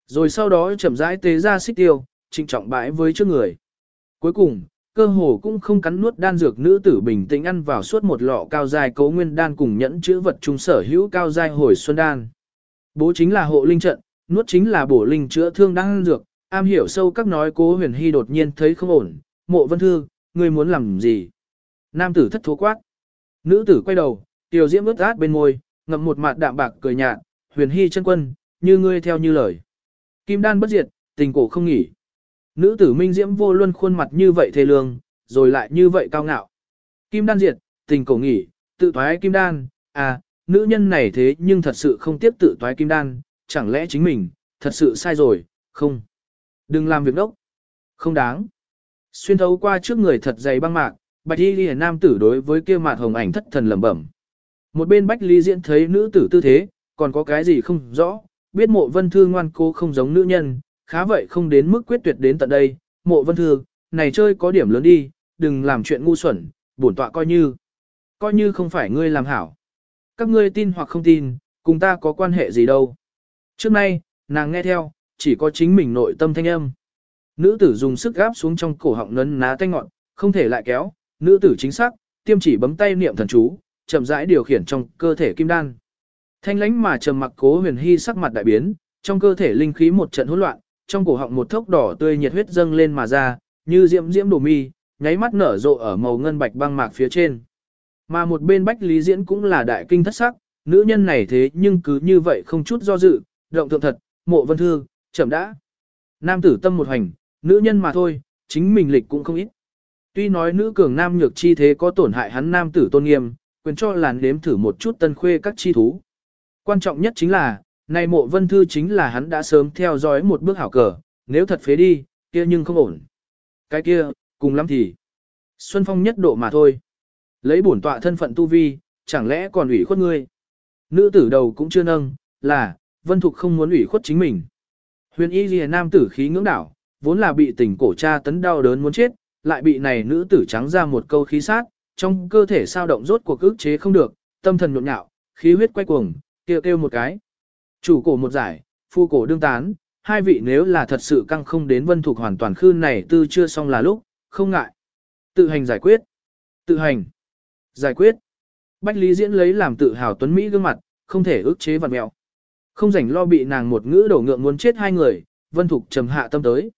Rồi sau đó chậm rãi tế ra xích tiêu, trịnh trọng bãi với trước người. Cuối cùng, cơ hồ cũng không cắn nuốt đan dược nữ tử bình tĩnh ăn vào suốt một lọ cao dài cấu nguyên đan cùng nhẫn chữ vật trung sở hữu cao dài hồi xuân đan. Bố chính là hộ linh trận, nuốt chính là bổ linh chữa thương đan dược, am hiểu sâu các nói cố huyền hy đột nhiên thấy không ổn, mộ vân thư, ngươi muốn làm gì? Nam tử thất thố quát. Nữ tử quay đầu, tiểu diễm ướt át bên môi, ngậm một mặt đạm bạc cười nhạt, huyền hy chân quân, như ngươi theo như lời. Kim đan bất diệt, tình cổ không nghỉ. Nữ tử minh diễm vô luân khuôn mặt như vậy thê lương, rồi lại như vậy cao ngạo. Kim đan diệt, tình cổ nghỉ, tự thoái kim đan, à, nữ nhân này thế nhưng thật sự không tiếp tự thoái kim đan, chẳng lẽ chính mình, thật sự sai rồi, không. Đừng làm việc đốc. Không đáng. Xuyên thấu qua trước người thật dày băng mạc, bạch y ghi nam tử đối với kia mạt hồng ảnh thất thần lẩm bẩm. Một bên bách ly diễn thấy nữ tử tư thế, còn có cái gì không rõ, biết mộ vân thư ngoan cố không giống nữ nhân, khá vậy không đến mức quyết tuyệt đến tận đây, mộ vân thư, này chơi có điểm lớn đi, đừng làm chuyện ngu xuẩn, bổn tọa coi như, coi như không phải ngươi làm hảo. Các ngươi tin hoặc không tin, cùng ta có quan hệ gì đâu. Trước nay, nàng nghe theo, chỉ có chính mình nội tâm thanh âm. Nữ tử dùng sức gáp xuống trong cổ họng nấn ná tay ngọn, không thể lại kéo, nữ tử chính xác, tiêm chỉ bấm tay niệm thần chú, chậm rãi điều khiển trong cơ thể kim đan. Thanh lãnh mà trầm mặc cố huyền hy sắc mặt đại biến, trong cơ thể linh khí một trận hỗn loạn, trong cổ họng một thốc đỏ tươi nhiệt huyết dâng lên mà ra, như diễm diễm đổ mi, nháy mắt nở rộ ở màu ngân bạch băng mạc phía trên. Mà một bên bách lý diễn cũng là đại kinh thất sắc, nữ nhân này thế nhưng cứ như vậy không chút do dự, động thượng thật, mộ vân thư, chậm đã. Nam tử tâm một hành, nữ nhân mà thôi, chính mình lịch cũng không ít. Tuy nói nữ cường nam nhược chi thế có tổn hại hắn nam tử tôn nghiêm, quyền cho làn đếm thử một chút tân khuê các chi thú. Quan trọng nhất chính là, này mộ vân thư chính là hắn đã sớm theo dõi một bước hảo cờ, nếu thật phế đi, kia nhưng không ổn. Cái kia, cùng lắm thì, Xuân Phong nhất độ mà thôi. Lấy bổn tọa thân phận tu vi, chẳng lẽ còn ủy khuất ngươi. Nữ tử đầu cũng chưa nâng, là, Vân Thục không muốn ủy khuất chính mình. Huyền y ghi nam tử khí ngưỡng đảo, vốn là bị tình cổ cha tấn đau đớn muốn chết, lại bị này nữ tử trắng ra một câu khí sát, trong cơ thể sao động rốt cuộc ức chế không được, tâm thần nhộn nhạo, khí huyết quay cuồng, kêu kêu một cái. Chủ cổ một giải, phu cổ đương tán, hai vị nếu là thật sự căng không đến vân thuộc hoàn toàn khư này tư chưa xong là lúc, không ngại. Tự hành giải quyết. Tự hành. Giải quyết. Bách Lý Diễn lấy làm tự hào tuấn Mỹ gương mặt, không thể ức chế vật mẹo. Không rảnh lo bị nàng một ngữ đổ ngượng muốn chết hai người, vân thục trầm hạ tâm tới.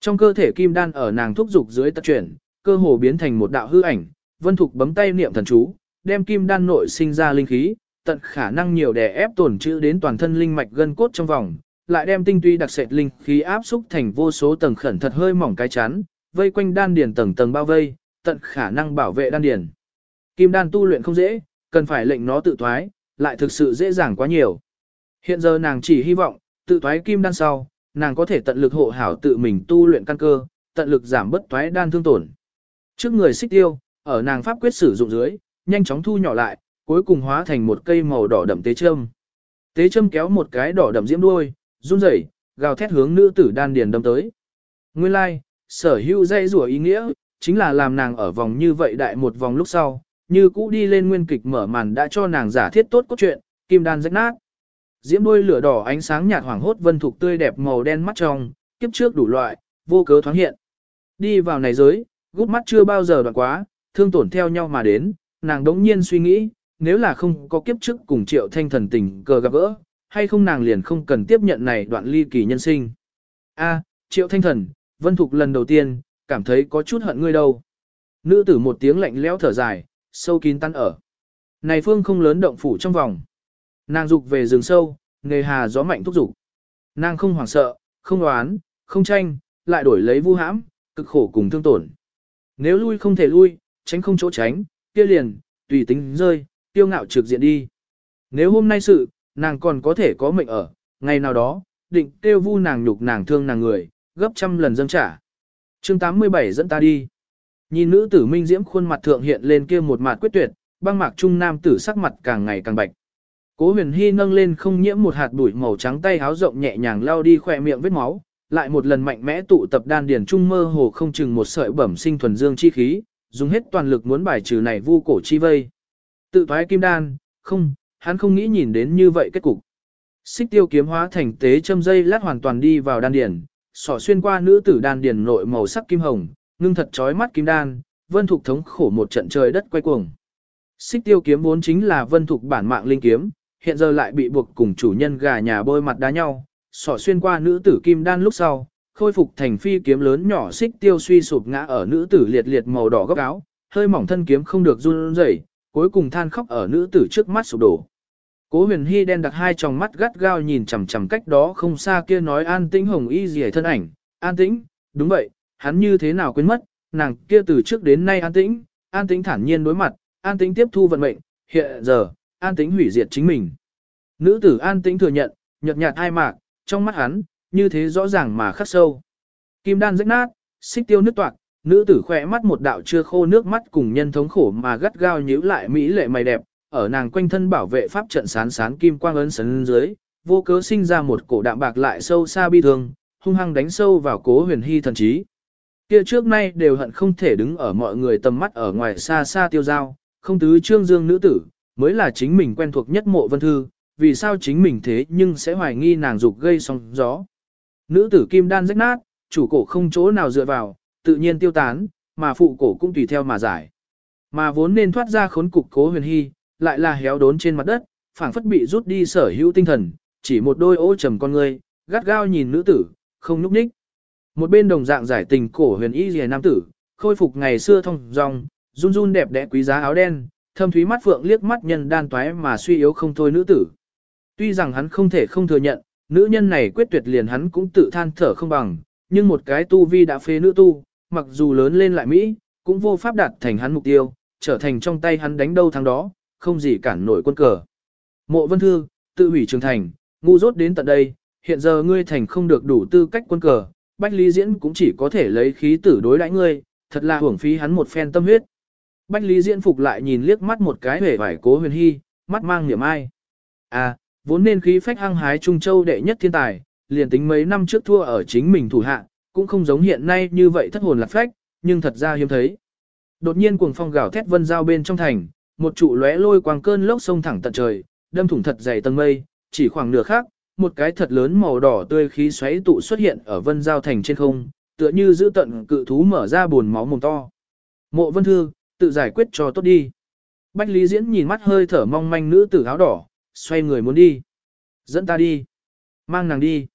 Trong cơ thể kim đan ở nàng thúc dục dưới tật chuyển, cơ hồ biến thành một đạo hư ảnh, vân thục bấm tay niệm thần chú, đem kim đan nội sinh ra linh khí, tận khả năng nhiều đè ép tổn trữ đến toàn thân linh mạch gân cốt trong vòng, lại đem tinh tuy đặc sệt linh khí áp xúc thành vô số tầng khẩn thật hơi mỏng cái chắn, vây quanh đan điền tầng tầng bao vây, tận khả năng bảo vệ đan điền. Kim đan tu luyện không dễ, cần phải lệnh nó tự thoái, lại thực sự dễ dàng quá nhiều. Hiện giờ nàng chỉ hy vọng, tự thoái kim đan sau, nàng có thể tận lực hộ hảo tự mình tu luyện căn cơ, tận lực giảm bất thoái đan thương tổn. Trước người xích tiêu, ở nàng pháp quyết sử dụng dưới, nhanh chóng thu nhỏ lại, cuối cùng hóa thành một cây màu đỏ đậm tế châm. Tế châm kéo một cái đỏ đậm diễm đuôi, run rẩy, gào thét hướng nữ tử đan điền đâm tới. Nguyên lai, like, sở hữu dây rủa ý nghĩa, chính là làm nàng ở vòng như vậy đại một vòng lúc sau, như cũ đi lên nguyên kịch mở màn đã cho nàng giả thiết tốt cốt truyện, kim đan rách nát. Diễm đuôi lửa đỏ ánh sáng nhạt hoàng hốt vân thục tươi đẹp màu đen mắt trong, kiếp trước đủ loại, vô cớ thoáng hiện. Đi vào này giới, gút mắt chưa bao giờ đoạn quá, thương tổn theo nhau mà đến, nàng đống nhiên suy nghĩ, nếu là không có kiếp trước cùng triệu thanh thần tình cờ gặp gỡ, hay không nàng liền không cần tiếp nhận này đoạn ly kỳ nhân sinh. A, triệu thanh thần, vân thục lần đầu tiên, cảm thấy có chút hận ngươi đâu. Nữ tử một tiếng lạnh lẽo thở dài, sâu kín tan ở. Này phương không lớn động phủ trong vòng. Nàng dục về rừng sâu, nghề hà gió mạnh thúc dục. Nàng không hoảng sợ, không đoán, không tranh, lại đổi lấy vu hãm, cực khổ cùng thương tổn. Nếu lui không thể lui, tránh không chỗ tránh, kia liền, tùy tính rơi, tiêu ngạo trực diện đi. Nếu hôm nay sự, nàng còn có thể có mệnh ở, ngày nào đó, định tiêu vu nàng nhục nàng thương nàng người, gấp trăm lần dâng trả. chương 87 dẫn ta đi. Nhìn nữ tử minh diễm khuôn mặt thượng hiện lên kia một mặt quyết tuyệt, băng mạc trung nam tử sắc mặt càng ngày càng bạch. Cố huyền hy nâng lên không nhiễm một hạt bụi màu trắng tay háo rộng nhẹ nhàng lao đi khỏe miệng vết máu, lại một lần mạnh mẽ tụ tập đan điền trung mơ hồ không chừng một sợi bẩm sinh thuần dương chi khí, dùng hết toàn lực muốn bài trừ này vu cổ chi vây. Tự thoái kim đan, không, hắn không nghĩ nhìn đến như vậy kết cục. Xích tiêu kiếm hóa thành tế châm dây lát hoàn toàn đi vào đan điển, sỏ xuyên qua nữ tử đan điển nội màu sắc kim hồng, ngưng thật chói mắt kim đan, vân thục thống khổ một trận trời đất quay cuồng. Xích tiêu kiếm vốn chính là vân thục bản mạng linh kiếm, hiện giờ lại bị buộc cùng chủ nhân gà nhà bôi mặt đá nhau, sỏ xuyên qua nữ tử kim đan lúc sau, khôi phục thành phi kiếm lớn nhỏ xích tiêu suy sụp ngã ở nữ tử liệt liệt màu đỏ góc áo, hơi mỏng thân kiếm không được run rẩy, cuối cùng than khóc ở nữ tử trước mắt sụp đổ. Cố huyền hy đen đặt hai tròng mắt gắt gao nhìn chằm chằm cách đó không xa kia nói an tĩnh hồng y gì thân ảnh, an tĩnh, đúng vậy, hắn như thế nào quên mất, nàng kia từ trước đến nay an tĩnh, an tĩnh thản nhiên đối mặt, an tĩnh tiếp thu vận mệnh, hiện giờ, an tĩnh hủy diệt chính mình. Nữ tử an tĩnh thừa nhận, nhợt nhạt hai mạc, trong mắt hắn, như thế rõ ràng mà khắc sâu. Kim đan rách nát, xích tiêu nứt toạc, nữ tử khỏe mắt một đạo chưa khô nước mắt cùng nhân thống khổ mà gắt gao nhíu lại mỹ lệ mày đẹp, ở nàng quanh thân bảo vệ pháp trận sán sán kim quang ấn sấn dưới, vô cớ sinh ra một cổ đạm bạc lại sâu xa bi thương, hung hăng đánh sâu vào cố huyền hy thần trí. Kia trước nay đều hận không thể đứng ở mọi người tầm mắt ở ngoài xa xa tiêu giao, không tứ trương dương nữ tử, mới là chính mình quen thuộc nhất mộ vân thư, vì sao chính mình thế nhưng sẽ hoài nghi nàng dục gây sóng gió. Nữ tử kim đan rách nát, chủ cổ không chỗ nào dựa vào, tự nhiên tiêu tán, mà phụ cổ cũng tùy theo mà giải. Mà vốn nên thoát ra khốn cục cố huyền hy, lại là héo đốn trên mặt đất, phảng phất bị rút đi sở hữu tinh thần, chỉ một đôi ô trầm con ngươi, gắt gao nhìn nữ tử, không nhúc nhích. Một bên đồng dạng giải tình cổ huyền y rìa nam tử, khôi phục ngày xưa thông dong, run run đẹp đẽ quý giá áo đen, thâm thúy mắt phượng liếc mắt nhân đan toái mà suy yếu không thôi nữ tử. Tuy rằng hắn không thể không thừa nhận, nữ nhân này quyết tuyệt liền hắn cũng tự than thở không bằng, nhưng một cái tu vi đã phê nữ tu, mặc dù lớn lên lại Mỹ, cũng vô pháp đạt thành hắn mục tiêu, trở thành trong tay hắn đánh đâu thắng đó, không gì cản nổi quân cờ. Mộ vân thư, tự hủy trường thành, ngu dốt đến tận đây, hiện giờ ngươi thành không được đủ tư cách quân cờ, Bách Lý Diễn cũng chỉ có thể lấy khí tử đối đãi ngươi, thật là hưởng phí hắn một phen tâm huyết. Bách Lý Diễn phục lại nhìn liếc mắt một cái vẻ vải cố huyền hy, mắt mang niềm ai. À, vốn nên khí phách hăng hái Trung Châu đệ nhất thiên tài, liền tính mấy năm trước thua ở chính mình thủ hạ, cũng không giống hiện nay như vậy thất hồn lạc phách, nhưng thật ra hiếm thấy. Đột nhiên cuồng phong gào thét vân giao bên trong thành, một trụ lóe lôi quang cơn lốc sông thẳng tận trời, đâm thủng thật dày tầng mây, chỉ khoảng nửa khắc, một cái thật lớn màu đỏ tươi khí xoáy tụ xuất hiện ở vân giao thành trên không, tựa như giữ tận cự thú mở ra buồn máu mồm to. Mộ vân thư, tự giải quyết cho tốt đi. Bách Lý Diễn nhìn mắt hơi thở mong manh nữ tử áo đỏ, xoay người muốn đi. Dẫn ta đi. Mang nàng đi.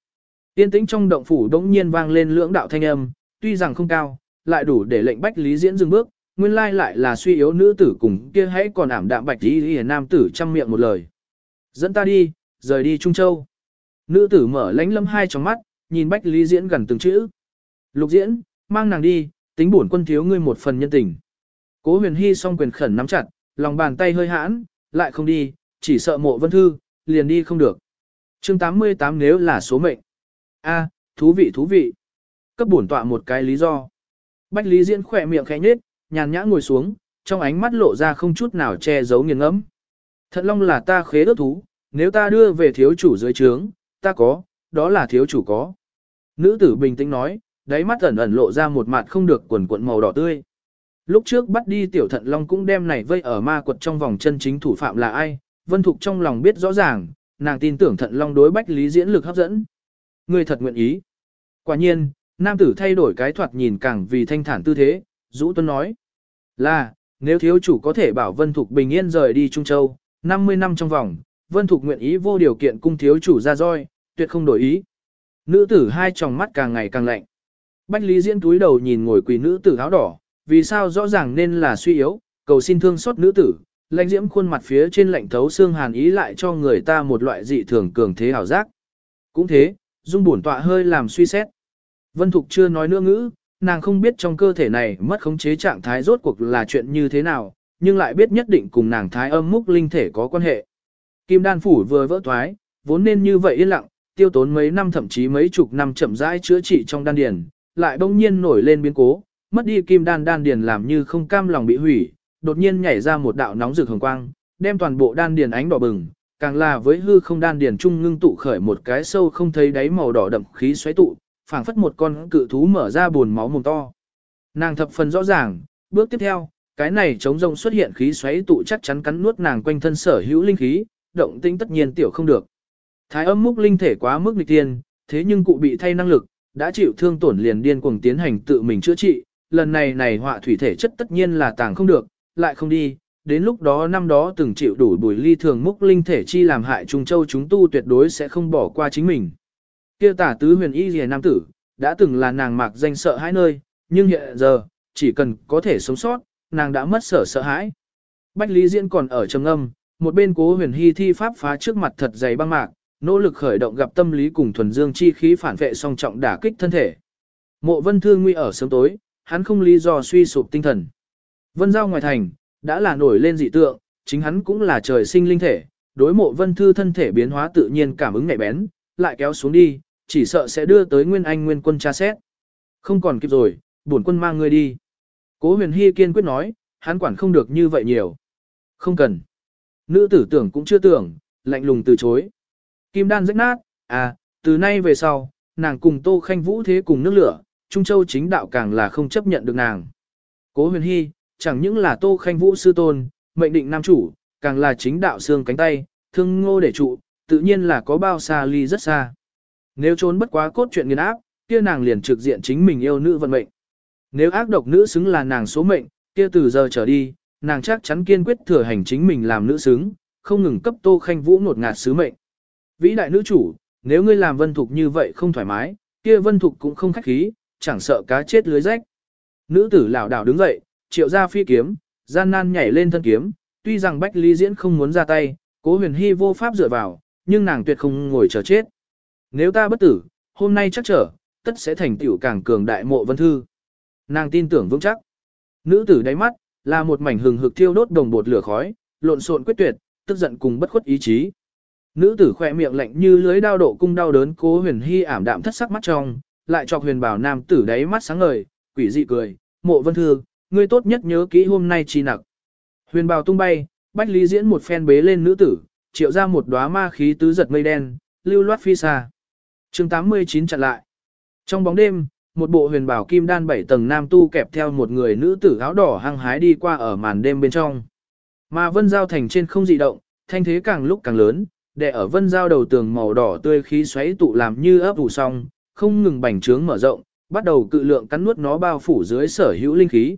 Tiên tĩnh trong động phủ đống nhiên vang lên lưỡng đạo thanh âm, tuy rằng không cao, lại đủ để lệnh Bách Lý Diễn dừng bước, nguyên lai lại là suy yếu nữ tử cùng kia hãy còn ảm đạm bạch lý hiền nam tử trăm miệng một lời. Dẫn ta đi, rời đi Trung Châu. Nữ tử mở lánh lâm hai trong mắt, nhìn Bách Lý Diễn gần từng chữ. Lục Diễn, mang nàng đi, tính bổn quân thiếu ngươi một phần nhân tình. Cố huyền hy song quyền khẩn nắm chặt, lòng bàn tay hơi hãn, lại không đi, chỉ sợ mộ vân thư, liền đi không được. chương 88 nếu là số mệnh a thú vị thú vị. Cấp bổn tọa một cái lý do. Bách Lý Diễn khỏe miệng khẽ nhếch, nhàn nhã ngồi xuống, trong ánh mắt lộ ra không chút nào che giấu nghiền ngẫm. Thận long là ta khế ước thú, nếu ta đưa về thiếu chủ dưới trướng, ta có, đó là thiếu chủ có. Nữ tử bình tĩnh nói, đáy mắt ẩn ẩn lộ ra một mặt không được quần cuộn màu đỏ tươi. Lúc trước bắt đi tiểu thận long cũng đem này vây ở ma quật trong vòng chân chính thủ phạm là ai, vân thục trong lòng biết rõ ràng, nàng tin tưởng thận long đối bách lý diễn lực hấp dẫn. Người thật nguyện ý. Quả nhiên, nam tử thay đổi cái thoạt nhìn càng vì thanh thản tư thế, Dũ Tuấn nói. Là, nếu thiếu chủ có thể bảo Vân Thục bình yên rời đi Trung Châu, 50 năm trong vòng, Vân Thục nguyện ý vô điều kiện cung thiếu chủ ra roi, tuyệt không đổi ý. Nữ tử hai tròng mắt càng ngày càng lạnh. Bách Lý Diễn túi đầu nhìn ngồi quỳ nữ tử áo đỏ, vì sao rõ ràng nên là suy yếu, cầu xin thương xót nữ tử, lãnh diễm khuôn mặt phía trên lạnh thấu xương hàn ý lại cho người ta một loại dị thường cường thế hảo giác. Cũng thế, dung bổn tọa hơi làm suy xét. Vân Thục chưa nói nữa ngữ, nàng không biết trong cơ thể này mất khống chế trạng thái rốt cuộc là chuyện như thế nào, nhưng lại biết nhất định cùng nàng thái âm múc linh thể có quan hệ. Kim đan phủ vừa vỡ thoái, vốn nên như vậy yên lặng, tiêu tốn mấy năm thậm chí mấy chục năm chậm rãi chữa trị trong đan điền, lại bỗng nhiên nổi lên biến cố, mất đi kim đan đan điền làm như không cam lòng bị hủy, đột nhiên nhảy ra một đạo nóng rực hồng quang, đem toàn bộ đan điền ánh đỏ bừng, càng là với hư không đan điền trung ngưng tụ khởi một cái sâu không thấy đáy màu đỏ đậm khí xoáy tụ, phảng phất một con cự thú mở ra buồn máu mồm to. Nàng thập phần rõ ràng, bước tiếp theo, cái này chống rông xuất hiện khí xoáy tụ chắc chắn cắn nuốt nàng quanh thân sở hữu linh khí, động tĩnh tất nhiên tiểu không được. Thái âm múc linh thể quá mức nghịch tiên, thế nhưng cụ bị thay năng lực, đã chịu thương tổn liền điên cuồng tiến hành tự mình chữa trị, lần này này họa thủy thể chất tất nhiên là tàng không được, lại không đi, đến lúc đó năm đó từng chịu đủ bùi ly thường múc linh thể chi làm hại Trung Châu chúng tu tuyệt đối sẽ không bỏ qua chính mình. Kia tả tứ huyền y rìa nam tử, đã từng là nàng mạc danh sợ hãi nơi, nhưng hiện giờ, chỉ cần có thể sống sót, nàng đã mất sở sợ hãi. Bách Lý Diễn còn ở trầm âm, một bên cố huyền hy thi pháp phá trước mặt thật dày băng mạc, nỗ lực khởi động gặp tâm lý cùng thuần dương chi khí phản vệ song trọng đả kích thân thể. Mộ vân thương nguy ở sớm tối, hắn không lý do suy sụp tinh thần. Vân giao ngoài thành, đã là nổi lên dị tượng, chính hắn cũng là trời sinh linh thể, đối mộ vân thư thân thể biến hóa tự nhiên cảm ứng nhạy bén, lại kéo xuống đi, chỉ sợ sẽ đưa tới nguyên anh nguyên quân tra xét. Không còn kịp rồi, bổn quân mang ngươi đi. Cố huyền hy kiên quyết nói, hắn quản không được như vậy nhiều. Không cần. Nữ tử tưởng cũng chưa tưởng, lạnh lùng từ chối. Kim đan rách nát, à, từ nay về sau, nàng cùng Tô Khanh Vũ thế cùng nước lửa, Trung Châu chính đạo càng là không chấp nhận được nàng. Cố huyền hy, chẳng những là Tô Khanh Vũ sư tôn, mệnh định nam chủ, càng là chính đạo xương cánh tay, thương ngô để trụ, tự nhiên là có bao xa ly rất xa. Nếu trốn bất quá cốt chuyện nghiền áp, kia nàng liền trực diện chính mình yêu nữ vận mệnh. Nếu ác độc nữ xứng là nàng số mệnh, kia từ giờ trở đi, nàng chắc chắn kiên quyết thừa hành chính mình làm nữ xứng, không ngừng cấp Tô Khanh Vũ ngột ngạt sứ mệnh. Vĩ đại nữ chủ, nếu ngươi làm vân thục như vậy không thoải mái, kia vân thục cũng không khách khí, chẳng sợ cá chết lưới rách. Nữ tử lão đảo đứng dậy, triệu ra phi kiếm, gian nan nhảy lên thân kiếm, tuy rằng Bách Lý Diễn không muốn ra tay, cố huyền hy vô pháp dựa vào, nhưng nàng tuyệt không ngồi chờ chết. Nếu ta bất tử, hôm nay chắc trở, tất sẽ thành tiểu càng cường đại mộ vân thư. Nàng tin tưởng vững chắc. Nữ tử đáy mắt, là một mảnh hừng hực thiêu đốt đồng bột lửa khói, lộn xộn quyết tuyệt, tức giận cùng bất khuất ý chí. Nữ tử khỏe miệng lạnh như lưới đao độ cung đau đớn cố huyền hy ảm đạm thất sắc mắt trong, lại chọc huyền bảo nam tử đáy mắt sáng ngời, quỷ dị cười, mộ vân thư, ngươi tốt nhất nhớ kỹ hôm nay chi nặc. Huyền bào tung bay, bách lý diễn một phen bế lên nữ tử, triệu ra một đóa ma khí tứ giật mây đen, lưu loát phi xa. chương 89 chặn lại. Trong bóng đêm, một bộ huyền bảo kim đan bảy tầng nam tu kẹp theo một người nữ tử áo đỏ hăng hái đi qua ở màn đêm bên trong. Mà vân giao thành trên không dị động, thanh thế càng lúc càng lớn, để ở vân giao đầu tường màu đỏ tươi khí xoáy tụ làm như ấp ủ song, không ngừng bành trướng mở rộng, bắt đầu cự lượng cắn nuốt nó bao phủ dưới sở hữu linh khí.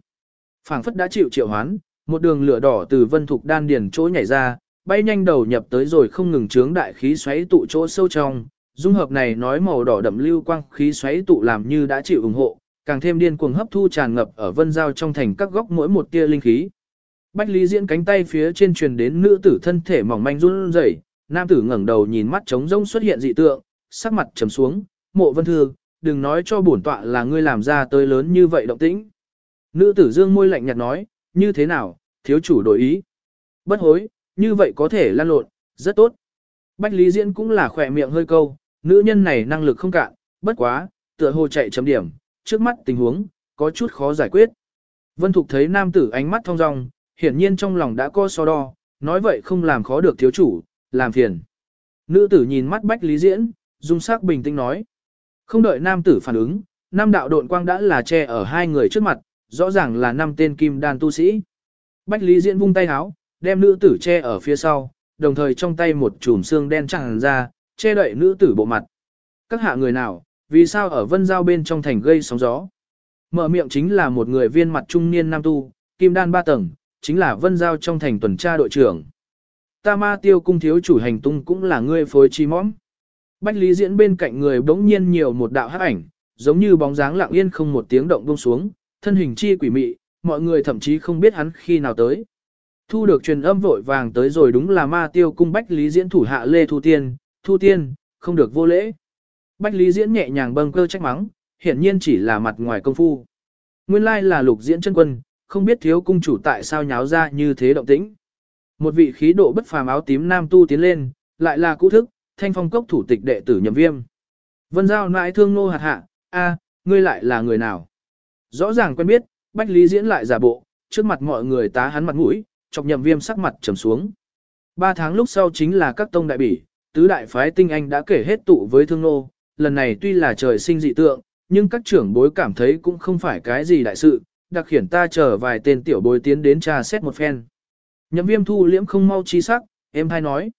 Phảng phất đã chịu triệu hoán, một đường lửa đỏ từ vân thục đan điền chỗ nhảy ra, bay nhanh đầu nhập tới rồi không ngừng trướng đại khí xoáy tụ chỗ sâu trong. Dung hợp này nói màu đỏ đậm lưu quang khí xoáy tụ làm như đã chịu ủng hộ, càng thêm điên cuồng hấp thu tràn ngập ở vân giao trong thành các góc mỗi một tia linh khí. Bách Lý Diễn cánh tay phía trên truyền đến nữ tử thân thể mỏng manh run rẩy, nam tử ngẩng đầu nhìn mắt trống rỗng xuất hiện dị tượng, sắc mặt trầm xuống, "Mộ Vân Thư, đừng nói cho bổn tọa là ngươi làm ra tới lớn như vậy động tĩnh." Nữ tử dương môi lạnh nhạt nói, "Như thế nào, thiếu chủ đổi ý?" "Bất hối, như vậy có thể lan lộn, rất tốt." Bách Lý Diễn cũng là khỏe miệng hơi câu, nữ nhân này năng lực không cạn, bất quá, tựa hồ chạy chấm điểm, trước mắt tình huống, có chút khó giải quyết. Vân Thục thấy nam tử ánh mắt thong dong, hiển nhiên trong lòng đã có so đo, nói vậy không làm khó được thiếu chủ, làm phiền. Nữ tử nhìn mắt Bách Lý Diễn, dung sắc bình tĩnh nói. Không đợi nam tử phản ứng, nam đạo độn quang đã là che ở hai người trước mặt, rõ ràng là năm tên kim đan tu sĩ. Bách Lý Diễn vung tay háo, đem nữ tử che ở phía sau, đồng thời trong tay một chùm xương đen tràn ra, che đậy nữ tử bộ mặt. Các hạ người nào, vì sao ở vân giao bên trong thành gây sóng gió? Mở miệng chính là một người viên mặt trung niên nam tu, kim đan ba tầng, chính là vân giao trong thành tuần tra đội trưởng. Ta ma tiêu cung thiếu chủ hành tung cũng là ngươi phối chi mõm. Bách Lý Diễn bên cạnh người bỗng nhiên nhiều một đạo hắc ảnh, giống như bóng dáng lặng yên không một tiếng động buông xuống, thân hình chi quỷ mị, mọi người thậm chí không biết hắn khi nào tới. Thu được truyền âm vội vàng tới rồi đúng là ma tiêu cung Bách Lý Diễn thủ hạ Lê Thu Tiên, Thu Tiên, không được vô lễ. Bách Lý Diễn nhẹ nhàng bâng cơ trách mắng, hiển nhiên chỉ là mặt ngoài công phu. Nguyên lai là lục diễn chân quân, không biết thiếu cung chủ tại sao nháo ra như thế động tĩnh. Một vị khí độ bất phàm áo tím nam tu tiến lên, lại là cũ thức, thanh phong cốc thủ tịch đệ tử nhậm viêm. Vân giao nãi thương nô hạt hạ, a, ngươi lại là người nào? Rõ ràng quen biết, Bách Lý Diễn lại giả bộ, trước mặt mọi người tá hắn mặt mũi, chọc nhậm viêm sắc mặt trầm xuống. Ba tháng lúc sau chính là các tông đại bỉ, tứ đại phái tinh anh đã kể hết tụ với thương nô, lần này tuy là trời sinh dị tượng, nhưng các trưởng bối cảm thấy cũng không phải cái gì đại sự, đặc khiển ta chờ vài tên tiểu bối tiến đến trà xét một phen. Nhậm viêm thu liễm không mau chi sắc, em hay nói.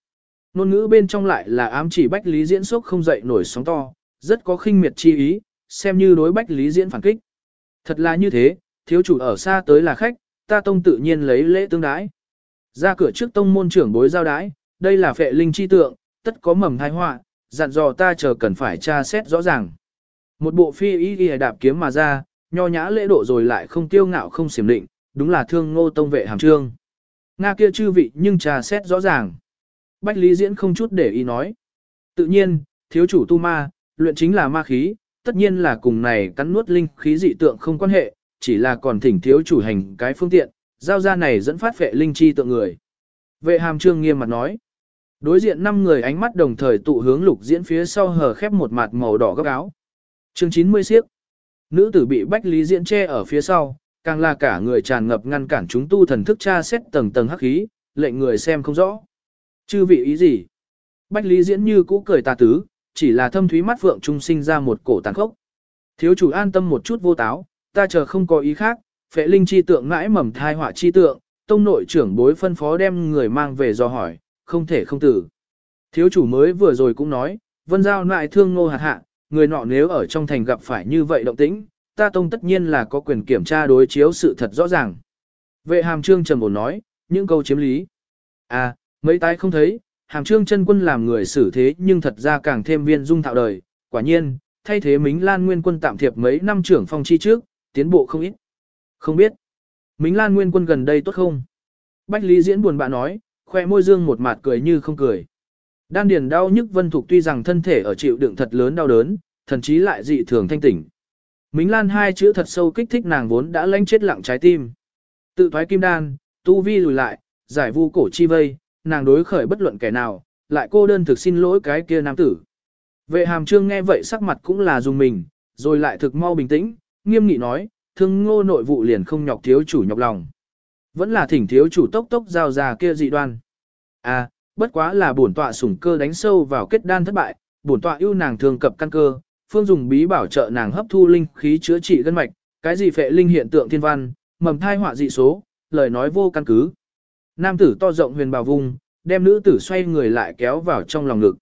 Nôn ngữ bên trong lại là ám chỉ Bách Lý Diễn sốc không dậy nổi sóng to, rất có khinh miệt chi ý, xem như đối Bách Lý Diễn phản kích. Thật là như thế, thiếu chủ ở xa tới là khách, ta tông tự nhiên lấy lễ tương đái. Ra cửa trước tông môn trưởng bối giao đái, đây là phệ linh chi tượng, tất có mầm thai họa, dặn dò ta chờ cần phải tra xét rõ ràng. Một bộ phi ý ghi đạp kiếm mà ra, nho nhã lễ độ rồi lại không tiêu ngạo không xiểm định, đúng là thương ngô tông vệ hàm trương. Nga kia chư vị nhưng tra xét rõ ràng. Bách Lý Diễn không chút để ý nói. Tự nhiên, thiếu chủ tu ma, luyện chính là ma khí, tất nhiên là cùng này cắn nuốt linh khí dị tượng không quan hệ, chỉ là còn thỉnh thiếu chủ hành cái phương tiện, giao ra này dẫn phát phệ linh chi tượng người. Vệ hàm trương nghiêm mặt nói. Đối diện năm người ánh mắt đồng thời tụ hướng lục diễn phía sau hờ khép một mặt màu đỏ góc áo. Chương 90 siếc. Nữ tử bị bách lý diễn che ở phía sau, càng là cả người tràn ngập ngăn cản chúng tu thần thức tra xét tầng tầng hắc khí, lệnh người xem không rõ. Chư vị ý gì? Bách lý diễn như cũ cười tà tứ, chỉ là thâm thúy mắt phượng trung sinh ra một cổ tàn khốc. Thiếu chủ an tâm một chút vô táo, ta chờ không có ý khác, phệ linh chi tượng mãi mầm thai họa chi tượng, tông nội trưởng bối phân phó đem người mang về do hỏi, không thể không tử. Thiếu chủ mới vừa rồi cũng nói, vân giao lại thương ngô hạt hạ, người nọ nếu ở trong thành gặp phải như vậy động tĩnh, ta tông tất nhiên là có quyền kiểm tra đối chiếu sự thật rõ ràng. Vệ hàm trương trầm ổn nói, những câu chiếm lý. À, mấy tái không thấy, hàm trương chân quân làm người xử thế nhưng thật ra càng thêm viên dung thạo đời, quả nhiên, thay thế Mính Lan Nguyên quân tạm thiệp mấy năm trưởng phong chi trước, tiến bộ không ít. Không biết, Mính Lan Nguyên quân gần đây tốt không? Bách Lý Diễn buồn bã nói, khoe môi dương một mặt cười như không cười. Đan điền đau nhức Vân Thục tuy rằng thân thể ở chịu đựng thật lớn đau đớn, thần chí lại dị thường thanh tỉnh. Mính Lan hai chữ thật sâu kích thích nàng vốn đã lanh chết lặng trái tim. Tự thoái kim đan, tu vi lùi lại, giải vu cổ chi vây, nàng đối khởi bất luận kẻ nào, lại cô đơn thực xin lỗi cái kia nam tử. Vệ hàm trương nghe vậy sắc mặt cũng là dùng mình, rồi lại thực mau bình tĩnh, nghiêm nghị nói, thương ngô nội vụ liền không nhọc thiếu chủ nhọc lòng. Vẫn là thỉnh thiếu chủ tốc tốc giao ra kia dị đoan. À, bất quá là bổn tọa sủng cơ đánh sâu vào kết đan thất bại, bổn tọa ưu nàng thường cập căn cơ, phương dùng bí bảo trợ nàng hấp thu linh khí chữa trị gân mạch, cái gì phệ linh hiện tượng thiên văn, mầm thai họa dị số, lời nói vô căn cứ. Nam tử to rộng huyền bào vùng, đem nữ tử xoay người lại kéo vào trong lòng ngực.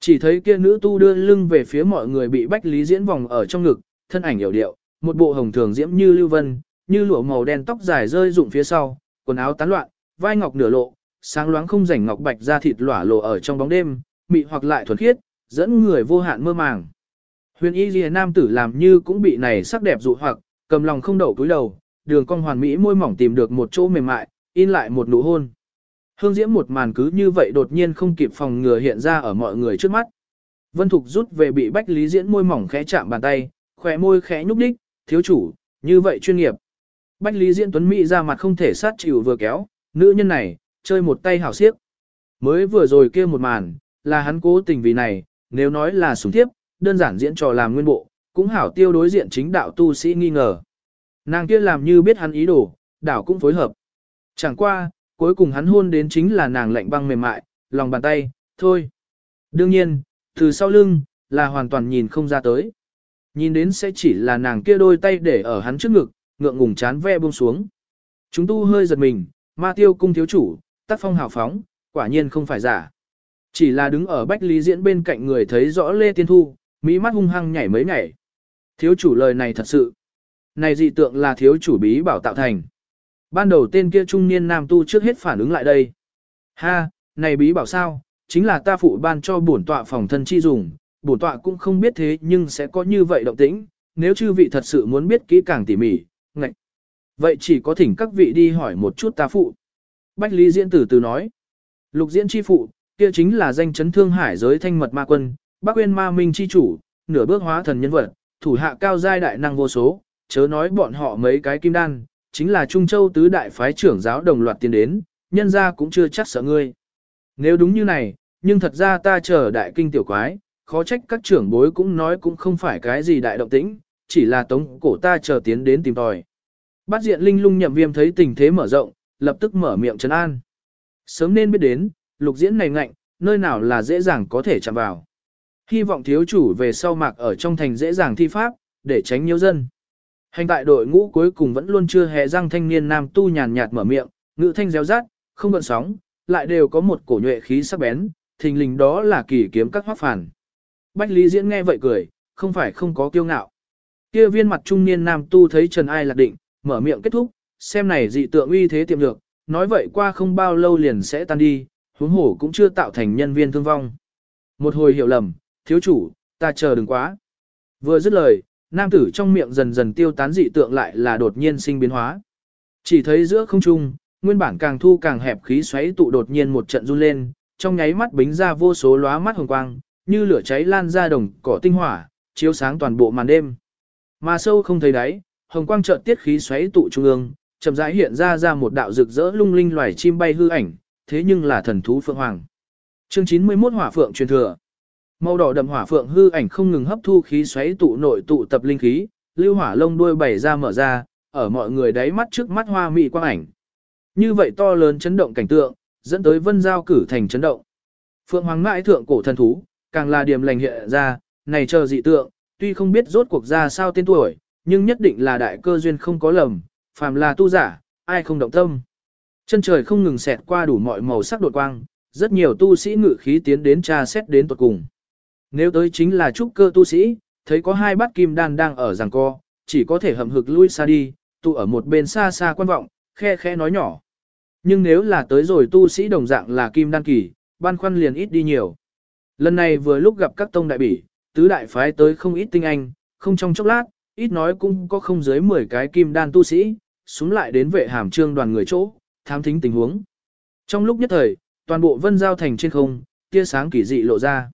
Chỉ thấy kia nữ tu đưa lưng về phía mọi người bị bách lý diễn vòng ở trong ngực, thân ảnh hiểu điệu, một bộ hồng thường diễm như lưu vân, như lụa màu đen tóc dài rơi rụng phía sau, quần áo tán loạn, vai ngọc nửa lộ, sáng loáng không rảnh ngọc bạch da thịt lỏa lộ ở trong bóng đêm, mị hoặc lại thuần khiết, dẫn người vô hạn mơ màng. Huyền y lìa nam tử làm như cũng bị này sắc đẹp dụ hoặc, cầm lòng không đậu túi đầu, đường cong hoàn mỹ môi mỏng tìm được một chỗ mềm mại, in lại một nụ hôn. Hương diễm một màn cứ như vậy đột nhiên không kịp phòng ngừa hiện ra ở mọi người trước mắt. Vân Thục rút về bị Bách Lý Diễn môi mỏng khẽ chạm bàn tay, khỏe môi khẽ nhúc đích, thiếu chủ, như vậy chuyên nghiệp. Bách Lý Diễn Tuấn Mỹ ra mặt không thể sát chịu vừa kéo, nữ nhân này, chơi một tay hảo siếp. Mới vừa rồi kia một màn, là hắn cố tình vì này, nếu nói là súng tiếp, đơn giản diễn trò làm nguyên bộ, cũng hảo tiêu đối diện chính đạo tu sĩ nghi ngờ. Nàng kia làm như biết hắn ý đồ, đảo cũng phối hợp. Chẳng qua, cuối cùng hắn hôn đến chính là nàng lạnh băng mềm mại, lòng bàn tay, thôi. Đương nhiên, từ sau lưng, là hoàn toàn nhìn không ra tới. Nhìn đến sẽ chỉ là nàng kia đôi tay để ở hắn trước ngực, ngượng ngùng chán ve buông xuống. Chúng tu hơi giật mình, ma tiêu cung thiếu chủ, tác phong hào phóng, quả nhiên không phải giả. Chỉ là đứng ở Bách Lý Diễn bên cạnh người thấy rõ Lê Tiên Thu, mỹ mắt hung hăng nhảy mấy nhảy. Thiếu chủ lời này thật sự. Này dị tượng là thiếu chủ bí bảo tạo thành. Ban đầu tên kia trung niên nam tu trước hết phản ứng lại đây. Ha, này bí bảo sao, chính là ta phụ ban cho bổn tọa phòng thân chi dùng, bổn tọa cũng không biết thế nhưng sẽ có như vậy động tĩnh, nếu chư vị thật sự muốn biết kỹ càng tỉ mỉ, ngạch. Vậy chỉ có thỉnh các vị đi hỏi một chút ta phụ. Bách Lý Diễn từ từ nói. Lục Diễn chi phụ, kia chính là danh chấn thương hải giới thanh mật ma quân, bác quên ma minh chi chủ, nửa bước hóa thần nhân vật, thủ hạ cao giai đại năng vô số, chớ nói bọn họ mấy cái kim đan, chính là Trung Châu tứ đại phái trưởng giáo đồng loạt tiến đến, nhân ra cũng chưa chắc sợ ngươi. Nếu đúng như này, nhưng thật ra ta chờ đại kinh tiểu quái, khó trách các trưởng bối cũng nói cũng không phải cái gì đại động tĩnh, chỉ là tống cổ ta chờ tiến đến tìm tòi. Bát diện linh lung nhậm viêm thấy tình thế mở rộng, lập tức mở miệng trấn an. Sớm nên biết đến, lục diễn này ngạnh, nơi nào là dễ dàng có thể chạm vào. Hy vọng thiếu chủ về sau mạc ở trong thành dễ dàng thi pháp, để tránh nhiễu dân. Hành tại đội ngũ cuối cùng vẫn luôn chưa hề răng thanh niên nam tu nhàn nhạt mở miệng, ngữ thanh réo rát, không gợn sóng, lại đều có một cổ nhuệ khí sắc bén, thình lình đó là kỳ kiếm các hoác phản. Bách Lý Diễn nghe vậy cười, không phải không có kiêu ngạo. Kia viên mặt trung niên nam tu thấy Trần Ai lạc định, mở miệng kết thúc, xem này dị tượng uy thế tiềm lược, nói vậy qua không bao lâu liền sẽ tan đi, huống hổ cũng chưa tạo thành nhân viên thương vong. Một hồi hiểu lầm, thiếu chủ, ta chờ đừng quá. Vừa dứt lời, nam tử trong miệng dần dần tiêu tán dị tượng lại là đột nhiên sinh biến hóa. Chỉ thấy giữa không trung, nguyên bản càng thu càng hẹp khí xoáy tụ đột nhiên một trận run lên, trong nháy mắt bính ra vô số lóa mắt hồng quang, như lửa cháy lan ra đồng cỏ tinh hỏa, chiếu sáng toàn bộ màn đêm. Mà sâu không thấy đáy, hồng quang chợt tiết khí xoáy tụ trung ương, chậm rãi hiện ra ra một đạo rực rỡ lung linh loài chim bay hư ảnh, thế nhưng là thần thú phượng hoàng. Chương 91 Hỏa Phượng truyền thừa. Màu đỏ đậm hỏa phượng hư ảnh không ngừng hấp thu khí xoáy tụ nội tụ tập linh khí, lưu hỏa lông đuôi bảy ra mở ra, ở mọi người đáy mắt trước mắt hoa mị quang ảnh. Như vậy to lớn chấn động cảnh tượng, dẫn tới vân giao cử thành chấn động. Phượng hoàng mãi thượng cổ thần thú, càng là điểm lành hiện ra, này chờ dị tượng, tuy không biết rốt cuộc ra sao tên tuổi, nhưng nhất định là đại cơ duyên không có lầm, phàm là tu giả, ai không động tâm. Chân trời không ngừng xẹt qua đủ mọi màu sắc đột quang, rất nhiều tu sĩ ngự khí tiến đến tra xét đến tuột cùng. Nếu tới chính là trúc cơ tu sĩ, thấy có hai bát kim đan đang ở giằng co, chỉ có thể hậm hực lui xa đi, tụ ở một bên xa xa quan vọng, khe khe nói nhỏ. Nhưng nếu là tới rồi tu sĩ đồng dạng là kim đan kỳ, ban khoăn liền ít đi nhiều. Lần này vừa lúc gặp các tông đại bỉ, tứ đại phái tới không ít tinh anh, không trong chốc lát, ít nói cũng có không dưới 10 cái kim đan tu sĩ, xuống lại đến vệ hàm trương đoàn người chỗ, thám thính tình huống. Trong lúc nhất thời, toàn bộ vân giao thành trên không, tia sáng kỳ dị lộ ra.